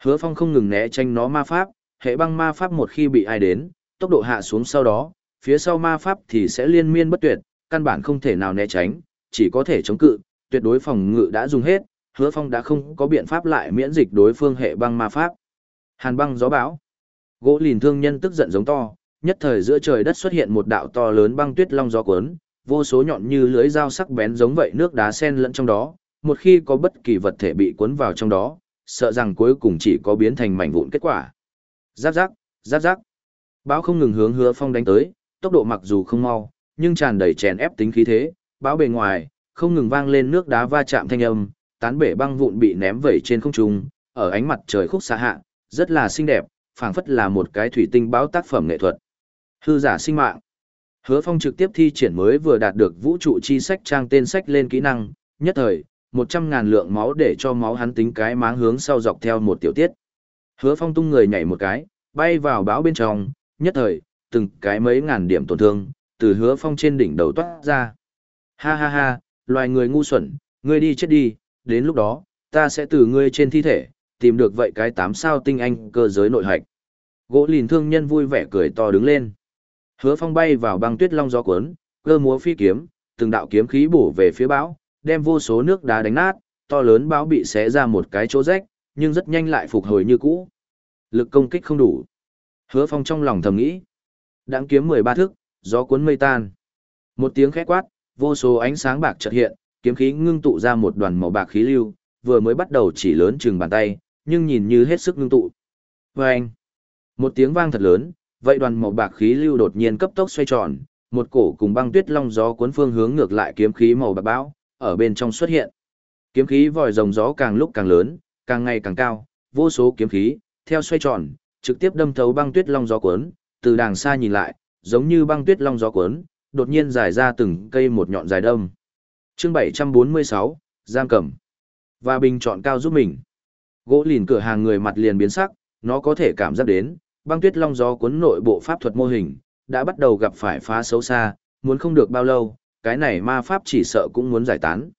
Hứa Phong không ngừng né tránh nó ma pháp, hệ băng ma pháp một khi bị ai đến, tốc độ hạ xuống sau đó, phía sau ma pháp thì sẽ liên miên bất tuyệt, căn bản không thể nào né tránh, chỉ có thể chống cự, tuyệt đối phòng ngự đã dùng hết, Hứa Phong đã không có biện pháp lại miễn dịch đối phương hệ băng ma pháp. Hàn băng gió bão. Gỗ lìn thương nhân tức giận giống to, nhất thời giữa trời đất xuất hiện một đạo to lớn băng tuyết long gió cuốn, vô số nhọn như lưới dao sắc bén giống vậy nước đá sen lẫn trong đó, một khi có bất kỳ vật thể bị cuốn vào trong đó, sợ rằng cuối cùng chỉ có biến thành mảnh vụn kết quả. Giáp giáp, giáp giáp. Bão không ngừng hướng hứa phong đánh tới, tốc độ mặc dù không mau, nhưng tràn đầy chèn ép tính khí thế, bão bề ngoài, không ngừng vang lên nước đá va chạm thanh âm, tán bể băng vụn bị ném vẩy trên không trung, ở ánh mặt trời khúc xa hạ, rất là xinh đẹp, phảng phất là một cái thủy tinh báo tác phẩm nghệ thuật. Hư giả sinh mạng. Hứa Phong trực tiếp thi triển mới vừa đạt được vũ trụ chi sách trang tên sách lên kỹ năng, nhất thời, một trăm ngàn lượng máu để cho máu hắn tính cái máng hướng sau dọc theo một tiểu tiết. Hứa Phong tung người nhảy một cái, bay vào báo bên trong, nhất thời, từng cái mấy ngàn điểm tổn thương, từ Hứa Phong trên đỉnh đầu toát ra. Ha ha ha, loài người ngu xuẩn, ngươi đi chết đi, đến lúc đó, ta sẽ từ ngươi trên thi thể, tìm được vậy cái tám sao tinh anh cơ giới nội hạch. Gỗ lìn thương nhân vui vẻ cười to đứng lên. Hứa Phong bay vào băng tuyết long gió cuốn, cơ múa phi kiếm, từng đạo kiếm khí bổ về phía bão, đem vô số nước đá đánh nát, to lớn bão bị xé ra một cái chỗ rách, nhưng rất nhanh lại phục hồi như cũ. Lực công kích không đủ. Hứa Phong trong lòng thầm nghĩ. Đãng kiếm 13 thước, gió cuốn mây tan. Một tiếng khét quát, vô số ánh sáng bạc chợt hiện, kiếm khí ngưng tụ ra một đoàn màu bạc khí lưu, vừa mới bắt đầu chỉ lớn chừng bàn tay, nhưng nhìn như hết sức ngưng tụ. Oeng! Một tiếng vang thật lớn, vậy đoàn màu bạc khí lưu đột nhiên cấp tốc xoay tròn, một cổ cùng băng tuyết long gió cuốn phương hướng ngược lại kiếm khí màu bạc bão, ở bên trong xuất hiện. Kiếm khí vòi rồng gió càng lúc càng lớn, càng ngày càng cao, vô số kiếm khí, theo xoay tròn, trực tiếp đâm thấu băng tuyết long gió cuốn, từ đàng xa nhìn lại, giống như băng tuyết long gió cuốn, đột nhiên dài ra từng cây một nhọn dài đâm. Chương 746, Giang Cẩm. Và bình chọn cao giúp mình. Gỗ lìn cửa hàng người mặt liền biến sắc, nó có thể cảm giác đến, băng tuyết long gió cuốn nội bộ pháp thuật mô hình, đã bắt đầu gặp phải phá xấu xa, muốn không được bao lâu, cái này ma pháp chỉ sợ cũng muốn giải tán.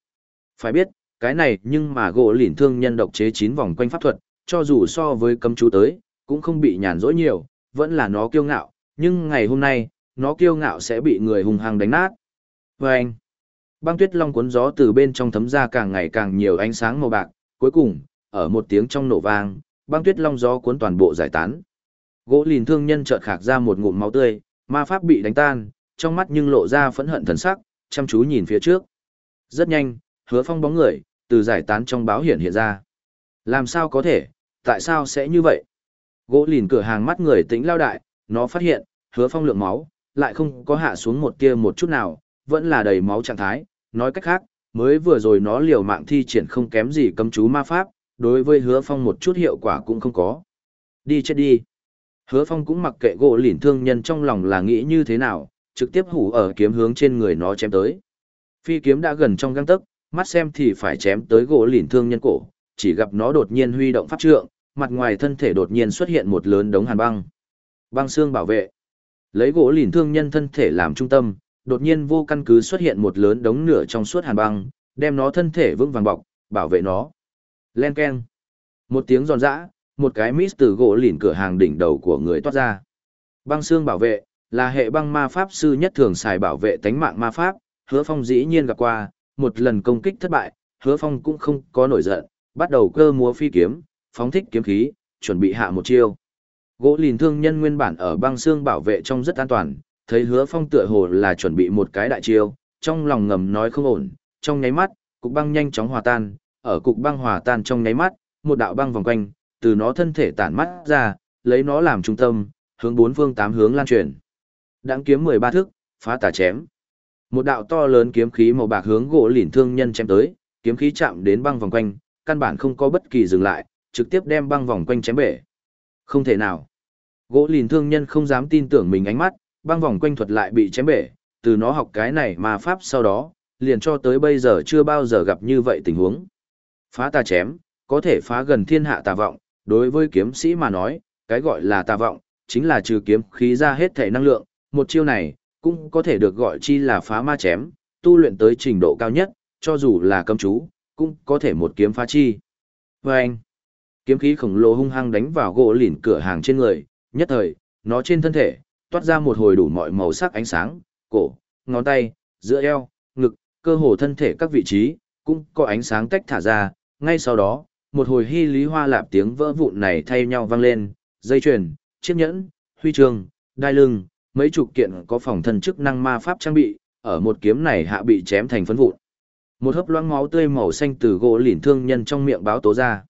Phải biết, cái này nhưng mà gỗ lỉn thương nhân độc chế chín vòng quanh pháp thuật, cho dù so với cấm chú tới, cũng không bị nhàn rỗi nhiều, vẫn là nó kiêu ngạo, nhưng ngày hôm nay, nó kiêu ngạo sẽ bị người hung hăng đánh nát. Và anh, băng tuyết long cuốn gió từ bên trong thấm ra càng ngày càng nhiều ánh sáng màu bạc, cuối cùng, ở một tiếng trong nổ vang, băng tuyết long gió cuốn toàn bộ giải tán. Gỗ lìn thương nhân chợt khạc ra một ngụm máu tươi, ma pháp bị đánh tan, trong mắt nhưng lộ ra phẫn hận thần sắc, chăm chú nhìn phía trước. Rất nhanh, hứa phong bóng người, từ giải tán trong báo hiển hiện ra. Làm sao có thể, tại sao sẽ như vậy? Gỗ lìn cửa hàng mắt người tính lao đại, nó phát hiện, hứa phong lượng máu, lại không có hạ xuống một tia một chút nào, vẫn là đầy máu trạng thái, nói cách khác, mới vừa rồi nó liều mạng thi triển không kém gì cấm chú ma pháp, đối với hứa phong một chút hiệu quả cũng không có. Đi chết đi. Hứa phong cũng mặc kệ gỗ lìn thương nhân trong lòng là nghĩ như thế nào, trực tiếp hủ ở kiếm hướng trên người nó chém tới. Phi kiếm đã gần trong găng tấc, mắt xem thì phải chém tới gỗ lìn thương nhân cổ, chỉ gặp nó đột nhiên huy động pháp trượng, mặt ngoài thân thể đột nhiên xuất hiện một lớn đống hàn băng. Băng xương bảo vệ. Lấy gỗ lìn thương nhân thân thể làm trung tâm, đột nhiên vô căn cứ xuất hiện một lớn đống nửa trong suốt hàn băng, đem nó thân thể vững vàng bọc, bảo vệ nó. Len keng. Một tiếng giòn giã, một cái mít từ gỗ lìn cửa hàng đỉnh đầu của người toát ra. Băng xương bảo vệ, là hệ băng ma pháp sư nhất thường xài bảo vệ tánh mạng ma pháp, hứa phong dĩ nhiên gặp qua, một lần công kích thất bại, hứa phong cũng không có nổi giận, bắt đầu cơ múa phi kiếm, phóng thích kiếm khí, chuẩn bị hạ một chiêu. Gỗ lìn thương nhân nguyên bản ở băng xương bảo vệ trong rất an toàn, thấy hứa phong tựa hồ là chuẩn bị một cái đại chiêu, trong lòng ngầm nói không ổn, trong nháy mắt, cục băng nhanh chóng hòa tan, ở cục băng hòa tan trong nháy mắt, một đạo băng vòng quanh, từ nó thân thể tản mắt ra, lấy nó làm trung tâm, hướng bốn phương tám hướng lan truyền. Đãng kiếm 13 thước, phá tà chém. Một đạo to lớn kiếm khí màu bạc hướng gỗ lìn thương nhân chém tới, kiếm khí chạm đến băng vòng quanh, căn bản không có bất kỳ dừng lại, trực tiếp đem băng vòng quanh chém bể. Không thể nào. Gỗ lìn thương nhân không dám tin tưởng mình ánh mắt, băng vòng quanh thuật lại bị chém bể, từ nó học cái này mà pháp sau đó, liền cho tới bây giờ chưa bao giờ gặp như vậy tình huống. Phá tà chém, có thể phá gần thiên hạ tà vọng, đối với kiếm sĩ mà nói, cái gọi là tà vọng, chính là trừ kiếm khí ra hết thể năng lượng, một chiêu này, cũng có thể được gọi chi là phá ma chém, tu luyện tới trình độ cao nhất, cho dù là cấm chú, cũng có thể một kiếm phá chi. Và anh, kiếm khí khổng lồ hung hăng đánh vào gỗ lỉn cửa hàng trên người, nhất thời, nó trên thân thể, toát ra một hồi đủ mọi màu sắc ánh sáng, cổ, ngón tay, giữa eo, ngực, cơ hồ thân thể các vị trí, cũng có ánh sáng tách thả ra, ngay sau đó, một hồi hy lý hoa lạp tiếng vỡ vụn này thay nhau vang lên, dây chuyền, chiếc nhẫn, huy chương, đai lưng, mấy chục kiện có phòng thân chức năng ma pháp trang bị, ở một kiếm này hạ bị chém thành phấn vụn. Một hớp loãng máu tươi màu xanh từ gỗ lỉn thương nhân trong miệng báo tố ra.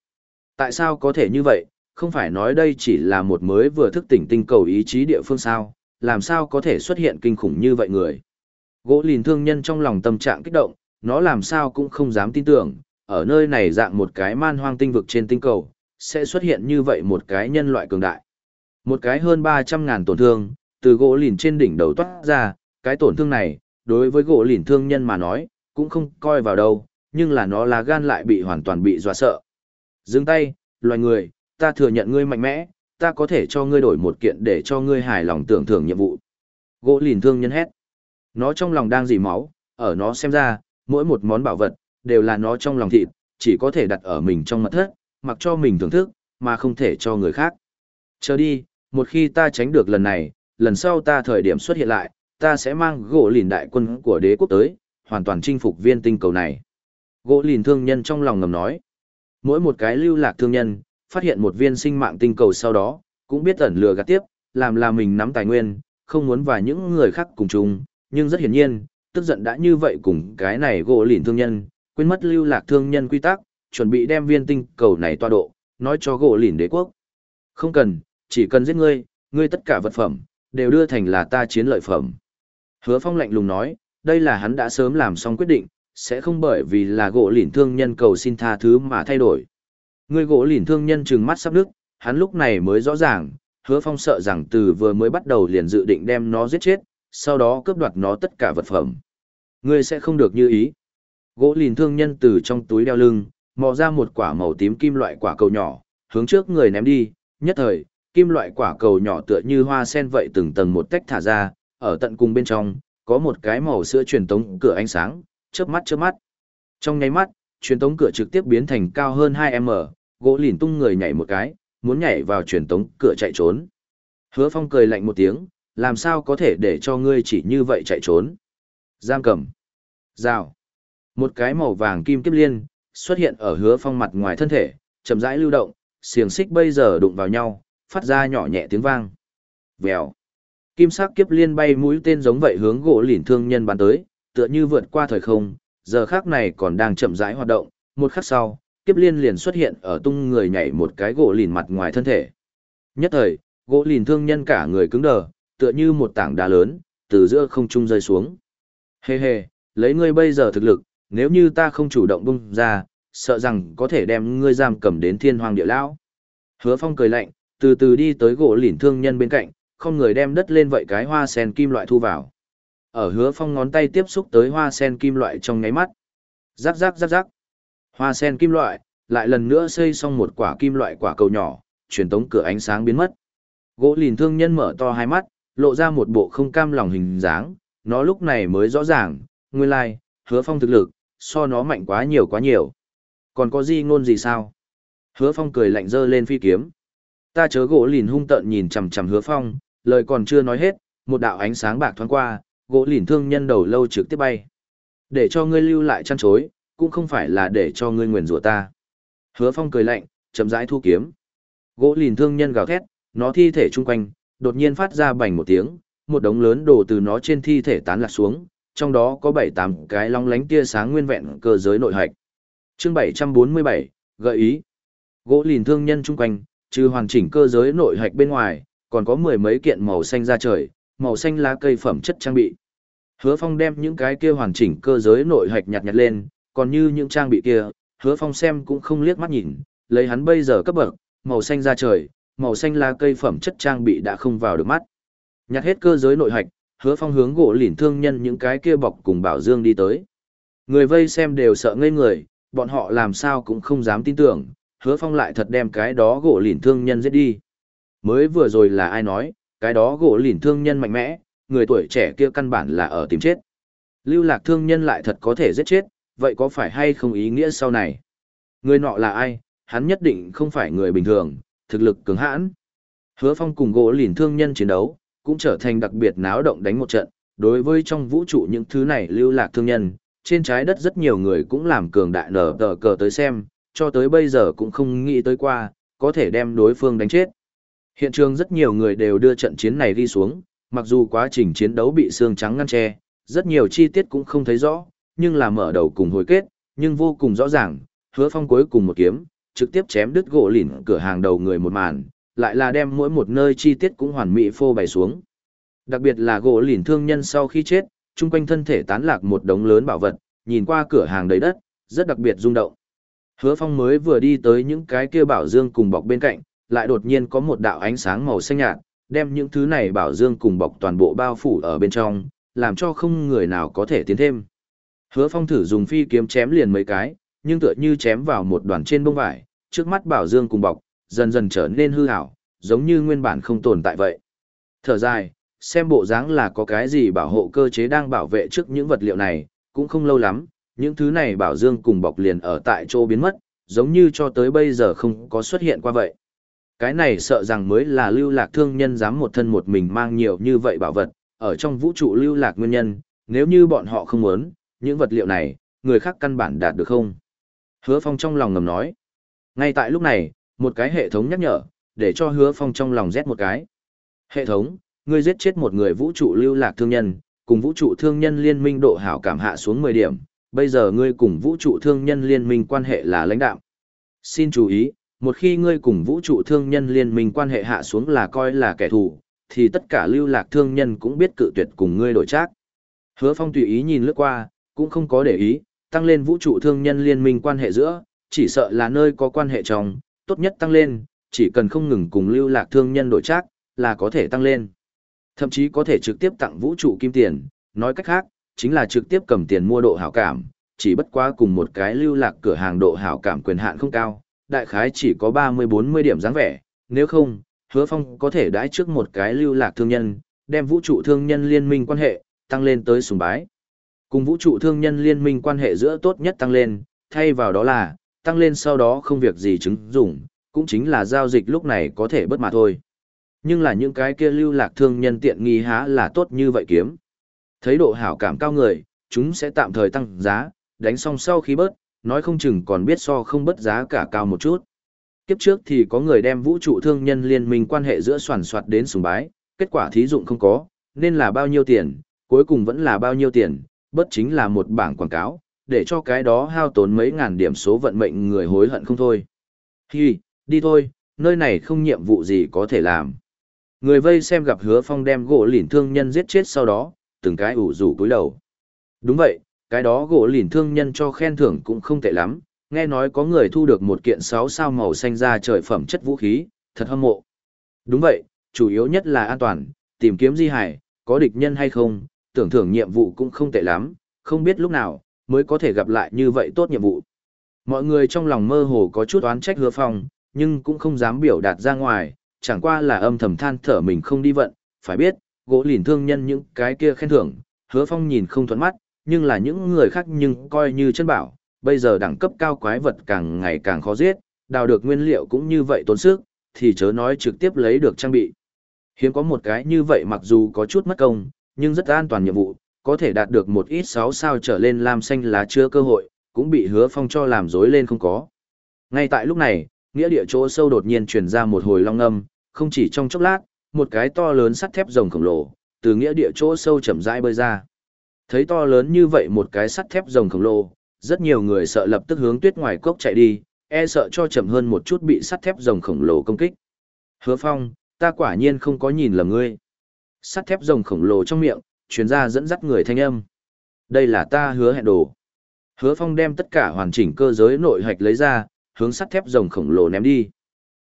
Tại sao có thể như vậy, không phải nói đây chỉ là một mới vừa thức tỉnh tinh cầu ý chí địa phương sao, làm sao có thể xuất hiện kinh khủng như vậy người. Gỗ lìn thương nhân trong lòng tâm trạng kích động, nó làm sao cũng không dám tin tưởng, ở nơi này dạng một cái man hoang tinh vực trên tinh cầu, sẽ xuất hiện như vậy một cái nhân loại cường đại. Một cái hơn 300 ngàn tổn thương, từ gỗ lìn trên đỉnh đầu toát ra, cái tổn thương này, đối với gỗ lìn thương nhân mà nói, cũng không coi vào đâu, nhưng là nó là gan lại bị hoàn toàn bị dọa sợ. Dừng tay, loài người, ta thừa nhận ngươi mạnh mẽ, ta có thể cho ngươi đổi một kiện để cho ngươi hài lòng tưởng thưởng nhiệm vụ. Gỗ lìn thương nhân hét. Nó trong lòng đang dỉ máu, ở nó xem ra, mỗi một món bảo vật, đều là nó trong lòng thịt, chỉ có thể đặt ở mình trong mật thất, mặc cho mình thưởng thức, mà không thể cho người khác. Chờ đi, một khi ta tránh được lần này, lần sau ta thời điểm xuất hiện lại, ta sẽ mang gỗ lìn đại quân của đế quốc tới, hoàn toàn chinh phục viên tinh cầu này. Gỗ lìn thương nhân trong lòng ngầm nói. Mỗi một cái lưu lạc thương nhân, phát hiện một viên sinh mạng tinh cầu sau đó, cũng biết ẩn lừa gạt tiếp, làm là mình nắm tài nguyên, không muốn và những người khác cùng chung, nhưng rất hiển nhiên, tức giận đã như vậy cùng cái này gỗ lìn thương nhân, quên mất lưu lạc thương nhân quy tắc, chuẩn bị đem viên tinh cầu này toa độ, nói cho gỗ lìn đế quốc. Không cần, chỉ cần giết ngươi, ngươi tất cả vật phẩm, đều đưa thành là ta chiến lợi phẩm. Hứa phong lạnh lùng nói, đây là hắn đã sớm làm xong quyết định, sẽ không bởi vì là gỗ lìn thương nhân cầu xin tha thứ mà thay đổi. Người gỗ lìn thương nhân trừng mắt sắp đứt, hắn lúc này mới rõ ràng, hứa phong sợ rằng từ vừa mới bắt đầu liền dự định đem nó giết chết, sau đó cướp đoạt nó tất cả vật phẩm. Ngươi sẽ không được như ý. Gỗ lìn thương nhân từ trong túi đeo lưng, mò ra một quả màu tím kim loại quả cầu nhỏ, hướng trước người ném đi, nhất thời, kim loại quả cầu nhỏ tựa như hoa sen vậy từng tầng một tách thả ra, ở tận cùng bên trong, có một cái màu sữa truyền tống cửa ánh sáng, chớp mắt chớp mắt. Trong nháy mắt, truyền tống cửa trực tiếp biến thành cao hơn 2m, gỗ lìn tung người nhảy một cái, muốn nhảy vào truyền tống cửa chạy trốn. Hứa Phong cười lạnh một tiếng, làm sao có thể để cho ngươi chỉ như vậy chạy trốn. Giam cầm. Rào. Một cái màu vàng kim kiếp liên, xuất hiện ở hứa phong mặt ngoài thân thể, chậm rãi lưu động, xiềng xích bây giờ đụng vào nhau, phát ra nhỏ nhẹ tiếng vang. Vèo. Kim sắc kiếp liên bay mũi tên giống vậy hướng gỗ lìn thương nhân bắn tới, tựa như vượt qua thời không, giờ khắc này còn đang chậm rãi hoạt động, một khắc sau, kiếp liên liền xuất hiện ở tung người nhảy một cái gỗ lìn mặt ngoài thân thể. Nhất thời, gỗ lìn thương nhân cả người cứng đờ, tựa như một tảng đá lớn, từ giữa không trung rơi xuống. Hê hê, lấy ngươi bây giờ thực lực, nếu như ta không chủ động bung ra, sợ rằng có thể đem ngươi giam cầm đến thiên hoàng địa lão. Hứa Phong cười lạnh, từ từ đi tới gỗ lỉn thương nhân bên cạnh, không người đem đất lên vậy cái hoa sen kim loại thu vào. Ở Hứa Phong ngón tay tiếp xúc tới hoa sen kim loại trong nháy mắt. Rắc rắc rắc rắc. Hoa sen kim loại, lại lần nữa xây xong một quả kim loại quả cầu nhỏ, truyền tống cửa ánh sáng biến mất. Gỗ lìn thương nhân mở to hai mắt, lộ ra một bộ không cam lòng hình dáng, nó lúc này mới rõ ràng, nguyên lai, like, hứa phong thực lực, so nó mạnh quá nhiều quá nhiều. Còn có gì ngôn gì sao? Hứa phong cười lạnh dơ lên phi kiếm. Ta chớ gỗ lìn hung tợn nhìn chằm chằm hứa phong, lời còn chưa nói hết, một đạo ánh sáng bạc thoáng qua, gỗ lìn thương nhân đầu lâu trực tiếp bay. Để cho ngươi lưu lại chăn chối, cũng không phải là để cho ngươi nguyền rủa ta. Hứa phong cười lạnh, chậm rãi thu kiếm. Gỗ lìn thương nhân gào thét, nó thi thể chung quanh, đột nhiên phát ra bành một tiếng, một đống lớn đồ từ nó trên thi thể tán lạc xuống, trong đó có 7-8 cái long lánh tia sáng nguyên vẹn cơ giới nội hạch. chương 747, gợi ý. Gỗ lìn thương nhân chung quanh, trừ hoàn chỉnh cơ giới nội hạch bên ngoài, còn có mười mấy kiện màu xanh da trời, màu xanh lá cây phẩm chất trang bị. Hứa Phong đem những cái kia hoàn chỉnh cơ giới nội hạch nhặt nhặt lên, còn như những trang bị kia, Hứa Phong xem cũng không liếc mắt nhìn, lấy hắn bây giờ cấp bậc, màu xanh da trời, màu xanh lá cây phẩm chất trang bị đã không vào được mắt. Nhặt hết cơ giới nội hạch, hứa phong hướng gỗ lỉnh thương nhân những cái kia bọc cùng bảo dương đi tới. Người vây xem đều sợ ngây người, bọn họ làm sao cũng không dám tin tưởng, hứa phong lại thật đem cái đó gỗ lìn thương nhân giết đi. Mới vừa rồi là ai nói, cái đó gỗ lìn thương nhân mạnh mẽ, người tuổi trẻ kia căn bản là ở tìm chết. Lưu lạc thương nhân lại thật có thể giết chết, vậy có phải hay không ý nghĩa sau này? Người nọ là ai, hắn nhất định không phải người bình thường, thực lực cứng hãn. Hứa Phong cùng gỗ lìn thương nhân chiến đấu, cũng trở thành đặc biệt náo động đánh một trận, đối với trong vũ trụ những thứ này lưu lạc thương nhân, trên trái đất rất nhiều người cũng làm cường đại nở tờ cờ tới xem, cho tới bây giờ cũng không nghĩ tới qua, có thể đem đối phương đánh chết. Hiện trường rất nhiều người đều đưa trận chiến này đi xuống, mặc dù quá trình chiến đấu bị xương trắng ngăn che, rất nhiều chi tiết cũng không thấy rõ, nhưng là mở đầu cùng hồi kết, nhưng vô cùng rõ ràng, hứa phong cuối cùng một kiếm, trực tiếp chém đứt gỗ lìn cửa hàng đầu người một màn, lại là đem mỗi một nơi chi tiết cũng hoàn mỹ phô bày xuống. Đặc biệt là gỗ lìn thương nhân sau khi chết, chung quanh thân thể tán lạc một đống lớn bảo vật, nhìn qua cửa hàng đầy đất, rất đặc biệt rung động. Hứa Phong mới vừa đi tới những cái kia bảo dương cùng bọc bên cạnh, lại đột nhiên có một đạo ánh sáng màu xanh nhạt, đem những thứ này bảo dương cùng bọc toàn bộ bao phủ ở bên trong, làm cho không người nào có thể tiến thêm. Hứa Phong thử dùng phi kiếm chém liền mấy cái, nhưng tựa như chém vào một đoàn trên bông vải, trước mắt bảo dương cùng bọc, dần dần trở nên hư ảo, giống như nguyên bản không tồn tại vậy. Thở dài, xem bộ dáng là có cái gì bảo hộ cơ chế đang bảo vệ trước những vật liệu này, cũng không lâu lắm, những thứ này bảo dương cùng bọc liền ở tại chỗ biến mất, giống như cho tới bây giờ không có xuất hiện qua vậy. Cái này sợ rằng mới là lưu lạc thương nhân dám một thân một mình mang nhiều như vậy bảo vật, ở trong vũ trụ lưu lạc nguyên nhân, nếu như bọn họ không muốn, những vật liệu này, người khác căn bản đạt được không? Hứa Phong trong lòng ngầm nói. Ngay tại lúc này, một cái hệ thống nhắc nhở, để cho hứa phong trong lòng rét một cái. Hệ thống, ngươi giết chết một người vũ trụ lưu lạc thương nhân, cùng vũ trụ thương nhân liên minh độ hảo cảm hạ xuống 10 điểm, bây giờ ngươi cùng vũ trụ thương nhân liên minh quan hệ là lãnh đạo. Xin chú ý, một khi ngươi cùng vũ trụ thương nhân liên minh quan hệ hạ xuống là coi là kẻ thù, thì tất cả lưu lạc thương nhân cũng biết cự tuyệt cùng ngươi đổi trác. Hứa Phong tùy ý nhìn lướt qua, cũng không có để ý, tăng lên vũ trụ thương nhân liên minh quan hệ giữa, chỉ sợ là nơi có quan hệ trong, tốt nhất tăng lên, chỉ cần không ngừng cùng lưu lạc thương nhân đổi trác, là có thể tăng lên. Thậm chí có thể trực tiếp tặng vũ trụ kim tiền, nói cách khác, chính là trực tiếp cầm tiền mua độ hảo cảm, chỉ bất quá cùng một cái lưu lạc cửa hàng độ hảo cảm quyền hạn không cao, đại khái chỉ có 30-40 điểm dáng vẻ, nếu không, hứa phong có thể đãi trước một cái lưu lạc thương nhân, đem vũ trụ thương nhân liên minh quan hệ, tăng lên tới sùng bái. Cùng vũ trụ thương nhân liên minh quan hệ giữa tốt nhất tăng lên, thay vào đó là, tăng lên sau đó không việc gì chứng dụng, cũng chính là giao dịch lúc này có thể bất mà thôi. Nhưng là những cái kia lưu lạc thương nhân tiện nghi há là tốt như vậy kiếm. Thấy độ hảo cảm cao người, chúng sẽ tạm thời tăng giá, đánh xong sau khi bớt, nói không chừng còn biết so không bớt giá cả cao một chút. Kiếp trước thì có người đem vũ trụ thương nhân liên minh quan hệ giữa soàn soạt đến sùng bái, kết quả thí dụng không có, nên là bao nhiêu tiền, cuối cùng vẫn là bao nhiêu tiền, bất chính là một bảng quảng cáo, để cho cái đó hao tốn mấy ngàn điểm số vận mệnh người hối hận không thôi. Hi, đi thôi, nơi này không nhiệm vụ gì có thể làm. Người vây xem gặp hứa phong đem gỗ lỉn thương nhân giết chết sau đó, từng cái ủ rủ cúi đầu. Đúng vậy, cái đó gỗ lìn thương nhân cho khen thưởng cũng không tệ lắm, nghe nói có người thu được một kiện 6 sao màu xanh ra trời phẩm chất vũ khí, thật hâm mộ. Đúng vậy, chủ yếu nhất là an toàn, tìm kiếm di hải, có địch nhân hay không, tưởng thưởng nhiệm vụ cũng không tệ lắm, không biết lúc nào, mới có thể gặp lại như vậy tốt nhiệm vụ. Mọi người trong lòng mơ hồ có chút oán trách hứa phong, nhưng cũng không dám biểu đạt ra ngoài, chẳng qua là âm thầm than thở mình không đi vận, phải biết, gỗ lìn thương nhân những cái kia khen thưởng, hứa phong nhìn không thuận mắt, nhưng là những người khác nhưng coi như chân bảo, bây giờ đẳng cấp cao quái vật càng ngày càng khó giết, đào được nguyên liệu cũng như vậy tốn sức, thì chớ nói trực tiếp lấy được trang bị. Hiếm có một cái như vậy mặc dù có chút mất công, nhưng rất an toàn nhiệm vụ, có thể đạt được một ít 6 sao trở lên lam xanh lá chưa cơ hội, cũng bị hứa phong cho làm dối lên không có. Ngay tại lúc này, nghĩa địa chỗ sâu đột nhiên truyền ra một hồi long âm, không chỉ trong chốc lát, một cái to lớn sắt thép rồng khổng lồ, từ nghĩa địa chỗ sâu chậm rãi bơi ra. Thấy to lớn như vậy một cái sắt thép rồng khổng lồ, rất nhiều người sợ lập tức hướng tuyết ngoài cốc chạy đi, e sợ cho chậm hơn một chút bị sắt thép rồng khổng lồ công kích. Hứa Phong, ta quả nhiên không có nhìn lầm ngươi. Sắt thép rồng khổng lồ trong miệng, chuyến ra dẫn dắt người thanh âm. Đây là ta hứa hẹn đồ. Hứa Phong đem tất cả hoàn chỉnh cơ giới nội hạch lấy ra, hướng sắt thép rồng khổng lồ ném đi.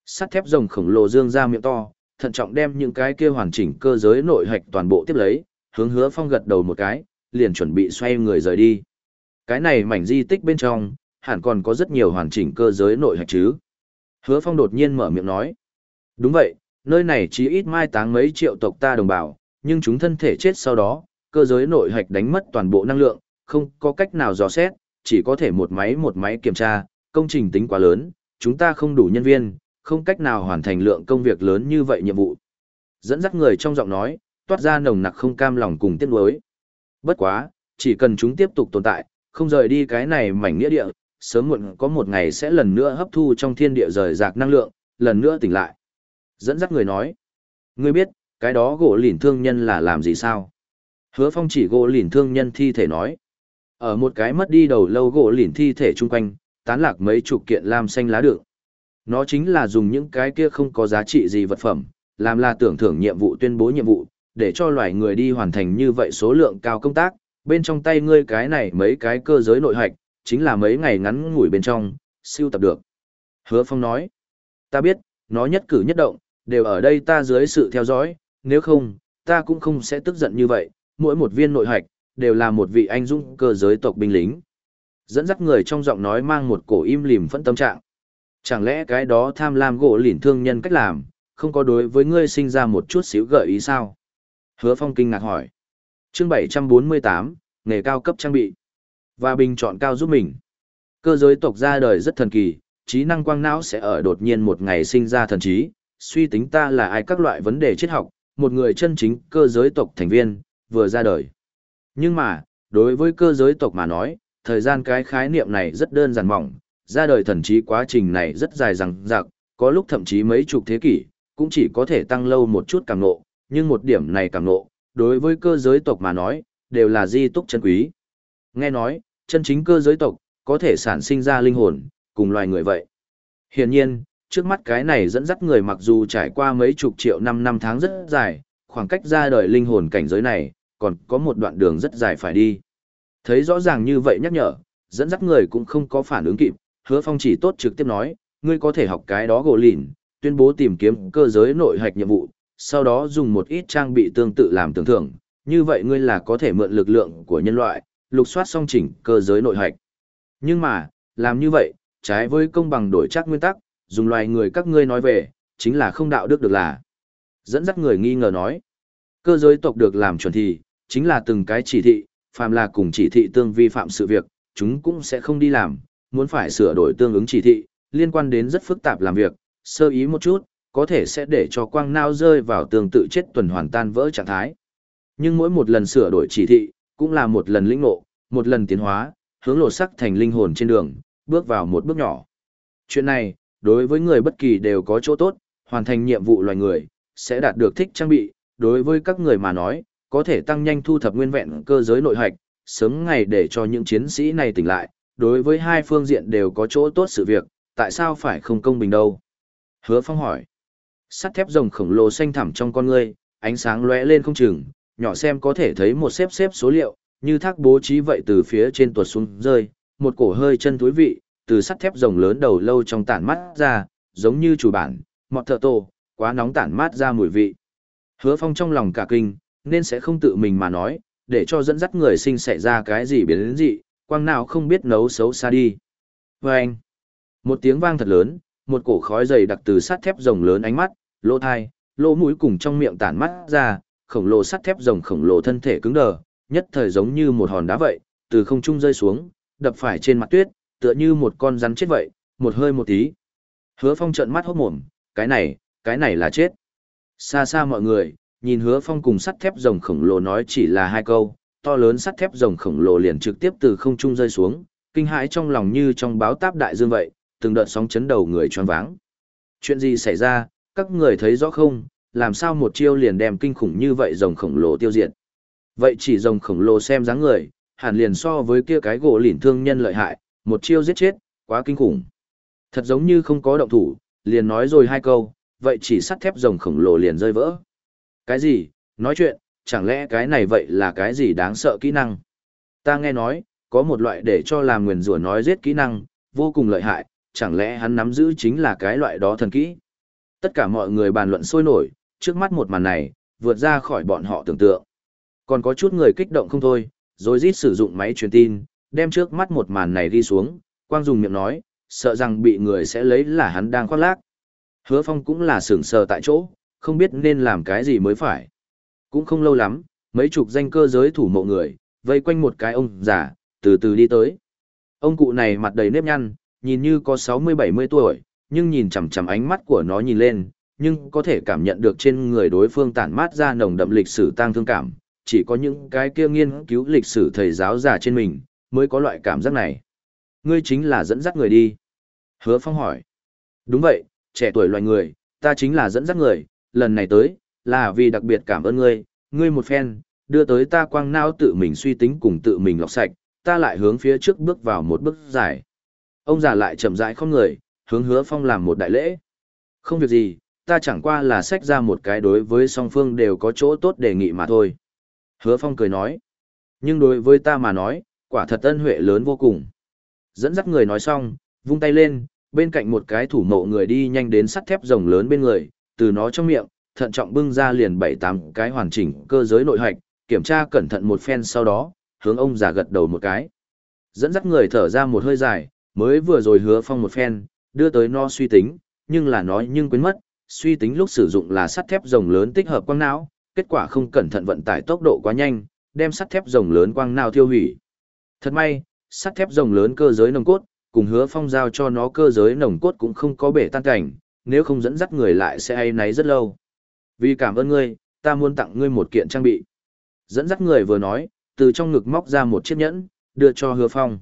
Sắt thép rồng khổng lồ dương ra miệng to, thận trọng đem những cái kia hoàn chỉnh cơ giới nội hạch toàn bộ tiếp lấy, hướng Hứa Phong gật đầu một cái, liền chuẩn bị xoay người rời đi. Cái này mảnh di tích bên trong, hẳn còn có rất nhiều hoàn chỉnh cơ giới nội hạch chứ. Hứa Phong đột nhiên mở miệng nói. Đúng vậy, nơi này chỉ ít mai táng mấy triệu tộc ta đồng bào, nhưng chúng thân thể chết sau đó, cơ giới nội hạch đánh mất toàn bộ năng lượng, không có cách nào dò xét, chỉ có thể một máy một máy kiểm tra, công trình tính quá lớn, chúng ta không đủ nhân viên, không cách nào hoàn thành lượng công việc lớn như vậy nhiệm vụ. Dẫn dắt người trong giọng nói, toát ra nồng nặc không cam lòng cùng tiếc nuối. Bất quá, chỉ cần chúng tiếp tục tồn tại, không rời đi cái này mảnh nghĩa địa, sớm muộn có một ngày sẽ lần nữa hấp thu trong thiên địa rời rạc năng lượng, lần nữa tỉnh lại. Dẫn dắt người nói, ngươi biết, cái đó gỗ lỉn thương nhân là làm gì sao? Hứa phong chỉ gỗ lỉn thương nhân thi thể nói. Ở một cái mất đi đầu lâu gỗ lỉn thi thể chung quanh, tán lạc mấy chục kiện lam xanh lá đựng. Nó chính là dùng những cái kia không có giá trị gì vật phẩm, làm là tưởng thưởng nhiệm vụ tuyên bố nhiệm vụ, để cho loài người đi hoàn thành như vậy số lượng cao công tác, bên trong tay ngươi cái này mấy cái cơ giới nội hạch, chính là mấy ngày ngắn ngủi bên trong, siêu tập được. Hứa Phong nói, ta biết, nó nhất cử nhất động, đều ở đây ta dưới sự theo dõi, nếu không, ta cũng không sẽ tức giận như vậy, mỗi một viên nội hạch, đều là một vị anh dũng cơ giới tộc binh lính. Dẫn dắt người trong giọng nói mang một cổ im lìm phẫn tâm trạng. Chẳng lẽ cái đó tham lam gỗ lỉn thương nhân cách làm, không có đối với ngươi sinh ra một chút xíu gợi ý sao? Hứa Phong kinh ngạc hỏi. Chương 748, nghề cao cấp trang bị. Và bình chọn cao giúp mình. Cơ giới tộc ra đời rất thần kỳ, trí năng quang não sẽ ở đột nhiên một ngày sinh ra thần trí, suy tính ta là ai các loại vấn đề triết học, một người chân chính cơ giới tộc thành viên, vừa ra đời. Nhưng mà, đối với cơ giới tộc mà nói, thời gian cái khái niệm này rất đơn giản mỏng, ra đời thần trí quá trình này rất dài dằng dặc, có lúc thậm chí mấy chục thế kỷ, cũng chỉ có thể tăng lâu một chút càng nộ, nhưng một điểm này càng nộ, đối với cơ giới tộc mà nói, đều là di túc chân quý. Nghe nói, chân chính cơ giới tộc, có thể sản sinh ra linh hồn, cùng loài người vậy. Hiển nhiên, trước mắt cái này dẫn dắt người mặc dù trải qua mấy chục triệu năm năm tháng rất dài, khoảng cách ra đời linh hồn cảnh giới này, còn có một đoạn đường rất dài phải đi. Thấy rõ ràng như vậy nhắc nhở, dẫn dắt người cũng không có phản ứng kịp, hứa phong chỉ tốt trực tiếp nói, ngươi có thể học cái đó gỗ lìn, tuyên bố tìm kiếm cơ giới nội hạch nhiệm vụ, sau đó dùng một ít trang bị tương tự làm tưởng thưởng, như vậy ngươi là có thể mượn lực lượng của nhân loại, lục soát song chỉnh cơ giới nội hạch. Nhưng mà, làm như vậy, trái với công bằng đổi chắc nguyên tắc, dùng loài người các ngươi nói về, chính là không đạo đức được là. Dẫn dắt người nghi ngờ nói, cơ giới tộc được làm chuẩn thì, chính là từng cái chỉ thị, phàm là cùng chỉ thị tương vi phạm sự việc, chúng cũng sẽ không đi làm, muốn phải sửa đổi tương ứng chỉ thị, liên quan đến rất phức tạp làm việc, sơ ý một chút, có thể sẽ để cho quang nao rơi vào tương tự chết tuần hoàn tan vỡ trạng thái. Nhưng mỗi một lần sửa đổi chỉ thị, cũng là một lần lĩnh ngộ, một lần tiến hóa, hướng lộ sắc thành linh hồn trên đường, bước vào một bước nhỏ. Chuyện này, đối với người bất kỳ đều có chỗ tốt, hoàn thành nhiệm vụ loài người, sẽ đạt được thích trang bị, đối với các người mà nói, có thể tăng nhanh thu thập nguyên vẹn cơ giới nội hạch, sớm ngày để cho những chiến sĩ này tỉnh lại, đối với hai phương diện đều có chỗ tốt sự việc, tại sao phải không công bình đâu? Hứa Phong hỏi. Sắt thép rồng khổng lồ xanh thẳm trong con ngươi, ánh sáng lóe lên không chừng, nhỏ xem có thể thấy một xếp xếp số liệu, như thác bố trí vậy từ phía trên tuột xuống rơi, một cổ hơi chân thúi vị, từ sắt thép rồng lớn đầu lâu trong tản mắt ra, giống như chủ bản, mọt thợ tổ, quá nóng tản mát ra mùi vị. Hứa phong trong lòng cả kinh, nên sẽ không tự mình mà nói, để cho dẫn dắt người sinh xảy ra cái gì biến đến dị, quang nào không biết nấu xấu xa đi. Và anh, một tiếng vang thật lớn, một cổ khói dày đặc từ sắt thép rồng lớn ánh mắt, lỗ thai, lỗ mũi cùng trong miệng tản mắt ra, khổng lồ sắt thép rồng khổng lồ thân thể cứng đờ, nhất thời giống như một hòn đá vậy, từ không trung rơi xuống, đập phải trên mặt tuyết, tựa như một con rắn chết vậy, một hơi một tí. Hứa Phong trợn mắt hốt mồm, cái này, cái này là chết. Xa xa mọi người, nhìn Hứa Phong cùng sắt thép rồng khổng lồ nói chỉ là hai câu, to lớn sắt thép rồng khổng lồ liền trực tiếp từ không trung rơi xuống, kinh hãi trong lòng như trong báo táp đại dương vậy, từng đợt sóng chấn đầu người choáng váng. Chuyện gì xảy ra, các người thấy rõ không, làm sao một chiêu liền đem kinh khủng như vậy rồng khổng lồ tiêu diệt. Vậy chỉ rồng khổng lồ xem dáng người, hẳn liền so với kia cái gỗ lỉn thương nhân lợi hại, một chiêu giết chết, quá kinh khủng. Thật giống như không có động thủ, liền nói rồi hai câu, vậy chỉ sắt thép rồng khổng lồ liền rơi vỡ. Cái gì, nói chuyện, chẳng lẽ cái này vậy là cái gì đáng sợ kỹ năng? Ta nghe nói, có một loại để cho làm nguyền rủa nói giết kỹ năng, vô cùng lợi hại, chẳng lẽ hắn nắm giữ chính là cái loại đó thần kỹ? Tất cả mọi người bàn luận sôi nổi, trước mắt một màn này, vượt ra khỏi bọn họ tưởng tượng. Còn có chút người kích động không thôi, rồi rít sử dụng máy truyền tin, đem trước mắt một màn này đi xuống, quang dùng miệng nói, sợ rằng bị người sẽ lấy là hắn đang khoác lác. Hứa Phong cũng là sửng sờ tại chỗ, không biết nên làm cái gì mới phải. Cũng không lâu lắm, mấy chục danh cơ giới thủ mộ người, vây quanh một cái ông già, từ từ đi tới. Ông cụ này mặt đầy nếp nhăn, nhìn như có 60-70 tuổi, nhưng nhìn chằm chằm ánh mắt của nó nhìn lên, nhưng có thể cảm nhận được trên người đối phương tản mát ra nồng đậm lịch sử tang thương cảm, chỉ có những cái kia nghiên cứu lịch sử thầy giáo già trên mình, mới có loại cảm giác này. Ngươi chính là dẫn dắt người đi. Hứa Phong hỏi. Đúng vậy, trẻ tuổi loài người, ta chính là dẫn dắt người, lần này tới, là vì đặc biệt cảm ơn ngươi, ngươi một phen, đưa tới ta quang não tự mình suy tính cùng tự mình lọc sạch, ta lại hướng phía trước bước vào một bước dài. Ông già lại chậm rãi không người, hướng hứa phong làm một đại lễ. Không việc gì, ta chẳng qua là sách ra một cái đối với song phương đều có chỗ tốt đề nghị mà thôi. Hứa phong cười nói. Nhưng đối với ta mà nói, quả thật ân huệ lớn vô cùng. Dẫn dắt người nói xong, vung tay lên, bên cạnh một cái thủ mộ người đi nhanh đến sắt thép rồng lớn bên người, từ nó trong miệng, thận trọng bưng ra liền bảy tám cái hoàn chỉnh cơ giới nội hạch, kiểm tra cẩn thận một phen sau đó, hướng ông già gật đầu một cái. Dẫn dắt người thở ra một hơi dài, mới vừa rồi hứa phong một phen, đưa tới nó suy tính, nhưng là nói nhưng quên mất, suy tính lúc sử dụng là sắt thép rồng lớn tích hợp quang não, kết quả không cẩn thận vận tải tốc độ quá nhanh, đem sắt thép rồng lớn quang não tiêu hủy. Thật may, sắt thép rồng lớn cơ giới nồng cốt, cùng hứa phong giao cho nó cơ giới nồng cốt cũng không có bể tan cảnh, nếu không dẫn dắt người lại sẽ hay náy rất lâu. Vì cảm ơn ngươi, ta muốn tặng ngươi một kiện trang bị. Dẫn dắt người vừa nói, từ trong ngực móc ra một chiếc nhẫn, đưa cho hứa phong.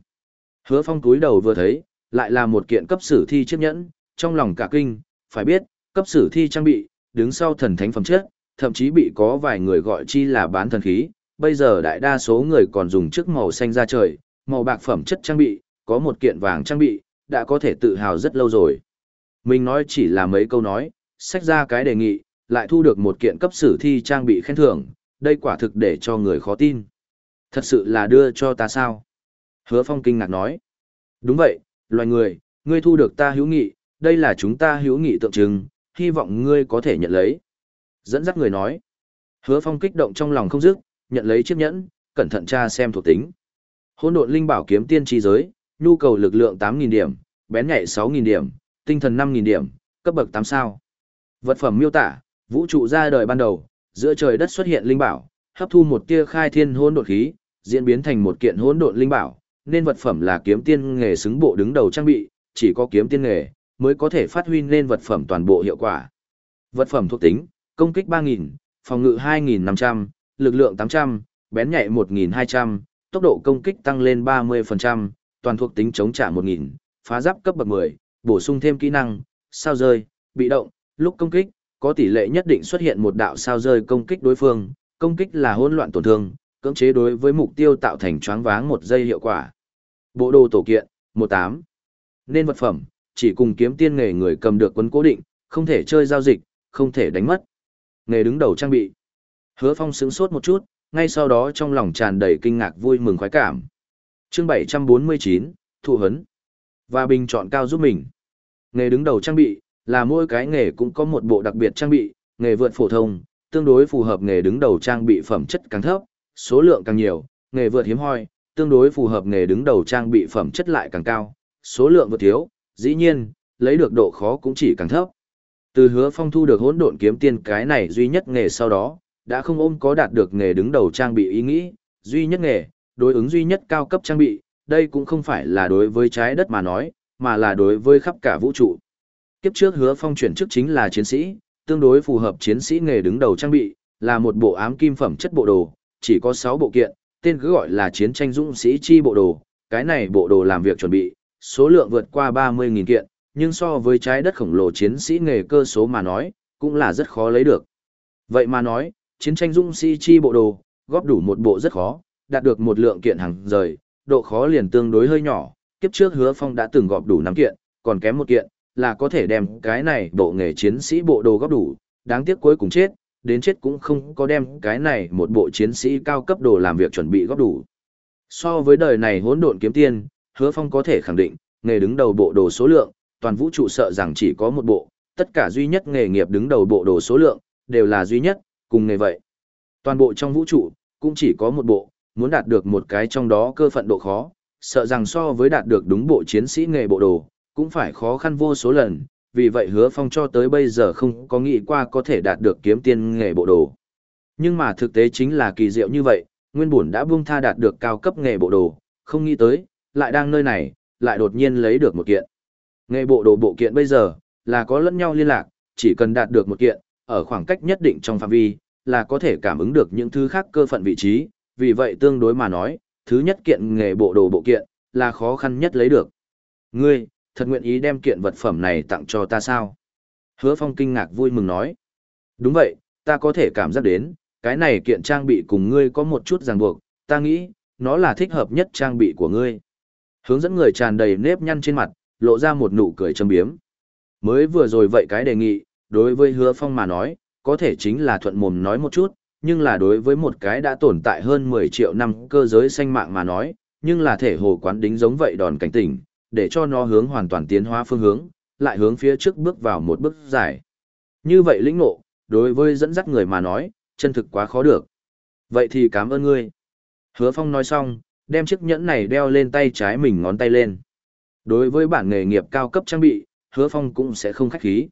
Hứa phong túi đầu vừa thấy, lại là một kiện cấp sử thi chiếc nhẫn, trong lòng cả kinh, phải biết, cấp sử thi trang bị, đứng sau thần thánh phẩm chất, thậm chí bị có vài người gọi chi là bán thần khí, bây giờ đại đa số người còn dùng chiếc màu xanh ra trời, màu bạc phẩm chất trang bị, có một kiện vàng trang bị, đã có thể tự hào rất lâu rồi. Mình nói chỉ là mấy câu nói, sách ra cái đề nghị, lại thu được một kiện cấp sử thi trang bị khen thưởng, đây quả thực để cho người khó tin. Thật sự là đưa cho ta sao? Hứa Phong kinh ngạc nói. Đúng vậy, loài người, ngươi thu được ta hữu nghị, đây là chúng ta hữu nghị tượng trưng, hy vọng ngươi có thể nhận lấy. Dẫn dắt người nói. Hứa Phong kích động trong lòng không dứt, nhận lấy chiếc nhẫn, cẩn thận tra xem thuộc tính. Hỗn độn linh bảo kiếm tiên tri giới, nhu cầu lực lượng 8.000 điểm, bén nhạy 6.000 điểm, tinh thần 5.000 điểm, cấp bậc 8 sao. Vật phẩm miêu tả, vũ trụ ra đời ban đầu, giữa trời đất xuất hiện linh bảo, hấp thu một tia khai thiên hỗn độn khí, diễn biến thành một kiện hỗn độn linh bảo, nên vật phẩm là kiếm tiên nghề xứng bộ đứng đầu trang bị, chỉ có kiếm tiên nghề mới có thể phát huy nên vật phẩm toàn bộ hiệu quả. Vật phẩm thuộc tính, công kích 3000, phòng ngự 2500, lực lượng 800, bén nhạy 1200, tốc độ công kích tăng lên 30%, toàn thuộc tính chống trả 1000, phá giáp cấp bậc 10, bổ sung thêm kỹ năng, sao rơi, bị động, lúc công kích, có tỷ lệ nhất định xuất hiện một đạo sao rơi công kích đối phương, công kích là hỗn loạn tổn thương, cưỡng chế đối với mục tiêu tạo thành choáng váng một giây hiệu quả. Bộ đồ tổ kiện, 18. Nên vật phẩm, chỉ cùng kiếm tiên nghề người cầm được quấn cố định, không thể chơi giao dịch, không thể đánh mất. Nghề đứng đầu trang bị. Hứa Phong sướng sốt một chút, ngay sau đó trong lòng tràn đầy kinh ngạc vui mừng khoái cảm. Chương 749, Thụ hấn và bình chọn cao giúp mình. Nghề đứng đầu trang bị, là mỗi cái nghề cũng có một bộ đặc biệt trang bị, nghề vượt phổ thông, tương đối phù hợp nghề đứng đầu trang bị phẩm chất càng thấp, số lượng càng nhiều, nghề vượt hiếm hoi, tương đối phù hợp nghề đứng đầu trang bị phẩm chất lại càng cao, số lượng vượt thiếu, dĩ nhiên, lấy được độ khó cũng chỉ càng thấp. Từ hứa phong thu được hỗn độn kiếm tiên cái này duy nhất nghề sau đó, đã không ôm có đạt được nghề đứng đầu trang bị ý nghĩ, duy nhất nghề, đối ứng duy nhất cao cấp trang bị, đây cũng không phải là đối với trái đất mà nói, mà là đối với khắp cả vũ trụ. Kiếp trước hứa phong chuyển chức chính là chiến sĩ, tương đối phù hợp chiến sĩ nghề đứng đầu trang bị, là một bộ ám kim phẩm chất bộ đồ, chỉ có 6 bộ kiện, tên cứ gọi là chiến tranh dũng sĩ chi bộ đồ, cái này bộ đồ làm việc chuẩn bị, số lượng vượt qua 30.000 kiện, nhưng so với trái đất khổng lồ chiến sĩ nghề cơ số mà nói, cũng là rất khó lấy được. Vậy mà nói, chiến tranh dũng sĩ chi bộ đồ, góp đủ một bộ rất khó, đạt được một lượng kiện hàng rời, độ khó liền tương đối hơi nhỏ, kiếp trước hứa phong đã từng gọp đủ 5 kiện, còn kém một kiện, là có thể đem cái này bộ nghề chiến sĩ bộ đồ góp đủ, đáng tiếc cuối cùng chết, đến chết cũng không có đem cái này một bộ chiến sĩ cao cấp đồ làm việc chuẩn bị góp đủ. So với đời này hỗn độn kiếm tiên, hứa phong có thể khẳng định, nghề đứng đầu bộ đồ số lượng, toàn vũ trụ sợ rằng chỉ có một bộ, tất cả duy nhất nghề nghiệp đứng đầu bộ đồ số lượng, đều là duy nhất, cùng nghề vậy. Toàn bộ trong vũ trụ, cũng chỉ có một bộ, muốn đạt được một cái trong đó cơ phận độ khó, sợ rằng so với đạt được đúng bộ chiến sĩ nghề bộ đồ, cũng phải khó khăn vô số lần, vì vậy hứa phong cho tới bây giờ không có nghĩ qua có thể đạt được kiếm tiên nghề bộ đồ. Nhưng mà thực tế chính là kỳ diệu như vậy, nguyên bổn đã buông tha đạt được cao cấp nghề bộ đồ, không nghĩ tới, lại đang nơi này, lại đột nhiên lấy được một kiện. Nghề bộ đồ bộ kiện bây giờ, là có lẫn nhau liên lạc, chỉ cần đạt được một kiện, ở khoảng cách nhất định trong phạm vi, là có thể cảm ứng được những thứ khác cơ phận vị trí, vì vậy tương đối mà nói, thứ nhất kiện nghề bộ đồ bộ kiện, là khó khăn nhất lấy được. Ngươi, thật nguyện ý đem kiện vật phẩm này tặng cho ta sao? Hứa Phong kinh ngạc vui mừng nói. Đúng vậy, ta có thể cảm giác đến, cái này kiện trang bị cùng ngươi có một chút ràng buộc, ta nghĩ, nó là thích hợp nhất trang bị của ngươi. Hướng dẫn người tràn đầy nếp nhăn trên mặt, lộ ra một nụ cười châm biếm. Mới vừa rồi vậy cái đề nghị, đối với hứa phong mà nói, có thể chính là thuận mồm nói một chút, nhưng là đối với một cái đã tồn tại hơn 10 triệu năm cơ giới sanh mạng mà nói, nhưng là thể hồ quán đính giống vậy đòn cảnh tỉnh, để cho nó hướng hoàn toàn tiến hóa phương hướng, lại hướng phía trước bước vào một bước dài. Như vậy lĩnh ngộ, đối với dẫn dắt người mà nói, chân thực quá khó được. Vậy thì cảm ơn ngươi. Hứa Phong nói xong, đem chiếc nhẫn này đeo lên tay trái mình ngón tay lên. Đối với bản nghề nghiệp cao cấp trang bị, Hứa Phong cũng sẽ không khách khí.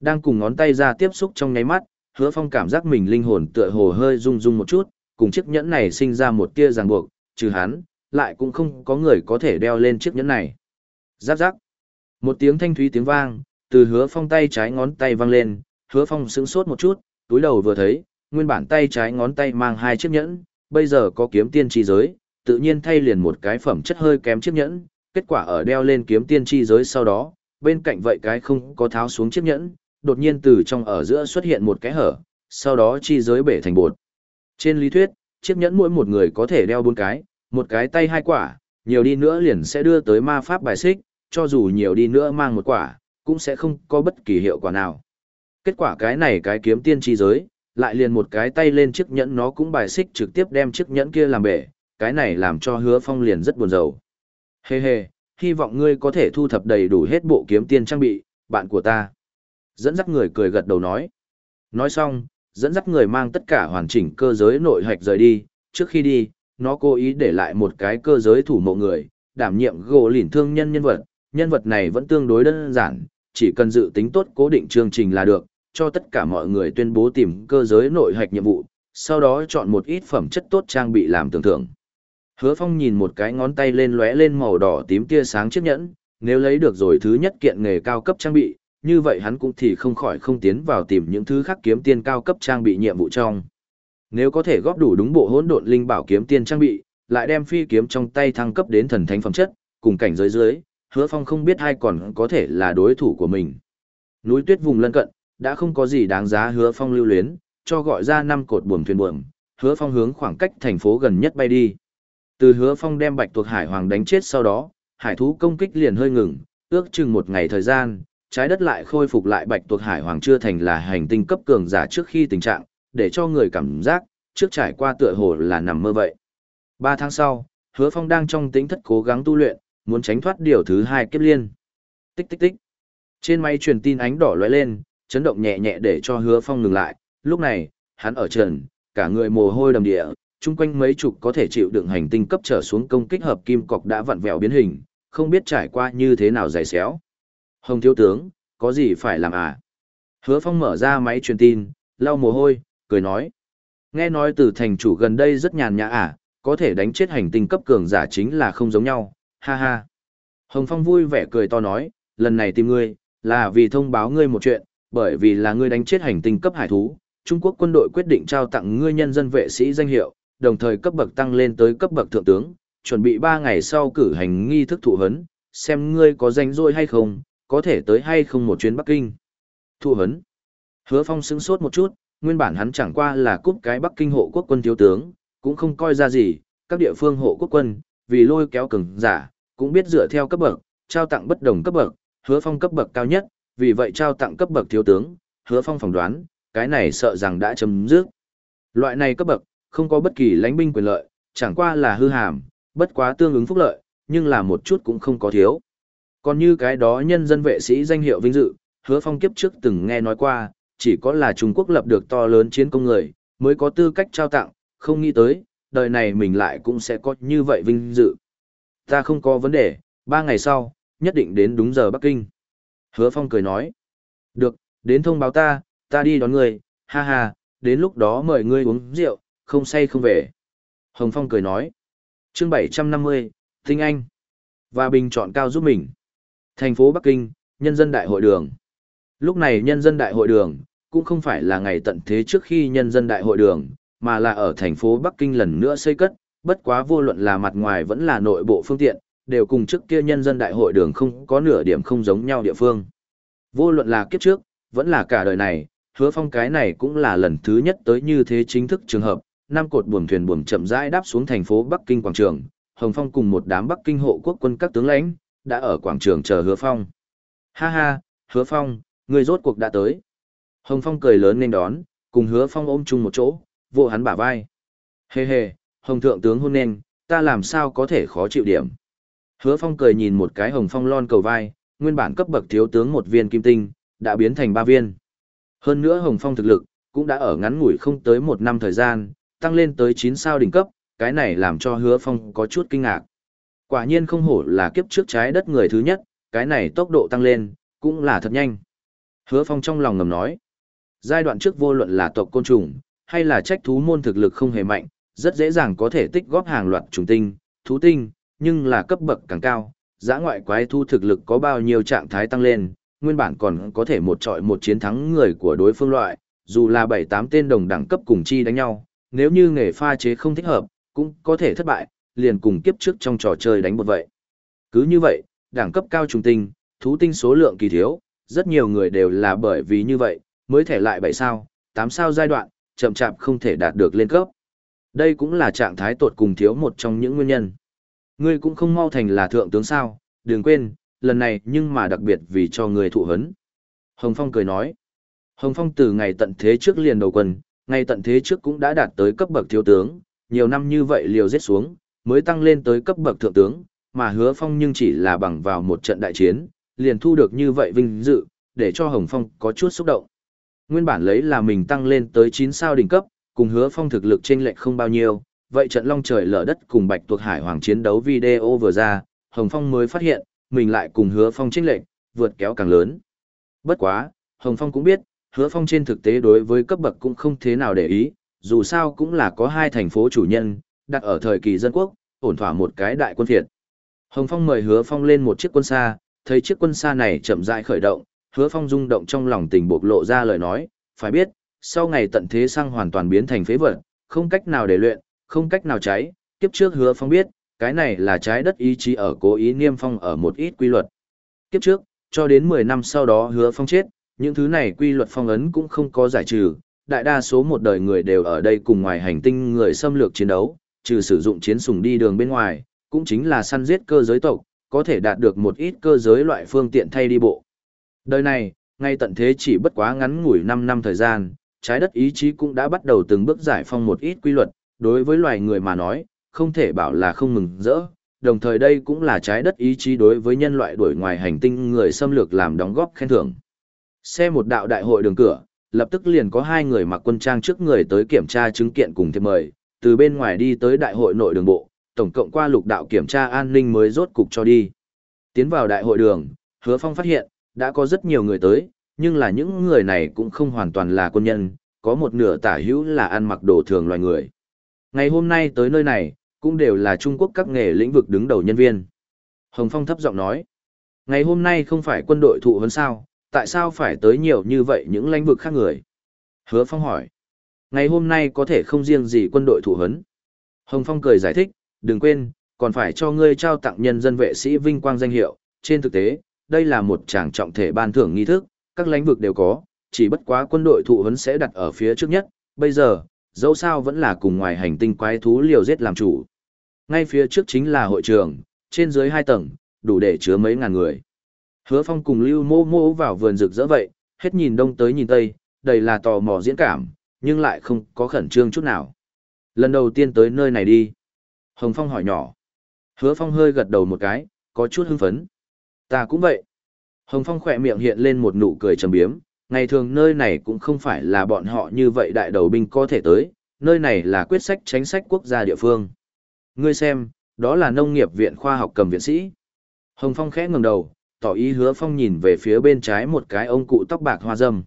Đang cùng ngón tay ra tiếp xúc trong nháy mắt, Hứa Phong cảm giác mình linh hồn tựa hồ hơi rung rung một chút, cùng chiếc nhẫn này sinh ra một tia ràng buộc, trừ hắn, lại cũng không có người có thể đeo lên chiếc nhẫn này. Giáp giáp. Một tiếng thanh thúy tiếng vang, từ hứa phong tay trái ngón tay vang lên, hứa phong sững sốt một chút, túi đầu vừa thấy, nguyên bản tay trái ngón tay mang hai chiếc nhẫn, bây giờ có kiếm tiên tri giới, tự nhiên thay liền một cái phẩm chất hơi kém chiếc nhẫn, kết quả ở đeo lên kiếm tiên tri giới sau đó, bên cạnh vậy cái không có tháo xuống chiếc nhẫn, đột nhiên từ trong ở giữa xuất hiện một cái hở, sau đó chi giới bể thành bột. Trên lý thuyết, chiếc nhẫn mỗi một người có thể đeo bốn cái, một cái tay hai quả, nhiều đi nữa liền sẽ đưa tới ma pháp bài xích, cho dù nhiều đi nữa mang một quả, cũng sẽ không có bất kỳ hiệu quả nào. Kết quả cái này cái kiếm tiên tri giới, lại liền một cái tay lên chiếc nhẫn nó cũng bài xích trực tiếp đem chiếc nhẫn kia làm bể, cái này làm cho hứa phong liền rất buồn rầu. Hê hê, hy vọng ngươi có thể thu thập đầy đủ hết bộ kiếm tiên trang bị, bạn của ta. Dẫn dắt người cười gật đầu nói. Nói xong, dẫn dắt người mang tất cả hoàn chỉnh cơ giới nội hạch rời đi, trước khi đi, nó cố ý để lại một cái cơ giới thủ mộ người, đảm nhiệm gỗ lỉn thương nhân nhân vật, nhân vật này vẫn tương đối đơn giản, chỉ cần dự tính tốt cố định chương trình là được, cho tất cả mọi người tuyên bố tìm cơ giới nội hạch nhiệm vụ, sau đó chọn một ít phẩm chất tốt trang bị làm tưởng thưởng. Hứa Phong nhìn một cái ngón tay lên lóe lên màu đỏ tím tia sáng chiếc nhẫn, nếu lấy được rồi thứ nhất kiện nghề cao cấp trang bị, như vậy hắn cũng thì không khỏi không tiến vào tìm những thứ khác kiếm tiên cao cấp trang bị nhiệm vụ trong. Nếu có thể góp đủ đúng bộ hỗn độn linh bảo kiếm tiên trang bị, lại đem phi kiếm trong tay thăng cấp đến thần thánh phẩm chất, cùng cảnh giới dưới, hứa phong không biết ai còn có thể là đối thủ của mình. Núi tuyết vùng lân cận, đã không có gì đáng giá hứa phong lưu luyến, cho gọi ra năm cột buồm thuyền buồm, hứa phong hướng khoảng cách thành phố gần nhất bay đi. Từ hứa phong đem bạch tuộc hải hoàng đánh chết sau đó, hải thú công kích liền hơi ngừng, ước chừng một ngày thời gian, trái đất lại khôi phục lại bạch tuộc hải hoàng chưa thành là hành tinh cấp cường giả trước khi tình trạng, để cho người cảm giác, trước trải qua tựa hồ là nằm mơ vậy. Ba tháng sau, hứa phong đang trong tính thất cố gắng tu luyện, muốn tránh thoát điều thứ hai kiếp liên. Tích tích tích. Trên máy truyền tin ánh đỏ lóe lên, chấn động nhẹ nhẹ để cho hứa phong ngừng lại. Lúc này, hắn ở trần, cả người mồ hôi đầm địa, chung quanh mấy chục có thể chịu đựng hành tinh cấp trở xuống công kích hợp kim cọc đã vặn vẹo biến hình, không biết trải qua như thế nào dày xéo. Hồng thiếu tướng, có gì phải làm à? Hứa Phong mở ra máy truyền tin, lau mồ hôi, cười nói. Nghe nói từ thành chủ gần đây rất nhàn nhã à, có thể đánh chết hành tinh cấp cường giả chính là không giống nhau, ha ha. Hồng Phong vui vẻ cười to nói, lần này tìm ngươi, là vì thông báo ngươi một chuyện, bởi vì là ngươi đánh chết hành tinh cấp hải thú, Trung Quốc quân đội quyết định trao tặng ngươi nhân dân vệ sĩ danh hiệu, đồng thời cấp bậc tăng lên tới cấp bậc thượng tướng, chuẩn bị 3 ngày sau cử hành nghi thức thụ hấn, xem ngươi có danh rỗi hay không, có thể tới hay không một chuyến Bắc Kinh. Thụ hấn. Hứa Phong sững sốt một chút, nguyên bản hắn chẳng qua là cúp cái Bắc Kinh hộ quốc quân thiếu tướng, cũng không coi ra gì, các địa phương hộ quốc quân, vì lôi kéo cường giả, cũng biết dựa theo cấp bậc, trao tặng bất đồng cấp bậc, Hứa Phong cấp bậc cao nhất, vì vậy trao tặng cấp bậc thiếu tướng, Hứa Phong phỏng đoán, cái này sợ rằng đã chấm dứt. Loại này cấp bậc, không có bất kỳ lãnh binh quyền lợi, chẳng qua là hư hàm, bất quá tương ứng phúc lợi, nhưng là một chút cũng không có thiếu. Còn như cái đó nhân dân vệ sĩ danh hiệu vinh dự, hứa phong kiếp trước từng nghe nói qua, chỉ có là Trung Quốc lập được to lớn chiến công người, mới có tư cách trao tặng, không nghĩ tới, đời này mình lại cũng sẽ có như vậy vinh dự. Ta không có vấn đề, ba ngày sau, nhất định đến đúng giờ Bắc Kinh. Hứa phong cười nói, được, đến thông báo ta, ta đi đón người, ha ha, đến lúc đó mời ngươi uống rượu, không say không về. Hồng Phong cười nói. chương 750, Tinh Anh. Và bình chọn cao giúp mình. Thành phố Bắc Kinh, Nhân dân Đại hội đường. Lúc này Nhân dân Đại hội đường, cũng không phải là ngày tận thế trước khi Nhân dân Đại hội đường, mà là ở thành phố Bắc Kinh lần nữa xây cất, bất quá vô luận là mặt ngoài vẫn là nội bộ phương tiện, đều cùng trước kia Nhân dân Đại hội đường không có nửa điểm không giống nhau địa phương. Vô luận là kiếp trước, vẫn là cả đời này, hứa phong cái này cũng là lần thứ nhất tới như thế chính thức trường hợp, năm cột buồm thuyền buồm chậm rãi đáp xuống thành phố Bắc Kinh quảng trường, Hồng Phong cùng một đám Bắc Kinh hộ quốc quân các tướng lãnh đã ở quảng trường chờ Hứa Phong. Ha ha, Hứa Phong, người rốt cuộc đã tới. Hồng Phong cười lớn nên đón, cùng Hứa Phong ôm chung một chỗ, vô hắn bả vai. Hê hê, Hồng Thượng tướng hôn nên, ta làm sao có thể khó chịu điểm. Hứa Phong cười nhìn một cái Hồng Phong lon cầu vai, nguyên bản cấp bậc thiếu tướng một viên kim tinh, đã biến thành ba viên. Hơn nữa Hồng Phong thực lực, cũng đã ở ngắn ngủi không tới một năm thời gian, tăng lên tới 9 sao đỉnh cấp, cái này làm cho hứa phong có chút kinh ngạc. Quả nhiên không hổ là kiếp trước trái đất người thứ nhất, cái này tốc độ tăng lên, cũng là thật nhanh. Hứa phong trong lòng ngầm nói, giai đoạn trước vô luận là tộc côn trùng, hay là trách thú môn thực lực không hề mạnh, rất dễ dàng có thể tích góp hàng loạt trùng tinh, thú tinh, nhưng là cấp bậc càng cao, giã ngoại quái thu thực lực có bao nhiêu trạng thái tăng lên, nguyên bản còn có thể một trọi một chiến thắng người của đối phương loại, dù là 7-8 tên đồng đẳng cấp cùng chi đánh nhau, nếu như nghề pha chế không thích hợp, cũng có thể thất bại, liền cùng kiếp trước trong trò chơi đánh một vậy. Cứ như vậy, đẳng cấp cao trùng tinh, thú tinh số lượng kỳ thiếu, rất nhiều người đều là bởi vì như vậy, mới thể lại 7 sao, 8 sao giai đoạn, chậm chạp không thể đạt được lên cấp. Đây cũng là trạng thái tột cùng thiếu một trong những nguyên nhân. Ngươi cũng không mau thành là thượng tướng sao, đừng quên, lần này nhưng mà đặc biệt vì cho người thụ hấn. Hồng Phong cười nói. Hồng Phong từ ngày tận thế trước liền đầu quân, ngày tận thế trước cũng đã đạt tới cấp bậc thiếu tướng, nhiều năm như vậy liều giết xuống, mới tăng lên tới cấp bậc thượng tướng, mà hứa phong nhưng chỉ là bằng vào một trận đại chiến, liền thu được như vậy vinh dự, để cho Hồng Phong có chút xúc động. Nguyên bản lấy là mình tăng lên tới 9 sao đỉnh cấp, cùng hứa phong thực lực trên lệch không bao nhiêu, vậy trận long trời lở đất cùng bạch tuộc hải hoàng chiến đấu video vừa ra, Hồng Phong mới phát hiện, mình lại cùng hứa phong trên lệch, vượt kéo càng lớn. Bất quá, Hồng Phong cũng biết, hứa phong trên thực tế đối với cấp bậc cũng không thế nào để ý, dù sao cũng là có hai thành phố chủ nhân, đặt ở thời kỳ dân quốc, ổn thỏa một cái đại quân phiệt. Hồng Phong mời hứa phong lên một chiếc quân xa, thấy chiếc quân xa này chậm rãi khởi động, hứa phong rung động trong lòng tình bộc lộ ra lời nói, phải biết, sau ngày tận thế sang hoàn toàn biến thành phế vật, không cách nào để luyện, không cách nào cháy, kiếp trước hứa phong biết, cái này là trái đất ý chí ở cố ý niêm phong ở một ít quy luật. Kiếp trước, cho đến 10 năm sau đó hứa phong chết, những thứ này quy luật phong ấn cũng không có giải trừ, đại đa số một đời người đều ở đây cùng ngoài hành tinh người xâm lược chiến đấu, trừ sử dụng chiến sùng đi đường bên ngoài, cũng chính là săn giết cơ giới tộc, có thể đạt được một ít cơ giới loại phương tiện thay đi bộ. Đời này, ngay tận thế chỉ bất quá ngắn ngủi 5 năm thời gian, trái đất ý chí cũng đã bắt đầu từng bước giải phong một ít quy luật, đối với loài người mà nói, không thể bảo là không mừng rỡ, đồng thời đây cũng là trái đất ý chí đối với nhân loại đuổi ngoài hành tinh người xâm lược làm đóng góp khen thưởng. Xe một đạo đại hội đường cửa, lập tức liền có hai người mặc quân trang trước người tới kiểm tra chứng kiện cùng thiệp mời, từ bên ngoài đi tới đại hội nội đường bộ, tổng cộng qua lục đạo kiểm tra an ninh mới rốt cục cho đi. Tiến vào đại hội đường, hứa phong phát hiện, đã có rất nhiều người tới, nhưng là những người này cũng không hoàn toàn là quân nhân, có một nửa tả hữu là ăn mặc đồ thường loài người. Ngày hôm nay tới nơi này, cũng đều là Trung Quốc các nghề lĩnh vực đứng đầu nhân viên. Hồng Phong thấp giọng nói, ngày hôm nay không phải quân đội thụ huấn sao, tại sao phải tới nhiều như vậy những lãnh vực khác người? Hứa Phong hỏi, ngày hôm nay có thể không riêng gì quân đội thụ huấn. Hồng Phong cười giải thích, đừng quên, còn phải cho ngươi trao tặng nhân dân vệ sĩ vinh quang danh hiệu. Trên thực tế, đây là một tràng trọng thể ban thưởng nghi thức, các lãnh vực đều có, chỉ bất quá quân đội thụ huấn sẽ đặt ở phía trước nhất. Bây giờ, dẫu sao vẫn là cùng ngoài hành tinh quái thú liều giết làm chủ. Ngay phía trước chính là hội trường, trên dưới hai tầng, đủ để chứa mấy ngàn người. Hứa Phong cùng Lưu Mô Mô vào vườn rực rỡ vậy, hết nhìn đông tới nhìn tây, đầy là tò mò diễn cảm, nhưng lại không có khẩn trương chút nào. Lần đầu tiên tới nơi này đi. Hồng Phong hỏi nhỏ. Hứa Phong hơi gật đầu một cái, có chút hưng phấn. Ta cũng vậy. Hồng Phong khỏe miệng hiện lên một nụ cười trầm biếm, ngày thường nơi này cũng không phải là bọn họ như vậy đại đầu binh có thể tới, nơi này là quyết sách chính sách quốc gia địa phương. Ngươi xem, đó là nông nghiệp viện khoa học cầm viện sĩ. Hồng Phong khẽ ngẩng đầu, tỏ ý hứa Phong nhìn về phía bên trái một cái ông cụ tóc bạc hoa dâm.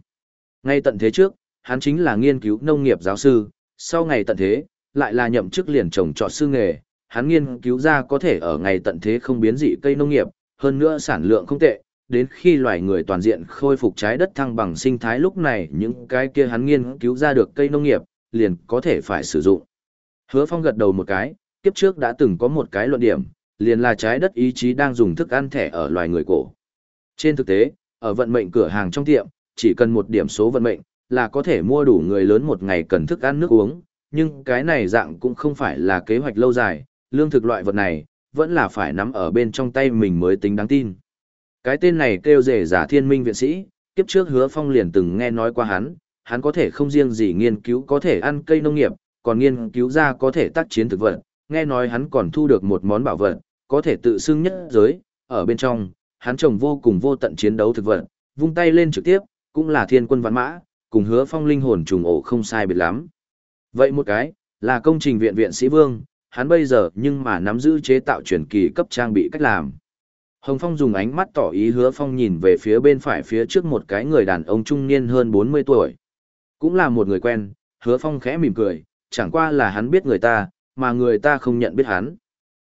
Ngay tận thế trước, hắn chính là nghiên cứu nông nghiệp giáo sư, sau ngày tận thế, lại là nhậm chức liền trồng trọt sư nghề, hắn nghiên cứu ra có thể ở ngày tận thế không biến dị cây nông nghiệp, hơn nữa sản lượng không tệ, đến khi loài người toàn diện khôi phục trái đất thăng bằng sinh thái lúc này những cái kia hắn nghiên cứu ra được cây nông nghiệp, liền có thể phải sử dụng. Hứa Phong gật đầu một cái, kiếp trước đã từng có một cái luận điểm, liền là trái đất ý chí đang dùng thức ăn thẻ ở loài người cổ. Trên thực tế, ở vận mệnh cửa hàng trong tiệm, chỉ cần một điểm số vận mệnh, là có thể mua đủ người lớn một ngày cần thức ăn nước uống, nhưng cái này dạng cũng không phải là kế hoạch lâu dài, lương thực loại vật này, vẫn là phải nắm ở bên trong tay mình mới tính đáng tin. Cái tên này kêu rể giả thiên minh viện sĩ, kiếp trước hứa phong liền từng nghe nói qua hắn, hắn có thể không riêng gì nghiên cứu có thể ăn cây nông nghiệp, còn nghiên cứu ra có thể tác chiến thực vật, nghe nói hắn còn thu được một món bảo vật, có thể tự xưng nhất giới, ở bên trong, hắn trồng vô cùng vô tận chiến đấu thực vật, vung tay lên trực tiếp, cũng là thiên quân văn mã, cùng hứa phong linh hồn trùng ổ không sai biệt lắm. Vậy một cái, là công trình viện viện sĩ vương, hắn bây giờ nhưng mà nắm giữ chế tạo truyền kỳ cấp trang bị cách làm. Hồng Phong dùng ánh mắt tỏ ý hứa phong nhìn về phía bên phải phía trước một cái người đàn ông trung niên hơn 40 tuổi. Cũng là một người quen, hứa phong khẽ mỉm cười, chẳng qua là hắn biết người ta, mà người ta không nhận biết hắn.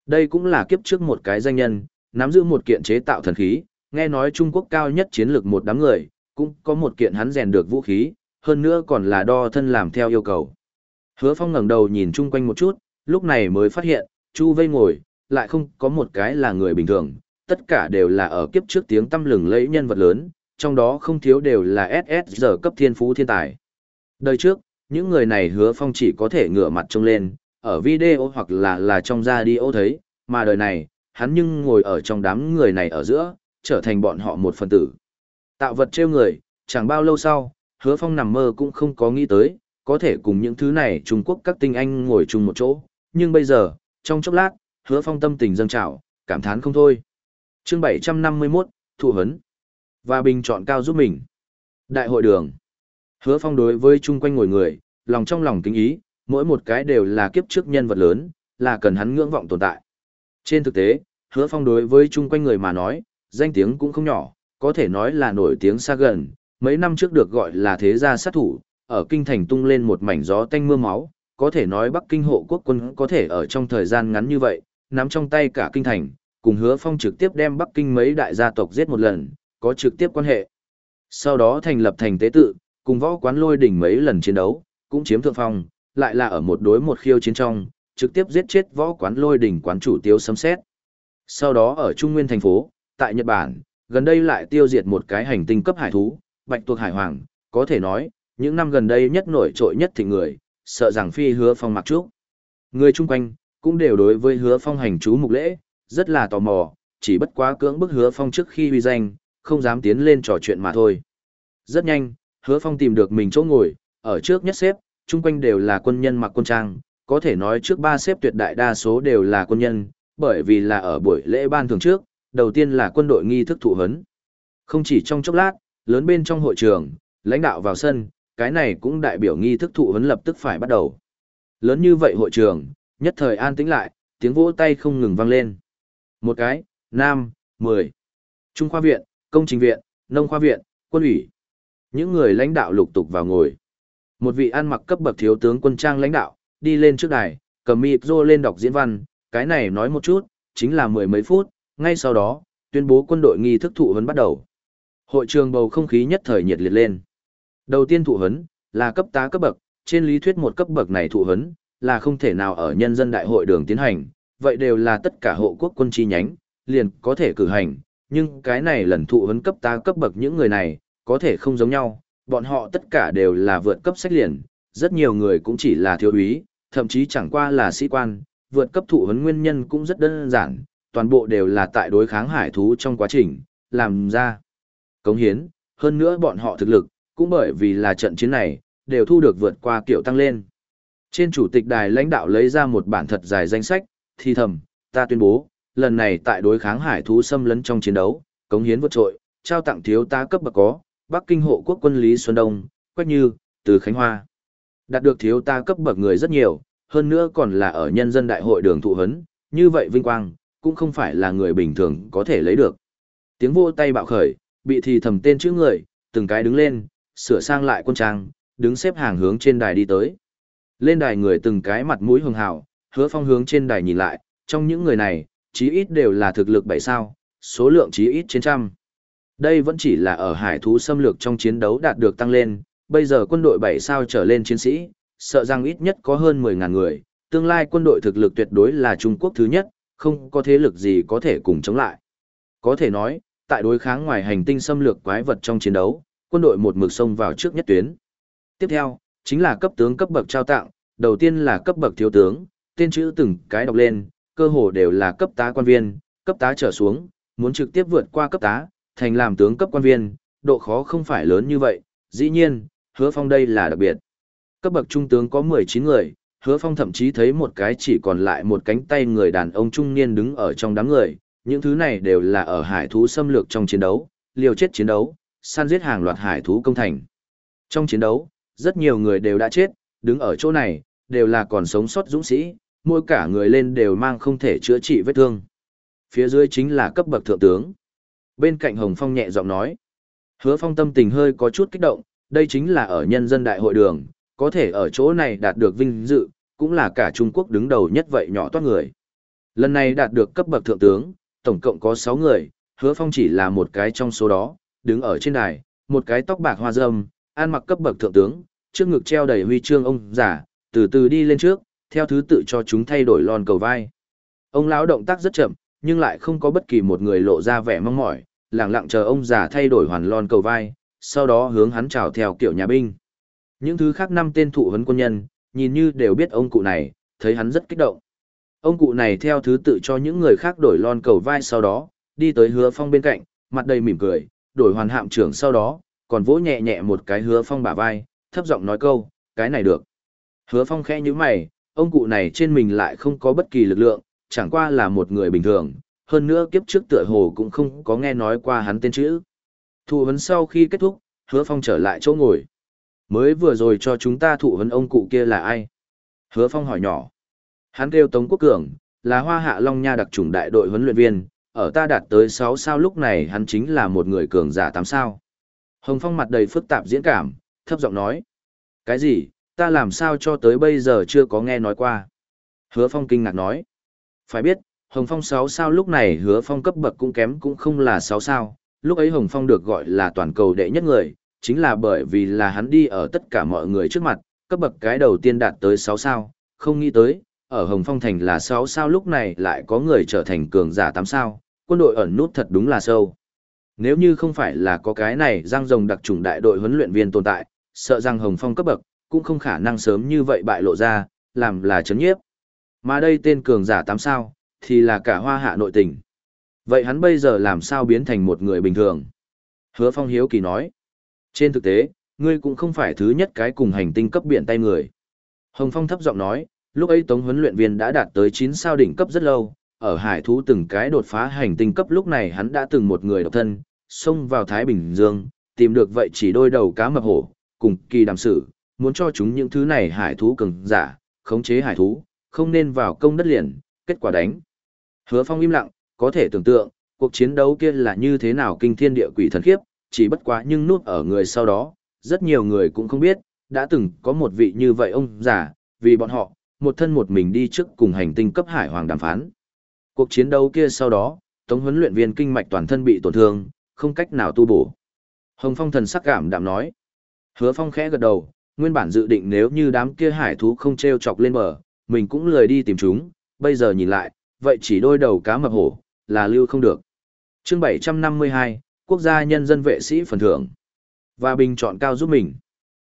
Đây cũng là kiếp trước một cái danh nhân, nắm giữ một kiện chế tạo thần khí, nghe nói Trung Quốc cao nhất chiến lược một đám người, cũng có một kiện hắn rèn được vũ khí, hơn nữa còn là đo thân làm theo yêu cầu. Hứa Phong ngẩng đầu nhìn chung quanh một chút, lúc này mới phát hiện, Chu vây ngồi, lại không có một cái là người bình thường, tất cả đều là ở kiếp trước tiếng tăm lừng lẫy nhân vật lớn, trong đó không thiếu đều là SSG cấp thiên phú thiên tài. Đời trước, những người này hứa phong chỉ có thể ngửa mặt trông lên, ở video hoặc là là trong radio thấy, mà đời này, hắn nhưng ngồi ở trong đám người này ở giữa, trở thành bọn họ một phần tử. Tạo vật trêu người, chẳng bao lâu sau, hứa phong nằm mơ cũng không có nghĩ tới, có thể cùng những thứ này Trung Quốc các tinh anh ngồi chung một chỗ, nhưng bây giờ, trong chốc lát, hứa phong tâm tình dâng trào, cảm thán không thôi. chương 751, Thụ Hấn và bình chọn cao giúp mình. Đại hội đường. Hứa phong đối với chung quanh ngồi người, lòng trong lòng kính ý, mỗi một cái đều là kiếp trước nhân vật lớn, là cần hắn ngưỡng vọng tồn tại. Trên thực tế, hứa phong đối với chung quanh người mà nói, danh tiếng cũng không nhỏ, có thể nói là nổi tiếng xa gần, mấy năm trước được gọi là thế gia sát thủ, ở kinh thành tung lên một mảnh gió tanh mưa máu, có thể nói Bắc Kinh hộ quốc quân có thể ở trong thời gian ngắn như vậy, nắm trong tay cả kinh thành, cùng hứa phong trực tiếp đem Bắc Kinh mấy đại gia tộc giết một lần, có trực tiếp quan hệ. Sau đó thành lập thành tế tự, cùng võ quán lôi đỉnh mấy lần chiến đấu, cũng chiếm thượng phong, lại là ở một đối một khiêu chiến trong, trực tiếp giết chết võ quán lôi đỉnh quán chủ tiêu sấm xét. Sau đó ở Trung Nguyên thành phố, tại Nhật Bản, gần đây lại tiêu diệt một cái hành tinh cấp hải thú, bạch tuộc hải hoàng, có thể nói, những năm gần đây nhất nổi trội nhất thì người, sợ rằng phi hứa phong mặc trúc. Người chung quanh, cũng đều đối với hứa phong hành chú mục lễ, rất là tò mò, chỉ bất quá cưỡng bức hứa phong trước khi huy danh, không dám tiến lên trò chuyện mà thôi. Rất nhanh, hứa phong tìm được mình chỗ ngồi, Ở trước nhất xếp, chung quanh đều là quân nhân mặc quân trang, có thể nói trước ba xếp tuyệt đại đa số đều là quân nhân, bởi vì là ở buổi lễ ban thường trước, đầu tiên là quân đội nghi thức thụ hấn. Không chỉ trong chốc lát, lớn bên trong hội trường, lãnh đạo vào sân, cái này cũng đại biểu nghi thức thụ huấn lập tức phải bắt đầu. Lớn như vậy hội trường, nhất thời an tĩnh lại, tiếng vỗ tay không ngừng vang lên. Một cái, nam, mười. Trung khoa viện, công trình viện, nông khoa viện, quân ủy. Những người lãnh đạo lục tục vào ngồi. Một vị ăn mặc cấp bậc thiếu tướng quân trang lãnh đạo, đi lên trước đài, cầm micro lên đọc diễn văn, cái này nói một chút, chính là mười mấy phút, ngay sau đó, tuyên bố quân đội nghi thức thụ huấn bắt đầu. Hội trường bầu không khí nhất thời nhiệt liệt lên. Đầu tiên thụ huấn là cấp tá cấp bậc, trên lý thuyết một cấp bậc này thụ huấn là không thể nào ở nhân dân đại hội đường tiến hành, vậy đều là tất cả hộ quốc quân chi nhánh, liền có thể cử hành, nhưng cái này lần thụ huấn cấp tá cấp bậc những người này, có thể không giống nhau, bọn họ tất cả đều là vượt cấp sách liền, rất nhiều người cũng chỉ là thiếu úy, thậm chí chẳng qua là sĩ quan, vượt cấp thụ huấn nguyên nhân cũng rất đơn giản, toàn bộ đều là tại đối kháng hải thú trong quá trình, làm ra cống hiến, hơn nữa bọn họ thực lực, cũng bởi vì là trận chiến này, đều thu được vượt qua kiểu tăng lên. Trên chủ tịch đài lãnh đạo lấy ra một bản thật dài danh sách, thi thầm, ta tuyên bố, lần này tại đối kháng hải thú xâm lấn trong chiến đấu, cống hiến vượt trội, trao tặng thiếu tá cấp bậc có, Bắc Kinh hộ quốc quân Lý Xuân Đông, Quách Như, từ Khánh Hoa. Đạt được thiếu tá cấp bậc người rất nhiều, hơn nữa còn là ở nhân dân đại hội đường thụ hấn, như vậy vinh quang, cũng không phải là người bình thường có thể lấy được. Tiếng vô tay bạo khởi, bị thì thầm tên chữ người, từng cái đứng lên, sửa sang lại quân trang, đứng xếp hàng hướng trên đài đi tới. Lên đài người từng cái mặt mũi hường hào, hứa phong hướng trên đài nhìn lại, trong những người này, chí ít đều là thực lực bảy sao, số lượng chí ít trên trăm. Đây vẫn chỉ là ở hải thú xâm lược trong chiến đấu đạt được tăng lên, bây giờ quân đội bảy sao trở lên chiến sĩ, sợ rằng ít nhất có hơn 10.000 người, tương lai quân đội thực lực tuyệt đối là Trung Quốc thứ nhất, không có thế lực gì có thể cùng chống lại. Có thể nói, tại đối kháng ngoài hành tinh xâm lược quái vật trong chiến đấu, quân đội một mực xông vào trước nhất tuyến. Tiếp theo, chính là cấp tướng cấp bậc trao tặng, đầu tiên là cấp bậc thiếu tướng, tên chữ từng cái đọc lên, cơ hồ đều là cấp tá quan viên, cấp tá trở xuống, muốn trực tiếp vượt qua cấp tá, thành làm tướng cấp quan viên, độ khó không phải lớn như vậy, dĩ nhiên, hứa phong đây là đặc biệt. Cấp bậc trung tướng có 19 người, hứa phong thậm chí thấy một cái chỉ còn lại một cánh tay người đàn ông trung niên đứng ở trong đám người, những thứ này đều là ở hải thú xâm lược trong chiến đấu, liều chết chiến đấu, săn giết hàng loạt hải thú công thành. Trong chiến đấu, rất nhiều người đều đã chết, đứng ở chỗ này, đều là còn sống sót dũng sĩ, mỗi cả người lên đều mang không thể chữa trị vết thương. Phía dưới chính là cấp bậc thượng tướng. Bên cạnh Hồng Phong nhẹ giọng nói. Hứa Phong tâm tình hơi có chút kích động, đây chính là ở nhân dân đại hội đường, có thể ở chỗ này đạt được vinh dự, cũng là cả Trung Quốc đứng đầu nhất vậy nhỏ toát người. Lần này đạt được cấp bậc thượng tướng, tổng cộng có 6 người, Hứa Phong chỉ là một cái trong số đó, đứng ở trên đài, một cái tóc bạc hoa râm, ăn mặc cấp bậc thượng tướng, trước ngực treo đầy huy chương ông giả, từ từ đi lên trước, theo thứ tự cho chúng thay đổi lon cầu vai. Ông lão động tác rất chậm, nhưng lại không có bất kỳ một người lộ ra vẻ mong mỏi, lặng lặng chờ ông già thay đổi hoàn lon cầu vai, sau đó hướng hắn chào theo kiểu nhà binh. Những thứ khác năm tên thụ huấn quân nhân, nhìn như đều biết ông cụ này, thấy hắn rất kích động. Ông cụ này theo thứ tự cho những người khác đổi lon cầu vai sau đó, đi tới hứa phong bên cạnh, mặt đầy mỉm cười, đổi hoàn hạm trưởng sau đó, còn vỗ nhẹ nhẹ một cái hứa phong bả vai, thấp giọng nói câu, cái này được. Hứa phong khẽ như mày, ông cụ này trên mình lại không có bất kỳ lực lượng, chẳng qua là một người bình thường, hơn nữa kiếp trước tựa hồ cũng không có nghe nói qua hắn tên chữ. Thụ huấn sau khi kết thúc, hứa phong trở lại chỗ ngồi. Mới vừa rồi cho chúng ta thụ huấn ông cụ kia là ai? Hứa phong hỏi nhỏ. Hắn kêu Tống Quốc Cường, là hoa hạ Long Nha đặc chủng đại đội huấn luyện viên, ở ta đạt tới 6 sao lúc này hắn chính là một người cường giả 8 sao. Hồng Phong mặt đầy phức tạp diễn cảm, thấp giọng nói. Cái gì, ta làm sao cho tới bây giờ chưa có nghe nói qua. Hứa Phong kinh ngạc nói. Phải biết, Hồng Phong 6 sao lúc này hứa phong cấp bậc cũng kém cũng không là 6 sao, lúc ấy Hồng Phong được gọi là toàn cầu đệ nhất người, chính là bởi vì là hắn đi ở tất cả mọi người trước mặt, cấp bậc cái đầu tiên đạt tới 6 sao, không nghĩ tới, ở Hồng Phong thành là 6 sao lúc này lại có người trở thành cường giả 8 sao, quân đội ẩn nút thật đúng là sâu. Nếu như không phải là có cái này giang rồng đặc trùng đại đội huấn luyện viên tồn tại, sợ rằng Hồng Phong cấp bậc, cũng không khả năng sớm như vậy bại lộ ra, làm là chấn nhiếp. Mà đây tên cường giả tám sao, thì là cả hoa hạ nội tình. Vậy hắn bây giờ làm sao biến thành một người bình thường? Hứa Phong hiếu kỳ nói. Trên thực tế, ngươi cũng không phải thứ nhất cái cùng hành tinh cấp biển tay người. Hồng Phong thấp giọng nói, lúc ấy Tống huấn luyện viên đã đạt tới 9 sao đỉnh cấp rất lâu, ở hải thú từng cái đột phá hành tinh cấp lúc này hắn đã từng một người độc thân, xông vào Thái Bình Dương, tìm được vậy chỉ đôi đầu cá mập hổ, cùng kỳ đàm sử, muốn cho chúng những thứ này hải thú cường giả, khống chế hải thú, không nên vào công đất liền, kết quả đánh. Hứa Phong im lặng, có thể tưởng tượng, cuộc chiến đấu kia là như thế nào kinh thiên địa quỷ thần khiếp, chỉ bất quá nhưng nút ở người sau đó, rất nhiều người cũng không biết, đã từng có một vị như vậy ông giả vì bọn họ, một thân một mình đi trước cùng hành tinh cấp hải hoàng đàm phán. Cuộc chiến đấu kia sau đó, tống huấn luyện viên kinh mạch toàn thân bị tổn thương, không cách nào tu bổ. Hồng Phong thần sắc cảm đạm nói. Hứa Phong khẽ gật đầu, nguyên bản dự định nếu như đám kia hải thú không treo chọc lên bờ, mình cũng lười đi tìm chúng, bây giờ nhìn lại, vậy chỉ đôi đầu cá mập hổ, là lưu không được. chương 752, Quốc gia nhân dân vệ sĩ phần thưởng. Và bình chọn cao giúp mình.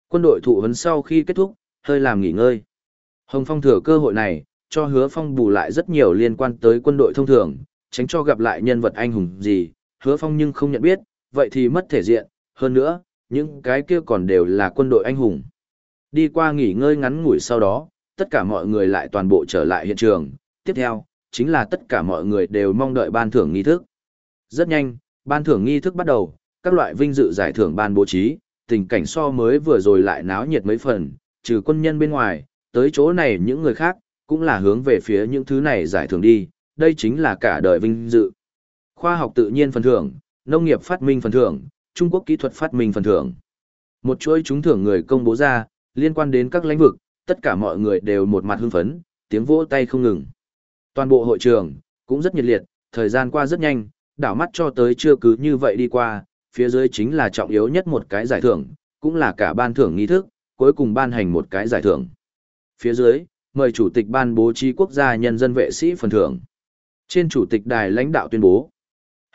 Quân đội thụ vấn sau khi kết thúc, hơi làm nghỉ ngơi. Hồng Phong thừa cơ hội này, cho hứa phong bù lại rất nhiều liên quan tới quân đội thông thường, tránh cho gặp lại nhân vật anh hùng gì, hứa phong nhưng không nhận biết, vậy thì mất thể diện, hơn nữa, những cái kia còn đều là quân đội anh hùng. Đi qua nghỉ ngơi ngắn ngủi sau đó, tất cả mọi người lại toàn bộ trở lại hiện trường, tiếp theo, chính là tất cả mọi người đều mong đợi ban thưởng nghi thức. Rất nhanh, ban thưởng nghi thức bắt đầu, các loại vinh dự giải thưởng ban bố trí, tình cảnh so mới vừa rồi lại náo nhiệt mấy phần, trừ quân nhân bên ngoài, tới chỗ này những người khác, cũng là hướng về phía những thứ này giải thưởng đi, đây chính là cả đời vinh dự. Khoa học tự nhiên phần thưởng, nông nghiệp phát minh phần thưởng, Trung Quốc kỹ thuật phát minh phần thưởng. Một chuỗi trúng thưởng người công bố ra, liên quan đến các lĩnh vực, tất cả mọi người đều một mặt hưng phấn, tiếng vỗ tay không ngừng. Toàn bộ hội trường cũng rất nhiệt liệt, thời gian qua rất nhanh, đảo mắt cho tới chưa cứ như vậy đi qua, phía dưới chính là trọng yếu nhất một cái giải thưởng, cũng là cả ban thưởng nghi thức, cuối cùng ban hành một cái giải thưởng. Phía dưới, mời chủ tịch ban bố trí quốc gia nhân dân vệ sĩ phần thưởng. Trên chủ tịch đài lãnh đạo tuyên bố.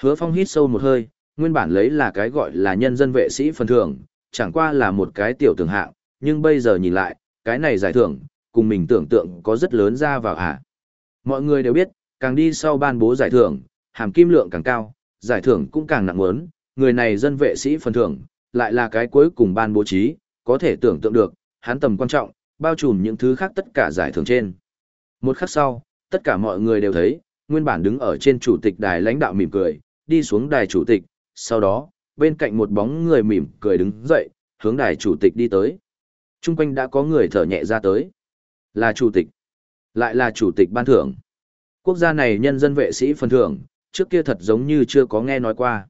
Hứa Phong hít sâu một hơi, nguyên bản lấy là cái gọi là nhân dân vệ sĩ phần thưởng, chẳng qua là một cái tiểu tưởng hạng, nhưng bây giờ nhìn lại, cái này giải thưởng, cùng mình tưởng tượng có rất lớn ra vào hả? Mọi người đều biết, càng đi sau ban bố giải thưởng, hàm kim lượng càng cao, giải thưởng cũng càng nặng muốn, người này dân vệ sĩ phần thưởng, lại là cái cuối cùng ban bố trí, có thể tưởng tượng được, hắn tầm quan trọng, bao trùm những thứ khác tất cả giải thưởng trên. Một khắc sau, tất cả mọi người đều thấy, nguyên bản đứng ở trên chủ tịch đài lãnh đạo mỉm cười, đi xuống đài chủ tịch, sau đó, bên cạnh một bóng người mỉm cười đứng dậy, hướng đài chủ tịch đi tới. Trung quanh đã có người thở nhẹ ra tới. Là chủ tịch. Lại là chủ tịch ban thưởng. Quốc gia này nhân dân vệ sĩ phần thưởng, trước kia thật giống như chưa có nghe nói qua.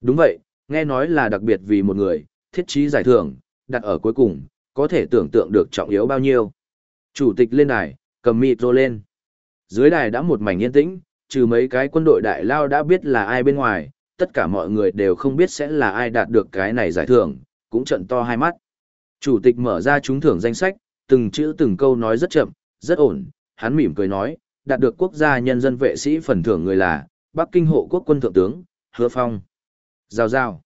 Đúng vậy, nghe nói là đặc biệt vì một người, thiết trí giải thưởng, đặt ở cuối cùng, có thể tưởng tượng được trọng yếu bao nhiêu. Chủ tịch lên đài, cầm mịt rô lên. Dưới đài đã một mảnh yên tĩnh, trừ mấy cái quân đội đại lao đã biết là ai bên ngoài, tất cả mọi người đều không biết sẽ là ai đạt được cái này giải thưởng, cũng trận to hai mắt. Chủ tịch mở ra trúng thưởng danh sách, từng chữ từng câu nói rất chậm, rất ổn, hắn mỉm cười nói, đạt được quốc gia nhân dân vệ sĩ phần thưởng người là, Bắc Kinh hộ quốc quân thượng tướng, Hứa Phong. Rào rào.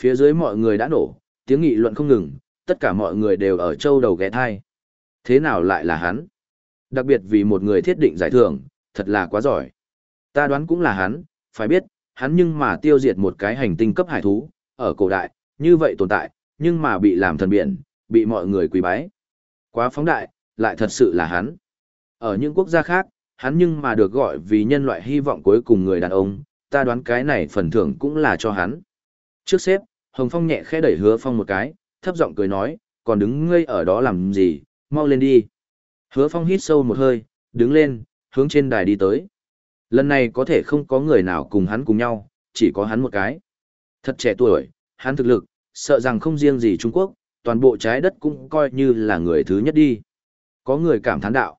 Phía dưới mọi người đã nổ, tiếng nghị luận không ngừng, tất cả mọi người đều ở châu đầu ghé thai. Thế nào lại là hắn? Đặc biệt vì một người thiết định giải thưởng, thật là quá giỏi. Ta đoán cũng là hắn, phải biết, hắn nhưng mà tiêu diệt một cái hành tinh cấp hải thú, ở cổ đại, như vậy tồn tại, nhưng mà bị làm thần biển, bị mọi người quý bái. Quá phóng đại, lại thật sự là hắn. Ở những quốc gia khác, hắn nhưng mà được gọi vì nhân loại hy vọng cuối cùng người đàn ông, ta đoán cái này phần thưởng cũng là cho hắn. Trước xếp, Hồng Phong nhẹ khẽ đẩy hứa phong một cái, thấp giọng cười nói, còn đứng ngây ở đó làm gì, mau lên đi. Hứa phong hít sâu một hơi, đứng lên, hướng trên đài đi tới. Lần này có thể không có người nào cùng hắn cùng nhau, chỉ có hắn một cái. Thật trẻ tuổi, hắn thực lực, sợ rằng không riêng gì Trung Quốc, toàn bộ trái đất cũng coi như là người thứ nhất đi. Có người cảm thán đạo.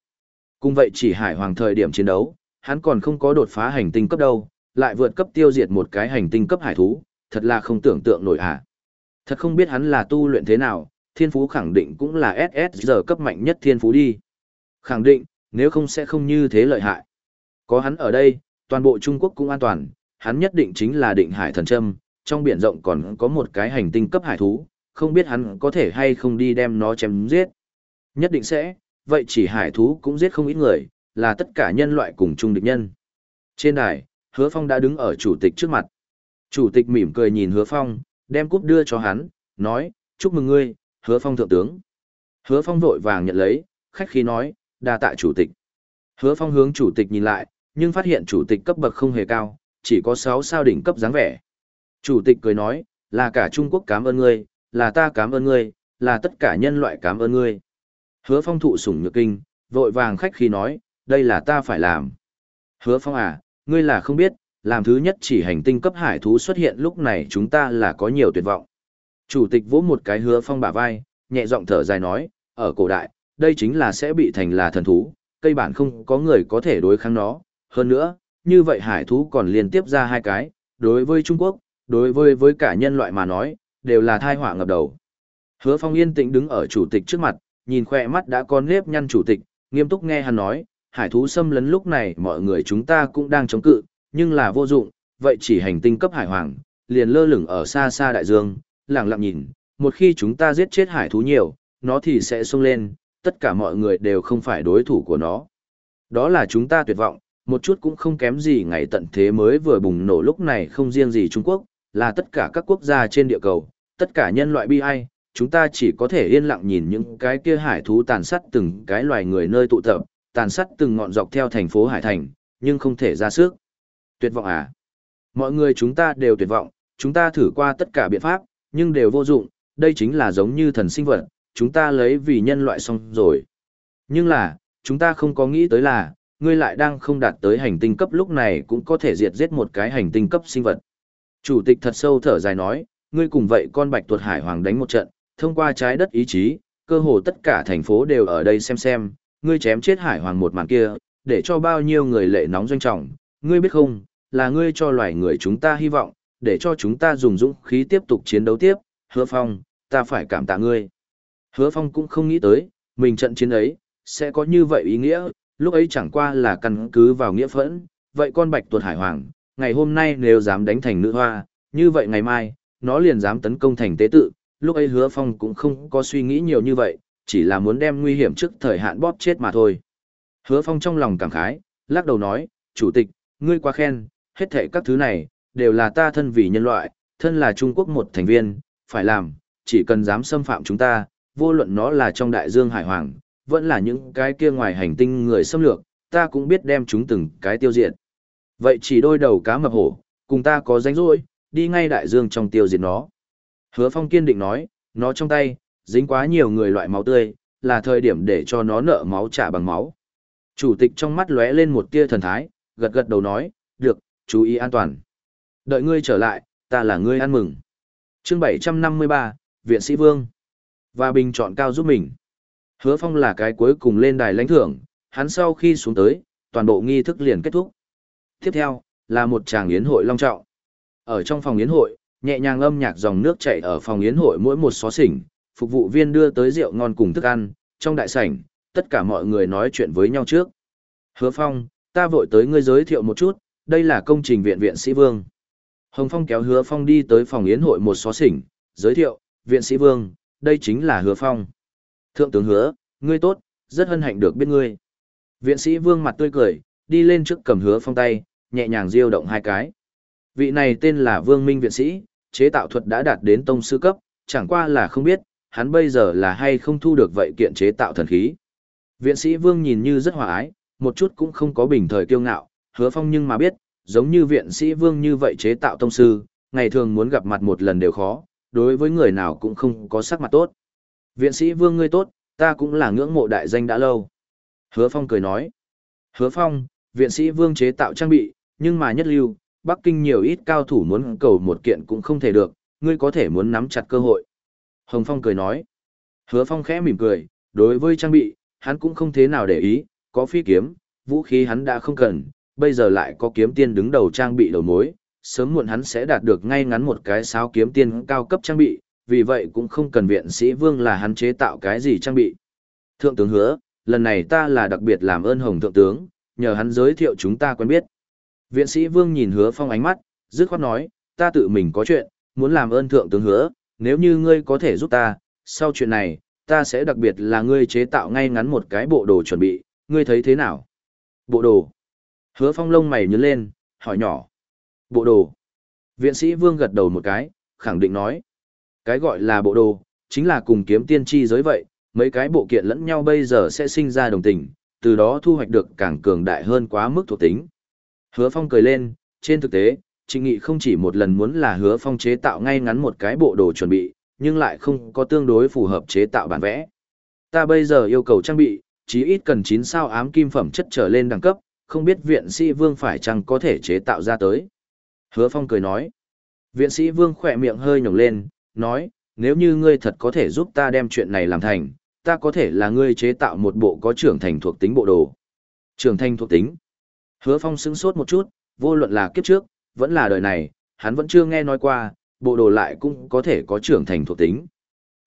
Cùng vậy chỉ hải hoàng thời điểm chiến đấu, hắn còn không có đột phá hành tinh cấp đâu, lại vượt cấp tiêu diệt một cái hành tinh cấp hải thú, thật là không tưởng tượng nổi hả. Thật không biết hắn là tu luyện thế nào, thiên phú khẳng định cũng là SS giờ cấp mạnh nhất thiên phú đi. Khẳng định, nếu không sẽ không như thế lợi hại. Có hắn ở đây, toàn bộ Trung Quốc cũng an toàn, hắn nhất định chính là định hải thần châm, trong biển rộng còn có một cái hành tinh cấp hải thú, không biết hắn có thể hay không đi đem nó chém giết. Nhất định sẽ, vậy chỉ hải thú cũng giết không ít người, là tất cả nhân loại cùng chung địch nhân. Trên đài, hứa phong đã đứng ở chủ tịch trước mặt. Chủ tịch mỉm cười nhìn hứa phong, đem cúp đưa cho hắn, nói, chúc mừng ngươi, hứa phong thượng tướng. Hứa phong vội vàng nhận lấy, khách khí nói, đa tạ chủ tịch. Hứa phong hướng chủ tịch nhìn lại, nhưng phát hiện chủ tịch cấp bậc không hề cao, chỉ có 6 sao đỉnh cấp dáng vẻ. Chủ tịch cười nói, là cả Trung Quốc cảm ơn ngươi, là ta cảm ơn ngươi, là tất cả nhân loại cảm ơn ngươi. Hứa phong thụ sủng nhược kinh, vội vàng khách khí nói, đây là ta phải làm. Hứa phong à, ngươi là không biết, làm thứ nhất chỉ hành tinh cấp hải thú xuất hiện lúc này chúng ta là có nhiều tuyệt vọng. Chủ tịch vỗ một cái hứa phong bả vai, nhẹ giọng thở dài nói, ở cổ đại, đây chính là sẽ bị thành là thần thú, cây bản không có người có thể đối kháng nó. Hơn nữa, như vậy hải thú còn liên tiếp ra hai cái, đối với Trung Quốc, đối với với cả nhân loại mà nói, đều là thai họa ngập đầu. Hứa Phong yên tĩnh đứng ở chủ tịch trước mặt, nhìn khoe mắt đã con nếp nhăn chủ tịch, nghiêm túc nghe hắn nói, hải thú xâm lấn lúc này mọi người chúng ta cũng đang chống cự, nhưng là vô dụng, vậy chỉ hành tinh cấp hải hoàng, liền lơ lửng ở xa xa đại dương, lặng lặng nhìn, một khi chúng ta giết chết hải thú nhiều, nó thì sẽ sung lên, tất cả mọi người đều không phải đối thủ của nó. Đó là chúng ta tuyệt vọng, một chút cũng không kém gì ngày tận thế mới vừa bùng nổ lúc này không riêng gì Trung Quốc, là tất cả các quốc gia trên địa cầu, tất cả nhân loại bi ai, chúng ta chỉ có thể yên lặng nhìn những cái kia hải thú tàn sát từng cái loài người nơi tụ tập, tàn sát từng ngọn dọc theo thành phố Hải Thành, nhưng không thể ra sức. Tuyệt vọng à? Mọi người chúng ta đều tuyệt vọng, chúng ta thử qua tất cả biện pháp, nhưng đều vô dụng, đây chính là giống như thần sinh vật, chúng ta lấy vì nhân loại xong rồi. Nhưng là, chúng ta không có nghĩ tới là, ngươi lại đang không đạt tới hành tinh cấp lúc này cũng có thể diệt giết một cái hành tinh cấp sinh vật. Chủ tịch thật sâu thở dài nói, ngươi cùng vậy con bạch tuột hải hoàng đánh một trận, thông qua trái đất ý chí, cơ hồ tất cả thành phố đều ở đây xem xem, ngươi chém chết hải hoàng một màn kia, để cho bao nhiêu người lệ nóng doanh trọng, ngươi biết không, là ngươi cho loài người chúng ta hy vọng, để cho chúng ta dùng dũng khí tiếp tục chiến đấu tiếp, hứa phong, ta phải cảm tạ ngươi. Hứa phong cũng không nghĩ tới, mình trận chiến ấy, sẽ có như vậy ý nghĩa, lúc ấy chẳng qua là căn cứ vào nghĩa phẫn, vậy con bạch tuột hải hoàng, ngày hôm nay nếu dám đánh thành nữ hoa, như vậy ngày mai, nó liền dám tấn công thành tế tự, lúc ấy hứa phong cũng không có suy nghĩ nhiều như vậy, chỉ là muốn đem nguy hiểm trước thời hạn bóp chết mà thôi. Hứa phong trong lòng cảm khái, lắc đầu nói, chủ tịch, ngươi quá khen, hết thệ các thứ này, đều là ta thân vì nhân loại, thân là Trung Quốc một thành viên, phải làm, chỉ cần dám xâm phạm chúng ta, vô luận nó là trong đại dương hải hoàng, vẫn là những cái kia ngoài hành tinh người xâm lược, ta cũng biết đem chúng từng cái tiêu diệt. Vậy chỉ đôi đầu cá mập hổ, cùng ta có danh rỗi, đi ngay đại dương trong tiêu diệt nó. Hứa Phong kiên định nói, nó trong tay, dính quá nhiều người loại máu tươi, là thời điểm để cho nó nợ máu trả bằng máu. Chủ tịch trong mắt lóe lên một tia thần thái, gật gật đầu nói, chú ý an toàn. Đợi ngươi trở lại, ta là ngươi ăn mừng. chương 753, Viện Sĩ Vương. Và bình chọn cao giúp mình. Hứa Phong là cái cuối cùng lên đài lãnh thưởng, hắn sau khi xuống tới, toàn bộ nghi thức liền kết thúc. Tiếp theo, là một tràng yến hội long trọng. Ở trong phòng yến hội, nhẹ nhàng âm nhạc dòng nước chảy ở phòng yến hội mỗi một xó xỉnh, phục vụ viên đưa tới rượu ngon cùng thức ăn, trong đại sảnh, tất cả mọi người nói chuyện với nhau trước. Hứa Phong, ta vội tới ngươi giới thiệu một chút, đây là công trình viện viện sĩ Vương. Hồng Phong kéo Hứa Phong đi tới phòng yến hội một xó xỉnh, giới thiệu, viện sĩ Vương, đây chính là Hứa Phong. Thượng tướng Hứa, ngươi tốt, rất hân hạnh được biết ngươi. Viện sĩ Vương mặt tươi cười, đi lên trước cầm Hứa Phong tay, nhẹ nhàng diêu động hai cái. Vị này tên là Vương Minh viện sĩ, chế tạo thuật đã đạt đến tông sư cấp, chẳng qua là không biết, hắn bây giờ là hay không thu được vậy kiện chế tạo thần khí. Viện sĩ Vương nhìn như rất hòa ái, một chút cũng không có bình thời kiêu ngạo, hứa phong nhưng mà biết, giống như viện sĩ Vương như vậy chế tạo tông sư, ngày thường muốn gặp mặt một lần đều khó, đối với người nào cũng không có sắc mặt tốt. Viện sĩ Vương ngươi tốt, ta cũng là ngưỡng mộ đại danh đã lâu. Hứa Phong cười nói. Hứa Phong, viện sĩ Vương chế tạo trang bị, nhưng mà nhất lưu, Bắc Kinh nhiều ít cao thủ muốn cầu một kiện cũng không thể được, ngươi có thể muốn nắm chặt cơ hội. Hồng Phong cười nói. Hứa Phong khẽ mỉm cười, đối với trang bị, hắn cũng không thế nào để ý, có phi kiếm, vũ khí hắn đã không cần, bây giờ lại có kiếm tiên đứng đầu trang bị đầu mối, sớm muộn hắn sẽ đạt được ngay ngắn một cái sáo kiếm tiên cao cấp trang bị, vì vậy cũng không cần viện sĩ vương là hắn chế tạo cái gì trang bị. Thượng tướng hứa, lần này ta là đặc biệt làm ơn Hồng Thượng tướng, nhờ hắn giới thiệu chúng ta quen biết. Viện sĩ Vương nhìn hứa phong ánh mắt, dứt khoát nói, ta tự mình có chuyện, muốn làm ơn thượng tướng hứa, nếu như ngươi có thể giúp ta, sau chuyện này, ta sẽ đặc biệt là ngươi chế tạo ngay ngắn một cái bộ đồ chuẩn bị, ngươi thấy thế nào? Bộ đồ. Hứa phong lông mày nhướng lên, hỏi nhỏ. Bộ đồ. Viện sĩ Vương gật đầu một cái, khẳng định nói. Cái gọi là bộ đồ, chính là cùng kiếm tiên chi giới vậy, mấy cái bộ kiện lẫn nhau bây giờ sẽ sinh ra đồng tình, từ đó thu hoạch được càng cường đại hơn quá mức thuộc tính. Hứa Phong cười lên, trên thực tế, Trịnh Nghị không chỉ một lần muốn là Hứa Phong chế tạo ngay ngắn một cái bộ đồ chuẩn bị, nhưng lại không có tương đối phù hợp chế tạo bản vẽ. Ta bây giờ yêu cầu trang bị, chí ít cần 9 sao ám kim phẩm chất trở lên đẳng cấp, không biết viện sĩ vương phải chăng có thể chế tạo ra tới. Hứa Phong cười nói. Viện sĩ vương khỏe miệng hơi nhổng lên, nói, nếu như ngươi thật có thể giúp ta đem chuyện này làm thành, ta có thể là ngươi chế tạo một bộ có trưởng thành thuộc tính bộ đồ. Trưởng thành thuộc tính. Hứa Phong sững sốt một chút, vô luận là kiếp trước, vẫn là đời này, hắn vẫn chưa nghe nói qua, bộ đồ lại cũng có thể có trưởng thành thuộc tính.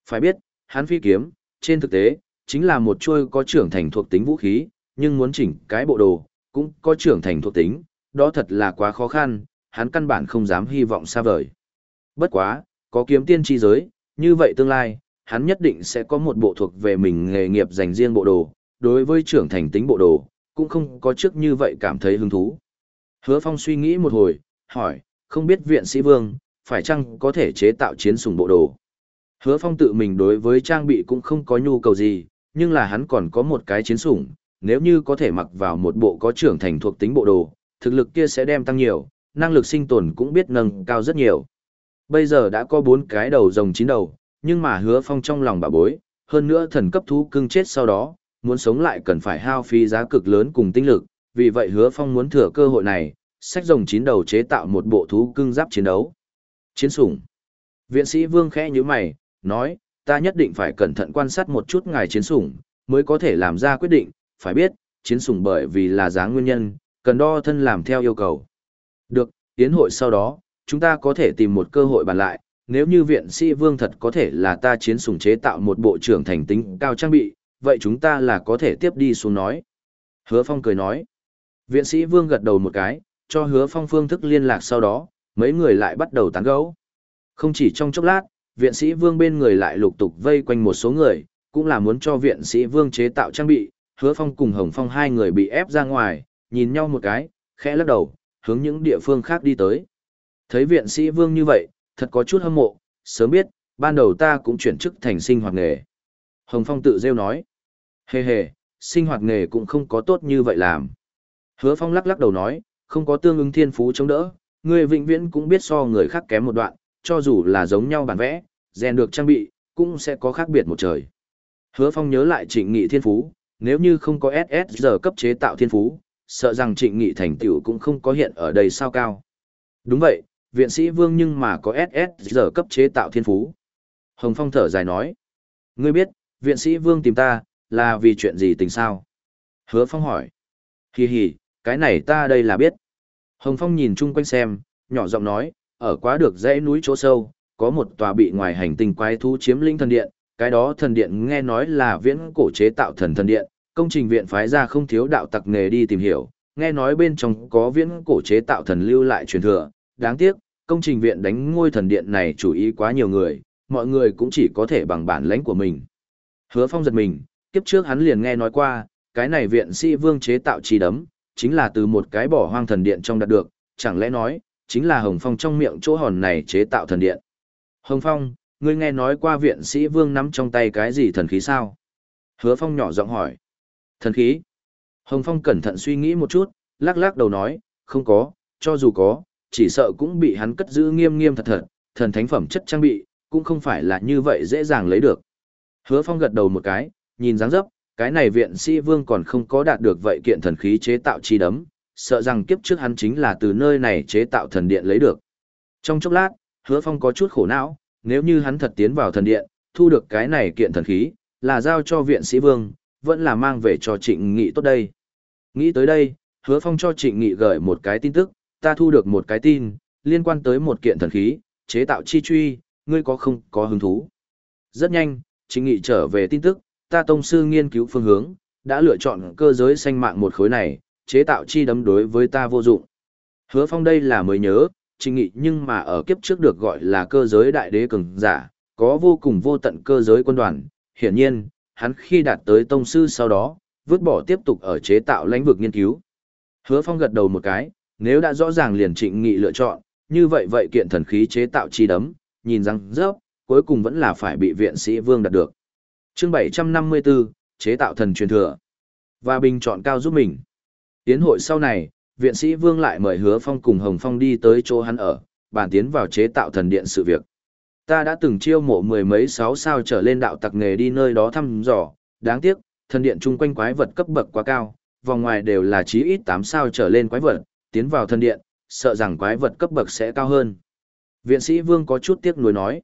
Phải biết, hắn phi kiếm, trên thực tế, chính là một chuôi có trưởng thành thuộc tính vũ khí, nhưng muốn chỉnh cái bộ đồ, cũng có trưởng thành thuộc tính, đó thật là quá khó khăn, hắn căn bản không dám hy vọng xa vời. Bất quá, có kiếm tiên chi giới, như vậy tương lai, hắn nhất định sẽ có một bộ thuộc về mình nghề nghiệp dành riêng bộ đồ, đối với trưởng thành tính bộ đồ, cũng không có trước như vậy cảm thấy hứng thú. Hứa Phong suy nghĩ một hồi, hỏi, không biết viện sĩ vương, phải chăng có thể chế tạo chiến sủng bộ đồ. Hứa Phong tự mình đối với trang bị cũng không có nhu cầu gì, nhưng là hắn còn có một cái chiến sủng, nếu như có thể mặc vào một bộ có trưởng thành thuộc tính bộ đồ, thực lực kia sẽ đem tăng nhiều, năng lực sinh tồn cũng biết nâng cao rất nhiều. Bây giờ đã có bốn cái đầu rồng chín đầu, nhưng mà hứa phong trong lòng bà bối, hơn nữa thần cấp thú cưng chết sau đó, muốn sống lại cần phải hao phí giá cực lớn cùng tinh lực, vì vậy hứa phong muốn thừa cơ hội này, sách rồng chín đầu chế tạo một bộ thú cưng giáp chiến đấu. Chiến sủng. Viện sĩ Vương khẽ như mày, nói, ta nhất định phải cẩn thận quan sát một chút ngài chiến sủng, mới có thể làm ra quyết định, phải biết, chiến sủng bởi vì là dáng nguyên nhân, cần đo thân làm theo yêu cầu. Được, tiến hội sau đó, chúng ta có thể tìm một cơ hội bàn lại, nếu như viện sĩ vương thật có thể là ta chiến sủng chế tạo một bộ trưởng thành tính cao trang bị, vậy chúng ta là có thể tiếp đi xuống nói. Hứa Phong cười nói. Viện sĩ vương gật đầu một cái, cho hứa Phong phương thức liên lạc sau đó, mấy người lại bắt đầu tán gẫu. Không chỉ trong chốc lát, viện sĩ vương bên người lại lục tục vây quanh một số người, cũng là muốn cho viện sĩ vương chế tạo trang bị, hứa Phong cùng Hồng Phong hai người bị ép ra ngoài, nhìn nhau một cái, khẽ lắc đầu, hướng những địa phương khác đi tới. Thấy viện sĩ vương như vậy, thật có chút hâm mộ, sớm biết, ban đầu ta cũng chuyển chức thành sinh hoạt nghề. Hồng Phong tự rêu nói, hề hề, sinh hoạt nghề cũng không có tốt như vậy làm. Hứa Phong lắc lắc đầu nói, không có tương ứng thiên phú chống đỡ, người vĩnh viễn cũng biết so người khác kém một đoạn, cho dù là giống nhau bản vẽ, rèn được trang bị, cũng sẽ có khác biệt một trời. Hứa Phong nhớ lại trịnh nghị thiên phú, nếu như không có SS giờ cấp chế tạo thiên phú, sợ rằng trịnh nghị thành tựu cũng không có hiện ở đây sao cao. Đúng vậy, viện sĩ vương nhưng mà có SS giờ cấp chế tạo thiên phú. Hồng Phong thở dài nói. Ngươi biết, viện sĩ vương tìm ta, là vì chuyện gì tình sao? Hứa Phong hỏi. Hì hì, cái này ta đây là biết. Hồng Phong nhìn chung quanh xem, nhỏ giọng nói, ở quá được dãy núi chỗ sâu, có một tòa bị ngoài hành tinh quái thú chiếm lĩnh thần điện, cái đó thần điện nghe nói là viễn cổ chế tạo thần thần điện, công trình viện phái ra không thiếu đạo tặc nghề đi tìm hiểu, nghe nói bên trong có viễn cổ chế tạo thần lưu lại truyền thừa, đáng tiếc, công trình viện đánh ngôi thần điện này chủ ý quá nhiều người, mọi người cũng chỉ có thể bằng bản lãnh của mình. Hứa Phong giật mình, kiếp trước hắn liền nghe nói qua, cái này viện sĩ vương chế tạo chi đấm, chính là từ một cái bỏ hoang thần điện trong đạt được, chẳng lẽ nói, chính là Hồng Phong trong miệng chỗ hòn này chế tạo thần điện. Hồng Phong, ngươi nghe nói qua viện sĩ vương nắm trong tay cái gì thần khí sao? Hứa Phong nhỏ giọng hỏi. Thần khí? Hồng Phong cẩn thận suy nghĩ một chút, lắc lắc đầu nói, không có, cho dù có, chỉ sợ cũng bị hắn cất giữ nghiêm nghiêm thật thật, thần thánh phẩm chất trang bị, cũng không phải là như vậy dễ dàng lấy được. Hứa Phong gật đầu một cái, nhìn dáng dấp, cái này viện sĩ vương còn không có đạt được vậy kiện thần khí chế tạo chi đấm, sợ rằng kiếp trước hắn chính là từ nơi này chế tạo thần điện lấy được. Trong chốc lát, Hứa Phong có chút khổ não, nếu như hắn thật tiến vào thần điện, thu được cái này kiện thần khí, là giao cho viện sĩ vương, vẫn là mang về cho trịnh nghị tốt đây. Nghĩ tới đây, hứa phong cho trịnh nghị gửi một cái tin tức, ta thu được một cái tin, liên quan tới một kiện thần khí, chế tạo chi truy, ngươi có không có hứng thú. Rất nhanh, trịnh nghị trở về tin tức, ta tông sư nghiên cứu phương hướng, đã lựa chọn cơ giới sanh mạng một khối này, chế tạo chi đấm đối với ta vô dụng. Hứa phong đây là mới nhớ, trịnh nghị nhưng mà ở kiếp trước được gọi là cơ giới đại đế cường giả, có vô cùng vô tận cơ giới quân đoàn, hiển nhiên, hắn khi đạt tới tông sư sau đó, vứt bỏ tiếp tục ở chế tạo lãnh vực nghiên cứu. Hứa Phong gật đầu một cái, nếu đã rõ ràng liền trịnh nghị lựa chọn, như vậy vậy kiện thần khí chế tạo chi đấm, nhìn răng rớp, cuối cùng vẫn là phải bị viện sĩ vương đạt được. chương 754, chế tạo thần truyền thừa. Và bình chọn cao giúp mình. Tiến hội sau này, viện sĩ vương lại mời hứa phong cùng Hồng Phong đi tới chỗ hắn ở, bàn tiến vào chế tạo thần điện sự việc. Ta đã từng chiêu mộ mười mấy sáu sao trở lên đạo tặc nghề đi nơi đó thăm dò, đáng tiếc, thần điện chung quanh quái vật cấp bậc quá cao, vòng ngoài đều là chí ít tám sao trở lên quái vật, tiến vào thần điện, sợ rằng quái vật cấp bậc sẽ cao hơn. Viện sĩ Vương có chút tiếc nuối nói,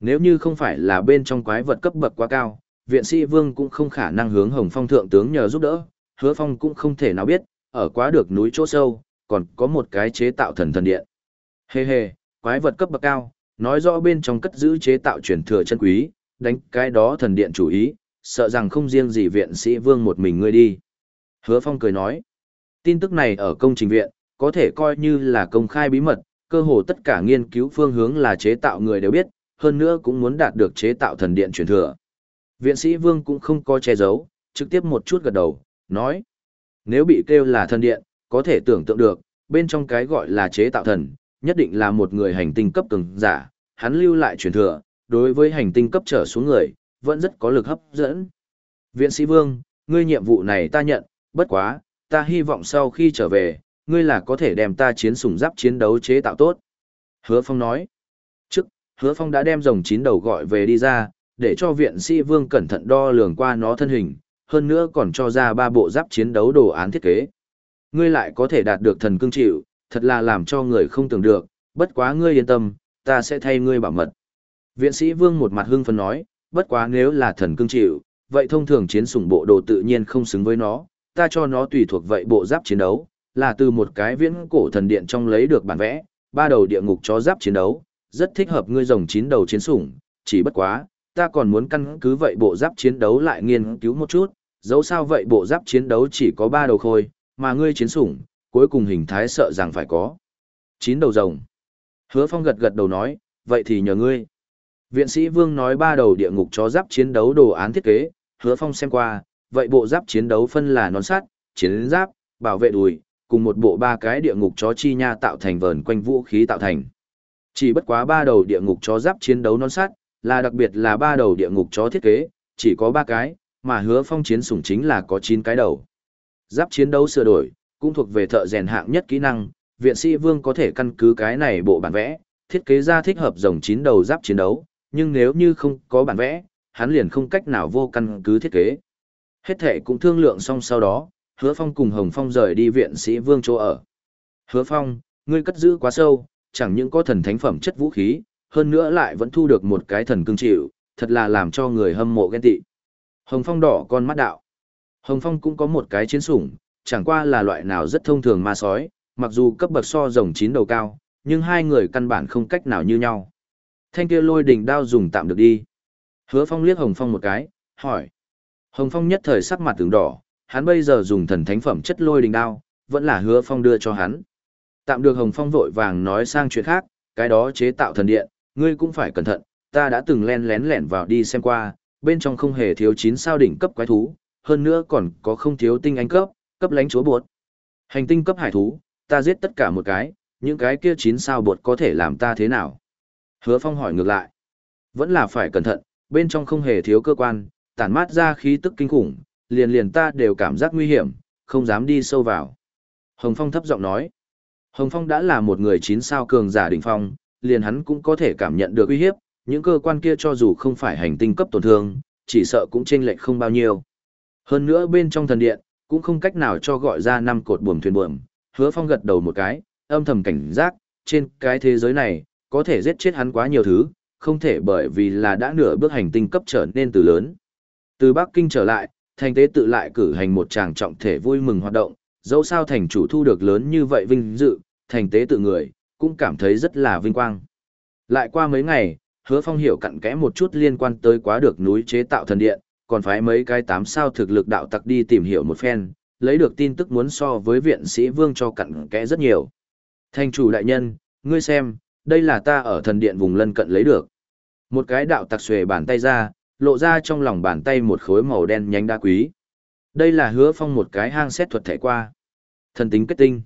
nếu như không phải là bên trong quái vật cấp bậc quá cao, viện sĩ Vương cũng không khả năng hướng Hồng Phong thượng tướng nhờ giúp đỡ, Hứa Phong cũng không thể nào biết, ở quá được núi chỗ sâu, còn có một cái chế tạo thần thần điện. Hê hê, quái vật cấp bậc cao, nói rõ bên trong cất giữ chế tạo truyền thừa chân quý, đánh cái đó thần điện chủ ý, sợ rằng không riêng gì viện sĩ vương một mình ngươi đi. Hứa Phong cười nói, tin tức này ở công trình viện, có thể coi như là công khai bí mật, cơ hồ tất cả nghiên cứu phương hướng là chế tạo người đều biết, hơn nữa cũng muốn đạt được chế tạo thần điện truyền thừa. Viện sĩ vương cũng không có che giấu, trực tiếp một chút gật đầu, nói, nếu bị kêu là thần điện, có thể tưởng tượng được, bên trong cái gọi là chế tạo thần, nhất định là một người hành tinh cấp cường giả, hắn lưu lại truyền thừa, đối với hành tinh cấp trở xuống người, vẫn rất có lực hấp dẫn. Viện sĩ Vương, ngươi nhiệm vụ này ta nhận, bất quá, ta hy vọng sau khi trở về, ngươi là có thể đem ta chiến sủng giáp chiến đấu chế tạo tốt. Hứa Phong nói, trước, Hứa Phong đã đem rồng chín đầu gọi về đi ra, để cho viện sĩ Vương cẩn thận đo lường qua nó thân hình, hơn nữa còn cho ra ba bộ giáp chiến đấu đồ án thiết kế. Ngươi lại có thể đạt được thần cương chịu, thật là làm cho người không tưởng được, bất quá ngươi yên tâm, ta sẽ thay ngươi bảo mật. Viện sĩ Vương một mặt hưng phấn nói, bất quá nếu là thần cương chịu, vậy thông thường chiến sủng bộ đồ tự nhiên không xứng với nó, ta cho nó tùy thuộc vậy bộ giáp chiến đấu, là từ một cái viễn cổ thần điện trong lấy được bản vẽ, ba đầu địa ngục chó giáp chiến đấu, rất thích hợp ngươi rồng chín đầu chiến sủng, chỉ bất quá, ta còn muốn căn cứ vậy bộ giáp chiến đấu lại nghiên cứu một chút, dẫu sao vậy bộ giáp chiến đấu chỉ có ba đầu khôi, mà ngươi chiến sủng, cuối cùng hình thái sợ rằng phải có. Chín đầu rồng. Hứa Phong gật gật đầu nói, vậy thì nhờ ngươi. Viện sĩ Vương nói ba đầu địa ngục chó giáp chiến đấu đồ án thiết kế, Hứa Phong xem qua, vậy bộ giáp chiến đấu phân là nón sắt, chiến giáp, bảo vệ đùi, cùng một bộ ba cái địa ngục chó chi nha tạo thành vờn quanh vũ khí tạo thành. Chỉ bất quá ba đầu địa ngục chó giáp chiến đấu nón sắt, là đặc biệt là ba đầu địa ngục chó thiết kế, chỉ có ba cái, mà Hứa Phong chiến sủng chính là có chín cái đầu. Giáp chiến đấu sửa đổi, cũng thuộc về thợ rèn hạng nhất kỹ năng, viện sĩ vương có thể căn cứ cái này bộ bản vẽ, thiết kế ra thích hợp rồng chín đầu giáp chiến đấu, nhưng nếu như không có bản vẽ, hắn liền không cách nào vô căn cứ thiết kế. Hết thể cũng thương lượng xong sau đó, hứa phong cùng Hồng Phong rời đi viện sĩ vương chỗ ở. Hứa phong, ngươi cất giữ quá sâu, chẳng những có thần thánh phẩm chất vũ khí, hơn nữa lại vẫn thu được một cái thần cương chịu, thật là làm cho người hâm mộ ghen tị. Hồng Phong đỏ con mắt đạo. Hồng Phong cũng có một cái chiến sủng, chẳng qua là loại nào rất thông thường ma sói, mặc dù cấp bậc so rồng chín đầu cao, nhưng hai người căn bản không cách nào như nhau. Thanh kia lôi đỉnh đao dùng tạm được đi. Hứa Phong liếc Hồng Phong một cái, hỏi. Hồng Phong nhất thời sắc mặt tướng đỏ, hắn bây giờ dùng thần thánh phẩm chất lôi đỉnh đao, vẫn là Hứa Phong đưa cho hắn. Tạm được Hồng Phong vội vàng nói sang chuyện khác, cái đó chế tạo thần điện, ngươi cũng phải cẩn thận, ta đã từng len lén lẻn vào đi xem qua, bên trong không hề thiếu chín sao đỉnh cấp quái thú, hơn nữa còn có không thiếu tinh anh cấp, cấp lãnh chúa bột. Hành tinh cấp hải thú, ta giết tất cả một cái, những cái kia chín sao bột có thể làm ta thế nào? Hứa Phong hỏi ngược lại. Vẫn là phải cẩn thận, bên trong không hề thiếu cơ quan, tản mát ra khí tức kinh khủng, liền liền ta đều cảm giác nguy hiểm, không dám đi sâu vào. Hồng Phong thấp giọng nói. Hồng Phong đã là một người chín sao cường giả đỉnh phong, liền hắn cũng có thể cảm nhận được uy hiếp, những cơ quan kia cho dù không phải hành tinh cấp tổn thương, chỉ sợ cũng chênh lệch không bao nhiêu. Hơn nữa bên trong thần điện, cũng không cách nào cho gọi ra năm cột buồm thuyền buồm, hứa phong gật đầu một cái, âm thầm cảnh giác, trên cái thế giới này, có thể giết chết hắn quá nhiều thứ, không thể bởi vì là đã nửa bước hành tinh cấp trở nên từ lớn. Từ Bắc Kinh trở lại, thành tế tự lại cử hành một tràng trọng thể vui mừng hoạt động, dẫu sao thành chủ thu được lớn như vậy vinh dự, thành tế tự người, cũng cảm thấy rất là vinh quang. Lại qua mấy ngày, hứa phong hiểu cặn kẽ một chút liên quan tới quá được núi chế tạo thần điện, còn phải mấy cái tám sao thực lực đạo tặc đi tìm hiểu một phen, lấy được tin tức muốn so với viện sĩ vương cho cặn kẽ rất nhiều. Thành chủ đại nhân, ngươi xem, đây là ta ở thần điện vùng lân cận lấy được. Một cái đạo tặc xuề bàn tay ra, lộ ra trong lòng bàn tay một khối màu đen nhánh đá quý. Đây là hứa phong một cái hang xét thuật thể qua. Thần tính kết tinh.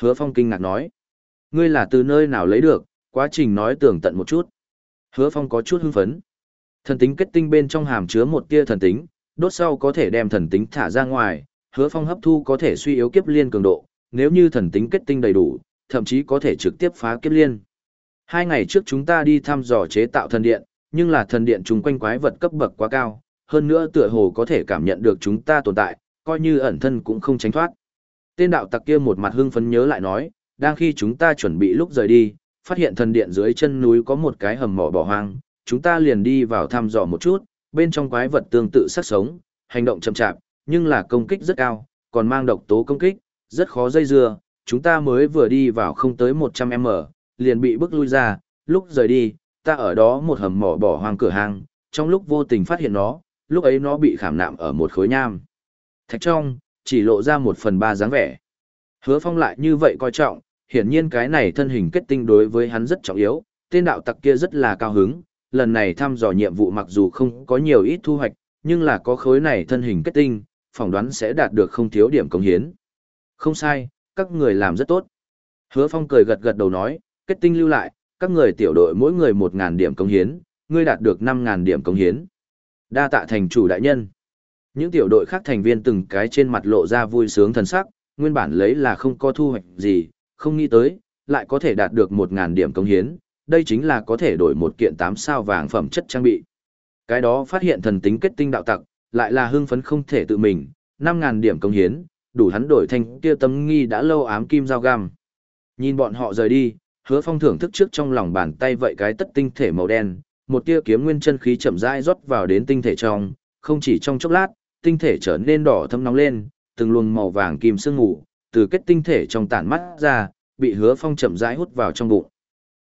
Hứa phong kinh ngạc nói. Ngươi là từ nơi nào lấy được, quá trình nói tường tận một chút. Hứa Phong có chút hưng phấn. Thần tính kết tinh bên trong hàm chứa một tia thần tính, đốt sau có thể đem thần tính thả ra ngoài, Hứa Phong hấp thu có thể suy yếu kiếp liên cường độ, nếu như thần tính kết tinh đầy đủ, thậm chí có thể trực tiếp phá kiếp liên. Hai ngày trước chúng ta đi thăm dò chế tạo thần điện, nhưng là thần điện chúng quanh quái vật cấp bậc quá cao, hơn nữa tựa hồ có thể cảm nhận được chúng ta tồn tại, coi như ẩn thân cũng không tránh thoát. Tên đạo tặc kia một mặt hưng phấn nhớ lại nói, đang khi chúng ta chuẩn bị lúc rời đi, phát hiện thần điện dưới chân núi có một cái hầm mỏ bỏ hoang, chúng ta liền đi vào thăm dò một chút, bên trong quái vật tương tự sát sống, hành động chậm chạp, nhưng là công kích rất cao, còn mang độc tố công kích, rất khó dây dưa, chúng ta mới vừa đi vào không tới 100m, liền bị bước lui ra, lúc rời đi, ta ở đó một hầm mỏ bỏ hoang cửa hang, trong lúc vô tình phát hiện nó, lúc ấy nó bị khảm nạm ở một khối nham. Thạch trong, chỉ lộ ra một phần ba dáng vẻ. Hứa phong lại như vậy coi trọng, hiển nhiên cái này thân hình kết tinh đối với hắn rất trọng yếu, tên đạo tặc kia rất là cao hứng, lần này thăm dò nhiệm vụ mặc dù không có nhiều ít thu hoạch, nhưng là có khối này thân hình kết tinh, phỏng đoán sẽ đạt được không thiếu điểm công hiến. Không sai, các người làm rất tốt. Hứa Phong cười gật gật đầu nói, kết tinh lưu lại, các người tiểu đội mỗi người 1.000 điểm công hiến, ngươi đạt được 5.000 điểm công hiến. Đa tạ thành chủ đại nhân. Những tiểu đội khác thành viên từng cái trên mặt lộ ra vui sướng thần sắc, nguyên bản lấy là không có thu hoạch gì, không nghĩ tới, lại có thể đạt được 1.000 điểm công hiến, đây chính là có thể đổi một kiện 8 sao vàng phẩm chất trang bị. Cái đó phát hiện thần tính kết tinh đạo tặc, lại là hưng phấn không thể tự mình, năm ngàn điểm công hiến, đủ hắn đổi thành kia tấm nghi đã lâu ám kim dao găm. Nhìn bọn họ rời đi, hứa phong thưởng thức trước trong lòng bàn tay vậy cái tất tinh thể màu đen, một tia kiếm nguyên chân khí chậm rãi rót vào đến tinh thể trong, không chỉ trong chốc lát, tinh thể trở nên đỏ thâm nóng lên, từng luồng màu vàng kim sương ngủ, từ kết tinh thể trong tản mắt ra, bị hứa phong chậm rãi hút vào trong bụng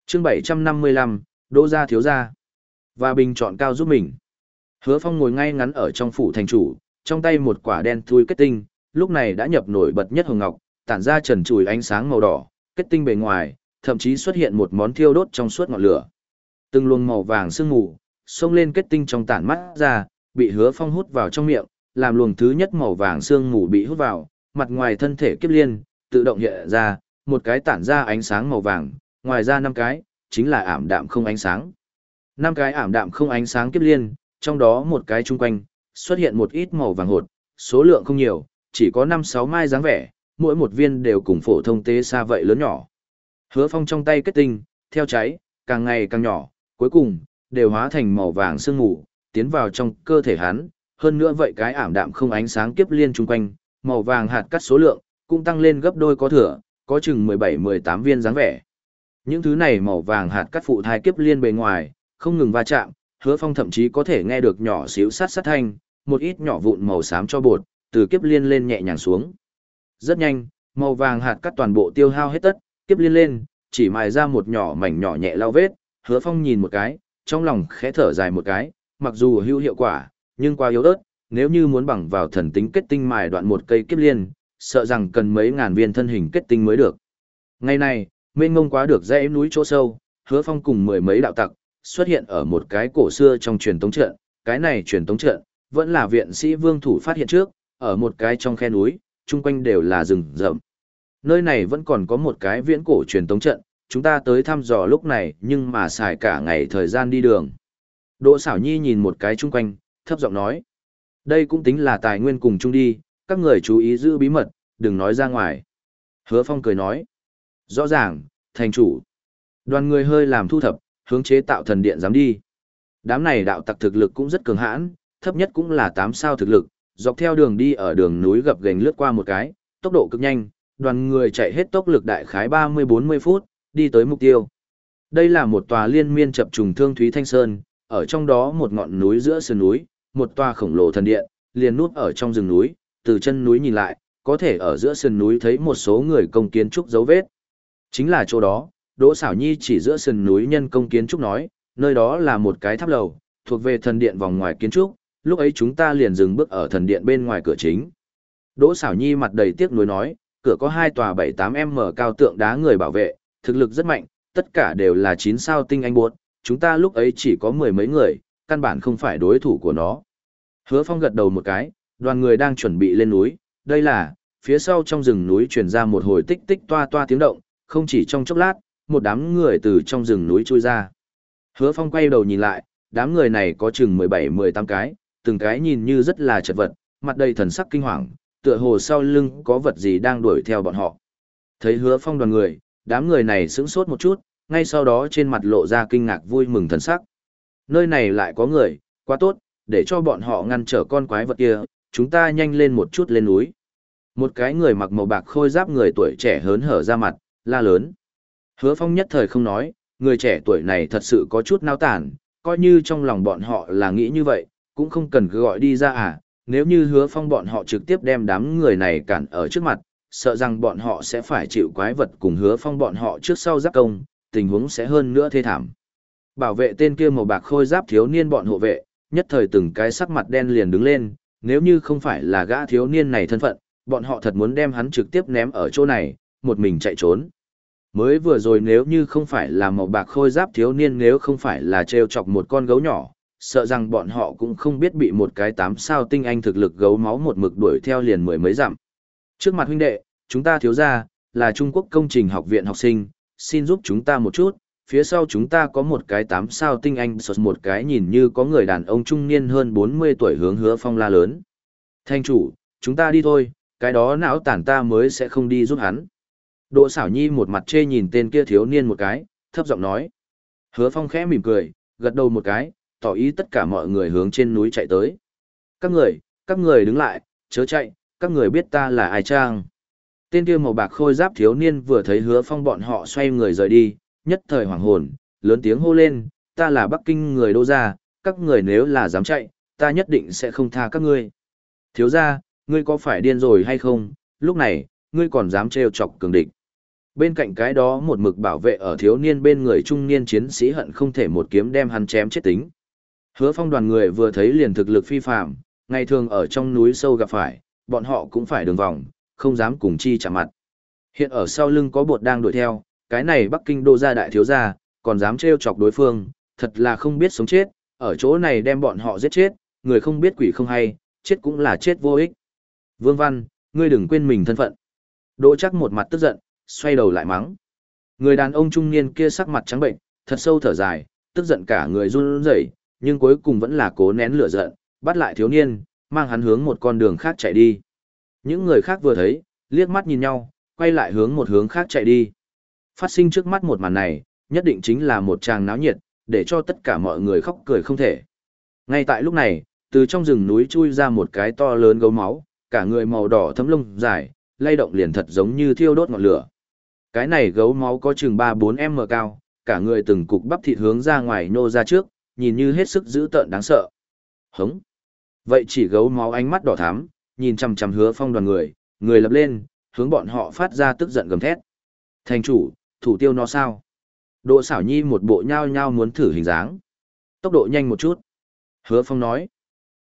chương 755, Đỗ gia thiếu gia. Và bình chọn cao giúp mình. Hứa phong ngồi ngay ngắn ở trong phủ thành chủ, trong tay một quả đen thui kết tinh, lúc này đã nhập nổi bật nhất hồng ngọc, tản ra trần trùi ánh sáng màu đỏ, kết tinh bề ngoài, thậm chí xuất hiện một món thiêu đốt trong suốt ngọn lửa. Từng luồng màu vàng sương mù, xông lên kết tinh trong tản mắt ra, bị hứa phong hút vào trong miệng, làm luồng thứ nhất màu vàng sương mù bị hút vào, mặt ngoài thân thể kiếp liên, tự động hiện ra, một cái tản ra ánh sáng màu vàng, ngoài ra năm cái, chính là ảm đạm không ánh sáng. Năm cái ảm đạm không ánh sáng kiếp liên, trong đó một cái chung quanh, xuất hiện một ít màu vàng hột, số lượng không nhiều, chỉ có 5-6 mai dáng vẻ, mỗi một viên đều cùng phổ thông tế xa vậy lớn nhỏ. Hứa phong trong tay kết tinh, theo cháy, càng ngày càng nhỏ, cuối cùng, đều hóa thành màu vàng sương mù, tiến vào trong cơ thể hắn, hơn nữa vậy cái ảm đạm không ánh sáng kiếp liên chung quanh, màu vàng hạt cắt số lượng, cũng tăng lên gấp đôi có thừa, có chừng 17-18 viên dáng vẻ. Những thứ này màu vàng hạt cắt phụ thai kiếp liên bề ngoài, không ngừng va chạm, hứa phong thậm chí có thể nghe được nhỏ xíu sát sát thanh, một ít nhỏ vụn màu xám cho bột, từ kiếp liên lên nhẹ nhàng xuống. Rất nhanh, màu vàng hạt cắt toàn bộ tiêu hao hết tất, kiếp liên lên, chỉ mài ra một nhỏ mảnh nhỏ nhẹ lao vết, hứa phong nhìn một cái, trong lòng khẽ thở dài một cái, mặc dù hữu hiệu quả, nhưng quá yếu ớt, nếu như muốn bằng vào thần tính kết tinh mài đoạn một cây kiếp liên, sợ rằng cần mấy ngàn viên thân hình kết tinh mới được. Ngày nay mênh ngông quá được dãy núi chỗ sâu, hứa phong cùng mười mấy đạo tặc, xuất hiện ở một cái cổ xưa trong truyền tống trận, cái này truyền tống trận, vẫn là viện sĩ vương thủ phát hiện trước, ở một cái trong khe núi, chung quanh đều là rừng rậm. Nơi này vẫn còn có một cái viễn cổ truyền tống trận, chúng ta tới thăm dò lúc này nhưng mà xài cả ngày thời gian đi đường. Đỗ xảo nhi nhìn một cái chung quanh, thấp giọng nói. Đây cũng tính là tài nguyên cùng chung đi, các người chú ý giữ bí mật, đừng nói ra ngoài. Hứa phong cười nói. Rõ ràng, thành chủ. Đoàn người hơi làm thu thập, hướng chế tạo thần điện dám đi. Đám này đạo tặc thực lực cũng rất cường hãn, thấp nhất cũng là 8 sao thực lực, dọc theo đường đi ở đường núi gập ghềnh lướt qua một cái, tốc độ cực nhanh, đoàn người chạy hết tốc lực đại khái 30-40 phút, đi tới mục tiêu. Đây là một tòa liên miên chập trùng thương thúy thanh sơn, ở trong đó một ngọn núi giữa sườn núi, một tòa khổng lồ thần điện, liền nút ở trong rừng núi, từ chân núi nhìn lại, có thể ở giữa sườn núi thấy một số người công kiến trúc dấu vết. Chính là chỗ đó, Đỗ Sảo Nhi chỉ giữa sườn núi nhân công kiến trúc nói, nơi đó là một cái tháp lầu, thuộc về thần điện vòng ngoài kiến trúc, lúc ấy chúng ta liền dừng bước ở thần điện bên ngoài cửa chính. Đỗ Sảo Nhi mặt đầy tiếc nuối nói, cửa có hai tòa 7-8m cao tượng đá người bảo vệ, thực lực rất mạnh, tất cả đều là 9 sao tinh anh buộc, chúng ta lúc ấy chỉ có mười mấy người, căn bản không phải đối thủ của nó. Hứa Phong gật đầu một cái, đoàn người đang chuẩn bị lên núi, đây là, phía sau trong rừng núi truyền ra một hồi tích tích toa toa tiếng động, không chỉ trong chốc lát, một đám người từ trong rừng núi trôi ra. Hứa Phong quay đầu nhìn lại, đám người này có chừng 17-18 cái, từng cái nhìn như rất là chật vật, mặt đầy thần sắc kinh hoàng, tựa hồ sau lưng có vật gì đang đuổi theo bọn họ. Thấy Hứa Phong đoàn người, đám người này sững sốt một chút, ngay sau đó trên mặt lộ ra kinh ngạc vui mừng thần sắc. Nơi này lại có người, quá tốt, để cho bọn họ ngăn trở con quái vật kia, chúng ta nhanh lên một chút lên núi. Một cái người mặc màu bạc khôi giáp người tuổi trẻ hớn hở ra mặt, la lớn. Hứa Phong nhất thời không nói, người trẻ tuổi này thật sự có chút nao tản, coi như trong lòng bọn họ là nghĩ như vậy, cũng không cần cứ gọi đi ra à, nếu như hứa phong bọn họ trực tiếp đem đám người này cản ở trước mặt, sợ rằng bọn họ sẽ phải chịu quái vật cùng hứa phong bọn họ trước sau giáp công, tình huống sẽ hơn nữa thê thảm. Bảo vệ tên kia màu bạc khôi giáp thiếu niên bọn hộ vệ, nhất thời từng cái sắc mặt đen liền đứng lên, nếu như không phải là gã thiếu niên này thân phận, bọn họ thật muốn đem hắn trực tiếp ném ở chỗ này, một mình chạy trốn. Mới vừa rồi nếu như không phải là màu bạc khôi giáp thiếu niên nếu không phải là treo chọc một con gấu nhỏ, sợ rằng bọn họ cũng không biết bị một cái tám sao tinh anh thực lực gấu máu một mực đuổi theo liền mười mấy dặm. Trước mặt huynh đệ, chúng ta thiếu ra, là Trung Quốc công trình học viện học sinh, xin giúp chúng ta một chút, phía sau chúng ta có một cái tám sao tinh anh sột một cái nhìn như có người đàn ông trung niên hơn 40 tuổi hướng hứa phong la lớn. Thanh chủ, chúng ta đi thôi, cái đó não tản ta mới sẽ không đi giúp hắn. Đỗ xảo nhi một mặt chê nhìn tên kia thiếu niên một cái, thấp giọng nói. Hứa phong khẽ mỉm cười, gật đầu một cái, tỏ ý tất cả mọi người hướng trên núi chạy tới. Các người, các người đứng lại, chớ chạy, các người biết ta là ai trang. Tên kia màu bạc khôi giáp thiếu niên vừa thấy hứa phong bọn họ xoay người rời đi, nhất thời hoảng hồn, lớn tiếng hô lên, ta là Bắc Kinh người đô gia, các người nếu là dám chạy, ta nhất định sẽ không tha các ngươi. Thiếu gia, ngươi có phải điên rồi hay không, lúc này, ngươi còn dám trêu chọc cường địch. Bên cạnh cái đó một mực bảo vệ ở thiếu niên bên người trung niên chiến sĩ hận không thể một kiếm đem hắn chém chết tính. Hứa phong đoàn người vừa thấy liền thực lực phi phạm, ngày thường ở trong núi sâu gặp phải, bọn họ cũng phải đường vòng, không dám cùng chi chạm mặt. Hiện ở sau lưng có bột đang đuổi theo, cái này Bắc Kinh đô gia đại thiếu gia, còn dám trêu chọc đối phương, thật là không biết sống chết, ở chỗ này đem bọn họ giết chết, người không biết quỷ không hay, chết cũng là chết vô ích. Vương Văn, ngươi đừng quên mình thân phận. Đỗ chắc một mặt tức giận, xoay đầu lại mắng. Người đàn ông trung niên kia sắc mặt trắng bệnh, thật sâu thở dài, tức giận cả người run rẩy, nhưng cuối cùng vẫn là cố nén lửa giận, bắt lại thiếu niên, mang hắn hướng một con đường khác chạy đi. Những người khác vừa thấy, liếc mắt nhìn nhau, quay lại hướng một hướng khác chạy đi. Phát sinh trước mắt một màn này, nhất định chính là một tràng náo nhiệt, để cho tất cả mọi người khóc cười không thể. Ngay tại lúc này, từ trong rừng núi chui ra một cái to lớn gấu máu, cả người màu đỏ thấm lông dài, lay động liền thật giống như thiêu đốt ngọn lửa. Cái này gấu máu có chừng 3-4 m cao, cả người từng cục bắp thịt hướng ra ngoài nô ra trước, nhìn như hết sức dữ tợn đáng sợ. Hống. Vậy chỉ gấu máu ánh mắt đỏ thắm, nhìn chằm chằm hứa phong đoàn người, người lập lên, hướng bọn họ phát ra tức giận gầm thét. Thành chủ, thủ tiêu nó sao? Đỗ xảo nhi một bộ nhao nhao muốn thử hình dáng. Tốc độ nhanh một chút. Hứa phong nói.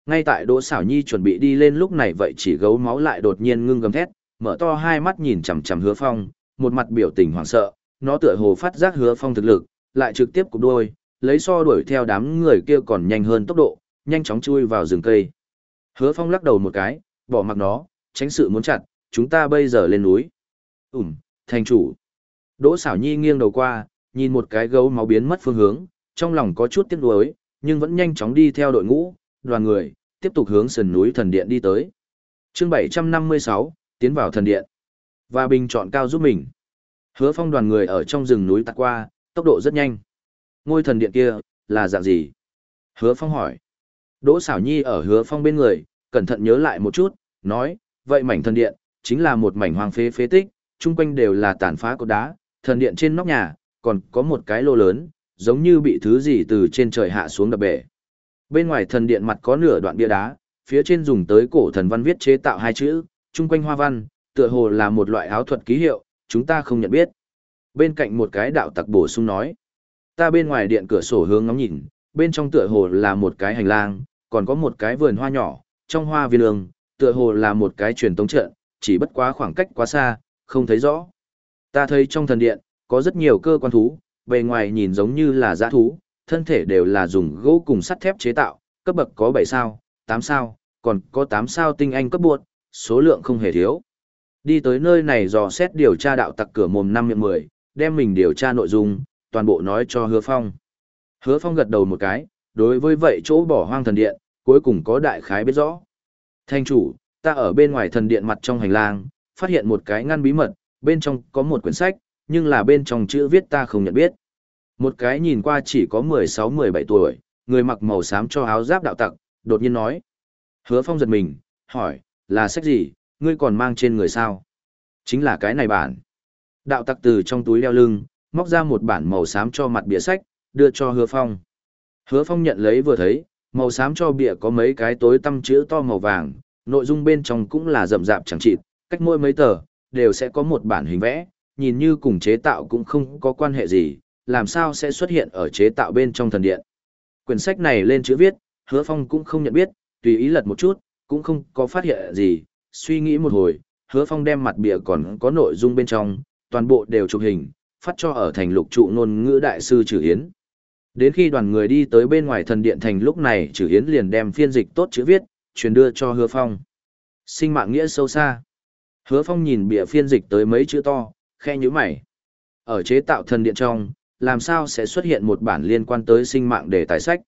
Ngay tại Đỗ xảo nhi chuẩn bị đi lên lúc này vậy chỉ gấu máu lại đột nhiên ngưng gầm thét, mở to hai mắt nhìn chằm chằm hứa phong, một mặt biểu tình hoảng sợ, nó tựa hồ phát giác hứa phong thực lực, lại trực tiếp cục đôi, lấy so đuổi theo đám người kia còn nhanh hơn tốc độ, nhanh chóng chui vào rừng cây. Hứa phong lắc đầu một cái, bỏ mặc nó, tránh sự muốn chặt, chúng ta bây giờ lên núi. Ừm, thành chủ. Đỗ xảo nhi nghiêng đầu qua, nhìn một cái gấu máu biến mất phương hướng, trong lòng có chút tiếc nuối, nhưng vẫn nhanh chóng đi theo đội ngũ, đoàn người, tiếp tục hướng sườn núi thần điện đi tới. chương 756, tiến vào thần điện. Và bình chọn cao giúp mình. Hứa phong đoàn người ở trong rừng núi tạc qua, tốc độ rất nhanh. Ngôi thần điện kia, là dạng gì? Hứa phong hỏi. Đỗ xảo nhi ở hứa phong bên người, cẩn thận nhớ lại một chút, nói, vậy mảnh thần điện, chính là một mảnh hoang phế phế tích, chung quanh đều là tàn phá cột đá, thần điện trên nóc nhà, còn có một cái lô lớn, giống như bị thứ gì từ trên trời hạ xuống đập bể. Bên ngoài thần điện mặt có nửa đoạn bia đá, phía trên dùng tới cổ thần văn viết chế tạo hai chữ, chung quanh hoa văn, tựa hồ là một loại áo thuật ký hiệu, chúng ta không nhận biết. Bên cạnh một cái đạo tặc bổ sung nói, ta bên ngoài điện cửa sổ hướng ngắm nhìn, bên trong tựa hồ là một cái hành lang, còn có một cái vườn hoa nhỏ, trong hoa viên đường, tựa hồ là một cái truyền tống trận, chỉ bất quá khoảng cách quá xa, không thấy rõ. Ta thấy trong thần điện, có rất nhiều cơ quan thú, bề ngoài nhìn giống như là giã thú, thân thể đều là dùng gỗ cùng sắt thép chế tạo, cấp bậc có 7 sao, 8 sao, còn có 8 sao tinh anh cấp buộc, số lượng không hề thiếu. Đi tới nơi này dò xét điều tra đạo tặc cửa mồm năm miệng 10, đem mình điều tra nội dung, toàn bộ nói cho hứa phong. Hứa Phong gật đầu một cái, đối với vậy chỗ bỏ hoang thần điện, cuối cùng có đại khái biết rõ. Thanh chủ, ta ở bên ngoài thần điện mặt trong hành lang, phát hiện một cái ngăn bí mật, bên trong có một quyển sách, nhưng là bên trong chữ viết ta không nhận biết. Một cái nhìn qua chỉ có 16-17 tuổi, người mặc màu xám cho áo giáp đạo tặc, đột nhiên nói. Hứa Phong giật mình, hỏi, là sách gì, ngươi còn mang trên người sao? Chính là cái này bản. Đạo tặc từ trong túi đeo lưng, móc ra một bản màu xám cho mặt bìa sách, đưa cho Hứa Phong. Hứa Phong nhận lấy vừa thấy, màu xám cho bìa có mấy cái tối tăm chữ to màu vàng, nội dung bên trong cũng là rậm rạp chẳng chịt, cách mỗi mấy tờ, đều sẽ có một bản hình vẽ, nhìn như cùng chế tạo cũng không có quan hệ gì, làm sao sẽ xuất hiện ở chế tạo bên trong thần điện. Quyển sách này lên chữ viết, hứa phong cũng không nhận biết, tùy ý lật một chút, cũng không có phát hiện gì, suy nghĩ một hồi, hứa phong đem mặt bìa còn có nội dung bên trong, toàn bộ đều chụp hình, phát cho ở thành lục trụ ngôn ngữ đại sư Trừ Hiến. Đến khi đoàn người đi tới bên ngoài thần điện thành lúc này Trừ Hiến liền đem phiên dịch tốt chữ viết, truyền đưa cho hứa phong. Sinh mạng nghĩa sâu xa. Hứa phong nhìn bìa phiên dịch tới mấy chữ to, khe nhíu mày. Ở chế tạo thần điện trong, làm sao sẽ xuất hiện một bản liên quan tới sinh mạng để tài sách.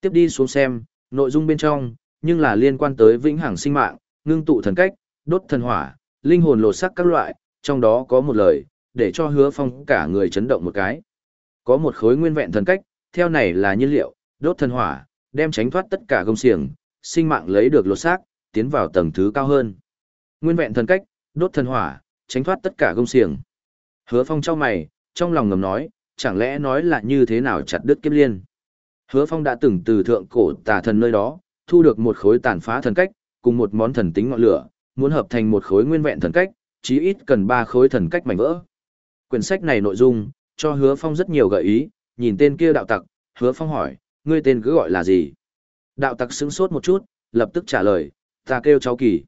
Tiếp đi xuống xem, nội dung bên trong, nhưng là liên quan tới vĩnh hằng sinh mạng, ngưng tụ thần cách, đốt thần hỏa, linh hồn lột sắc các loại, trong đó có một lời, để cho hứa phong cả người chấn động một cái. Có một khối nguyên vẹn thần cách, theo này là nhiên liệu, đốt thần hỏa, đem tránh thoát tất cả gông xiềng, sinh mạng lấy được lột xác, tiến vào tầng thứ cao hơn. Nguyên vẹn thần cách, đốt thần hỏa, tránh thoát tất cả gông xiềng. Hứa phong trao mày, trong lòng ngầm nói, chẳng lẽ nói là như thế nào chặt đứt kiếp liên. Hứa Phong đã từng từ thượng cổ tà thần nơi đó, thu được một khối tàn phá thần cách, cùng một món thần tính ngọn lửa, muốn hợp thành một khối nguyên vẹn thần cách, chí ít cần ba khối thần cách mảnh vỡ. Quyển sách này nội dung, cho Hứa Phong rất nhiều gợi ý, nhìn tên kia đạo tặc, Hứa Phong hỏi, ngươi tên cứ gọi là gì? Đạo tặc sững sốt một chút, lập tức trả lời, ta kêu cháu Kỳ.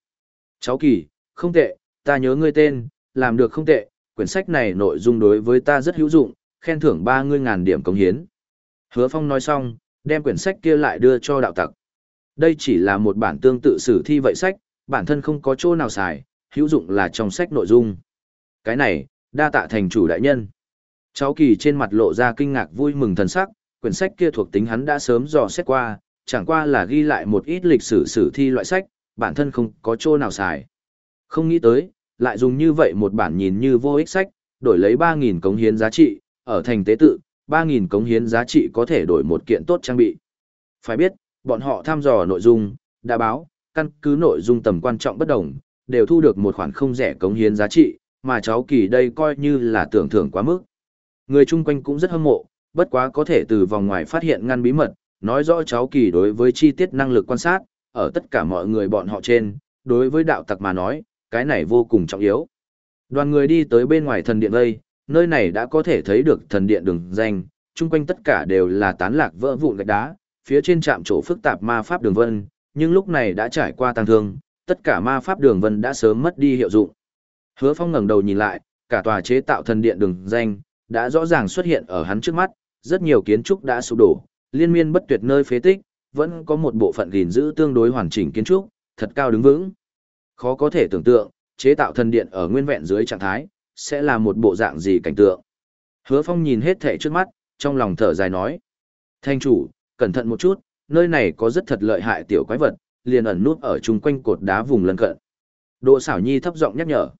Cháu Kỳ, không tệ, ta nhớ ngươi tên, làm được không tệ, quyển sách này nội dung đối với ta rất hữu dụng, khen thưởng ba mươi ngàn điểm công hiến. Hứa Phong nói xong, đem quyển sách kia lại đưa cho đạo tặc. Đây chỉ là một bản tương tự sử thi vậy sách, bản thân không có chỗ nào xài, hữu dụng là trong sách nội dung. Cái này, đa tạ thành chủ đại nhân. Cháu kỳ trên mặt lộ ra kinh ngạc vui mừng thần sắc, quyển sách kia thuộc tính hắn đã sớm dò xét qua, chẳng qua là ghi lại một ít lịch sử sử thi loại sách, bản thân không có chỗ nào xài. Không nghĩ tới, lại dùng như vậy một bản nhìn như vô ích sách, đổi lấy 3.000 cống hiến giá trị, ở thành tế tự, 3.000 cống hiến giá trị có thể đổi một kiện tốt trang bị. Phải biết, bọn họ thăm dò nội dung, đã báo, căn cứ nội dung tầm quan trọng bất đồng, đều thu được một khoản không rẻ cống hiến giá trị, mà cháu kỳ đây coi như là tưởng thưởng quá mức. Người chung quanh cũng rất hâm mộ, bất quá có thể từ vòng ngoài phát hiện ngăn bí mật, nói rõ cháu kỳ đối với chi tiết năng lực quan sát, ở tất cả mọi người bọn họ trên, đối với đạo tặc mà nói, cái này vô cùng trọng yếu. Đoàn người đi tới bên ngoài thần điện đây nơi này đã có thể thấy được thần điện đường danh, chung quanh tất cả đều là tán lạc vỡ vụn gạch đá, phía trên trạm chỗ phức tạp ma pháp đường vân, nhưng lúc này đã trải qua tăng thương, tất cả ma pháp đường vân đã sớm mất đi hiệu dụng. Hứa Phong ngẩng đầu nhìn lại, cả tòa chế tạo thần điện đường danh đã rõ ràng xuất hiện ở hắn trước mắt, rất nhiều kiến trúc đã sụp đổ, liên miên bất tuyệt nơi phế tích, vẫn có một bộ phận gìn giữ tương đối hoàn chỉnh kiến trúc, thật cao đứng vững. Khó có thể tưởng tượng, chế tạo thần điện ở nguyên vẹn dưới trạng thái, sẽ là một bộ dạng gì cảnh tượng. Hứa Phong nhìn hết thảy trước mắt, trong lòng thở dài nói. Thanh chủ, cẩn thận một chút, nơi này có rất thật lợi hại tiểu quái vật, liền ẩn nút ở chung quanh cột đá vùng lân cận. Đỗ xảo nhi thấp giọng nhắc nhở.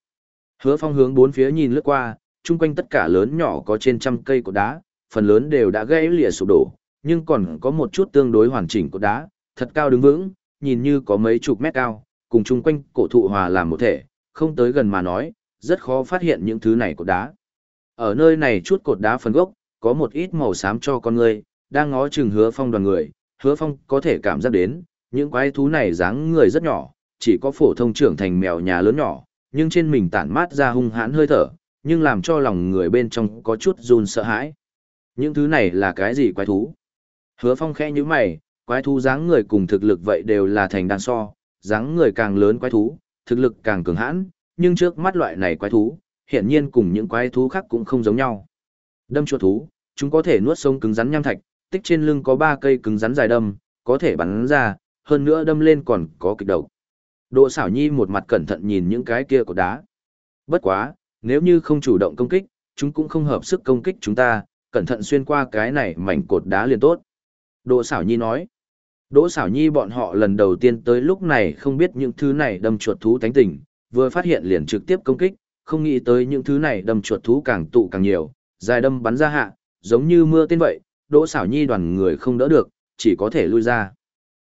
Hứa Phong hướng bốn phía nhìn lướt qua, chung quanh tất cả lớn nhỏ có trên trăm cây cột đá, phần lớn đều đã gãy lìa sụp đổ, nhưng còn có một chút tương đối hoàn chỉnh cột đá, thật cao đứng vững, nhìn như có mấy chục mét cao, cùng chung quanh cổ thụ hòa làm một thể, không tới gần mà nói, rất khó phát hiện những thứ này cột đá. Ở nơi này chút cột đá phần gốc, có một ít màu xám cho con người, đang ngó chừng hứa phong đoàn người, hứa phong có thể cảm giác đến, những quái thú này dáng người rất nhỏ, chỉ có phổ thông trưởng thành mèo nhà lớn nhỏ, nhưng trên mình tản mát ra hung hãn hơi thở, nhưng làm cho lòng người bên trong có chút run sợ hãi. Những thứ này là cái gì quái thú? Hứa phong khẽ như mày, quái thú dáng người cùng thực lực vậy đều là thành đàn so, dáng người càng lớn quái thú, thực lực càng cường hãn, nhưng trước mắt loại này quái thú, hiển nhiên cùng những quái thú khác cũng không giống nhau. Đâm chuột thú, chúng có thể nuốt sông cứng rắn nham thạch, tích trên lưng có ba cây cứng rắn dài đâm, có thể bắn ra, hơn nữa đâm lên còn có kịch độc. Đỗ xảo nhi một mặt cẩn thận nhìn những cái kia của đá. Bất quá, nếu như không chủ động công kích, chúng cũng không hợp sức công kích chúng ta, cẩn thận xuyên qua cái này mảnh cột đá liền tốt. Đỗ xảo nhi nói. Đỗ xảo nhi bọn họ lần đầu tiên tới lúc này không biết những thứ này đâm chuột thú tánh tình, vừa phát hiện liền trực tiếp công kích, không nghĩ tới những thứ này đâm chuột thú càng tụ càng nhiều, dài đâm bắn ra hạ, giống như mưa tên vậy, đỗ xảo nhi đoàn người không đỡ được, chỉ có thể lui ra.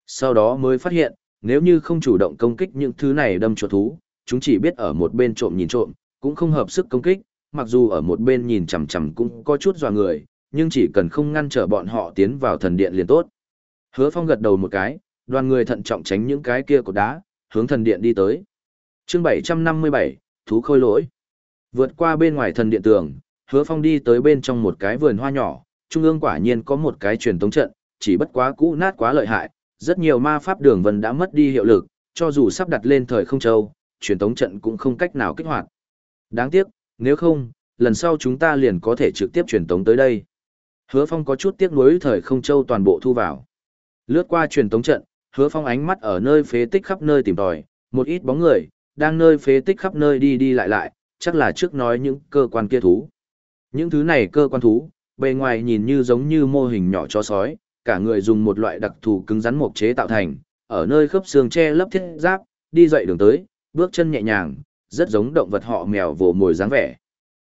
Sau đó mới phát hiện, nếu như không chủ động công kích những thứ này đâm chuột thú, chúng chỉ biết ở một bên trộm nhìn trộm, cũng không hợp sức công kích, mặc dù ở một bên nhìn chằm chằm cũng có chút dọa người, nhưng chỉ cần không ngăn trở bọn họ tiến vào thần điện liền tốt. Hứa Phong gật đầu một cái, đoàn người thận trọng tránh những cái kia cột đá, hướng thần điện đi tới. Chương 757, thú khôi lỗi. Vượt qua bên ngoài thần điện tường, Hứa Phong đi tới bên trong một cái vườn hoa nhỏ, trung ương quả nhiên có một cái truyền tống trận, chỉ bất quá cũ nát quá lợi hại, rất nhiều ma pháp đường vân đã mất đi hiệu lực, cho dù sắp đặt lên thời không châu, truyền tống trận cũng không cách nào kích hoạt. Đáng tiếc, nếu không, lần sau chúng ta liền có thể trực tiếp truyền tống tới đây. Hứa Phong có chút tiếc nuối thời không châu toàn bộ thu vào. Lướt qua truyền tống trận, Hứa Phong ánh mắt ở nơi phế tích khắp nơi tìm tòi, một ít bóng người đang nơi phế tích khắp nơi đi đi lại lại, chắc là trước nói những cơ quan kia thú. Những thứ này cơ quan thú, bề ngoài nhìn như giống như mô hình nhỏ chó sói, cả người dùng một loại đặc thù cứng rắn mộc chế tạo thành, ở nơi khớp xương che lấp thiết giáp, đi dậy đường tới, bước chân nhẹ nhàng, rất giống động vật họ mèo vồ mồi dáng vẻ.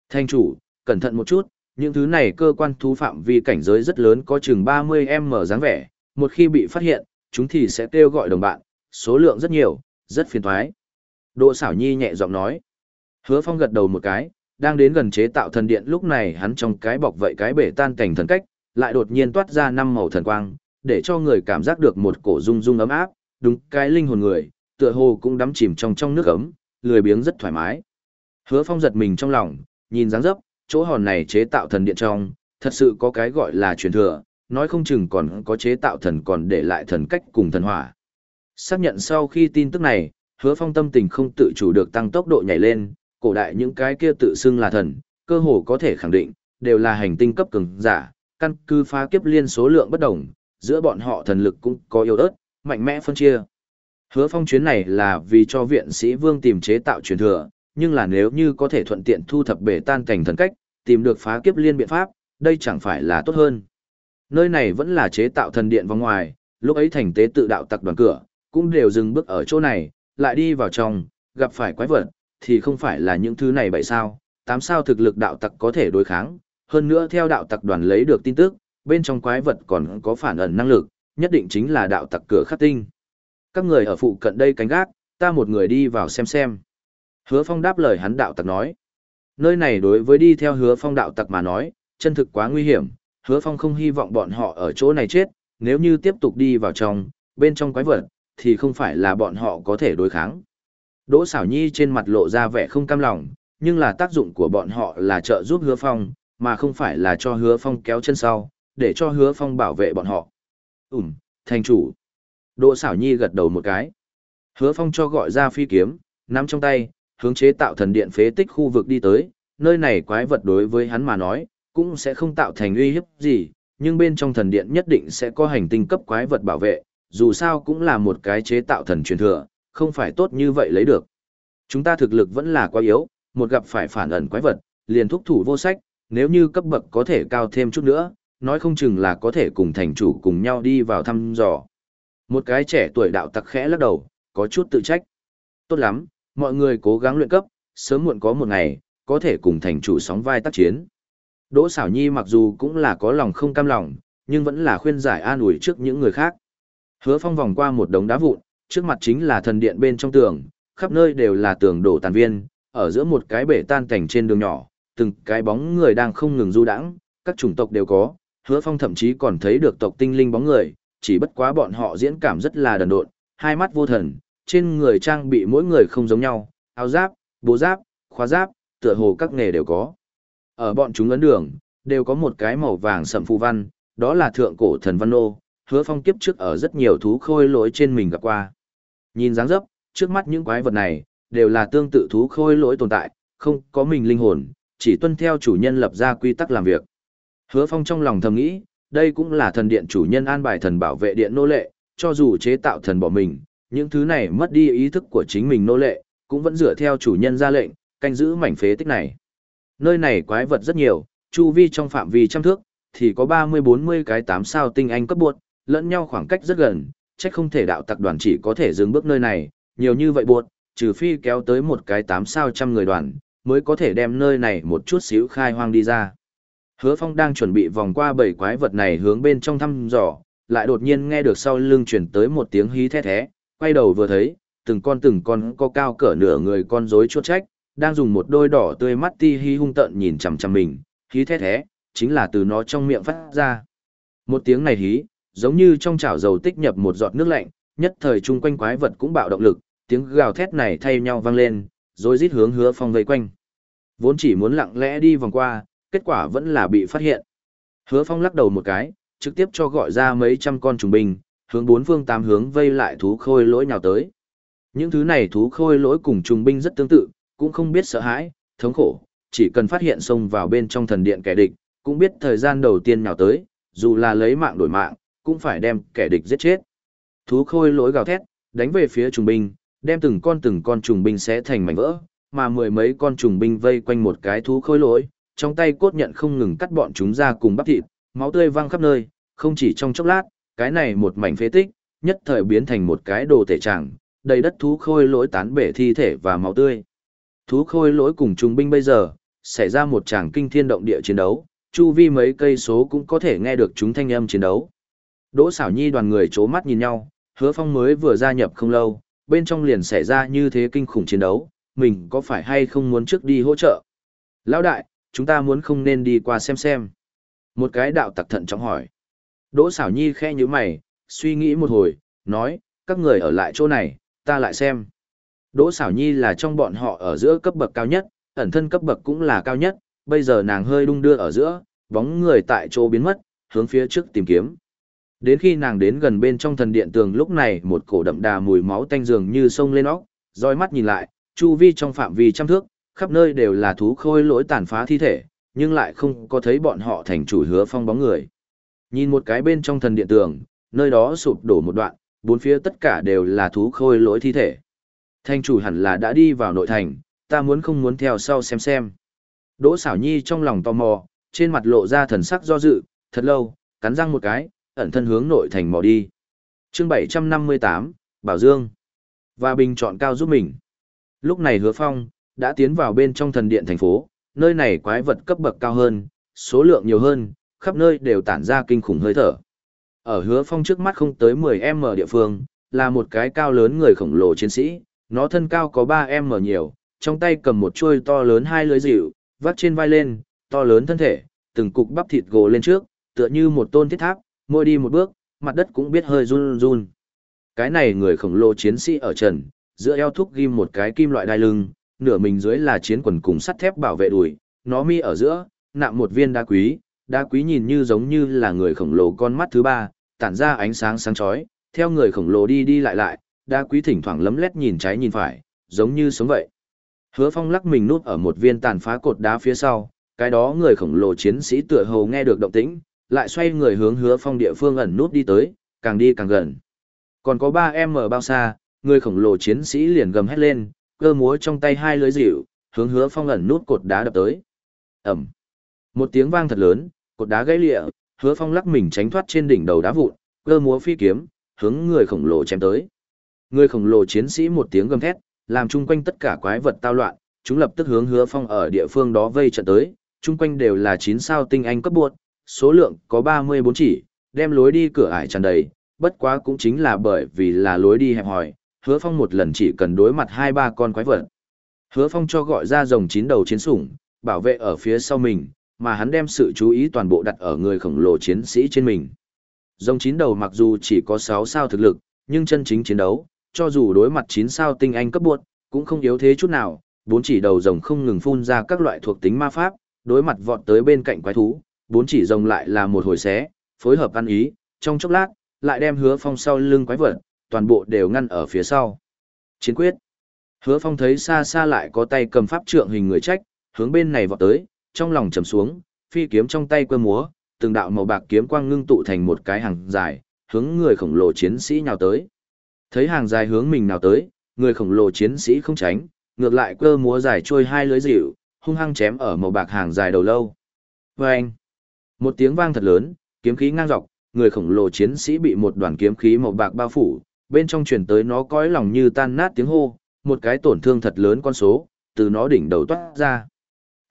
Thanh chủ, cẩn thận một chút, những thứ này cơ quan thú phạm vi cảnh giới rất lớn có chừng 30m dáng vẻ, một khi bị phát hiện, chúng thì sẽ kêu gọi đồng bạn, số lượng rất nhiều, rất phiền toái. Đỗ xảo nhi nhẹ giọng nói. Hứa phong gật đầu một cái, đang đến gần chế tạo thần điện lúc này hắn trong cái bọc vậy cái bể tan cảnh thần cách, lại đột nhiên toát ra năm màu thần quang, để cho người cảm giác được một cổ rung rung ấm áp, đúng cái linh hồn người, tựa hồ cũng đắm chìm trong trong nước ấm, lười biếng rất thoải mái. Hứa Phong giật mình trong lòng, nhìn dáng dấp, chỗ hòn này chế tạo thần điện trong, thật sự có cái gọi là truyền thừa, nói không chừng còn có chế tạo thần còn để lại thần cách cùng thần hỏa. Xác nhận sau khi tin tức này, Hứa Phong tâm tình không tự chủ được tăng tốc độ nhảy lên, cổ đại những cái kia tự xưng là thần, cơ hồ có thể khẳng định, đều là hành tinh cấp cường giả, căn cứ phá kiếp liên số lượng bất đồng, giữa bọn họ thần lực cũng có yếu ớt, mạnh mẽ phân chia. Hứa phong chuyến này là vì cho viện sĩ vương tìm chế tạo truyền thừa, nhưng là nếu như có thể thuận tiện thu thập bể tan cảnh thần cách, tìm được phá kiếp liên biện pháp, đây chẳng phải là tốt hơn. Nơi này vẫn là chế tạo thần điện vòng ngoài, lúc ấy thành tế tự đạo tặc đoàn cửa, cũng đều dừng bước ở chỗ này, lại đi vào trong, gặp phải quái vật, thì không phải là những thứ này bảy sao, tám sao thực lực đạo tặc có thể đối kháng, hơn nữa theo đạo tặc đoàn lấy được tin tức, bên trong quái vật còn có phản ẩn năng lực, nhất định chính là đạo tặc cửa khắc tinh. Các người ở phụ cận đây canh gác, ta một người đi vào xem xem. Hứa phong đáp lời hắn đạo tặc nói. Nơi này đối với đi theo hứa phong đạo tặc mà nói, chân thực quá nguy hiểm, hứa phong không hy vọng bọn họ ở chỗ này chết, nếu như tiếp tục đi vào trong, bên trong quái vật, thì không phải là bọn họ có thể đối kháng. Đỗ Sảo nhi trên mặt lộ ra vẻ không cam lòng, nhưng là tác dụng của bọn họ là trợ giúp hứa phong, mà không phải là cho hứa phong kéo chân sau, để cho hứa phong bảo vệ bọn họ. Ừm, thành chủ. Đỗ Sảo nhi gật đầu một cái. Hứa phong cho gọi ra phi kiếm, nắm trong tay, hướng chế tạo thần điện phế tích khu vực đi tới, nơi này quái vật đối với hắn mà nói, cũng sẽ không tạo thành uy hiếp gì, nhưng bên trong thần điện nhất định sẽ có hành tinh cấp quái vật bảo vệ, dù sao cũng là một cái chế tạo thần truyền thừa, không phải tốt như vậy lấy được. Chúng ta thực lực vẫn là quá yếu, một gặp phải phản ẩn quái vật, liền thúc thủ vô sách, nếu như cấp bậc có thể cao thêm chút nữa, nói không chừng là có thể cùng thành chủ cùng nhau đi vào thăm dò. Một cái trẻ tuổi đạo tặc khẽ lắc đầu, có chút tự trách. Tốt lắm, mọi người cố gắng luyện cấp, sớm muộn có một ngày, có thể cùng thành chủ sóng vai tác chiến. Đỗ xảo nhi mặc dù cũng là có lòng không cam lòng, nhưng vẫn là khuyên giải an ủi trước những người khác. Hứa phong vòng qua một đống đá vụn, trước mặt chính là thần điện bên trong tường, khắp nơi đều là tường đổ tàn viên, ở giữa một cái bể tan cảnh trên đường nhỏ, từng cái bóng người đang không ngừng du đãng, các chủng tộc đều có, hứa phong thậm chí còn thấy được tộc tinh linh bóng người, chỉ bất quá bọn họ diễn cảm rất là đần độn, hai mắt vô thần, trên người trang bị mỗi người không giống nhau, áo giáp, bố giáp, khóa giáp, tựa hồ các nghề đều có. Ở bọn chúng ấn đường, đều có một cái màu vàng sậm phù văn, đó là thượng cổ thần văn nô, hứa phong kiếp trước ở rất nhiều thú khôi lỗi trên mình gặp qua. Nhìn dáng dấp, trước mắt những quái vật này, đều là tương tự thú khôi lỗi tồn tại, không có mình linh hồn, chỉ tuân theo chủ nhân lập ra quy tắc làm việc. Hứa Phong trong lòng thầm nghĩ, đây cũng là thần điện chủ nhân an bài thần bảo vệ điện nô lệ, cho dù chế tạo thần bỏ mình, những thứ này mất đi ý thức của chính mình nô lệ, cũng vẫn dựa theo chủ nhân ra lệnh, canh giữ mảnh phế tích này. Nơi này quái vật rất nhiều, chu vi trong phạm vi trăm thước, thì có 30-40 cái tám sao tinh anh cấp buộc, lẫn nhau khoảng cách rất gần, chắc không thể đạo tặc đoàn chỉ có thể dừng bước nơi này, nhiều như vậy buộc, trừ phi kéo tới một cái 8 sao trăm người đoàn, mới có thể đem nơi này một chút xíu khai hoang đi ra. Hứa Phong đang chuẩn bị vòng qua bảy quái vật này hướng bên trong thăm dò, lại đột nhiên nghe được sau lưng chuyển tới một tiếng hí thét thé, quay đầu vừa thấy, từng con từng con có cao cỡ nửa người con rối chuột trách, đang dùng một đôi đỏ tươi mắt ti hí hung tợn nhìn chằm chằm mình, hí thét thé, chính là từ nó trong miệng phát ra. Một tiếng này hí, giống như trong chảo dầu tích nhập một giọt nước lạnh, nhất thời chung quanh quái vật cũng bạo động lực, tiếng gào thét này thay nhau vang lên, rồi rít hướng hứa phong vây quanh. Vốn chỉ muốn lặng lẽ đi vòng qua, kết quả vẫn là bị phát hiện. Hứa phong lắc đầu một cái, trực tiếp cho gọi ra mấy trăm con trùng binh, hướng bốn phương tám hướng vây lại thú khôi lỗi nhào tới. Những thứ này thú khôi lỗi cùng trùng binh rất tương tự, cũng không biết sợ hãi, thống khổ, chỉ cần phát hiện xông vào bên trong thần điện kẻ địch, cũng biết thời gian đầu tiên nhào tới, dù là lấy mạng đổi mạng, cũng phải đem kẻ địch giết chết. Thú khôi lỗi gào thét, đánh về phía trùng binh, đem từng con từng con trùng binh sẽ thành mảnh vỡ, mà mười mấy con trùng binh vây quanh một cái thú khôi lỗi, trong tay cốt nhận không ngừng cắt bọn chúng ra cùng bắp thịt, máu tươi văng khắp nơi, không chỉ trong chốc lát, cái này một mảnh phế tích, nhất thời biến thành một cái đồ thể trạng, đầy đất thú khôi lỗi tán bể thi thể và máu tươi. Thú khôi lỗi cùng trùng binh bây giờ, xảy ra một tràng kinh thiên động địa chiến đấu, chu vi mấy cây số cũng có thể nghe được chúng thanh âm chiến đấu. Đỗ xảo nhi đoàn người chố mắt nhìn nhau, hứa phong mới vừa gia nhập không lâu, bên trong liền xảy ra như thế kinh khủng chiến đấu, mình có phải hay không muốn trước đi hỗ trợ? Lão đại, chúng ta muốn không nên đi qua xem xem. Một cái đạo tặc thận trọng hỏi. Đỗ xảo nhi khe như mày, suy nghĩ một hồi, nói, các người ở lại chỗ này, ta lại xem. Đỗ xảo nhi là trong bọn họ ở giữa cấp bậc cao nhất, ẩn thân cấp bậc cũng là cao nhất, bây giờ nàng hơi đung đưa ở giữa, bóng người tại chỗ biến mất, hướng phía trước tìm kiếm. Đến khi nàng đến gần bên trong thần điện tường lúc này một cổ đậm đà mùi máu tanh dường như sông lên óc, dõi mắt nhìn lại, chu vi trong phạm vi trăm thước, khắp nơi đều là thú khôi lỗi tàn phá thi thể, nhưng lại không có thấy bọn họ thành chủ hứa phong bóng người. Nhìn một cái bên trong thần điện tường, nơi đó sụp đổ một đoạn, bốn phía tất cả đều là thú khôi lỗi thi thể. Thành chủ hẳn là đã đi vào nội thành, ta muốn không muốn theo sau xem xem. Đỗ xảo nhi trong lòng tò mò, trên mặt lộ ra thần sắc do dự, thật lâu, cắn răng một cái, ẩn thân hướng nội thành mò đi. chương 758, Bảo Dương. Và bình chọn cao giúp mình. Lúc này hứa phong, đã tiến vào bên trong thần điện thành phố, nơi này quái vật cấp bậc cao hơn, số lượng nhiều hơn, khắp nơi đều tản ra kinh khủng hơi thở. Ở hứa phong trước mắt không tới 10m địa phương, là một cái cao lớn người khổng lồ chiến sĩ, nó thân cao có 3m nhiều, trong tay cầm một chuôi to lớn hai lưới dịu, vắt trên vai lên, to lớn thân thể, từng cục bắp thịt gồ lên trước, tựa như một tôn thiết tháp, môi đi một bước, mặt đất cũng biết hơi run run. Cái này người khổng lồ chiến sĩ ở trần, giữa eo thúc ghim một cái kim loại đai lưng, nửa mình dưới là chiến quần cùng sắt thép bảo vệ đùi, nó mi ở giữa, nạm một viên đá quý, đá quý nhìn như giống như là người khổng lồ con mắt thứ ba, tản ra ánh sáng sáng chói, theo người khổng lồ đi đi lại lại, đá quý thỉnh thoảng lấm lét nhìn trái nhìn phải, giống như sống vậy. Hứa Phong lắc mình nút ở một viên tàn phá cột đá phía sau, cái đó người khổng lồ chiến sĩ tựa hồ nghe được động tĩnh, lại xoay người hướng Hứa Phong địa phương ẩn nút đi tới, càng đi càng gần. Còn có ba em ở bao xa, người khổng lồ chiến sĩ liền gầm hét lên, cơ múa trong tay hai lưới dịu, hướng Hứa Phong ẩn nút cột đá đập tới. Ầm. Một tiếng vang thật lớn, cột đá gãy lịa, Hứa Phong lắc mình tránh thoát trên đỉnh đầu đá vụn, cơ múa phi kiếm, hướng người khổng lồ chém tới. Người khổng lồ chiến sĩ một tiếng gầm thét, làm chung quanh tất cả quái vật tao loạn, chúng lập tức hướng hứa phong ở địa phương đó vây trận tới, chung quanh đều là chín sao tinh anh cấp buộc, số lượng có 34 chỉ, đem lối đi cửa ải tràn đầy, bất quá cũng chính là bởi vì là lối đi hẹp hòi, hứa phong một lần chỉ cần đối mặt hai ba con quái vật. Hứa phong cho gọi ra rồng chín đầu chiến sủng, bảo vệ ở phía sau mình, mà hắn đem sự chú ý toàn bộ đặt ở người khổng lồ chiến sĩ trên mình. Rồng chín đầu mặc dù chỉ có 6 sao thực lực, nhưng chân chính chiến đấu, cho dù đối mặt 9 sao tinh anh cấp buộc, cũng không yếu thế chút nào, bốn chỉ đầu rồng không ngừng phun ra các loại thuộc tính ma pháp, đối mặt vọt tới bên cạnh quái thú, bốn chỉ rồng lại là một hồi xé, phối hợp ăn ý, trong chốc lát, lại đem hứa phong sau lưng quái vật, toàn bộ đều ngăn ở phía sau. Chiến quyết. Hứa phong thấy xa xa lại có tay cầm pháp trượng hình người trách, hướng bên này vọt tới, trong lòng trầm xuống, phi kiếm trong tay quơ múa, từng đạo màu bạc kiếm quang ngưng tụ thành một cái hàng dài, hướng người khổng lồ chiến sĩ nhào tới. Thấy hàng dài hướng mình nào tới, người khổng lồ chiến sĩ không tránh, ngược lại cơ múa dài trôi hai lưới dịu, hung hăng chém ở màu bạc hàng dài đầu lâu. Vâng! anh, một tiếng vang thật lớn, kiếm khí ngang dọc, người khổng lồ chiến sĩ bị một đoàn kiếm khí màu bạc bao phủ, bên trong truyền tới nó cõi lòng như tan nát tiếng hô, một cái tổn thương thật lớn con số, từ nó đỉnh đầu toát ra.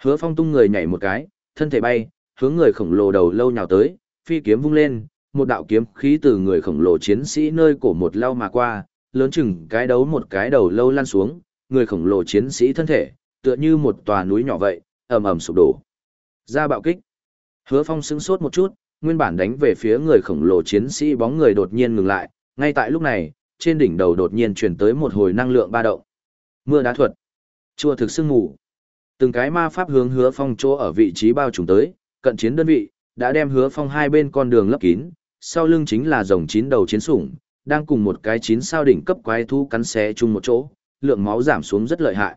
Hứa phong tung người nhảy một cái, thân thể bay, hướng người khổng lồ đầu lâu nhào tới, phi kiếm vung lên, một đạo kiếm khí từ người khổng lồ chiến sĩ nơi cổ một lao mà qua, lớn chừng cái đấu một cái đầu lâu lăn xuống, người khổng lồ chiến sĩ thân thể, tựa như một tòa núi nhỏ vậy, ầm ầm sụp đổ. Ra bạo kích. Hứa Phong sững sốt một chút, nguyên bản đánh về phía người khổng lồ chiến sĩ bóng người đột nhiên ngừng lại, ngay tại lúc này, trên đỉnh đầu đột nhiên truyền tới một hồi năng lượng ba động. Mưa đá thuật, chua thực sương ngủ. Từng cái ma pháp hướng Hứa Phong chỗ ở vị trí bao trùm tới, cận chiến đơn vị đã đem Hứa Phong hai bên con đường lấp kín, sau lưng chính là rồng chín đầu chiến sủng, đang cùng một cái chín sao đỉnh cấp quái thú cắn xé chung một chỗ, lượng máu giảm xuống rất lợi hại.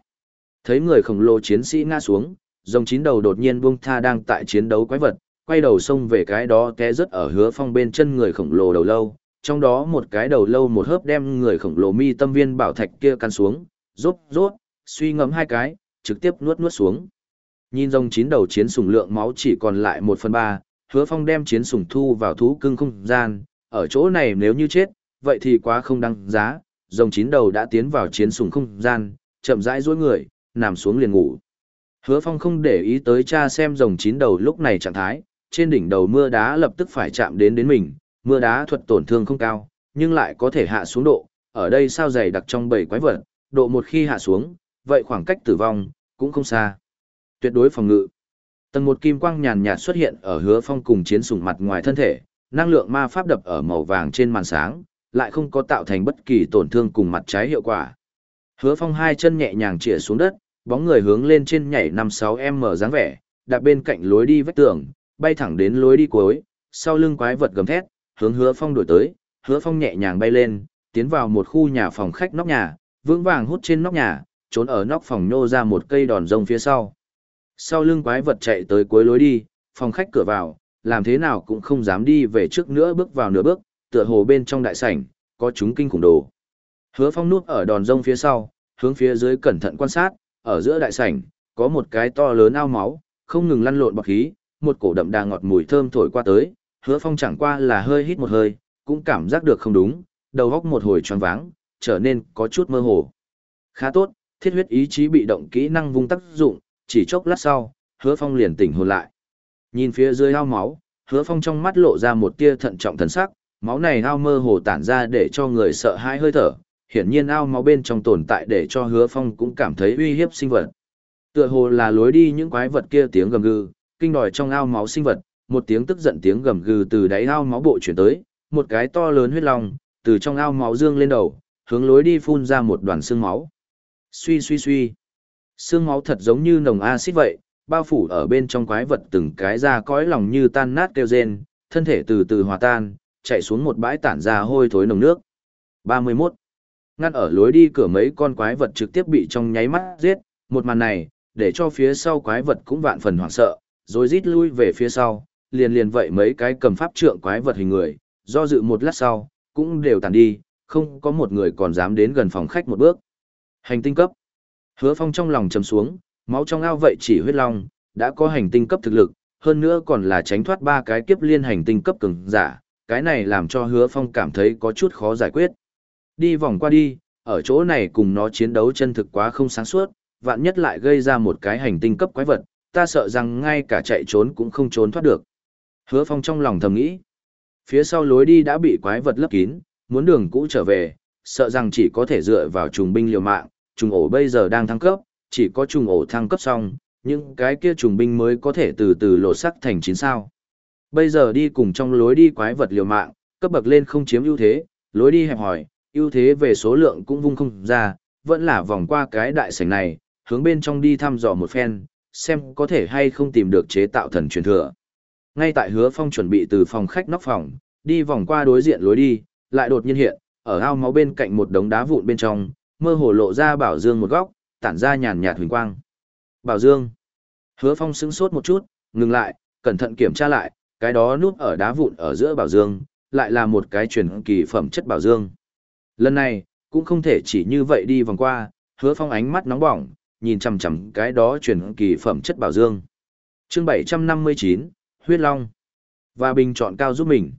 Thấy người khổng lồ chiến sĩ ngã xuống, rồng chín đầu đột nhiên buông tha đang tại chiến đấu quái vật, quay đầu xông về cái đó té rất ở hứa phong bên chân người khổng lồ đầu lâu, trong đó một cái đầu lâu một hớp đem người khổng lồ mi tâm viên bảo thạch kia căn xuống, rốt rốt, suy ngẫm hai cái, trực tiếp nuốt nuốt xuống. Nhìn rồng chín đầu chiến sủng lượng máu chỉ còn lại một phần ba, hứa phong đem chiến sủng thu vào thú cưng không gian, ở chỗ này nếu như chết, vậy thì quá không đăng giá, rồng chín đầu đã tiến vào chiến sủng không gian, chậm rãi duỗi người, nằm xuống liền ngủ. Hứa Phong không để ý tới cha xem rồng chín đầu lúc này trạng thái, trên đỉnh đầu mưa đá lập tức phải chạm đến đến mình, mưa đá thuật tổn thương không cao, nhưng lại có thể hạ xuống độ, ở đây sao dày đặc trong bầy quái vật, độ một khi hạ xuống, vậy khoảng cách tử vong, cũng không xa. Tuyệt đối phòng ngự. Tầng một kim quang nhàn nhạt xuất hiện ở hứa phong cùng chiến sủng mặt ngoài thân thể, năng lượng ma pháp đập ở màu vàng trên màn sáng, lại không có tạo thành bất kỳ tổn thương cùng mặt trái hiệu quả. Hứa phong hai chân nhẹ nhàng chĩa xuống đất, bóng người hướng lên trên nhảy 5-6m dáng vẻ, đạp bên cạnh lối đi vách tường, bay thẳng đến lối đi cuối, sau lưng quái vật gầm thét, hướng hứa phong đổi tới, hứa phong nhẹ nhàng bay lên, tiến vào một khu nhà phòng khách nóc nhà, vững vàng hút trên nóc nhà, trốn ở nóc phòng nhô ra một cây đòn rông phía sau. Sau lưng quái vật chạy tới cuối lối đi, phòng khách cửa vào, làm thế nào cũng không dám đi về trước nữa bước vào nửa bước, tựa hồ bên trong đại sảnh, có chúng kinh khủng đồ. Hứa phong núp ở đòn rông phía sau, hướng phía dưới cẩn thận quan sát, ở giữa đại sảnh, có một cái to lớn ao máu, không ngừng lăn lộn bọc khí, một cổ đậm đà ngọt mùi thơm thổi qua tới, hứa phong chẳng qua là hơi hít một hơi, cũng cảm giác được không đúng, đầu góc một hồi tròn váng, trở nên có chút mơ hồ. Khá tốt, thiết huyết ý chí bị động kỹ năng vung tác dụng, chỉ chốc lát sau, hứa phong liền tỉnh hồn lại. Nhìn phía dưới ao máu, hứa phong trong mắt lộ ra một tia thận trọng thần sắc, máu này ao mơ hồ tản ra để cho người sợ hãi hơi thở, hiển nhiên ao máu bên trong tồn tại để cho hứa phong cũng cảm thấy uy hiếp sinh vật. Tựa hồ là lối đi những quái vật kia tiếng gầm gừ, kinh đòi trong ao máu sinh vật, một tiếng tức giận tiếng gầm gừ từ đáy ao máu bộ chuyển tới, một cái to lớn huyết long, từ trong ao máu dương lên đầu, hướng lối đi phun ra một đoàn xương máu. Suy suy suy. Xương máu thật giống như nồng axit vậy, bao phủ ở bên trong quái vật từng cái ra cõi lòng như tan nát kêu rên, thân thể từ từ hòa tan, chạy xuống một bãi tản ra hôi thối nồng nước. 31. Ngăn ở lối đi cửa mấy con quái vật trực tiếp bị trong nháy mắt giết, một màn này, để cho phía sau quái vật cũng vạn phần hoảng sợ, rồi rít lui về phía sau, liền liền vậy mấy cái cầm pháp trượng quái vật hình người, do dự một lát sau, cũng đều tàn đi, không có một người còn dám đến gần phòng khách một bước. Hành tinh cấp. Hứa Phong trong lòng trầm xuống, máu trong ao vậy chỉ huyết long, đã có hành tinh cấp thực lực, hơn nữa còn là tránh thoát ba cái kiếp liên hành tinh cấp cường giả, cái này làm cho Hứa Phong cảm thấy có chút khó giải quyết. Đi vòng qua đi, ở chỗ này cùng nó chiến đấu chân thực quá không sáng suốt, vạn nhất lại gây ra một cái hành tinh cấp quái vật, ta sợ rằng ngay cả chạy trốn cũng không trốn thoát được. Hứa Phong trong lòng thầm nghĩ. Phía sau lối đi đã bị quái vật lấp kín, muốn đường cũ trở về, sợ rằng chỉ có thể dựa vào trùng binh liều mạng, trùng ổ bây giờ đang thăng cấp, chỉ có trùng ổ thăng cấp xong, những cái kia trùng binh mới có thể từ từ lộ sắc thành chín sao. Bây giờ đi cùng trong lối đi quái vật liều mạng, cấp bậc lên không chiếm ưu thế, lối đi hẹp hỏi, ưu thế về số lượng cũng vung không ra, vẫn là vòng qua cái đại sảnh này, hướng bên trong đi thăm dò một phen, xem có thể hay không tìm được chế tạo thần truyền thừa. Ngay tại hứa phong chuẩn bị từ phòng khách nóc phòng, đi vòng qua đối diện lối đi, lại đột nhiên hiện, ở ao máu bên cạnh một đống đá vụn bên trong, mơ hồ lộ ra bảo dương một góc, tản ra nhàn nhạt huỳnh quang. Bảo dương. Hứa phong sững sốt một chút, ngừng lại, cẩn thận kiểm tra lại, cái đó núp ở đá vụn ở giữa bảo dương, lại là một cái truyền kỳ phẩm chất bảo dương. Lần này, cũng không thể chỉ như vậy đi vòng qua, hứa phong ánh mắt nóng bỏng, nhìn chằm chằm cái đó chuyển kỳ phẩm chất bảo dương. chương 759, Huyết Long. Và bình chọn cao giúp mình.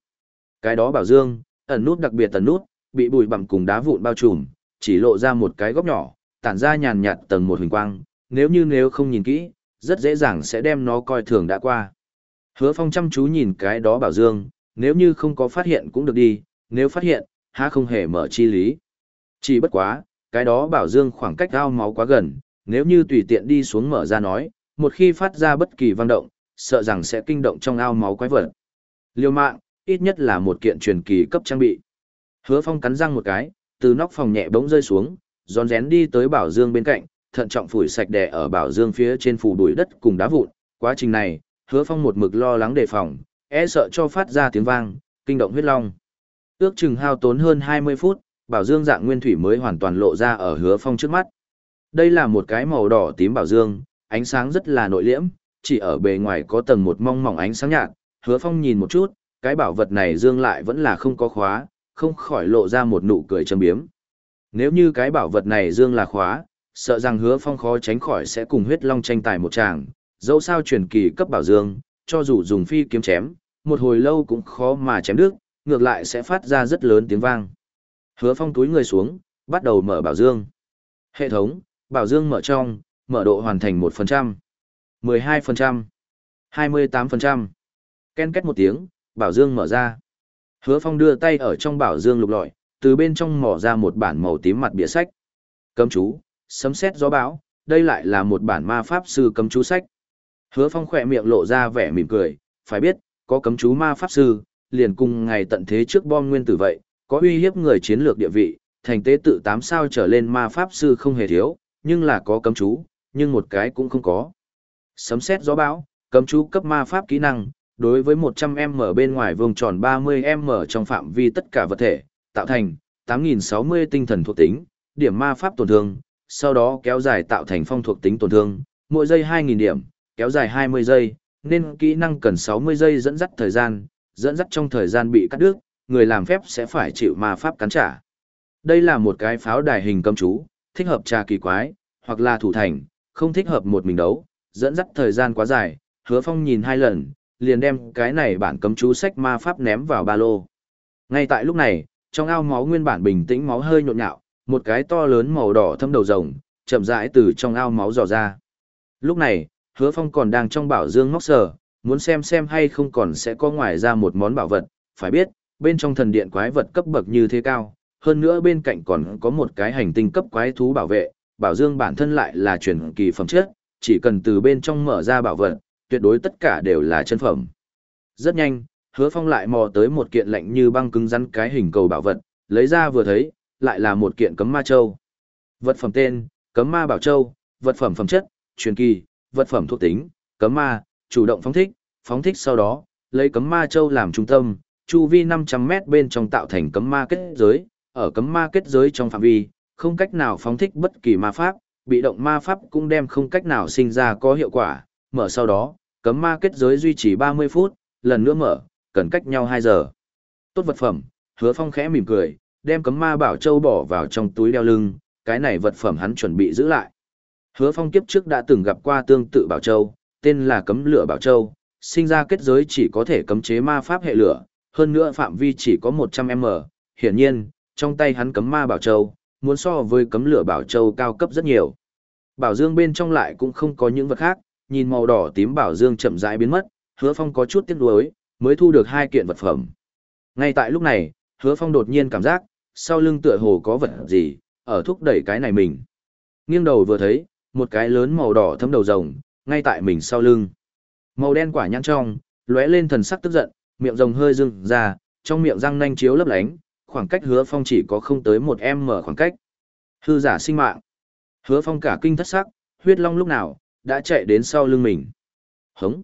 Cái đó bảo dương, ẩn nút đặc biệt ẩn nút, bị bụi bặm cùng đá vụn bao trùm, chỉ lộ ra một cái góc nhỏ, tản ra nhàn nhạt tầng một huỳnh quang, nếu như nếu không nhìn kỹ, rất dễ dàng sẽ đem nó coi thường đã qua. Hứa Phong chăm chú nhìn cái đó bảo dương, nếu như không có phát hiện cũng được đi, nếu phát hiện, há không hề mở chi lý. Chỉ bất quá, cái đó bảo dương khoảng cách ao máu quá gần, nếu như tùy tiện đi xuống mở ra nói, một khi phát ra bất kỳ vang động, sợ rằng sẽ kinh động trong ao máu quái vật. Liêu mạng, ít nhất là một kiện truyền kỳ cấp trang bị. Hứa Phong cắn răng một cái, từ nóc phòng nhẹ bỗng rơi xuống, rón rén đi tới bảo dương bên cạnh, thận trọng phủi sạch đè ở bảo dương phía trên phủ bụi đất cùng đá vụn. Quá trình này, Hứa Phong một mực lo lắng đề phòng, e sợ cho phát ra tiếng vang, kinh động huyết long. Ước chừng hao tốn hơn 20 phút, bảo dương dạng nguyên thủy mới hoàn toàn lộ ra ở Hứa Phong trước mắt. Đây là một cái màu đỏ tím bảo dương, ánh sáng rất là nội liễm, chỉ ở bề ngoài có tầng một mong mỏng ánh sáng nhạt. Hứa Phong nhìn một chút, cái bảo vật này dương lại vẫn là không có khóa, không khỏi lộ ra một nụ cười châm biếm. Nếu như cái bảo vật này dương là khóa, sợ rằng hứa phong khó tránh khỏi sẽ cùng huyết long tranh tài một tràng, dẫu sao truyền kỳ cấp bảo dương, cho dù dùng phi kiếm chém, một hồi lâu cũng khó mà chém được, ngược lại sẽ phát ra rất lớn tiếng vang. Hứa phong túi người xuống, bắt đầu mở bảo dương. Hệ thống, bảo dương mở trong, mở độ hoàn thành 1%, 12%, 28%. Ken kết một tiếng, bảo dương mở ra. Hứa Phong đưa tay ở trong bảo dương lục lọi, từ bên trong mỏ ra một bản màu tím mặt bìa sách. Cấm chú, sấm sét gió bão, đây lại là một bản ma pháp sư cấm chú sách. Hứa Phong khỏe miệng lộ ra vẻ mỉm cười, phải biết, có cấm chú ma pháp sư, liền cùng ngày tận thế trước bom nguyên tử vậy, có uy hiếp người chiến lược địa vị, thành tế tự tám sao trở lên ma pháp sư không hề thiếu, nhưng là có cấm chú, nhưng một cái cũng không có. Sấm sét gió bão, cấm chú cấp ma pháp kỹ năng, đối với 100m bên ngoài vùng tròn 30m trong phạm vi tất cả vật thể, tạo thành 8060 tinh thần thuộc tính, điểm ma pháp tổn thương, sau đó kéo dài tạo thành phong thuộc tính tổn thương, mỗi giây 2000 điểm, kéo dài 20 giây, nên kỹ năng cần 60 giây dẫn dắt thời gian, dẫn dắt trong thời gian bị cắt đứt, người làm phép sẽ phải chịu ma pháp cắn trả. Đây là một cái pháo đài hình cấm chú, thích hợp trà kỳ quái, hoặc là thủ thành, không thích hợp một mình đấu, dẫn dắt thời gian quá dài, hứa phong nhìn hai lần, liền đem cái này bản cấm chú sách ma pháp ném vào ba lô. Ngay tại lúc này, trong ao máu nguyên bản bình tĩnh máu hơi nhộn nhạo, một cái to lớn màu đỏ thâm đầu rồng, chậm rãi từ trong ao máu dò ra. Lúc này, hứa phong còn đang trong bảo dương ngóc sờ, muốn xem xem hay không còn sẽ có ngoài ra một món bảo vật, phải biết, bên trong thần điện quái vật cấp bậc như thế cao, hơn nữa bên cạnh còn có một cái hành tinh cấp quái thú bảo vệ, bảo dương bản thân lại là truyền kỳ phẩm chất, chỉ cần từ bên trong mở ra bảo vật, tuyệt đối tất cả đều là chân phẩm. Rất nhanh, hứa phong lại mò tới một kiện lạnh như băng cứng rắn cái hình cầu bảo vật, lấy ra vừa thấy, lại là một kiện cấm ma châu. Vật phẩm tên, cấm ma bảo châu, vật phẩm phẩm chất, truyền kỳ, vật phẩm thuộc tính, cấm ma, chủ động phóng thích, phóng thích sau đó, lấy cấm ma châu làm trung tâm, chu vi 500 mét bên trong tạo thành cấm ma kết giới, ở cấm ma kết giới trong phạm vi, không cách nào phóng thích bất kỳ ma pháp, bị động ma pháp cũng đem không cách nào sinh ra có hiệu quả, mở sau đó, cấm ma kết giới duy trì 30 phút, lần nữa mở, cần cách nhau 2 giờ. Tốt vật phẩm, hứa phong khẽ mỉm cười, đem cấm ma bảo châu bỏ vào trong túi đeo lưng, cái này vật phẩm hắn chuẩn bị giữ lại. Hứa phong kiếp trước đã từng gặp qua tương tự bảo châu, tên là cấm lửa bảo châu, sinh ra kết giới chỉ có thể cấm chế ma pháp hệ lửa, hơn nữa phạm vi chỉ có 100m, hiển nhiên, trong tay hắn cấm ma bảo châu, muốn so với cấm lửa bảo châu cao cấp rất nhiều. Bảo dương bên trong lại cũng không có những vật khác, nhìn màu đỏ tím bảo dương chậm rãi biến mất, hứa phong có chút tiếc nuối, mới thu được hai kiện vật phẩm. Ngay tại lúc này, hứa phong đột nhiên cảm giác, sau lưng tựa hồ có vật gì, ở thúc đẩy cái này mình. Nghiêng đầu vừa thấy, một cái lớn màu đỏ thấm đầu rồng, ngay tại mình sau lưng. Màu đen quả nhãn trong, lóe lên thần sắc tức giận, miệng rồng hơi dưng ra, trong miệng răng nanh chiếu lấp lánh, khoảng cách hứa phong chỉ có không tới một em mở khoảng cách. Hư giả sinh mạng. Hứa phong cả kinh thất sắc, huyết long lúc nào, đã chạy đến sau lưng mình. Hống.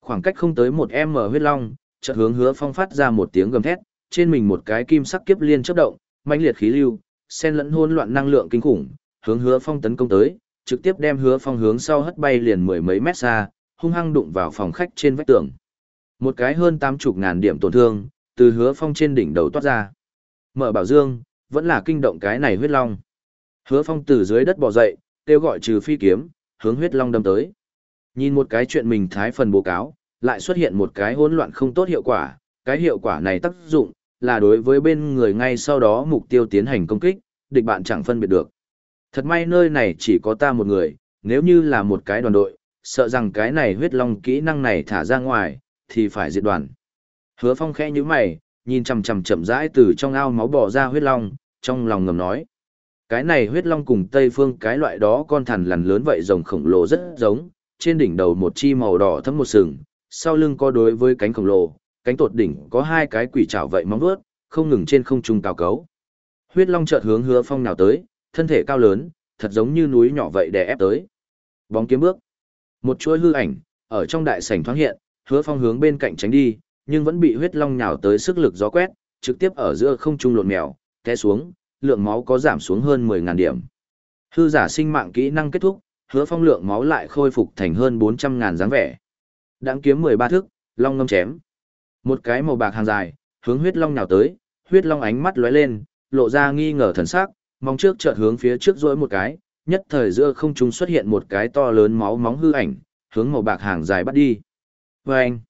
Khoảng cách không tới một em mở huyết long, chợt hướng hứa phong phát ra một tiếng gầm thét, trên mình một cái kim sắc kiếp liên chớp động, mãnh liệt khí lưu, xen lẫn hỗn loạn năng lượng kinh khủng, hướng hứa phong tấn công tới, trực tiếp đem hứa phong hướng sau hất bay liền mười mấy mét xa, hung hăng đụng vào phòng khách trên vách tường. Một cái hơn tám chục ngàn điểm tổn thương, từ hứa phong trên đỉnh đầu toát ra. Mở bảo dương, vẫn là kinh động cái này huyết long. Hứa phong từ dưới đất bò dậy, kêu gọi trừ phi kiếm, hướng huyết long đâm tới. Nhìn một cái chuyện mình thái phần bố cáo, lại xuất hiện một cái hỗn loạn không tốt hiệu quả, cái hiệu quả này tác dụng là đối với bên người ngay sau đó mục tiêu tiến hành công kích, địch bạn chẳng phân biệt được. Thật may nơi này chỉ có ta một người, nếu như là một cái đoàn đội, sợ rằng cái này huyết long kỹ năng này thả ra ngoài, thì phải diệt đoàn. Hứa Phong khẽ như mày, nhìn chằm chằm chậm rãi từ trong ao máu bò ra huyết long, trong lòng ngầm nói. Cái này huyết long cùng Tây Phương cái loại đó con thằn lằn lớn vậy rồng khổng lồ rất giống, trên đỉnh đầu một chi màu đỏ thấm một sừng, sau lưng có đối với cánh khổng lồ, cánh tột đỉnh có hai cái quỷ trảo vậy móng vuốt, không ngừng trên không trung cao cấu. Huyết long chợt hướng Hứa Phong nào tới, thân thể cao lớn, thật giống như núi nhỏ vậy đè ép tới. Bóng kiếm bước. Một chuỗi hư ảnh ở trong đại sảnh thoáng hiện, Hứa Phong hướng bên cạnh tránh đi, nhưng vẫn bị huyết long nhào tới sức lực gió quét, trực tiếp ở giữa không trung lộn mèo, té xuống, lượng máu có giảm xuống hơn 10.000 điểm. Hư giả sinh mạng kỹ năng kết thúc, hứa phong lượng máu lại khôi phục thành hơn 400.000 dáng vẻ. Đáng kiếm 13 thước, long ngâm chém. Một cái màu bạc hàng dài, hướng huyết long nhào tới, huyết long ánh mắt lóe lên, lộ ra nghi ngờ thần sắc, mong trước chợt hướng phía trước rỗi một cái, nhất thời giữa không trung xuất hiện một cái to lớn máu móng hư ảnh, hướng màu bạc hàng dài bắt đi. Vâng!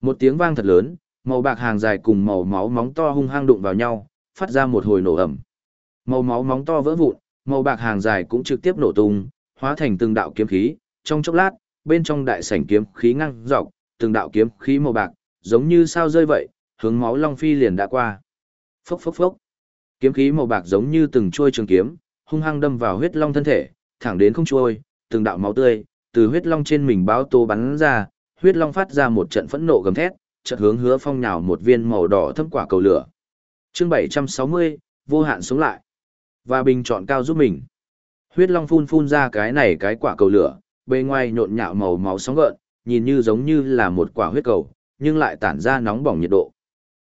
Một tiếng vang thật lớn, màu bạc hàng dài cùng màu máu móng to hung hăng đụng vào nhau, phát ra một hồi nổ ẩm. Màu máu móng to vỡ vụn, màu bạc hàng dài cũng trực tiếp nổ tung, hóa thành từng đạo kiếm khí, trong chốc lát, bên trong đại sảnh kiếm khí ngăng dọc, từng đạo kiếm khí màu bạc, giống như sao rơi vậy, hướng máu long phi liền đã qua. Phốc phốc phốc. Kiếm khí màu bạc giống như từng chuôi trường kiếm, hung hăng đâm vào huyết long thân thể, thẳng đến không trôi, từng đạo máu tươi từ huyết long trên mình báo tô bắn ra, huyết long phát ra một trận phẫn nộ gầm thét, chợt hướng hứa phong nhào một viên màu đỏ thâm quả cầu lửa. Chương 760, vô hạn sống lại. Và bình chọn cao giúp mình. Huyết long phun phun ra cái này cái quả cầu lửa, bề ngoài nhộn nhạo màu máu sóng gợn, nhìn như giống như là một quả huyết cầu, nhưng lại tản ra nóng bỏng nhiệt độ.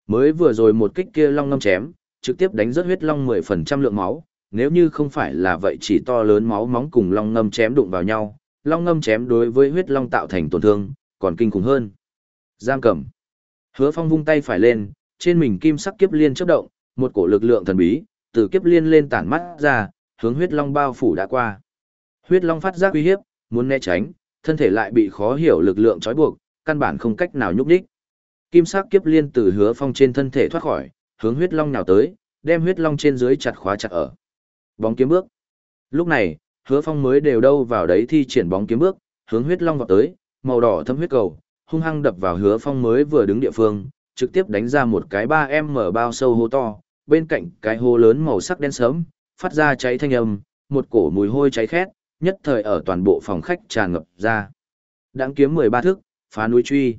Mới vừa rồi một kích kia long ngâm chém, trực tiếp đánh rớt huyết long 10% lượng máu, nếu như không phải là vậy chỉ to lớn máu móng cùng long ngâm chém đụng vào nhau, long ngâm chém đối với huyết long tạo thành tổn thương, còn kinh khủng hơn. Giam cầm. Hứa Phong vung tay phải lên, trên mình kim sắc kiếp liên chớp động, một cổ lực lượng thần bí từ kiếp liên lên tản mắt ra, hướng huyết long bao phủ đã qua. Huyết long phát giác uy hiếp, muốn né tránh, thân thể lại bị khó hiểu lực lượng trói buộc, căn bản không cách nào nhúc nhích. Kim sắc kiếp liên từ Hứa Phong trên thân thể thoát khỏi, hướng huyết long nào tới, đem huyết long trên dưới chặt khóa chặt ở. Bóng kiếm bước. Lúc này, Hứa Phong mới đều đâu vào đấy thi triển bóng kiếm bước, hướng huyết long vào tới, màu đỏ thâm huyết cầu, hung hăng đập vào hứa phong mới vừa đứng địa phương, trực tiếp đánh ra một cái ba em mở bao sâu hố to, bên cạnh cái hố lớn màu sắc đen sớm, phát ra cháy thanh âm, một cổ mùi hôi cháy khét, nhất thời ở toàn bộ phòng khách tràn ngập ra. Đãng kiếm 13 thước, phá núi truy.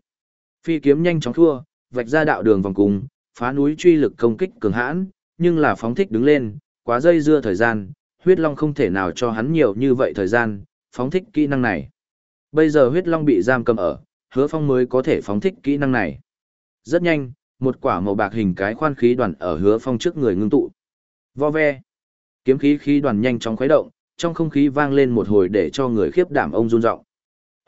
Phi kiếm nhanh chóng thua, vạch ra đạo đường vòng cùng, phá núi truy lực công kích cường hãn, nhưng là phóng thích đứng lên, quá dây dưa thời gian, huyết long không thể nào cho hắn nhiều như vậy thời gian, phóng thích kỹ năng này. Bây giờ huyết long bị giam cầm ở, hứa phong mới có thể phóng thích kỹ năng này. Rất nhanh, một quả màu bạc hình cái khoan khí đoàn ở hứa phong trước người ngưng tụ. Vo ve. Kiếm khí khí đoàn nhanh chóng khuấy động, trong không khí vang lên một hồi để cho người khiếp đảm ông run rộng.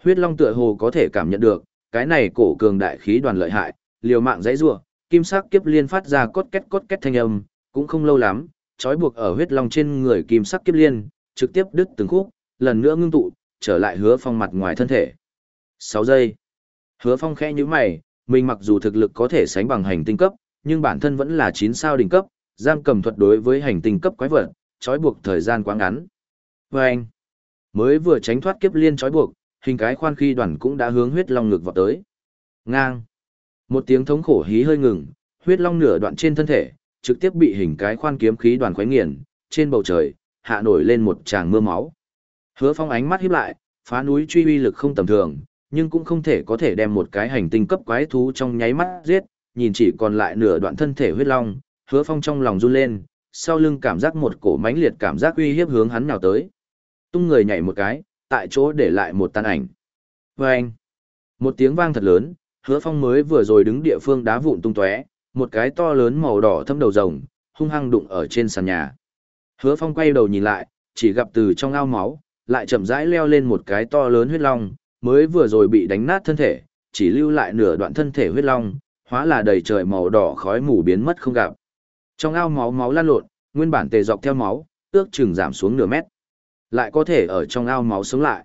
Huyết long tựa hồ có thể cảm nhận được, cái này cổ cường đại khí đoàn lợi hại, liều mạng dãy rủa, kim sắc kiếp liên phát ra cốt két cốt két thanh âm, cũng không lâu lắm, trói buộc ở huyết long trên người kim sắc kiếp liên, trực tiếp đứt từng khúc, lần nữa ngưng tụ, trở lại hứa phong mặt ngoài thân thể. 6 giây. Hứa phong khẽ như mày, mình mặc dù thực lực có thể sánh bằng hành tinh cấp, nhưng bản thân vẫn là 9 sao đỉnh cấp, giam cầm thuật đối với hành tinh cấp quái vật, trói buộc thời gian quá ngắn. Vâng! anh, mới vừa tránh thoát kiếp liên trói buộc, hình cái khoan khi đoàn cũng đã hướng huyết long ngực vào tới. Ngang. Một tiếng thống khổ hí hơi ngừng, huyết long nửa đoạn trên thân thể, trực tiếp bị hình cái khoan kiếm khí đoàn khoái nghiền, trên bầu trời, hạ nổi lên một tràng mưa máu. Hứa Phong ánh mắt híp lại, phá núi truy uy lực không tầm thường, nhưng cũng không thể có thể đem một cái hành tinh cấp quái thú trong nháy mắt giết, nhìn chỉ còn lại nửa đoạn thân thể huyết long, Hứa Phong trong lòng run lên, sau lưng cảm giác một cổ mãnh liệt cảm giác uy hiếp hướng hắn nào tới. Tung người nhảy một cái, tại chỗ để lại một tàn ảnh. Vâng! Một tiếng vang thật lớn, Hứa Phong mới vừa rồi đứng địa phương đá vụn tung tóe, một cái to lớn màu đỏ thâm đầu rồng, hung hăng đụng ở trên sàn nhà. Hứa Phong quay đầu nhìn lại, chỉ gặp từ trong ao máu, lại chậm rãi leo lên một cái to lớn huyết long, mới vừa rồi bị đánh nát thân thể, chỉ lưu lại nửa đoạn thân thể huyết long, hóa là đầy trời màu đỏ khói mù biến mất không gặp. Trong ao máu máu lan lộn, nguyên bản tề dọc theo máu, ước chừng giảm xuống nửa mét. Lại có thể ở trong ao máu sống lại.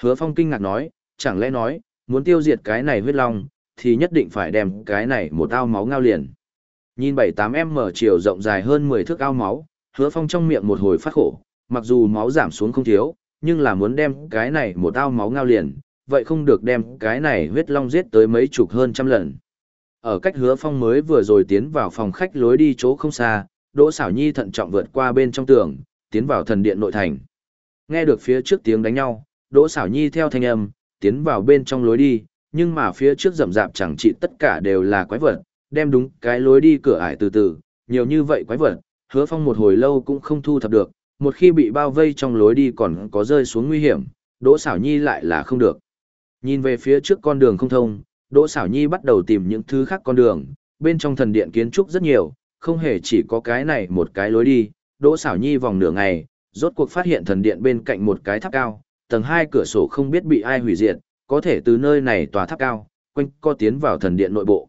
Hứa Phong kinh ngạc nói, chẳng lẽ nói, muốn tiêu diệt cái này huyết long, thì nhất định phải đem cái này một ao máu ngao liền. Nhìn 7-8m chiều rộng dài hơn 10 thước ao máu, hứa phong trong miệng một hồi phát khổ, mặc dù máu giảm xuống không thiếu, nhưng là muốn đem cái này một ao máu ngao liền, vậy không được đem cái này huyết long giết tới mấy chục hơn trăm lần. Ở cách hứa phong mới vừa rồi tiến vào phòng khách lối đi chỗ không xa, Đỗ Sảo Nhi thận trọng vượt qua bên trong tường, tiến vào thần điện nội thành. Nghe được phía trước tiếng đánh nhau, Đỗ Sảo Nhi theo thanh âm, tiến vào bên trong lối đi, nhưng mà phía trước rậm rạp chẳng trị tất cả đều là quái vật, đem đúng cái lối đi cửa ải từ từ, nhiều như vậy quái vật, hứa phong một hồi lâu cũng không thu thập được, một khi bị bao vây trong lối đi còn có rơi xuống nguy hiểm, Đỗ xảo Nhi lại là không được. Nhìn về phía trước con đường không thông, Đỗ xảo Nhi bắt đầu tìm những thứ khác con đường, bên trong thần điện kiến trúc rất nhiều, không hề chỉ có cái này một cái lối đi, Đỗ xảo Nhi vòng nửa ngày, rốt cuộc phát hiện thần điện bên cạnh một cái tháp cao, tầng hai cửa sổ không biết bị ai hủy diệt, có thể từ nơi này tòa tháp cao, quanh co tiến vào thần điện nội bộ.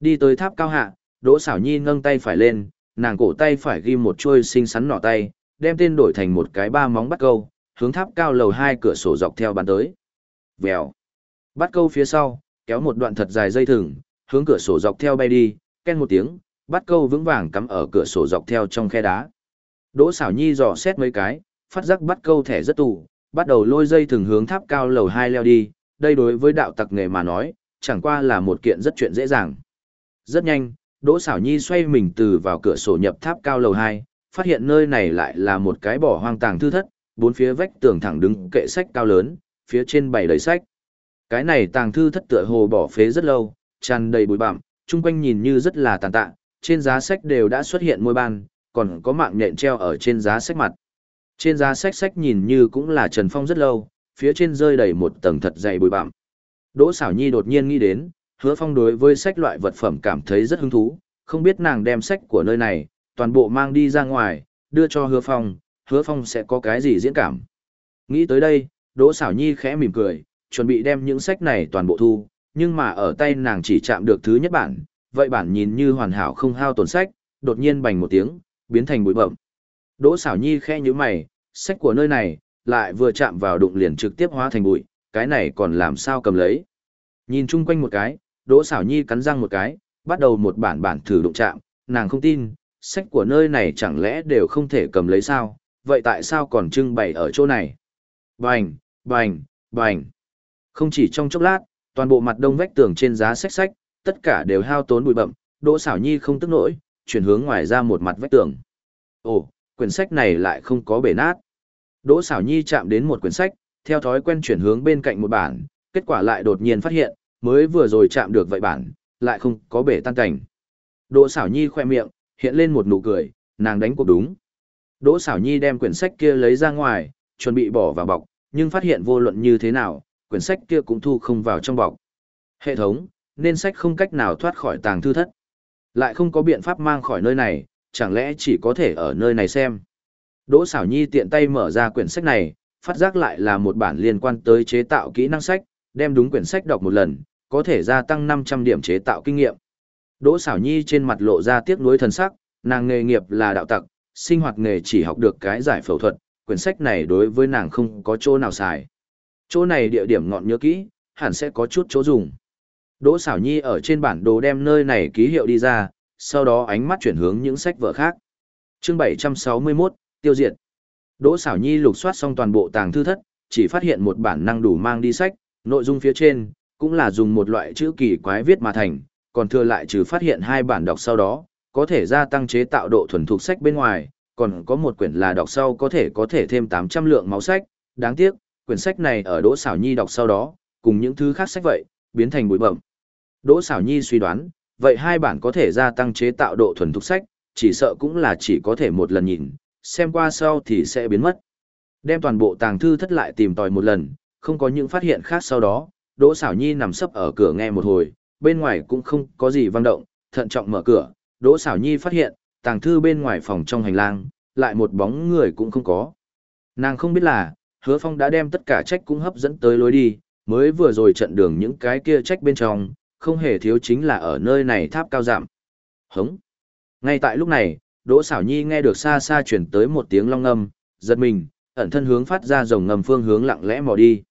Đi tới tháp cao hạ, Đỗ Sảo Nhi nâng tay phải lên, nàng cổ tay phải ghi một chuôi xinh xắn nỏ tay, đem tên đổi thành một cái ba móng bắt câu, hướng tháp cao lầu hai cửa sổ dọc theo bàn tới. Vèo. Bắt câu phía sau, kéo một đoạn thật dài dây thừng, hướng cửa sổ dọc theo bay đi, ken một tiếng, bắt câu vững vàng cắm ở cửa sổ dọc theo trong khe đá. Đỗ xảo nhi dò xét mấy cái, phát giác bắt câu thẻ rất tù, bắt đầu lôi dây thừng hướng tháp cao lầu hai leo đi, đây đối với đạo tặc nghề mà nói, chẳng qua là một kiện rất chuyện dễ dàng. Rất nhanh, Đỗ Sảo nhi xoay mình từ vào cửa sổ nhập tháp cao lầu hai, phát hiện nơi này lại là một cái bỏ hoang tàng thư thất, bốn phía vách tường thẳng đứng kệ sách cao lớn, phía trên bày đầy sách. Cái này tàng thư thất tựa hồ bỏ phế rất lâu, tràn đầy bụi bặm, chung quanh nhìn như rất là tàn tạ, trên giá sách đều đã xuất hiện môi ban, còn có mạng nhện treo ở trên giá sách mặt. Trên giá sách sách nhìn như cũng là trần phong rất lâu, phía trên rơi đầy một tầng thật dày bụi bặm. Đỗ Sảo Nhi đột nhiên nghĩ đến, Hứa Phong đối với sách loại vật phẩm cảm thấy rất hứng thú, không biết nàng đem sách của nơi này, toàn bộ mang đi ra ngoài, đưa cho Hứa Phong, Hứa Phong sẽ có cái gì diễn cảm. Nghĩ tới đây, Đỗ Sảo Nhi khẽ mỉm cười, chuẩn bị đem những sách này toàn bộ thu, nhưng mà ở tay nàng chỉ chạm được thứ nhất bản, vậy bản nhìn như hoàn hảo không hao tổn sách, đột nhiên bành một tiếng, biến thành bụi bậm. Đỗ Sảo nhi khẽ nhíu mày, sách của nơi này, lại vừa chạm vào đụng liền trực tiếp hóa thành bụi, cái này còn làm sao cầm lấy. Nhìn chung quanh một cái, đỗ xảo nhi cắn răng một cái, bắt đầu một bản bản thử đụng chạm, nàng không tin, sách của nơi này chẳng lẽ đều không thể cầm lấy sao, vậy tại sao còn trưng bày ở chỗ này? Bành, bành, bành. Không chỉ trong chốc lát, toàn bộ mặt đông vách tường trên giá sách sách, tất cả đều hao tốn bụi bậm, Đỗ Sảo Nhi không tức nổi, chuyển hướng ngoài ra một mặt vách tường. Ồ, quyển sách này lại không có bể nát. Đỗ Sảo Nhi chạm đến một quyển sách, theo thói quen chuyển hướng bên cạnh một bản, kết quả lại đột nhiên phát hiện, mới vừa rồi chạm được vậy bản, lại không có bể tan cảnh. Đỗ Sảo Nhi khoe miệng, hiện lên một nụ cười, nàng đánh cuộc đúng. Đỗ Sảo Nhi đem quyển sách kia lấy ra ngoài, chuẩn bị bỏ vào bọc, nhưng phát hiện vô luận như thế nào, quyển sách kia cũng thu không vào trong bọc. Hệ thống, nên sách không cách nào thoát khỏi tàng thư thất. Lại không có biện pháp mang khỏi nơi này, chẳng lẽ chỉ có thể ở nơi này xem. Đỗ Sảo nhi tiện tay mở ra quyển sách này, phát giác lại là một bản liên quan tới chế tạo kỹ năng sách, đem đúng quyển sách đọc một lần, có thể gia tăng 500 điểm chế tạo kinh nghiệm. Đỗ Sảo nhi trên mặt lộ ra tiếc nuối thần sắc, nàng nghề nghiệp là đạo tặc, sinh hoạt nghề chỉ học được cái giải phẫu thuật, quyển sách này đối với nàng không có chỗ nào xài. Chỗ này địa điểm ngọn nhớ kỹ, hẳn sẽ có chút chỗ dùng. Đỗ Sảo nhi ở trên bản đồ đem nơi này ký hiệu đi ra, sau đó ánh mắt chuyển hướng những sách vở khác. chương 761, tiêu diệt. Đỗ Sảo nhi lục soát xong toàn bộ tàng thư thất, chỉ phát hiện một bản năng đủ mang đi sách, nội dung phía trên, cũng là dùng một loại chữ kỳ quái viết mà thành, còn thừa lại trừ phát hiện hai bản đọc sau đó, có thể gia tăng chế tạo độ thuần thục sách bên ngoài, còn có một quyển là đọc sau có thể có thể thêm 800 lượng máu sách, đáng tiếc, quyển sách này ở Đỗ Sảo Nhi đọc sau đó, cùng những thứ khác sách vậy, biến thành bụi bẩm. Đỗ Sảo Nhi suy đoán, vậy hai bản có thể gia tăng chế tạo độ thuần thục sách, chỉ sợ cũng là chỉ có thể một lần nhìn, xem qua sau thì sẽ biến mất. Đem toàn bộ tàng thư thất lại tìm tòi một lần, không có những phát hiện khác sau đó, Đỗ Sảo Nhi nằm sấp ở cửa nghe một hồi, bên ngoài cũng không có gì vang động, thận trọng mở cửa, Đỗ Sảo Nhi phát hiện, tàng thư bên ngoài phòng trong hành lang, lại một bóng người cũng không có. Nàng không biết là, hứa phong đã đem tất cả trách cũng hấp dẫn tới lối đi, mới vừa rồi trận đường những cái kia trách bên trong, không hề thiếu chính là ở nơi này tháp cao giảm. Hống. Ngay tại lúc này, Đỗ Sảo Nhi nghe được xa xa chuyển tới một tiếng long ngâm, giật mình, ẩn thân hướng phát ra rồng ngầm phương hướng lặng lẽ mò đi.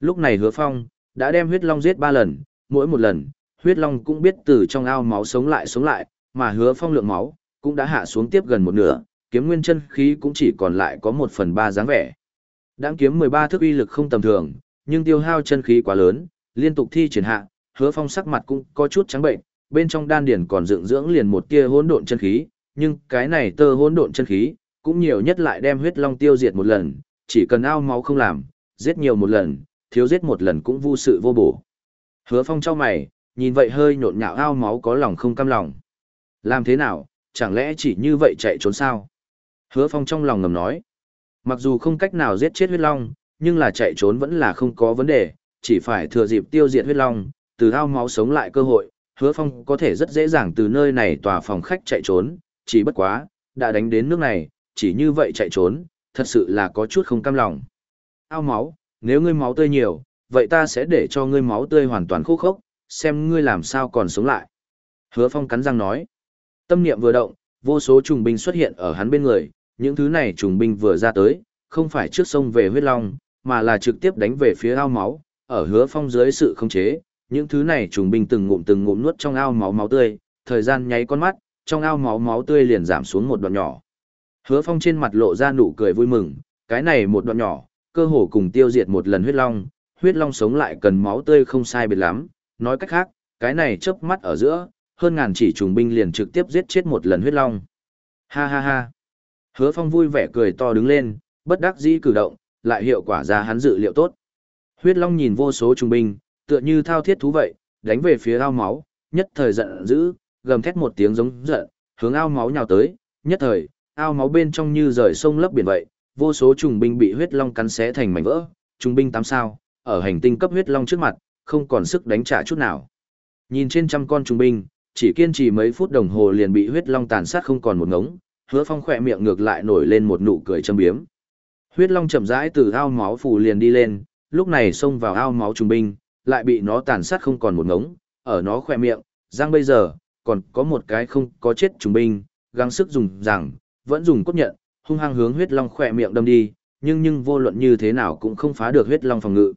Lúc này hứa phong, đã đem huyết long giết ba lần, mỗi một lần, huyết long cũng biết từ trong ao máu sống lại sống lại, mà hứa phong lượng máu, cũng đã hạ xuống tiếp gần một nửa, kiếm nguyên chân khí cũng chỉ còn lại có một phần ba dáng vẻ. Đáng kiếm 13 thức uy lực không tầm thường, nhưng tiêu hao chân khí quá lớn, liên tục thi triển hạ, hứa phong sắc mặt cũng có chút trắng bệnh, bên trong đan điển còn dựng dưỡng liền một tia hỗn độn chân khí, nhưng cái này tơ hỗn độn chân khí, cũng nhiều nhất lại đem huyết long tiêu diệt một lần, chỉ cần ao máu không làm, giết nhiều một lần, thiếu giết một lần cũng vô sự vô bổ. Hứa phong trao mày, nhìn vậy hơi nhộn nhạo ao máu có lòng không cam lòng. Làm thế nào, chẳng lẽ chỉ như vậy chạy trốn sao? Hứa phong trong lòng ngầm nói. Mặc dù không cách nào giết chết huyết long, nhưng là chạy trốn vẫn là không có vấn đề, chỉ phải thừa dịp tiêu diệt huyết long, từ ao máu sống lại cơ hội, hứa phong có thể rất dễ dàng từ nơi này tòa phòng khách chạy trốn, chỉ bất quá, đã đánh đến nước này, chỉ như vậy chạy trốn, thật sự là có chút không cam lòng. Ao máu, nếu ngươi máu tươi nhiều, vậy ta sẽ để cho ngươi máu tươi hoàn toàn khô khốc, xem ngươi làm sao còn sống lại. Hứa phong cắn răng nói, tâm niệm vừa động, vô số trùng binh xuất hiện ở hắn bên người, những thứ này trùng binh vừa ra tới, không phải trước sông về huyết long, mà là trực tiếp đánh về phía ao máu, ở hứa phong dưới sự khống chế, những thứ này trùng binh từng ngụm từng ngụm nuốt trong ao máu máu tươi, thời gian nháy con mắt, trong ao máu máu tươi liền giảm xuống một đoạn nhỏ. Hứa phong trên mặt lộ ra nụ cười vui mừng, cái này một đoạn nhỏ, cơ hồ cùng tiêu diệt một lần huyết long, huyết long sống lại cần máu tươi không sai biệt lắm, nói cách khác, cái này chớp mắt ở giữa, hơn ngàn chỉ trùng binh liền trực tiếp giết chết một lần huyết long. Ha ha ha. Hứa Phong vui vẻ cười to đứng lên, bất đắc dĩ cử động, lại hiệu quả ra hắn dự liệu tốt. Huyết Long nhìn vô số trung binh, tựa như thao thiết thú vậy, đánh về phía ao máu, nhất thời giận dữ, gầm thét một tiếng giống giận, hướng ao máu nhào tới, nhất thời, ao máu bên trong như rời sông lấp biển vậy, vô số trùng binh bị huyết long cắn xé thành mảnh vỡ, trùng binh tám sao, ở hành tinh cấp huyết long trước mặt, không còn sức đánh trả chút nào. Nhìn trên trăm con trùng binh, chỉ kiên trì mấy phút đồng hồ liền bị huyết long tàn sát không còn một ngống, hứa phong khỏe miệng ngược lại nổi lên một nụ cười châm biếm. Huyết long chậm rãi từ ao máu phù liền đi lên, lúc này xông vào ao máu trùng binh, lại bị nó tàn sát không còn một ngống, ở nó khỏe miệng, giang bây giờ, còn có một cái không có chết trùng binh, gắng sức dùng rằng, vẫn dùng cốt nhận, hung hăng hướng huyết long khỏe miệng đâm đi, nhưng nhưng vô luận như thế nào cũng không phá được huyết long phòng ngự.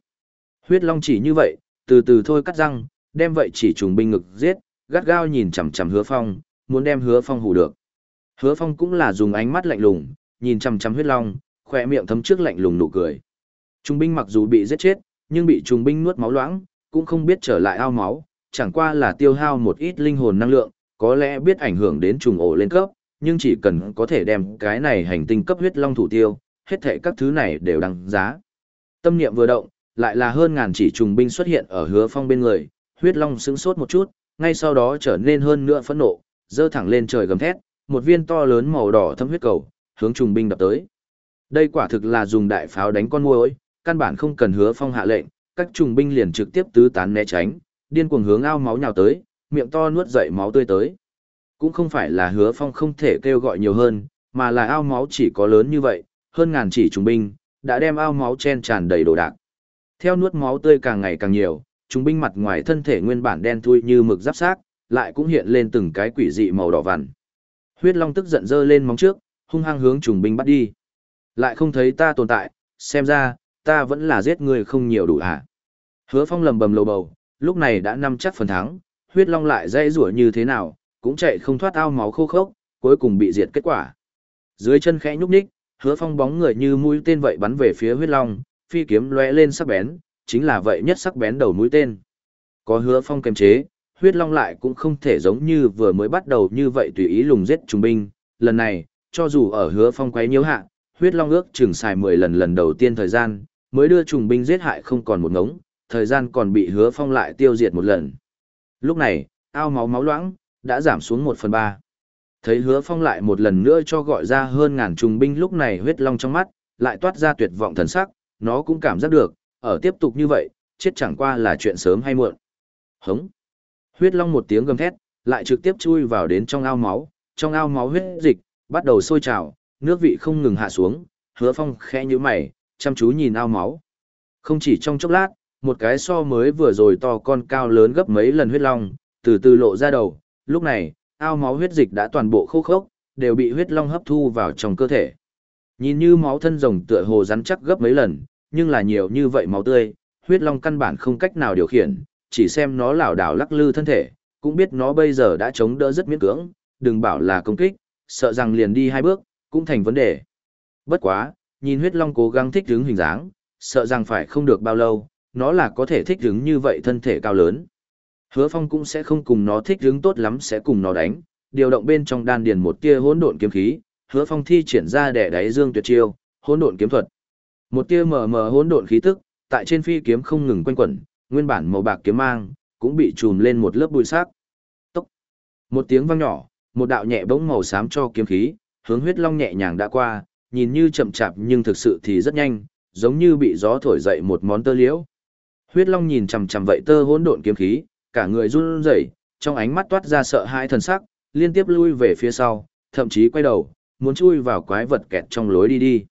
Huyết long chỉ như vậy, từ từ thôi cắt răng, đem vậy chỉ trùng binh ngực giết, gắt gao nhìn chằm chằm hứa phong, muốn đem hứa phong hù được. Hứa phong cũng là dùng ánh mắt lạnh lùng, nhìn chằm chằm huyết long, khỏe miệng thấm trước lạnh lùng nụ cười. Trung binh mặc dù bị giết chết, nhưng bị trùng binh nuốt máu loãng, cũng không biết trở lại ao máu, chẳng qua là tiêu hao một ít linh hồn năng lượng, có lẽ biết ảnh hưởng đến trùng ổ lên cấp, nhưng chỉ cần có thể đem cái này hành tinh cấp huyết long thủ tiêu, hết thảy các thứ này đều đăng giá. Tâm niệm vừa động, lại là hơn ngàn chỉ trùng binh xuất hiện ở hứa phong bên người, huyết long sững sốt một chút, ngay sau đó trở nên hơn nữa phẫn nộ, dơ thẳng lên trời gầm thét, một viên to lớn màu đỏ thâm huyết cầu, hướng trùng binh đập tới. Đây quả thực là dùng đại pháo đánh con muỗi, căn bản không cần hứa phong hạ lệnh, các trùng binh liền trực tiếp tứ tán né tránh, điên cuồng hướng ao máu nhào tới, miệng to nuốt dậy máu tươi tới. Cũng không phải là hứa phong không thể kêu gọi nhiều hơn, mà là ao máu chỉ có lớn như vậy, hơn ngàn chỉ trùng binh, đã đem ao máu chen tràn đầy đồ đạc. Theo nuốt máu tươi càng ngày càng nhiều, trùng binh mặt ngoài thân thể nguyên bản đen thui như mực giáp xác, lại cũng hiện lên từng cái quỷ dị màu đỏ vằn. Huyết Long tức giận dơ lên móng trước, hung hăng hướng trùng binh bắt đi. Lại không thấy ta tồn tại, xem ra, ta vẫn là giết người không nhiều đủ à. Hứa Phong lầm bầm lầu bầu, lúc này đã nắm chắc phần thắng, Huyết Long lại dây rủa như thế nào, cũng chạy không thoát ao máu khô khốc, cuối cùng bị diệt kết quả. Dưới chân khẽ nhúc nhích, Hứa Phong bóng người như mũi tên vậy bắn về phía Huyết Long, phi kiếm lóe lên sắc bén, chính là vậy nhất sắc bén đầu mũi tên. Có Hứa Phong kềm chế, huyết long lại cũng không thể giống như vừa mới bắt đầu như vậy tùy ý lùng giết trùng binh. Lần này, cho dù ở hứa phong quấy nhiễu hạ, huyết long ước chừng xài 10 lần lần đầu tiên thời gian, mới đưa trùng binh giết hại không còn một ngống, thời gian còn bị hứa phong lại tiêu diệt một lần. Lúc này, ao máu máu loãng, đã giảm xuống một phần ba. Thấy hứa phong lại một lần nữa cho gọi ra hơn ngàn trùng binh lúc này huyết long trong mắt, lại toát ra tuyệt vọng thần sắc, nó cũng cảm giác được, ở tiếp tục như vậy, chết chẳng qua là chuyện sớm hay muộn. Hống! Huyết long một tiếng gầm thét, lại trực tiếp chui vào đến trong ao máu, trong ao máu huyết dịch bắt đầu sôi trào, nước vị không ngừng hạ xuống, Hứa Phong khẽ nhíu mày, chăm chú nhìn ao máu. Không chỉ trong chốc lát, một cái so mới vừa rồi to con cao lớn gấp mấy lần huyết long, từ từ lộ ra đầu, lúc này, ao máu huyết dịch đã toàn bộ khô khốc, đều bị huyết long hấp thu vào trong cơ thể. Nhìn như máu thân rồng tựa hồ rắn chắc gấp mấy lần, nhưng là nhiều như vậy máu tươi, huyết long căn bản không cách nào điều khiển, chỉ xem nó lảo đảo lắc lư thân thể, cũng biết nó bây giờ đã chống đỡ rất miễn cưỡng, đừng bảo là công kích, sợ rằng liền đi hai bước, cũng thành vấn đề. Bất quá, nhìn huyết long cố gắng thích ứng hình dáng, sợ rằng phải không được bao lâu, nó là có thể thích đứng như vậy thân thể cao lớn. Hứa phong cũng sẽ không cùng nó thích đứng tốt lắm sẽ cùng nó đánh, điều động bên trong đan điền một tia hỗn độn kiếm khí, hứa phong thi triển ra để đáy dương tuyệt chiêu, hỗn độn kiếm thuật. Một tia mờ mờ hỗn độn khí tức, tại trên phi kiếm không ngừng quanh quẩn, nguyên bản màu bạc kiếm mang, cũng bị trùm lên một lớp bụi sắc. Tốc. Một tiếng vang nhỏ, một đạo nhẹ bỗng màu xám cho kiếm khí, hướng huyết long nhẹ nhàng đã qua, nhìn như chậm chạp nhưng thực sự thì rất nhanh, giống như bị gió thổi dậy một món tơ liễu. Huyết long nhìn chằm chằm vậy tơ hỗn độn kiếm khí, cả người run rẩy, trong ánh mắt toát ra sợ hãi thần sắc, liên tiếp lui về phía sau, thậm chí quay đầu, muốn chui vào quái vật kẹt trong lối đi đi.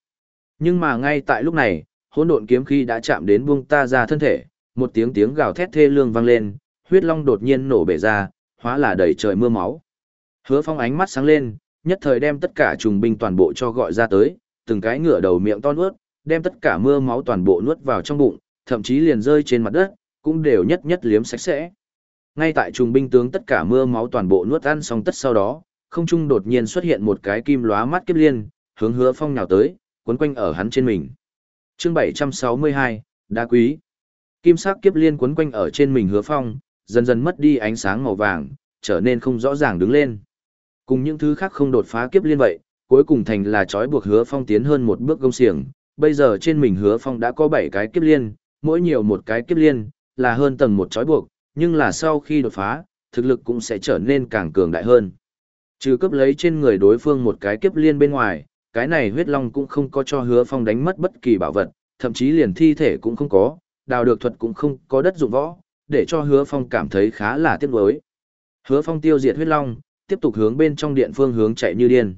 Nhưng mà ngay tại lúc này, hỗn độn kiếm khí đã chạm đến buông ta ra thân thể, một tiếng tiếng gào thét thê lương vang lên, huyết long đột nhiên nổ bể ra, hóa là đầy trời mưa máu. Hứa Phong ánh mắt sáng lên, nhất thời đem tất cả trùng binh toàn bộ cho gọi ra tới, từng cái ngửa đầu miệng to nuốt, đem tất cả mưa máu toàn bộ nuốt vào trong bụng, thậm chí liền rơi trên mặt đất, cũng đều nhất nhất liếm sạch sẽ. Ngay tại trùng binh tướng tất cả mưa máu toàn bộ nuốt ăn xong tất sau đó, không trung đột nhiên xuất hiện một cái kim lóa mắt kiếp liên, hướng Hứa Phong nhào tới, quấn quanh ở hắn trên mình. Chương 762, đá quý. Kim sắc kiếp liên quấn quanh ở trên mình Hứa Phong, dần dần mất đi ánh sáng màu vàng, trở nên không rõ ràng đứng lên. Cùng những thứ khác không đột phá kiếp liên vậy, cuối cùng thành là trói buộc hứa phong tiến hơn một bước gông xiềng. Bây giờ trên mình hứa phong đã có 7 cái kiếp liên, mỗi nhiều một cái kiếp liên, là hơn tầng một trói buộc, nhưng là sau khi đột phá, thực lực cũng sẽ trở nên càng cường đại hơn. Trừ cấp lấy trên người đối phương một cái kiếp liên bên ngoài, cái này huyết long cũng không có cho hứa phong đánh mất bất kỳ bảo vật, thậm chí liền thi thể cũng không có, đào được thuật cũng không có đất dụng võ, để cho hứa phong cảm thấy khá là tiếc nuối. Hứa phong tiêu diệt huyết long, tiếp tục hướng bên trong điện phương hướng chạy như điên.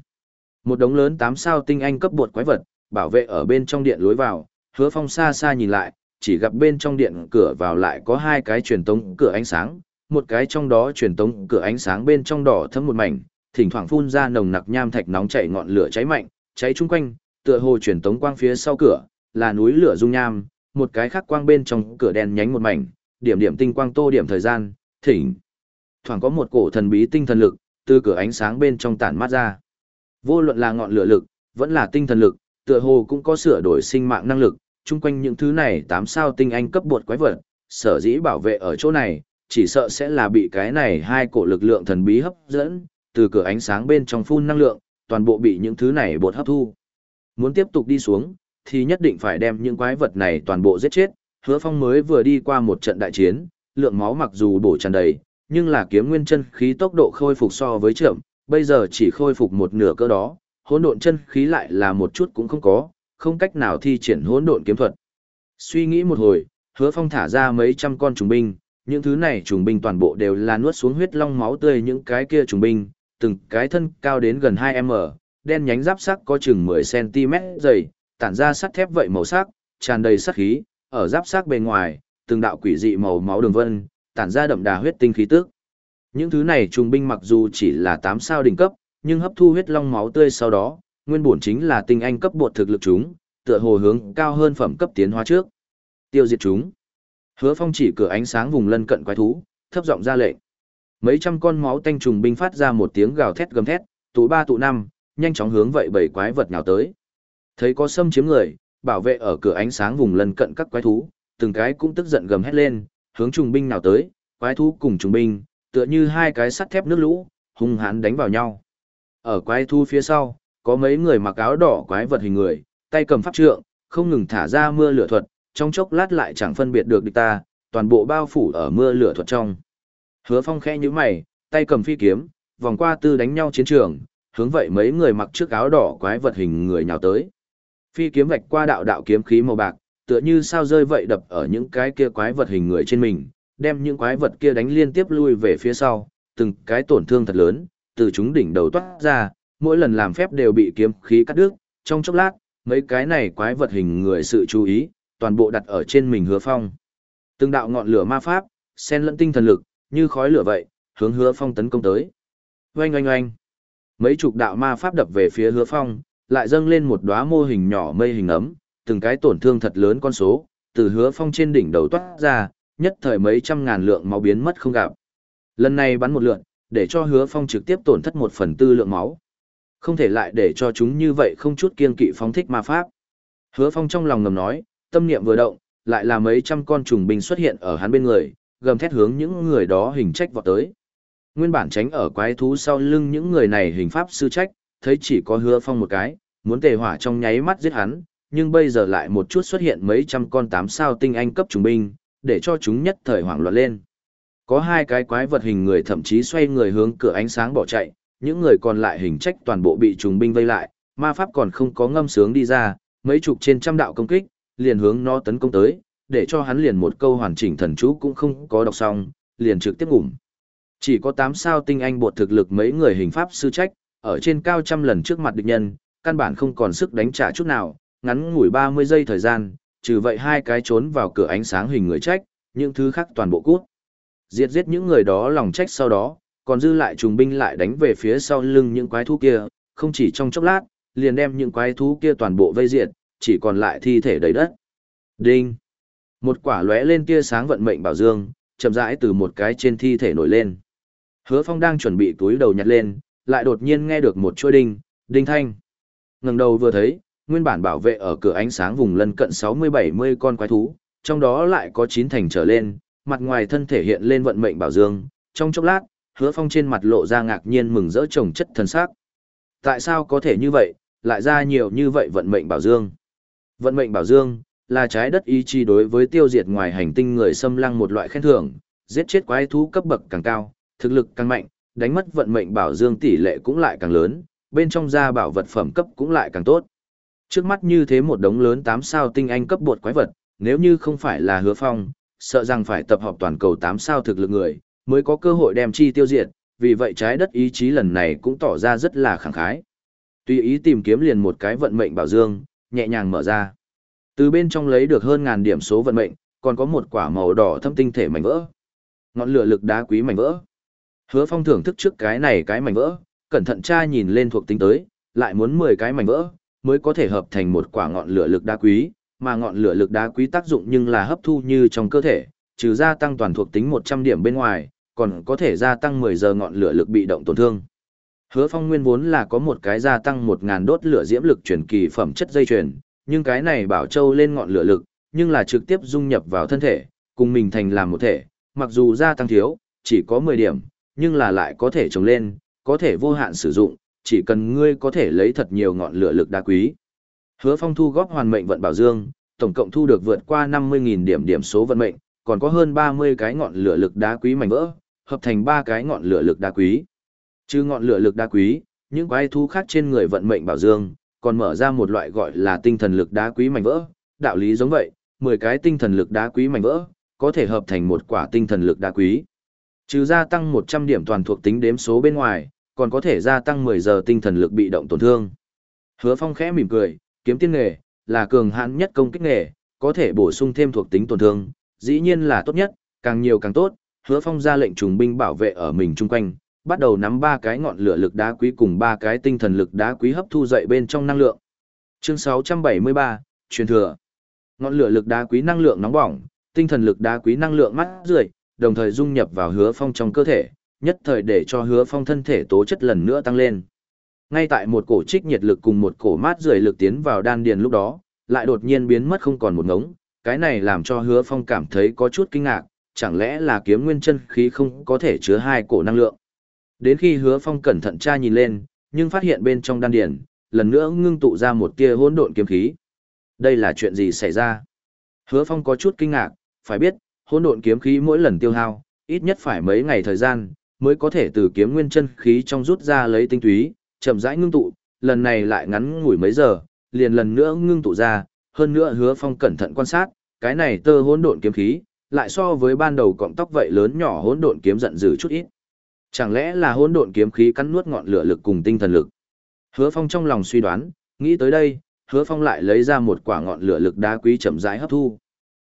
Một đống lớn tám sao tinh anh cấp bột quái vật, bảo vệ ở bên trong điện lối vào, hứa phong xa xa nhìn lại, chỉ gặp bên trong điện cửa vào lại có hai cái truyền tống cửa ánh sáng, một cái trong đó truyền tống cửa ánh sáng bên trong đỏ thấm một mảnh, thỉnh thoảng phun ra nồng nặc nham thạch nóng chảy ngọn lửa cháy mạnh, cháy chung quanh, tựa hồ truyền tống quang phía sau cửa, là núi lửa dung nham, một cái khác quang bên trong cửa đen nhánh một mảnh, điểm điểm tinh quang tô điểm thời gian, thỉnh thoảng có một cổ thần bí tinh thần lực từ cửa ánh sáng bên trong tản mát ra. Vô luận là ngọn lửa lực, vẫn là tinh thần lực, tựa hồ cũng có sửa đổi sinh mạng năng lực, chung quanh những thứ này tám sao tinh anh cấp bột quái vật, sở dĩ bảo vệ ở chỗ này, chỉ sợ sẽ là bị cái này hai cổ lực lượng thần bí hấp dẫn, từ cửa ánh sáng bên trong phun năng lượng, toàn bộ bị những thứ này bột hấp thu. Muốn tiếp tục đi xuống, thì nhất định phải đem những quái vật này toàn bộ giết chết, hứa phong mới vừa đi qua một trận đại chiến, lượng máu mặc dù bổ tràn đầy, nhưng là kiếm nguyên chân khí tốc độ khôi phục so với chậm, bây giờ chỉ khôi phục một nửa cơ đó, hỗn độn chân khí lại là một chút cũng không có, không cách nào thi triển hỗn độn kiếm thuật. Suy nghĩ một hồi, Hứa Phong thả ra mấy trăm con trùng binh, những thứ này trùng binh toàn bộ đều là nuốt xuống huyết long máu tươi những cái kia trùng binh, từng cái thân cao đến gần 2m, đen nhánh giáp sắc có chừng 10 cm dày, tản ra sắt thép vậy màu sắc, tràn đầy sát khí, ở giáp sắc bề ngoài, từng đạo quỷ dị màu máu đường vân, tản ra đậm đà huyết tinh khí tức. Những thứ này trùng binh mặc dù chỉ là 8 sao đỉnh cấp, nhưng hấp thu huyết long máu tươi sau đó, nguyên bổn chính là tinh anh cấp bột thực lực chúng, tựa hồ hướng cao hơn phẩm cấp tiến hóa trước. Tiêu diệt chúng. Hứa Phong chỉ cửa ánh sáng vùng lân cận quái thú, thấp giọng ra lệnh. Mấy trăm con máu tanh trùng binh phát ra một tiếng gào thét gầm thét, tụ ba tụ năm, nhanh chóng hướng vậy bảy quái vật nhào tới. Thấy có xâm chiếm người, bảo vệ ở cửa ánh sáng vùng lân cận các quái thú, từng cái cũng tức giận gầm hét lên, hướng trùng binh nào tới, quái thú cùng trùng binh, tựa như hai cái sắt thép nước lũ, hung hãn đánh vào nhau. Ở quái thú phía sau, có mấy người mặc áo đỏ quái vật hình người, tay cầm pháp trượng, không ngừng thả ra mưa lửa thuật, trong chốc lát lại chẳng phân biệt được địch ta, toàn bộ bao phủ ở mưa lửa thuật trong. Hứa Phong khẽ nhíu mày, tay cầm phi kiếm, vòng qua tư đánh nhau chiến trường, hướng vậy mấy người mặc trước áo đỏ quái vật hình người nhào tới. Phi kiếm vạch qua đạo đạo kiếm khí màu bạc, tựa như sao rơi vậy đập ở những cái kia quái vật hình người trên mình, đem những quái vật kia đánh liên tiếp lui về phía sau, từng cái tổn thương thật lớn, từ chúng đỉnh đầu toát ra, mỗi lần làm phép đều bị kiếm khí cắt đứt, trong chốc lát, mấy cái này quái vật hình người sự chú ý, toàn bộ đặt ở trên mình hứa phong. Từng đạo ngọn lửa ma pháp, xen lẫn tinh thần lực, như khói lửa vậy, hướng hứa phong tấn công tới. Oanh oanh oanh. Mấy chục đạo ma pháp đập về phía hứa phong, lại dâng lên một đóa mô hình nhỏ mây hình ấm, từng cái tổn thương thật lớn con số, từ hứa phong trên đỉnh đầu toát ra, nhất thời mấy trăm ngàn lượng máu biến mất không gặp. Lần này bắn một lượng, để cho hứa phong trực tiếp tổn thất một phần tư lượng máu. Không thể lại để cho chúng như vậy không chút kiên kỵ phóng thích ma pháp. Hứa phong trong lòng ngầm nói, tâm niệm vừa động, lại là mấy trăm con trùng binh xuất hiện ở hắn bên người, gầm thét hướng những người đó hình trách vọt tới. Nguyên bản tránh ở quái thú sau lưng những người này hình pháp sư trách, thấy chỉ có hứa phong một cái, muốn tề hỏa trong nháy mắt giết hắn, nhưng bây giờ lại một chút xuất hiện mấy trăm con tám sao tinh anh cấp trùng binh, để cho chúng nhất thời hoảng loạn lên. Có hai cái quái vật hình người thậm chí xoay người hướng cửa ánh sáng bỏ chạy, những người còn lại hình trách toàn bộ bị trùng binh vây lại, ma pháp còn không có ngâm sướng đi ra, mấy chục trên trăm đạo công kích, liền hướng nó tấn công tới, để cho hắn liền một câu hoàn chỉnh thần chú cũng không có đọc xong, liền trực tiếp ngủm. Chỉ có 8 sao tinh anh bột thực lực mấy người hình pháp sư trách, ở trên cao trăm lần trước mặt địch nhân, căn bản không còn sức đánh trả chút nào, ngắn ngủi 30 giây thời gian, trừ vậy hai cái trốn vào cửa ánh sáng hình người trách, những thứ khác toàn bộ cút. Diệt giết những người đó lòng trách sau đó, còn dư lại trùng binh lại đánh về phía sau lưng những quái thú kia, không chỉ trong chốc lát, liền đem những quái thú kia toàn bộ vây diệt, chỉ còn lại thi thể đầy đất. Đinh! Một quả lóe lên tia sáng vận mệnh bảo dương, chậm rãi từ một cái trên thi thể nổi lên. Hứa Phong đang chuẩn bị túi đầu nhặt lên, lại đột nhiên nghe được một chuỗi đinh, đinh thanh. Ngẩng đầu vừa thấy, nguyên bản bảo vệ ở cửa ánh sáng vùng lân cận 60-70 con quái thú, trong đó lại có 9 thành trở lên, mặt ngoài thân thể hiện lên vận mệnh bảo dương, trong chốc lát, Hứa Phong trên mặt lộ ra ngạc nhiên mừng rỡ trồng chất thần sắc. Tại sao có thể như vậy, lại ra nhiều như vậy vận mệnh bảo dương? Vận mệnh bảo dương là trái đất ý chí đối với tiêu diệt ngoài hành tinh người xâm lăng một loại khen thưởng, giết chết quái thú cấp bậc càng cao, thực lực càng mạnh, đánh mất vận mệnh bảo dương tỷ lệ cũng lại càng lớn, bên trong ra bảo vật phẩm cấp cũng lại càng tốt. Trước mắt như thế một đống lớn tám sao tinh anh cấp bột quái vật, nếu như không phải là hứa phong, sợ rằng phải tập hợp toàn cầu tám sao thực lực người, mới có cơ hội đem chi tiêu diệt, vì vậy trái đất ý chí lần này cũng tỏ ra rất là khẳng khái. Tùy ý tìm kiếm liền một cái vận mệnh bảo dương, nhẹ nhàng mở ra. Từ bên trong lấy được hơn ngàn điểm số vận mệnh, còn có một quả màu đỏ thâm tinh thể mảnh vỡ. Ngọn lửa lực đá quý mảnh vỡ. Hứa Phong thưởng thức trước cái này cái mảnh vỡ, cẩn thận tra nhìn lên thuộc tính tới, lại muốn 10 cái mảnh vỡ, mới có thể hợp thành một quả ngọn lửa lực đá quý, mà ngọn lửa lực đá quý tác dụng nhưng là hấp thu như trong cơ thể, trừ gia tăng toàn thuộc tính 100 điểm bên ngoài, còn có thể gia tăng 10 giờ ngọn lửa lực bị động tổn thương. Hứa Phong nguyên vốn là có một cái gia tăng 1000 đốt lửa diễm lực truyền kỳ phẩm chất dây chuyền, nhưng cái này bảo châu lên ngọn lửa lực, nhưng là trực tiếp dung nhập vào thân thể, cùng mình thành làm một thể, mặc dù gia tăng thiếu, chỉ có 10 điểm, nhưng là lại có thể trồng lên, có thể vô hạn sử dụng, chỉ cần ngươi có thể lấy thật nhiều ngọn lửa lực đá quý. Hứa Phong thu góp hoàn mệnh vận bảo dương, tổng cộng thu được vượt qua 50.000 điểm điểm số vận mệnh, còn có hơn 30 cái ngọn lửa lực đá quý mảnh vỡ, hợp thành 3 cái ngọn lửa lực đá quý. Trừ ngọn lửa lực đá quý, những quái thú khác trên người vận mệnh bảo dương, còn mở ra một loại gọi là tinh thần lực đá quý mảnh vỡ, đạo lý giống vậy, 10 cái tinh thần lực đá quý mảnh vỡ, có thể hợp thành một quả tinh thần lực đá quý. Trừ gia tăng 100 điểm toàn thuộc tính đếm số bên ngoài, còn có thể gia tăng 10 giờ tinh thần lực bị động tổn thương. Hứa Phong khẽ mỉm cười, kiếm tiên nghề, là cường hãn nhất công kích nghề, có thể bổ sung thêm thuộc tính tổn thương, dĩ nhiên là tốt nhất, càng nhiều càng tốt. Hứa Phong ra lệnh trùng binh bảo vệ ở mình chung quanh, bắt đầu nắm ba cái ngọn lửa lực đá quý cùng ba cái tinh thần lực đá quý hấp thu dậy bên trong năng lượng. Chương 673, truyền thừa. Ngọn lửa lực đá quý năng lượng nóng bỏng, tinh thần lực đá quý năng lượng mắt rượi, đồng thời dung nhập vào hứa phong trong cơ thể, nhất thời để cho hứa phong thân thể tố chất lần nữa tăng lên. Ngay tại một cổ trích nhiệt lực cùng một cổ mát rượi lực tiến vào đan điền lúc đó, lại đột nhiên biến mất không còn một ngống, cái này làm cho hứa phong cảm thấy có chút kinh ngạc, chẳng lẽ là kiếm nguyên chân khí không có thể chứa hai cổ năng lượng. Đến khi hứa phong cẩn thận tra nhìn lên, nhưng phát hiện bên trong đan điển, lần nữa ngưng tụ ra một tia hỗn độn kiếm khí. Đây là chuyện gì xảy ra? Hứa phong có chút kinh ngạc, phải biết, hỗn độn kiếm khí mỗi lần tiêu hao, ít nhất phải mấy ngày thời gian, mới có thể từ kiếm nguyên chân khí trong rút ra lấy tinh túy, chậm rãi ngưng tụ, lần này lại ngắn ngủi mấy giờ, liền lần nữa ngưng tụ ra, hơn nữa hứa phong cẩn thận quan sát, cái này tơ hỗn độn kiếm khí, lại so với ban đầu cọng tóc vậy lớn nhỏ hỗn độn kiếm giận dữ chút ít. Chẳng lẽ là hỗn độn kiếm khí cắn nuốt ngọn lửa lực cùng tinh thần lực? Hứa Phong trong lòng suy đoán, nghĩ tới đây, Hứa Phong lại lấy ra một quả ngọn lửa lực đá quý chậm rãi hấp thu.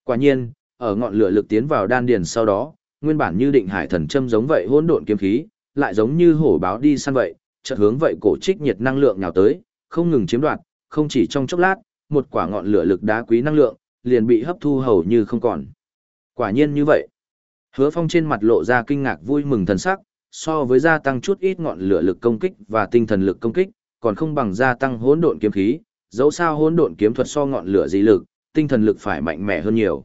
Quả nhiên, ở ngọn lửa lực tiến vào đan điền sau đó, nguyên bản như định hải thần châm giống vậy hỗn độn kiếm khí, lại giống như hổ báo đi săn vậy, chợt hướng vậy cổ trích nhiệt năng lượng nhào tới, không ngừng chiếm đoạt, không chỉ trong chốc lát, một quả ngọn lửa lực đá quý năng lượng, liền bị hấp thu hầu như không còn. Quả nhiên như vậy. Hứa Phong trên mặt lộ ra kinh ngạc vui mừng thần sắc, so với gia tăng chút ít ngọn lửa lực công kích và tinh thần lực công kích, còn không bằng gia tăng hỗn độn kiếm khí, dẫu sao hỗn độn kiếm thuật so ngọn lửa dị lực, tinh thần lực phải mạnh mẽ hơn nhiều.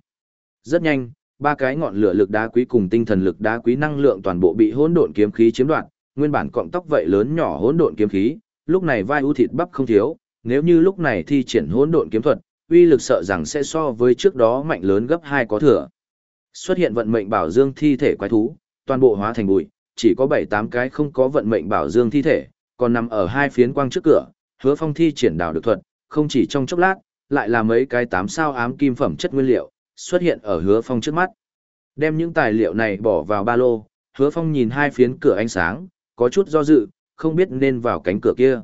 Rất nhanh, ba cái ngọn lửa lực đá quý cùng tinh thần lực đá quý năng lượng toàn bộ bị hỗn độn kiếm khí chiếm đoạt, nguyên bản cọng tóc vậy lớn nhỏ hỗn độn kiếm khí, lúc này vai ưu thịt bắp không thiếu, nếu như lúc này thi triển hỗn độn kiếm thuật, uy lực sợ rằng sẽ so với trước đó mạnh lớn gấp hai có thừa. Xuất hiện vận mệnh bảo dương thi thể quái thú, toàn bộ hóa thành bụi, chỉ có bảy tám cái không có vận mệnh bảo dương thi thể, còn nằm ở hai phiến quang trước cửa, hứa phong thi triển đào được thuật, không chỉ trong chốc lát, lại là mấy cái tám sao ám kim phẩm chất nguyên liệu, xuất hiện ở hứa phong trước mắt. Đem những tài liệu này bỏ vào ba lô, hứa phong nhìn hai phiến cửa ánh sáng, có chút do dự, không biết nên vào cánh cửa kia.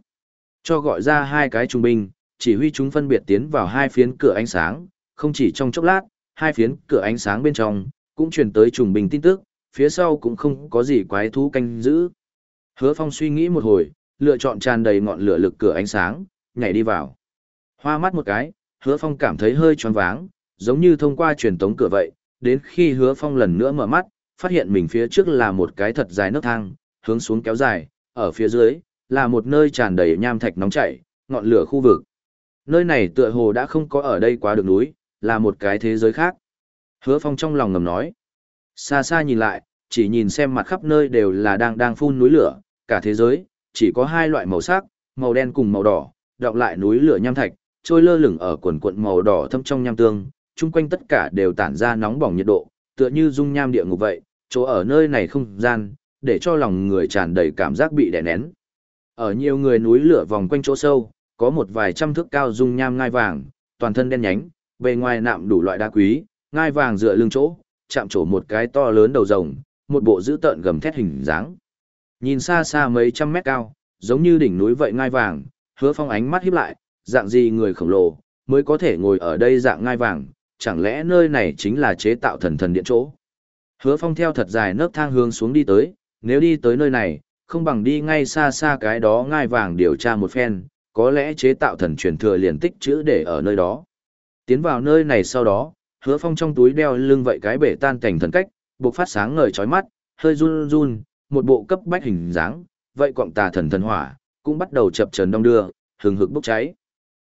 Cho gọi ra hai cái trung binh, chỉ huy chúng phân biệt tiến vào hai phiến cửa ánh sáng, không chỉ trong chốc lát, hai phiến cửa ánh sáng bên trong, cũng truyền tới trùng binh tin tức, phía sau cũng không có gì quái thú canh giữ. Hứa Phong suy nghĩ một hồi, lựa chọn tràn đầy ngọn lửa lực cửa ánh sáng, nhảy đi vào. Hoa mắt một cái, Hứa Phong cảm thấy hơi choáng váng, giống như thông qua truyền tống cửa vậy, đến khi Hứa Phong lần nữa mở mắt, phát hiện mình phía trước là một cái thật dài nấc thang, hướng xuống kéo dài, ở phía dưới là một nơi tràn đầy nham thạch nóng chảy, ngọn lửa khu vực. Nơi này tựa hồ đã không có ở đây quá được núi, là một cái thế giới khác. Hứa Phong trong lòng ngầm nói. Xa xa nhìn lại, chỉ nhìn xem mặt khắp nơi đều là đang đang phun núi lửa, cả thế giới, chỉ có hai loại màu sắc, màu đen cùng màu đỏ, đọng lại núi lửa nham thạch, trôi lơ lửng ở quần cuộn màu đỏ thâm trong nham tương, chung quanh tất cả đều tản ra nóng bỏng nhiệt độ, tựa như dung nham địa ngục vậy, chỗ ở nơi này không gian, để cho lòng người tràn đầy cảm giác bị đè nén. Ở nhiều người núi lửa vòng quanh chỗ sâu, có một vài trăm thước cao dung nham ngai vàng, toàn thân đen nhánh, bề ngoài nạm đủ loại đá quý, ngai vàng dựa lưng chỗ, chạm trổ một cái to lớn đầu rồng, một bộ dữ tợn gầm thét hình dáng. Nhìn xa xa mấy trăm mét cao, giống như đỉnh núi vậy ngai vàng, hứa phong ánh mắt híp lại, dạng gì người khổng lồ, mới có thể ngồi ở đây dạng ngai vàng, chẳng lẽ nơi này chính là chế tạo thần thần điện chỗ. Hứa phong theo thật dài nấc thang hướng xuống đi tới, nếu đi tới nơi này, không bằng đi ngay xa xa cái đó ngai vàng điều tra một phen, có lẽ chế tạo thần truyền thừa liền tích chữ để ở nơi đó. Tiến vào nơi này sau đó, hứa phong trong túi đeo lưng vậy cái bể tan cảnh thần cách, buộc phát sáng ngời chói mắt, hơi run run, một bộ cấp bách hình dáng, vậy quọng tà thần thần hỏa, cũng bắt đầu chập trần đông đưa, hừng hực bốc cháy.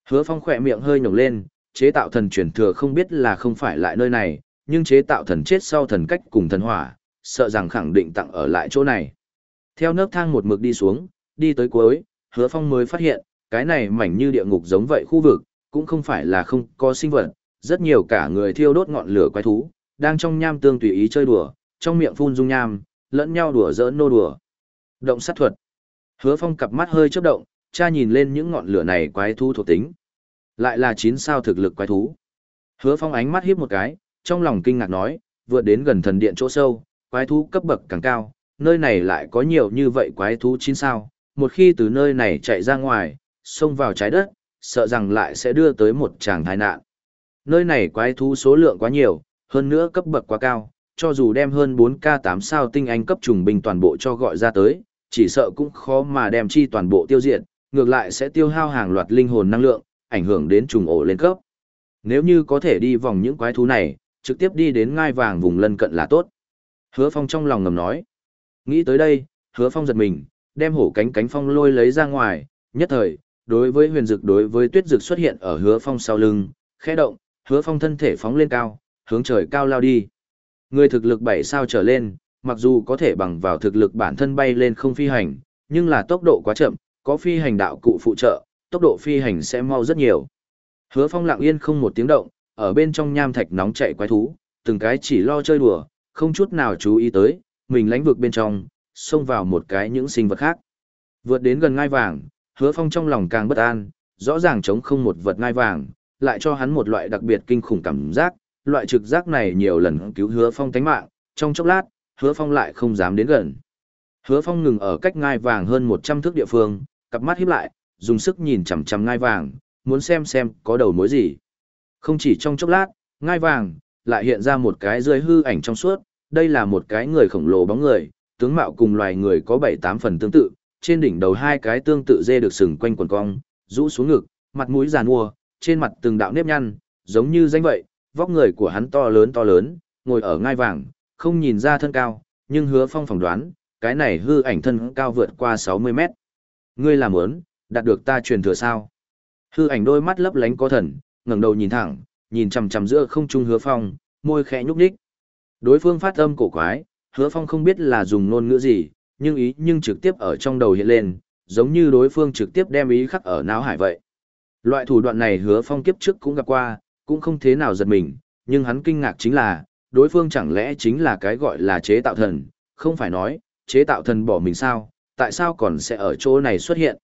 Hứa phong khỏe miệng hơi nhổng lên, chế tạo thần truyền thừa không biết là không phải lại nơi này, nhưng chế tạo thần chết sau thần cách cùng thần hỏa, sợ rằng khẳng định tặng ở lại chỗ này. Theo nấc thang một mực đi xuống, đi tới cuối, hứa phong mới phát hiện, cái này mảnh như địa ngục giống vậy khu vực, cũng không phải là không có sinh vật, rất nhiều cả người thiêu đốt ngọn lửa quái thú, đang trong nham tương tùy ý chơi đùa, trong miệng phun dung nham, lẫn nhau đùa giỡn nô đùa. Động sát thuật. Hứa Phong cặp mắt hơi chớp động, cha nhìn lên những ngọn lửa này quái thú thuộc tính. Lại là chín sao thực lực quái thú. Hứa Phong ánh mắt híp một cái, trong lòng kinh ngạc nói, vượt đến gần thần điện chỗ sâu, quái thú cấp bậc càng cao, nơi này lại có nhiều như vậy quái thú chín sao, một khi từ nơi này chạy ra ngoài, xông vào trái đất, sợ rằng lại sẽ đưa tới một tràng tai nạn. Nơi này quái thú số lượng quá nhiều, hơn nữa cấp bậc quá cao, cho dù đem hơn 4K8 sao tinh anh cấp trùng binh toàn bộ cho gọi ra tới, chỉ sợ cũng khó mà đem chi toàn bộ tiêu diệt, ngược lại sẽ tiêu hao hàng loạt linh hồn năng lượng, ảnh hưởng đến trùng ổ lên cấp. Nếu như có thể đi vòng những quái thú này, trực tiếp đi đến ngai vàng vùng lân cận là tốt. Hứa Phong trong lòng ngầm nói. Nghĩ tới đây, Hứa Phong giật mình, đem hổ cánh cánh phong lôi lấy ra ngoài, nhất thời, đối với huyền dực đối với tuyết dực xuất hiện ở Hứa Phong sau lưng, khẽ động, Hứa Phong thân thể phóng lên cao, hướng trời cao lao đi. Người thực lực 7 sao trở lên, mặc dù có thể bằng vào thực lực bản thân bay lên không phi hành, nhưng là tốc độ quá chậm, có phi hành đạo cụ phụ trợ, tốc độ phi hành sẽ mau rất nhiều. Hứa Phong lặng yên không một tiếng động, ở bên trong nham thạch nóng chạy quái thú, từng cái chỉ lo chơi đùa, không chút nào chú ý tới, mình lánh vực bên trong, xông vào một cái những sinh vật khác. Vượt đến gần ngai vàng, hứa phong trong lòng càng bất an, rõ ràng chống không một vật ngai vàng, lại cho hắn một loại đặc biệt kinh khủng cảm giác, loại trực giác này nhiều lần cứu hứa phong tánh mạng, trong chốc lát, hứa phong lại không dám đến gần. Hứa phong ngừng ở cách ngai vàng hơn 100 thước địa phương, cặp mắt híp lại, dùng sức nhìn chằm chằm ngai vàng, muốn xem xem có đầu mối gì. Không chỉ trong chốc lát, ngai vàng, lại hiện ra một cái rơi hư ảnh trong suốt, đây là một cái người khổng lồ bóng người, tướng mạo cùng loài người có 7-8 phần tương tự, trên đỉnh đầu hai cái tương tự dê được sừng quanh quần cong, rũ xuống ngực, mặt mũi giàn mua, trên mặt từng đạo nếp nhăn, giống như danh vậy, vóc người của hắn to lớn to lớn, ngồi ở ngai vàng, không nhìn ra thân cao, nhưng hứa phong phỏng đoán, cái này hư ảnh thân cao vượt qua 60 mét. Ngươi làm ớn, đạt được ta truyền thừa sao? Hư ảnh đôi mắt lấp lánh có thần, ngẩng đầu nhìn thẳng, nhìn chằm chằm giữa không trung hứa phong, môi khẽ nhúc nhích. Đối phương phát âm cổ quái, hứa phong không biết là dùng ngôn ngữ gì, nhưng ý nhưng trực tiếp ở trong đầu hiện lên, giống như đối phương trực tiếp đem ý khắc ở não hải vậy. Loại thủ đoạn này hứa phong kiếp trước cũng gặp qua, cũng không thế nào giật mình, nhưng hắn kinh ngạc chính là, đối phương chẳng lẽ chính là cái gọi là chế tạo thần, không phải nói, chế tạo thần bỏ mình sao, tại sao còn sẽ ở chỗ này xuất hiện.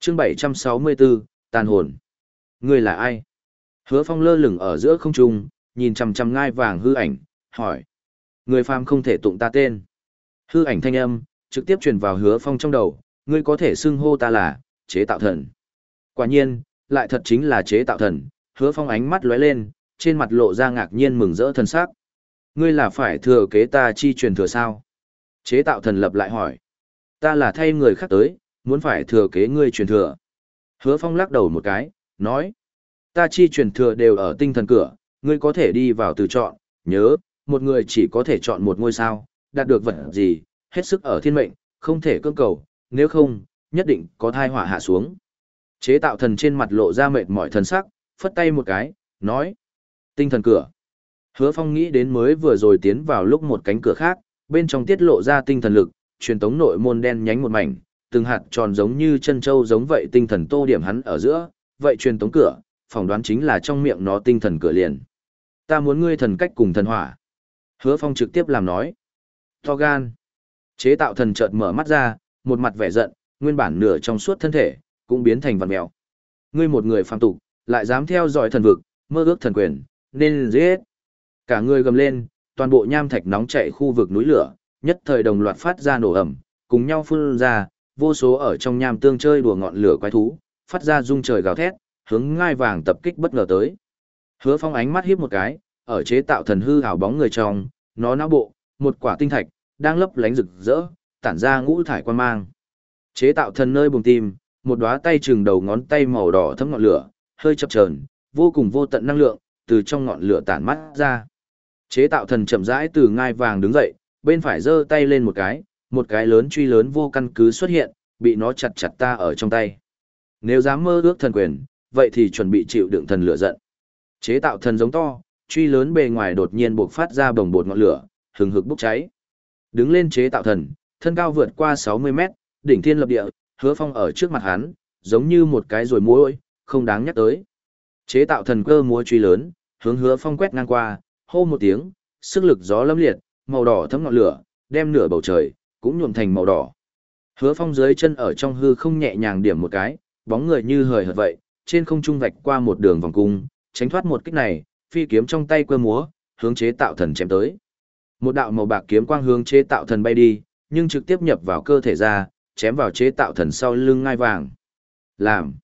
Chương 764, Tàn hồn. Người là ai? Hứa phong lơ lửng ở giữa không trung, nhìn chằm chằm ngai vàng hư ảnh, hỏi. Người phàm không thể tụng ta tên. Hư ảnh thanh âm, trực tiếp truyền vào hứa phong trong đầu, ngươi có thể xưng hô ta là, chế tạo thần. Quả nhiên, lại thật chính là chế tạo thần, hứa phong ánh mắt lóe lên, trên mặt lộ ra ngạc nhiên mừng rỡ thần sắc. Ngươi là phải thừa kế ta chi truyền thừa sao? Chế tạo thần lập lại hỏi. Ta là thay người khác tới, muốn phải thừa kế ngươi truyền thừa. Hứa phong lắc đầu một cái, nói. Ta chi truyền thừa đều ở tinh thần cửa, ngươi có thể đi vào từ chọn, nhớ, một người chỉ có thể chọn một ngôi sao, đạt được vật gì, hết sức ở thiên mệnh, không thể cưỡng cầu, nếu không, nhất định có thai họa hạ xuống. Chế tạo thần trên mặt lộ ra mệt mỏi thần sắc, phất tay một cái, nói. Tinh thần cửa. Hứa phong nghĩ đến mới vừa rồi tiến vào lúc một cánh cửa khác, bên trong tiết lộ ra tinh thần lực, truyền tống nội môn đen nhánh một mảnh, từng hạt tròn giống như chân châu giống vậy tinh thần tô điểm hắn ở giữa, vậy truyền tống cửa, phỏng đoán chính là trong miệng nó tinh thần cửa liền. Ta muốn ngươi thần cách cùng thần hỏa. Hứa phong trực tiếp làm nói. To gan. Chế tạo thần chợt mở mắt ra, một mặt vẻ giận, nguyên bản nửa trong suốt thân thể, cũng biến thành vật mèo. Ngươi một người phàm tục, lại dám theo dõi thần vực, mơ ước thần quyền, nên giết. Cả người gầm lên, toàn bộ nham thạch nóng chạy khu vực núi lửa, nhất thời đồng loạt phát ra nổ ẩm, cùng nhau phun ra, vô số ở trong nham tương chơi đùa ngọn lửa quái thú, phát ra rung trời gào thét, hướng ngai vàng tập kích bất ngờ tới. Hứa Phong ánh mắt híp một cái, ở chế tạo thần hư ảo bóng người trong, nó não bộ, một quả tinh thạch đang lấp lánh rực rỡ, tản ra ngũ thải quan mang. Chế tạo thần nơi bùng tim, một đóa tay chừng đầu ngón tay màu đỏ thấm ngọn lửa, hơi chập chờn, vô cùng vô tận năng lượng từ trong ngọn lửa tản mắt ra. Chế tạo thần chậm rãi từ ngai vàng đứng dậy, bên phải giơ tay lên một cái, một cái lớn truy lớn vô căn cứ xuất hiện, bị nó chặt chặt ta ở trong tay. Nếu dám mơ ước thần quyền, vậy thì chuẩn bị chịu đựng thần lửa giận. Chế tạo thần giống to, truy lớn bề ngoài đột nhiên bộc phát ra bồng bột ngọn lửa, hừng hực bốc cháy. Đứng lên chế tạo thần, thân cao vượt qua 60 mét, đỉnh thiên lập địa, hứa phong ở trước mặt hắn, giống như một cái rồi muối, không đáng nhắc tới. Chế tạo thần cơ múa truy lớn, hướng hứa phong quét ngang qua, hô một tiếng, sức lực gió lâm liệt, màu đỏ thấm ngọn lửa, đem nửa bầu trời, cũng nhuộm thành màu đỏ. Hứa phong dưới chân ở trong hư không nhẹ nhàng điểm một cái, bóng người như hời hợt vậy, trên không trung vạch qua một đường vòng cung, tránh thoát một kích này, phi kiếm trong tay quơ múa, hướng chế tạo thần chém tới. Một đạo màu bạc kiếm quang hướng chế tạo thần bay đi, nhưng trực tiếp nhập vào cơ thể ra, chém vào chế tạo thần sau lưng ngai vàng. Làm.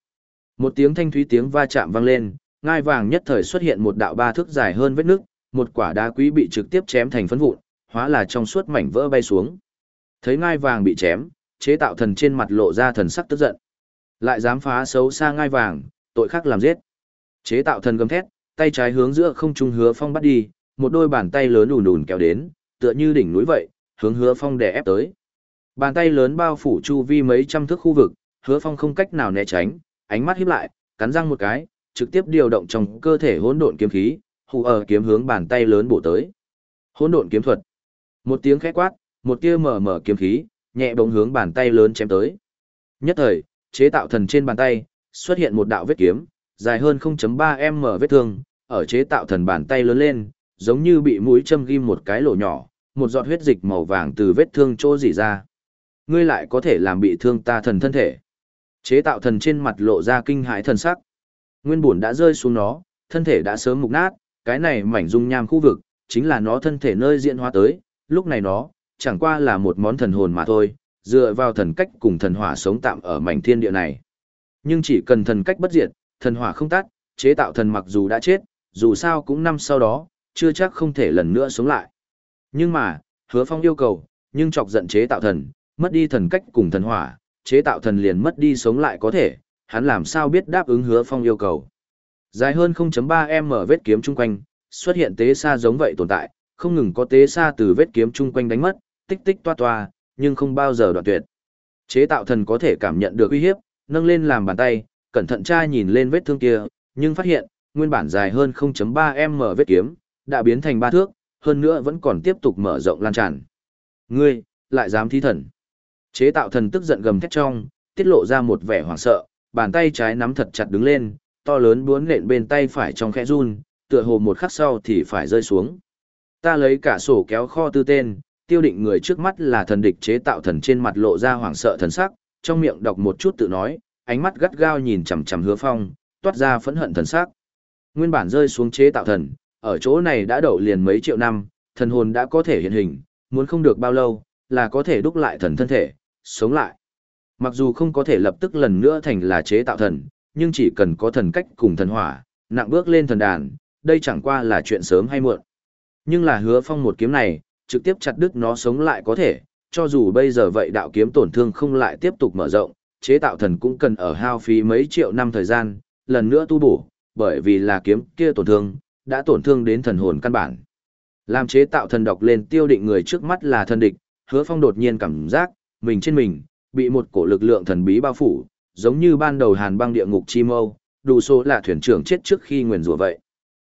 Một tiếng thanh thúy tiếng va chạm vang lên, ngai vàng nhất thời xuất hiện một đạo ba thước dài hơn vết nước, một quả đá quý bị trực tiếp chém thành phấn vụn, hóa là trong suốt mảnh vỡ bay xuống. Thấy ngai vàng bị chém, chế tạo thần trên mặt lộ ra thần sắc tức giận. Lại dám phá xấu xa ngai vàng, tội khắc làm giết. Chế tạo thần gầm thét, tay trái hướng giữa không trung hứa phong bắt đi, một đôi bàn tay lớn ùn ùn kéo đến, tựa như đỉnh núi vậy, hướng hứa phong đè ép tới. Bàn tay lớn bao phủ chu vi mấy trăm thước khu vực, hứa phong không cách nào né tránh, ánh mắt híp lại, cắn răng một cái, trực tiếp điều động trong cơ thể hỗn độn kiếm khí, hù ở kiếm hướng bàn tay lớn bổ tới. Hỗn độn kiếm thuật. Một tiếng khẽ quát, một tia mở mở kiếm khí, nhẹ bóng hướng bàn tay lớn chém tới. Nhất thời, chế tạo thần trên bàn tay, xuất hiện một đạo vết kiếm, dài hơn 0.3m vết thương, ở chế tạo thần bàn tay lớn lên, giống như bị mũi châm ghim một cái lỗ nhỏ, một giọt huyết dịch màu vàng từ vết thương chỗ rỉ ra. Ngươi lại có thể làm bị thương ta thần thân thể. Chế tạo thần trên mặt lộ ra kinh hãi thần sắc. Nguyên bổn đã rơi xuống nó, thân thể đã sớm mục nát, cái này mảnh dung nham khu vực, chính là nó thân thể nơi diễn hóa tới, lúc này nó, chẳng qua là một món thần hồn mà thôi, dựa vào thần cách cùng thần hỏa sống tạm ở mảnh thiên địa này. Nhưng chỉ cần thần cách bất diệt, thần hỏa không tắt, chế tạo thần mặc dù đã chết, dù sao cũng năm sau đó, chưa chắc không thể lần nữa sống lại. Nhưng mà, hứa phong yêu cầu, nhưng chọc giận chế tạo thần, mất đi thần cách cùng thần hỏa, chế tạo thần liền mất đi sống lại có thể, hắn làm sao biết đáp ứng hứa phong yêu cầu. Dài hơn 0.3m vết kiếm chung quanh, xuất hiện tế xa giống vậy tồn tại, không ngừng có tế xa từ vết kiếm chung quanh đánh mất, tích tích toa toa, nhưng không bao giờ đoạn tuyệt. Chế tạo thần có thể cảm nhận được uy hiếp, nâng lên làm bàn tay, cẩn thận tra nhìn lên vết thương kia, nhưng phát hiện, nguyên bản dài hơn 0.3m vết kiếm, đã biến thành ba thước, hơn nữa vẫn còn tiếp tục mở rộng lan tràn. Ngươi, lại dám thi thần. Chế tạo thần tức giận gầm thét trong, tiết lộ ra một vẻ hoảng sợ, bàn tay trái nắm thật chặt đứng lên, to lớn buốn nện bên tay phải trong khẽ run, tựa hồ một khắc sau thì phải rơi xuống. Ta lấy cả sổ kéo kho tư tên, tiêu định người trước mắt là thần địch chế tạo thần trên mặt lộ ra hoảng sợ thần sắc, trong miệng đọc một chút tự nói, ánh mắt gắt gao nhìn chằm chằm hứa phong, toát ra phẫn hận thần sắc. Nguyên bản rơi xuống chế tạo thần, ở chỗ này đã đậu liền mấy triệu năm, thần hồn đã có thể hiện hình, muốn không được bao lâu, là có thể đúc lại thần thân thể, sống lại. Mặc dù không có thể lập tức lần nữa thành là chế tạo thần, nhưng chỉ cần có thần cách cùng thần hỏa, nặng bước lên thần đàn, đây chẳng qua là chuyện sớm hay muộn. Nhưng là hứa phong một kiếm này, trực tiếp chặt đứt nó sống lại có thể, cho dù bây giờ vậy đạo kiếm tổn thương không lại tiếp tục mở rộng, chế tạo thần cũng cần ở hao phí mấy triệu năm thời gian, lần nữa tu bổ, bởi vì là kiếm kia tổn thương, đã tổn thương đến thần hồn căn bản. Làm chế tạo thần độc lên tiêu định người trước mắt là thần địch, hứa phong đột nhiên cảm giác, mình trên mình, bị một cổ lực lượng thần bí bao phủ, giống như ban đầu hàn băng địa ngục chi mâu, đủ số là thuyền trưởng chết trước khi nguyền rủa vậy.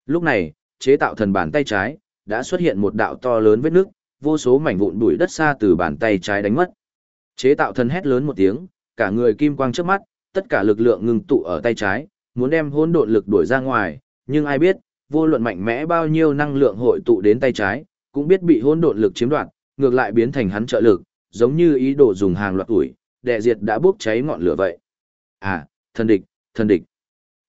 Lúc này, chế tạo thần bàn tay trái, đã xuất hiện một đạo to lớn vết nước, vô số mảnh vụn bụi đất xa từ bàn tay trái đánh mất. Chế tạo thần hét lớn một tiếng, cả người kim quang trước mắt, tất cả lực lượng ngừng tụ ở tay trái, muốn đem hỗn độn lực đuổi ra ngoài, nhưng ai biết, vô luận mạnh mẽ bao nhiêu năng lượng hội tụ đến tay trái, cũng biết bị hỗn độn lực chiếm đoạt, ngược lại biến thành hắn trợ lực, giống như ý đồ dùng hàng loạt tuổi, đệ diệt đã bốc cháy ngọn lửa vậy. À, thần địch, thần địch.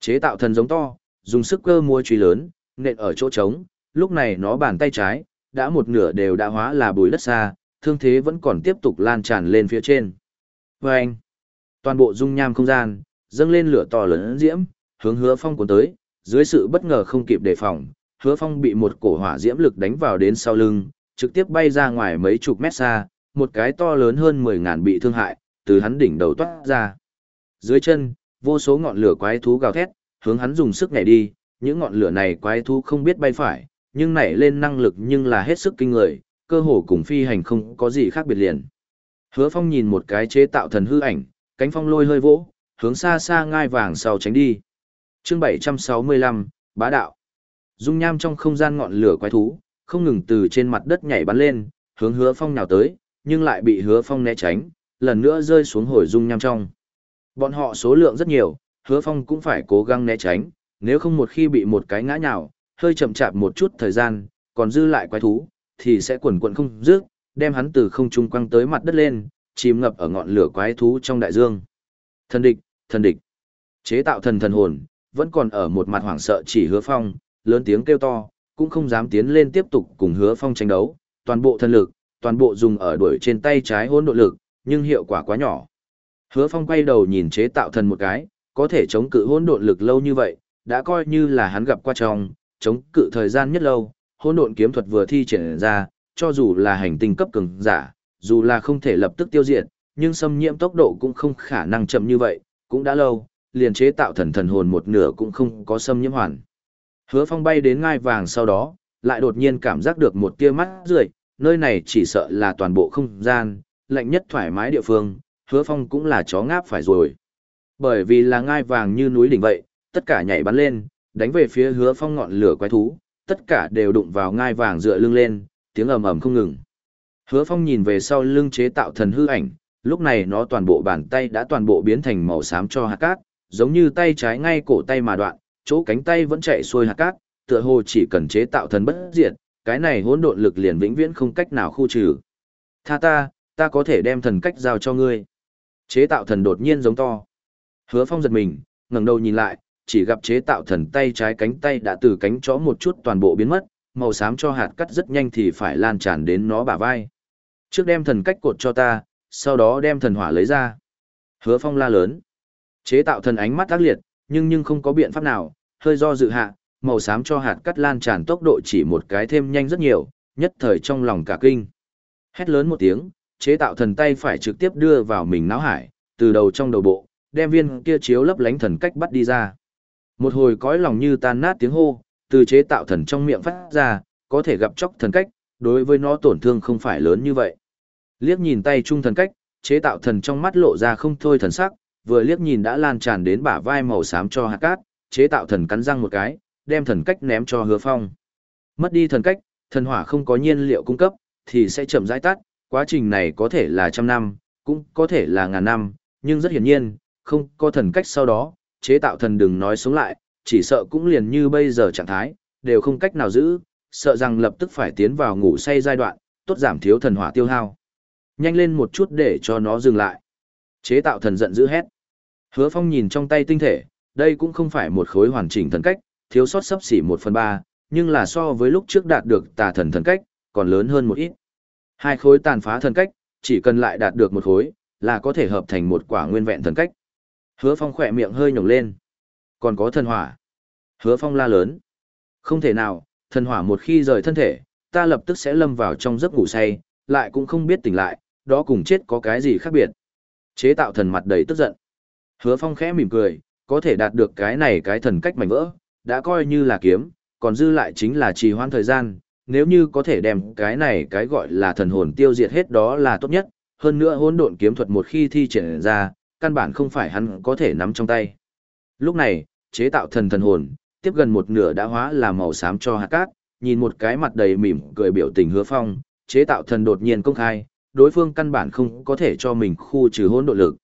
Chế tạo thần giống to, dùng sức cơ mua truy lớn, nện ở chỗ trống, lúc này nó bàn tay trái, đã một nửa đều đã hóa là bùi đất xa, thương thế vẫn còn tiếp tục lan tràn lên phía trên. Và anh, toàn bộ dung nham không gian, dâng lên lửa to lớn diễm, hướng hứa phong cuốn tới, dưới sự bất ngờ không kịp đề phòng, hứa phong bị một cổ hỏa diễm lực đánh vào đến sau lưng, trực tiếp bay ra ngoài mấy chục mét xa, một cái to lớn hơn 10 ngàn bị thương hại, từ hắn đỉnh đầu toát ra. Dưới chân, vô số ngọn lửa quái thú gào thét, hướng hắn dùng sức nhảy đi, những ngọn lửa này quái thú không biết bay phải, nhưng nảy lên năng lực nhưng là hết sức kinh người, cơ hồ cùng phi hành không có gì khác biệt liền. Hứa Phong nhìn một cái chế tạo thần hư ảnh, cánh phong lôi hơi vỗ, hướng xa xa ngai vàng sau tránh đi. Chương 765, Bá đạo. Dung nham trong không gian ngọn lửa quái thú, không ngừng từ trên mặt đất nhảy bắn lên, hướng Hứa Phong nào tới, nhưng lại bị Hứa Phong né tránh, lần nữa rơi xuống hồi dung nham trong. Bọn họ số lượng rất nhiều, Hứa Phong cũng phải cố gắng né tránh, nếu không một khi bị một cái ngã nhào, hơi chậm chạp một chút thời gian, còn dư lại quái thú, thì sẽ quần quần không dứt, đem hắn từ không trung quăng tới mặt đất lên, chìm ngập ở ngọn lửa quái thú trong đại dương. Thần địch, thần địch. Chế tạo thần thần hồn, vẫn còn ở một mặt hoảng sợ chỉ hứa phong, lớn tiếng kêu to, cũng không dám tiến lên tiếp tục cùng hứa phong tranh đấu, toàn bộ thần lực, toàn bộ dùng ở đuổi trên tay trái hỗn độ lực, nhưng hiệu quả quá nhỏ. Hứa phong quay đầu nhìn chế tạo thần một cái, có thể chống cự hỗn độn lực lâu như vậy, đã coi như là hắn gặp qua trong, chống cự thời gian nhất lâu, hỗn độn kiếm thuật vừa thi triển ra, cho dù là hành tinh cấp cường giả, dù là không thể lập tức tiêu diệt, nhưng xâm nhiễm tốc độ cũng không khả năng chậm như vậy, cũng đã lâu, liền chế tạo thần thần hồn một nửa cũng không có xâm nhiễm hoàn. Hứa Phong bay đến ngai vàng sau đó, lại đột nhiên cảm giác được một tia mắt rượi, nơi này chỉ sợ là toàn bộ không gian, lạnh nhất thoải mái địa phương, Hứa Phong cũng là chó ngáp phải rồi. Bởi vì là ngai vàng như núi đỉnh vậy, tất cả nhảy bắn lên, đánh về phía hứa phong ngọn lửa quái thú, tất cả đều đụng vào ngai vàng dựa lưng lên, tiếng ầm ầm không ngừng. Hứa phong nhìn về sau lưng chế tạo thần hư ảnh, lúc này nó toàn bộ bàn tay đã toàn bộ biến thành màu xám cho hạt cát, giống như tay trái ngay cổ tay mà đoạn, chỗ cánh tay vẫn chạy xuôi hạt cát, tựa hồ chỉ cần chế tạo thần bất diệt, cái này hỗn độn lực liền vĩnh viễn không cách nào khu trừ. Tha ta, ta có thể đem thần cách giao cho ngươi. Chế tạo thần đột nhiên giống to. Hứa phong giật mình, ngẩng đầu nhìn lại, chỉ gặp chế tạo thần tay trái cánh tay đã từ cánh chó một chút toàn bộ biến mất, màu xám cho hạt cắt rất nhanh thì phải lan tràn đến nó bả vai. Trước đem thần cách cột cho ta, sau đó đem thần hỏa lấy ra. Hứa phong la lớn. Chế tạo thần ánh mắt ác liệt, nhưng nhưng không có biện pháp nào, hơi do dự hạ, màu xám cho hạt cắt lan tràn tốc độ chỉ một cái thêm nhanh rất nhiều, nhất thời trong lòng cả kinh. Hét lớn một tiếng, chế tạo thần tay phải trực tiếp đưa vào mình náo hải, từ đầu trong đầu bộ, đem viên kia chiếu lấp lánh thần cách bắt đi ra. Một hồi cõi lòng như tan nát tiếng hô, từ chế tạo thần trong miệng phát ra, có thể gặp chóc thần cách, đối với nó tổn thương không phải lớn như vậy. Liếc nhìn tay trung thần cách, chế tạo thần trong mắt lộ ra không thôi thần sắc, vừa liếc nhìn đã lan tràn đến bả vai màu xám cho hạt cát, chế tạo thần cắn răng một cái, đem thần cách ném cho hứa phong. Mất đi thần cách, thần hỏa không có nhiên liệu cung cấp, thì sẽ chậm rãi tắt, quá trình này có thể là trăm năm, cũng có thể là ngàn năm, nhưng rất hiển nhiên, không có thần cách sau đó, chế tạo thần đừng nói sống lại, chỉ sợ cũng liền như bây giờ trạng thái, đều không cách nào giữ, sợ rằng lập tức phải tiến vào ngủ say giai đoạn, tốt giảm thiếu thần hỏa tiêu hao. Nhanh lên một chút để cho nó dừng lại. Chế tạo thần giận dữ hét. Hứa Phong nhìn trong tay tinh thể, đây cũng không phải một khối hoàn chỉnh thần cách, thiếu sót sấp xỉ một phần ba, nhưng là so với lúc trước đạt được tà thần thần cách, còn lớn hơn một ít. Hai khối tàn phá thần cách, chỉ cần lại đạt được một khối, là có thể hợp thành một quả nguyên vẹn thần cách. Hứa Phong khỏe miệng hơi nhổng lên. Còn có thần hỏa. Hứa Phong la lớn. Không thể nào, thần hỏa một khi rời thân thể, ta lập tức sẽ lâm vào trong giấc ngủ say, lại cũng không biết tỉnh lại, đó cùng chết có cái gì khác biệt. Chế tạo thần mặt đầy tức giận. Hứa Phong khẽ mỉm cười, có thể đạt được cái này cái thần cách mảnh vỡ, đã coi như là kiếm, còn dư lại chính là trì hoãn thời gian, nếu như có thể đem cái này cái gọi là thần hồn tiêu diệt hết đó là tốt nhất, hơn nữa hỗn độn kiếm thuật một khi thi triển ra, căn bản không phải hắn có thể nắm trong tay. Lúc này, chế tạo thần thần hồn, tiếp gần một nửa đã hóa là màu xám cho hạt cát, nhìn một cái mặt đầy mỉm cười biểu tình hứa phong, chế tạo thần đột nhiên công khai, đối phương căn bản không có thể cho mình khu trừ hỗn độ lực.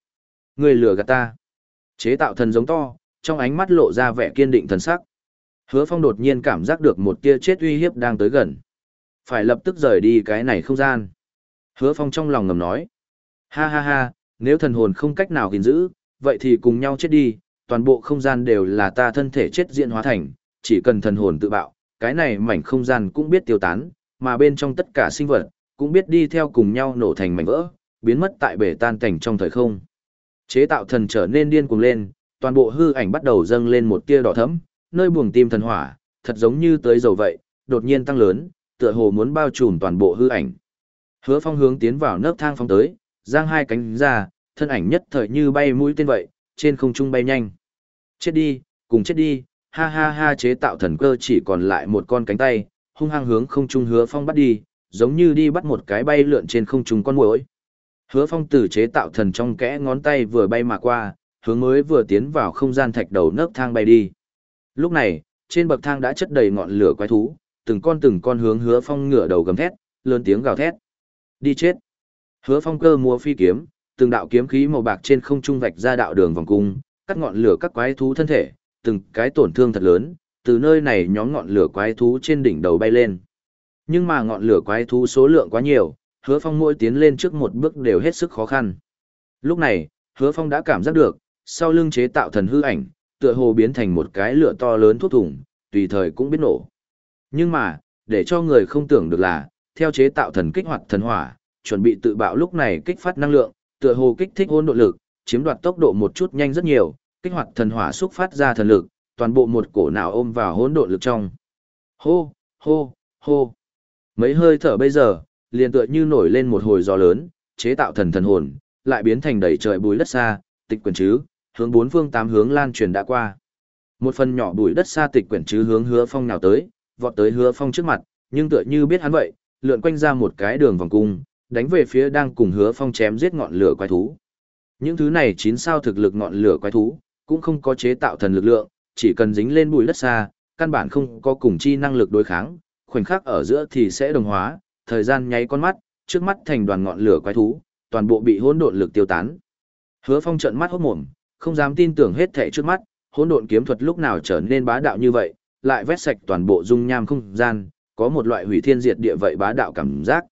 Người lừa gạt ta. Chế tạo thần giống to, trong ánh mắt lộ ra vẻ kiên định thần sắc. Hứa Phong đột nhiên cảm giác được một tia chết uy hiếp đang tới gần. Phải lập tức rời đi cái này không gian. Hứa Phong trong lòng ngầm nói. Ha ha ha, nếu thần hồn không cách nào gìn giữ, vậy thì cùng nhau chết đi, toàn bộ không gian đều là ta thân thể chết diện hóa thành, chỉ cần thần hồn tự bạo, cái này mảnh không gian cũng biết tiêu tán, mà bên trong tất cả sinh vật, cũng biết đi theo cùng nhau nổ thành mảnh vỡ, biến mất tại bể tan cảnh trong thời không. Chế tạo thần trở nên điên cuồng lên, toàn bộ hư ảnh bắt đầu dâng lên một tia đỏ thẫm, nơi buồng tim thần hỏa, thật giống như tới dầu vậy, đột nhiên tăng lớn, tựa hồ muốn bao trùm toàn bộ hư ảnh. Hứa Phong hướng tiến vào nấc thang phong tới, giang hai cánh ra, thân ảnh nhất thời như bay mũi tên vậy, trên không trung bay nhanh. Chết đi, cùng chết đi, ha ha ha chế tạo thần cơ chỉ còn lại một con cánh tay, hung hăng hướng không trung Hứa Phong bắt đi, giống như đi bắt một cái bay lượn trên không trung con muỗi. Hứa Phong từ chế tạo thần trong kẽ ngón tay vừa bay mà qua, hướng mới vừa tiến vào không gian thạch đầu nấc thang bay đi. Lúc này, trên bậc thang đã chất đầy ngọn lửa quái thú, từng con từng con hướng Hứa Phong ngửa đầu gầm thét, lớn tiếng gào thét. Đi chết. Hứa Phong cơ mua phi kiếm, từng đạo kiếm khí màu bạc trên không trung vạch ra đạo đường vòng cung, cắt ngọn lửa các quái thú thân thể, từng cái tổn thương thật lớn, từ nơi này nhóm ngọn lửa quái thú trên đỉnh đầu bay lên. Nhưng mà ngọn lửa quái thú số lượng quá nhiều, hứa phong mỗi tiến lên trước một bước đều hết sức khó khăn. Lúc này, hứa phong đã cảm giác được, sau lưng chế tạo thần hư ảnh, tựa hồ biến thành một cái lửa to lớn thuốc thủng, tùy thời cũng biết nổ. Nhưng mà, để cho người không tưởng được là, theo chế tạo thần kích hoạt thần hỏa, chuẩn bị tự bạo lúc này kích phát năng lượng, tựa hồ kích thích hỗn độ lực, chiếm đoạt tốc độ một chút nhanh rất nhiều, kích hoạt thần hỏa xúc phát ra thần lực, toàn bộ một cổ nào ôm vào hỗn độn lực trong. Hô, hô, hô. Mấy hơi thở bây giờ, liền tựa như nổi lên một hồi gió lớn, chế tạo thần thần hồn, lại biến thành đầy trời bùi đất xa, tịch quyển chứ, hướng bốn phương tám hướng lan truyền đã qua. Một phần nhỏ bùi đất xa tịch quyển chứ hướng hứa phong nào tới, vọt tới hứa phong trước mặt, nhưng tựa như biết hắn vậy, lượn quanh ra một cái đường vòng cung, đánh về phía đang cùng hứa phong chém giết ngọn lửa quái thú. Những thứ này chín sao thực lực ngọn lửa quái thú, cũng không có chế tạo thần lực lượng, chỉ cần dính lên bụi đất xa, căn bản không có cùng chi năng lực đối kháng, khoảnh khắc ở giữa thì sẽ đồng hóa, thời gian nháy con mắt, trước mắt thành đoàn ngọn lửa quái thú, toàn bộ bị hỗn độn lực tiêu tán. Hứa Phong trợn mắt hốt mồm, không dám tin tưởng hết thảy trước mắt, hỗn độn kiếm thuật lúc nào trở nên bá đạo như vậy, lại vét sạch toàn bộ dung nham không gian, có một loại hủy thiên diệt địa vậy bá đạo cảm giác.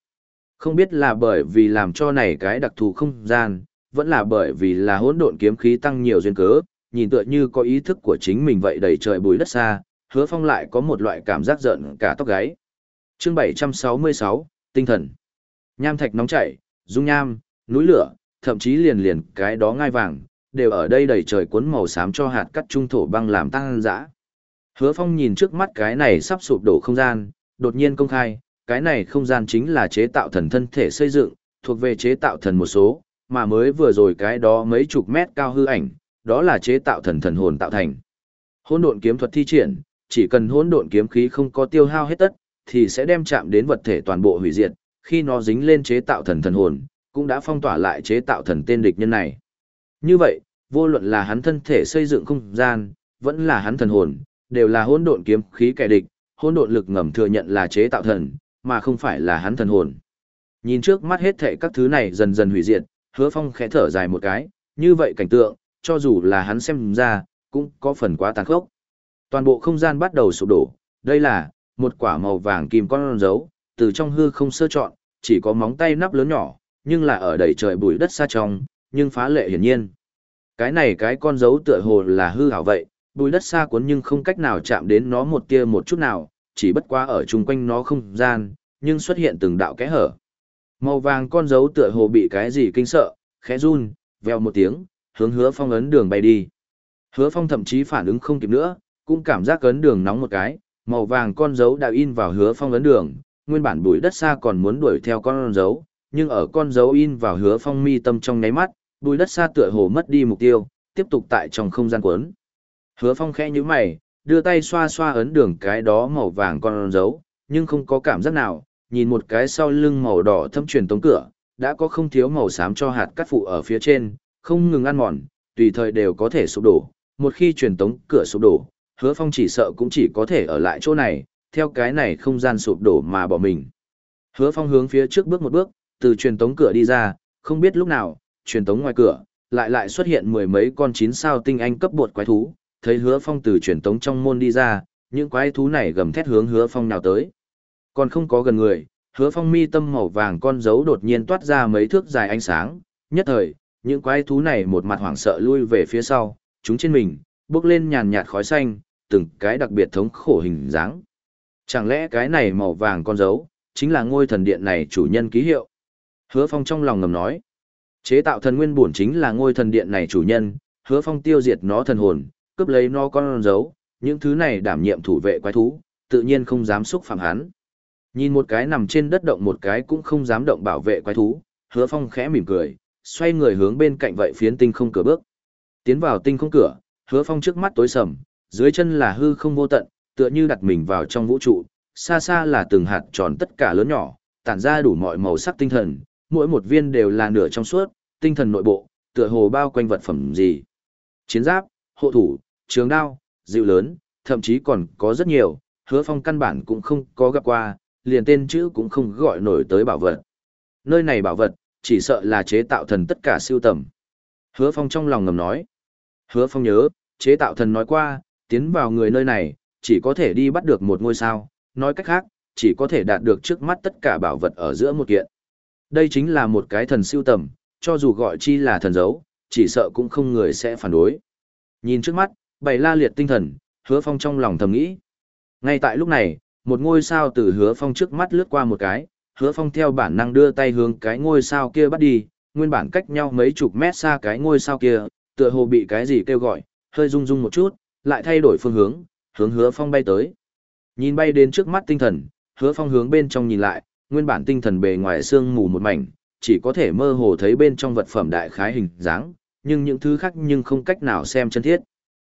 Không biết là bởi vì làm cho này cái đặc thù không gian, vẫn là bởi vì là hỗn độn kiếm khí tăng nhiều duyên cớ, nhìn tựa như có ý thức của chính mình vậy đầy trời bùi đất xa, hứa phong lại có một loại cảm giác giận cả tóc gáy. Chương 766, tinh thần. Nham thạch nóng chảy, dung nham, núi lửa, thậm chí liền liền cái đó ngai vàng, đều ở đây đầy trời cuốn màu xám cho hạt cắt trung thổ băng làm tăng dã. Hứa Phong nhìn trước mắt cái này sắp sụp đổ không gian, đột nhiên công khai, cái này không gian chính là chế tạo thần thân thể xây dựng, thuộc về chế tạo thần một số, mà mới vừa rồi cái đó mấy chục mét cao hư ảnh, đó là chế tạo thần thần hồn tạo thành. Hỗn độn kiếm thuật thi triển, chỉ cần hỗn độn kiếm khí không có tiêu hao hết tất, thì sẽ đem chạm đến vật thể toàn bộ hủy diệt, khi nó dính lên chế tạo thần thần hồn, cũng đã phong tỏa lại chế tạo thần tên địch nhân này. Như vậy, vô luận là hắn thân thể xây dựng không gian, vẫn là hắn thần hồn, đều là hỗn độn kiếm khí kẻ địch, hỗn độn lực ngầm thừa nhận là chế tạo thần, mà không phải là hắn thần hồn. Nhìn trước mắt hết thảy các thứ này dần dần hủy diệt, Hứa Phong khẽ thở dài một cái, như vậy cảnh tượng, cho dù là hắn xem ra, cũng có phần quá tàn khốc. Toàn bộ không gian bắt đầu sụp đổ, đây là một quả màu vàng kim con dấu, từ trong hư không sơ chọn, chỉ có móng tay nắp lớn nhỏ, nhưng là ở đầy trời bụi đất xa trong, nhưng phá lệ hiển nhiên. Cái này cái con dấu tựa hồ là hư ảo vậy, bụi đất xa cuốn nhưng không cách nào chạm đến nó một tia một chút nào, chỉ bất quá ở chung quanh nó không gian, nhưng xuất hiện từng đạo kẽ hở. Màu vàng con dấu tựa hồ bị cái gì kinh sợ, khẽ run, veo một tiếng, hướng hứa phong ấn đường bay đi. Hứa phong thậm chí phản ứng không kịp nữa, cũng cảm giác ấn đường nóng một cái, màu vàng con dấu đã in vào hứa phong ấn đường, nguyên bản bụi đất xa còn muốn đuổi theo con dấu, nhưng ở con dấu in vào hứa phong mi tâm trong nháy mắt, bụi đất xa tựa hồ mất đi mục tiêu, tiếp tục tại trong không gian cuốn. Hứa phong khẽ như mày, đưa tay xoa xoa ấn đường cái đó màu vàng con dấu, nhưng không có cảm giác nào, nhìn một cái sau lưng màu đỏ thâm truyền tống cửa, đã có không thiếu màu xám cho hạt cắt phụ ở phía trên, không ngừng ăn mòn, tùy thời đều có thể sụp đổ. Một khi truyền tống cửa sụp đổ, hứa phong chỉ sợ cũng chỉ có thể ở lại chỗ này, theo cái này không gian sụp đổ mà bỏ mình. Hứa phong hướng phía trước bước một bước, từ truyền tống cửa đi ra, không biết lúc nào, truyền tống ngoài cửa, lại lại xuất hiện mười mấy con chín sao tinh anh cấp bột quái thú, thấy hứa phong từ truyền tống trong môn đi ra, những quái thú này gầm thét hướng hứa phong nào tới. Còn không có gần người, hứa phong mi tâm màu vàng con dấu đột nhiên toát ra mấy thước dài ánh sáng, nhất thời, những quái thú này một mặt hoảng sợ lui về phía sau, chúng trên mình, bước lên nhàn nhạt khói xanh, từng cái đặc biệt thống khổ hình dáng. Chẳng lẽ cái này màu vàng con dấu, chính là ngôi thần điện này chủ nhân ký hiệu? Hứa Phong trong lòng ngầm nói. Chế tạo thần nguyên bổn chính là ngôi thần điện này chủ nhân, Hứa Phong tiêu diệt nó thần hồn, cướp lấy nó con dấu, những thứ này đảm nhiệm thủ vệ quái thú, tự nhiên không dám xúc phạm hắn. Nhìn một cái nằm trên đất động một cái cũng không dám động bảo vệ quái thú, Hứa Phong khẽ mỉm cười, xoay người hướng bên cạnh vậy phiến tinh không cửa bước. Tiến vào tinh không cửa, Hứa Phong trước mắt tối sầm, dưới chân là hư không vô tận, tựa như đặt mình vào trong vũ trụ, xa xa là từng hạt tròn tất cả lớn nhỏ, tản ra đủ mọi màu sắc tinh thần, mỗi một viên đều là nửa trong suốt, tinh thần nội bộ, tựa hồ bao quanh vật phẩm gì. Chiến giáp, hộ thủ, trường đao, dịu lớn, thậm chí còn có rất nhiều, hứa phong căn bản cũng không có gặp qua, liền tên chữ cũng không gọi nổi tới bảo vật. Nơi này bảo vật, chỉ sợ là chế tạo thần tất cả siêu tầm. Hứa phong trong lòng ngầm nói. Hứa phong nhớ, chế tạo thần nói qua, tiến vào người nơi này, chỉ có thể đi bắt được một ngôi sao, nói cách khác, chỉ có thể đạt được trước mắt tất cả bảo vật ở giữa một kiện. Đây chính là một cái thần siêu tầm, cho dù gọi chi là thần dấu, chỉ sợ cũng không người sẽ phản đối. Nhìn trước mắt, bày la liệt tinh thần, hứa phong trong lòng thầm nghĩ. Ngay tại lúc này, một ngôi sao từ hứa phong trước mắt lướt qua một cái, hứa phong theo bản năng đưa tay hướng cái ngôi sao kia bắt đi, nguyên bản cách nhau mấy chục mét xa cái ngôi sao kia, tựa hồ bị cái gì kêu gọi, hơi rung rung một chút, lại thay đổi phương hướng, hướng hứa phong bay tới. Nhìn bay đến trước mắt tinh thần, hứa phong hướng bên trong nhìn lại, nguyên bản tinh thần bề ngoài sương mù một mảnh, chỉ có thể mơ hồ thấy bên trong vật phẩm đại khái hình dáng, nhưng những thứ khác nhưng không cách nào xem chân thiết.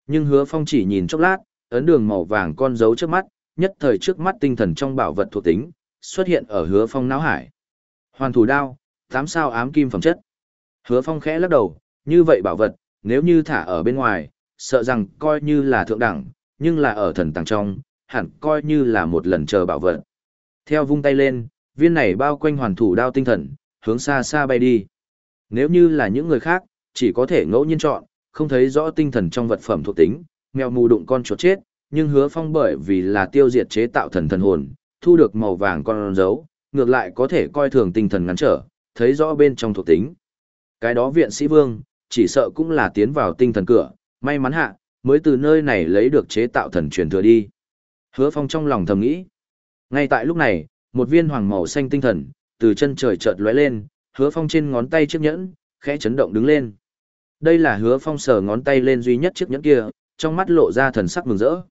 Nhưng hứa phong chỉ nhìn chốc lát, ấn đường màu vàng con dấu trước mắt, nhất thời trước mắt tinh thần trong bảo vật thuộc tính, xuất hiện ở hứa phong não hải. Hoàn thủ đao, tám sao ám kim phẩm chất. Hứa phong khẽ lắc đầu, như vậy bảo vật, nếu như thả ở bên ngoài, sợ rằng coi như là thượng đẳng, nhưng là ở thần tàng trong, hẳn coi như là một lần chờ bảo vật. Theo vung tay lên, viên này bao quanh hoàn thủ đao tinh thần, hướng xa xa bay đi. Nếu như là những người khác, chỉ có thể ngẫu nhiên chọn, không thấy rõ tinh thần trong vật phẩm thuộc tính, mèo mù đụng con chuột chết, nhưng hứa phong bởi vì là tiêu diệt chế tạo thần thần hồn, thu được màu vàng con dấu, ngược lại có thể coi thường tinh thần ngắn trở, thấy rõ bên trong thuộc tính. Cái đó viện sĩ vương, chỉ sợ cũng là tiến vào tinh thần cửa, may mắn hạ, mới từ nơi này lấy được chế tạo thần truyền thừa đi. Hứa phong trong lòng thầm nghĩ. Ngay tại lúc này, một viên hoàng màu xanh tinh thần, từ chân trời chợt lóe lên, hứa phong trên ngón tay chiếc nhẫn, khẽ chấn động đứng lên. Đây là hứa phong sờ ngón tay lên duy nhất chiếc nhẫn kia, trong mắt lộ ra thần sắc mừng rỡ.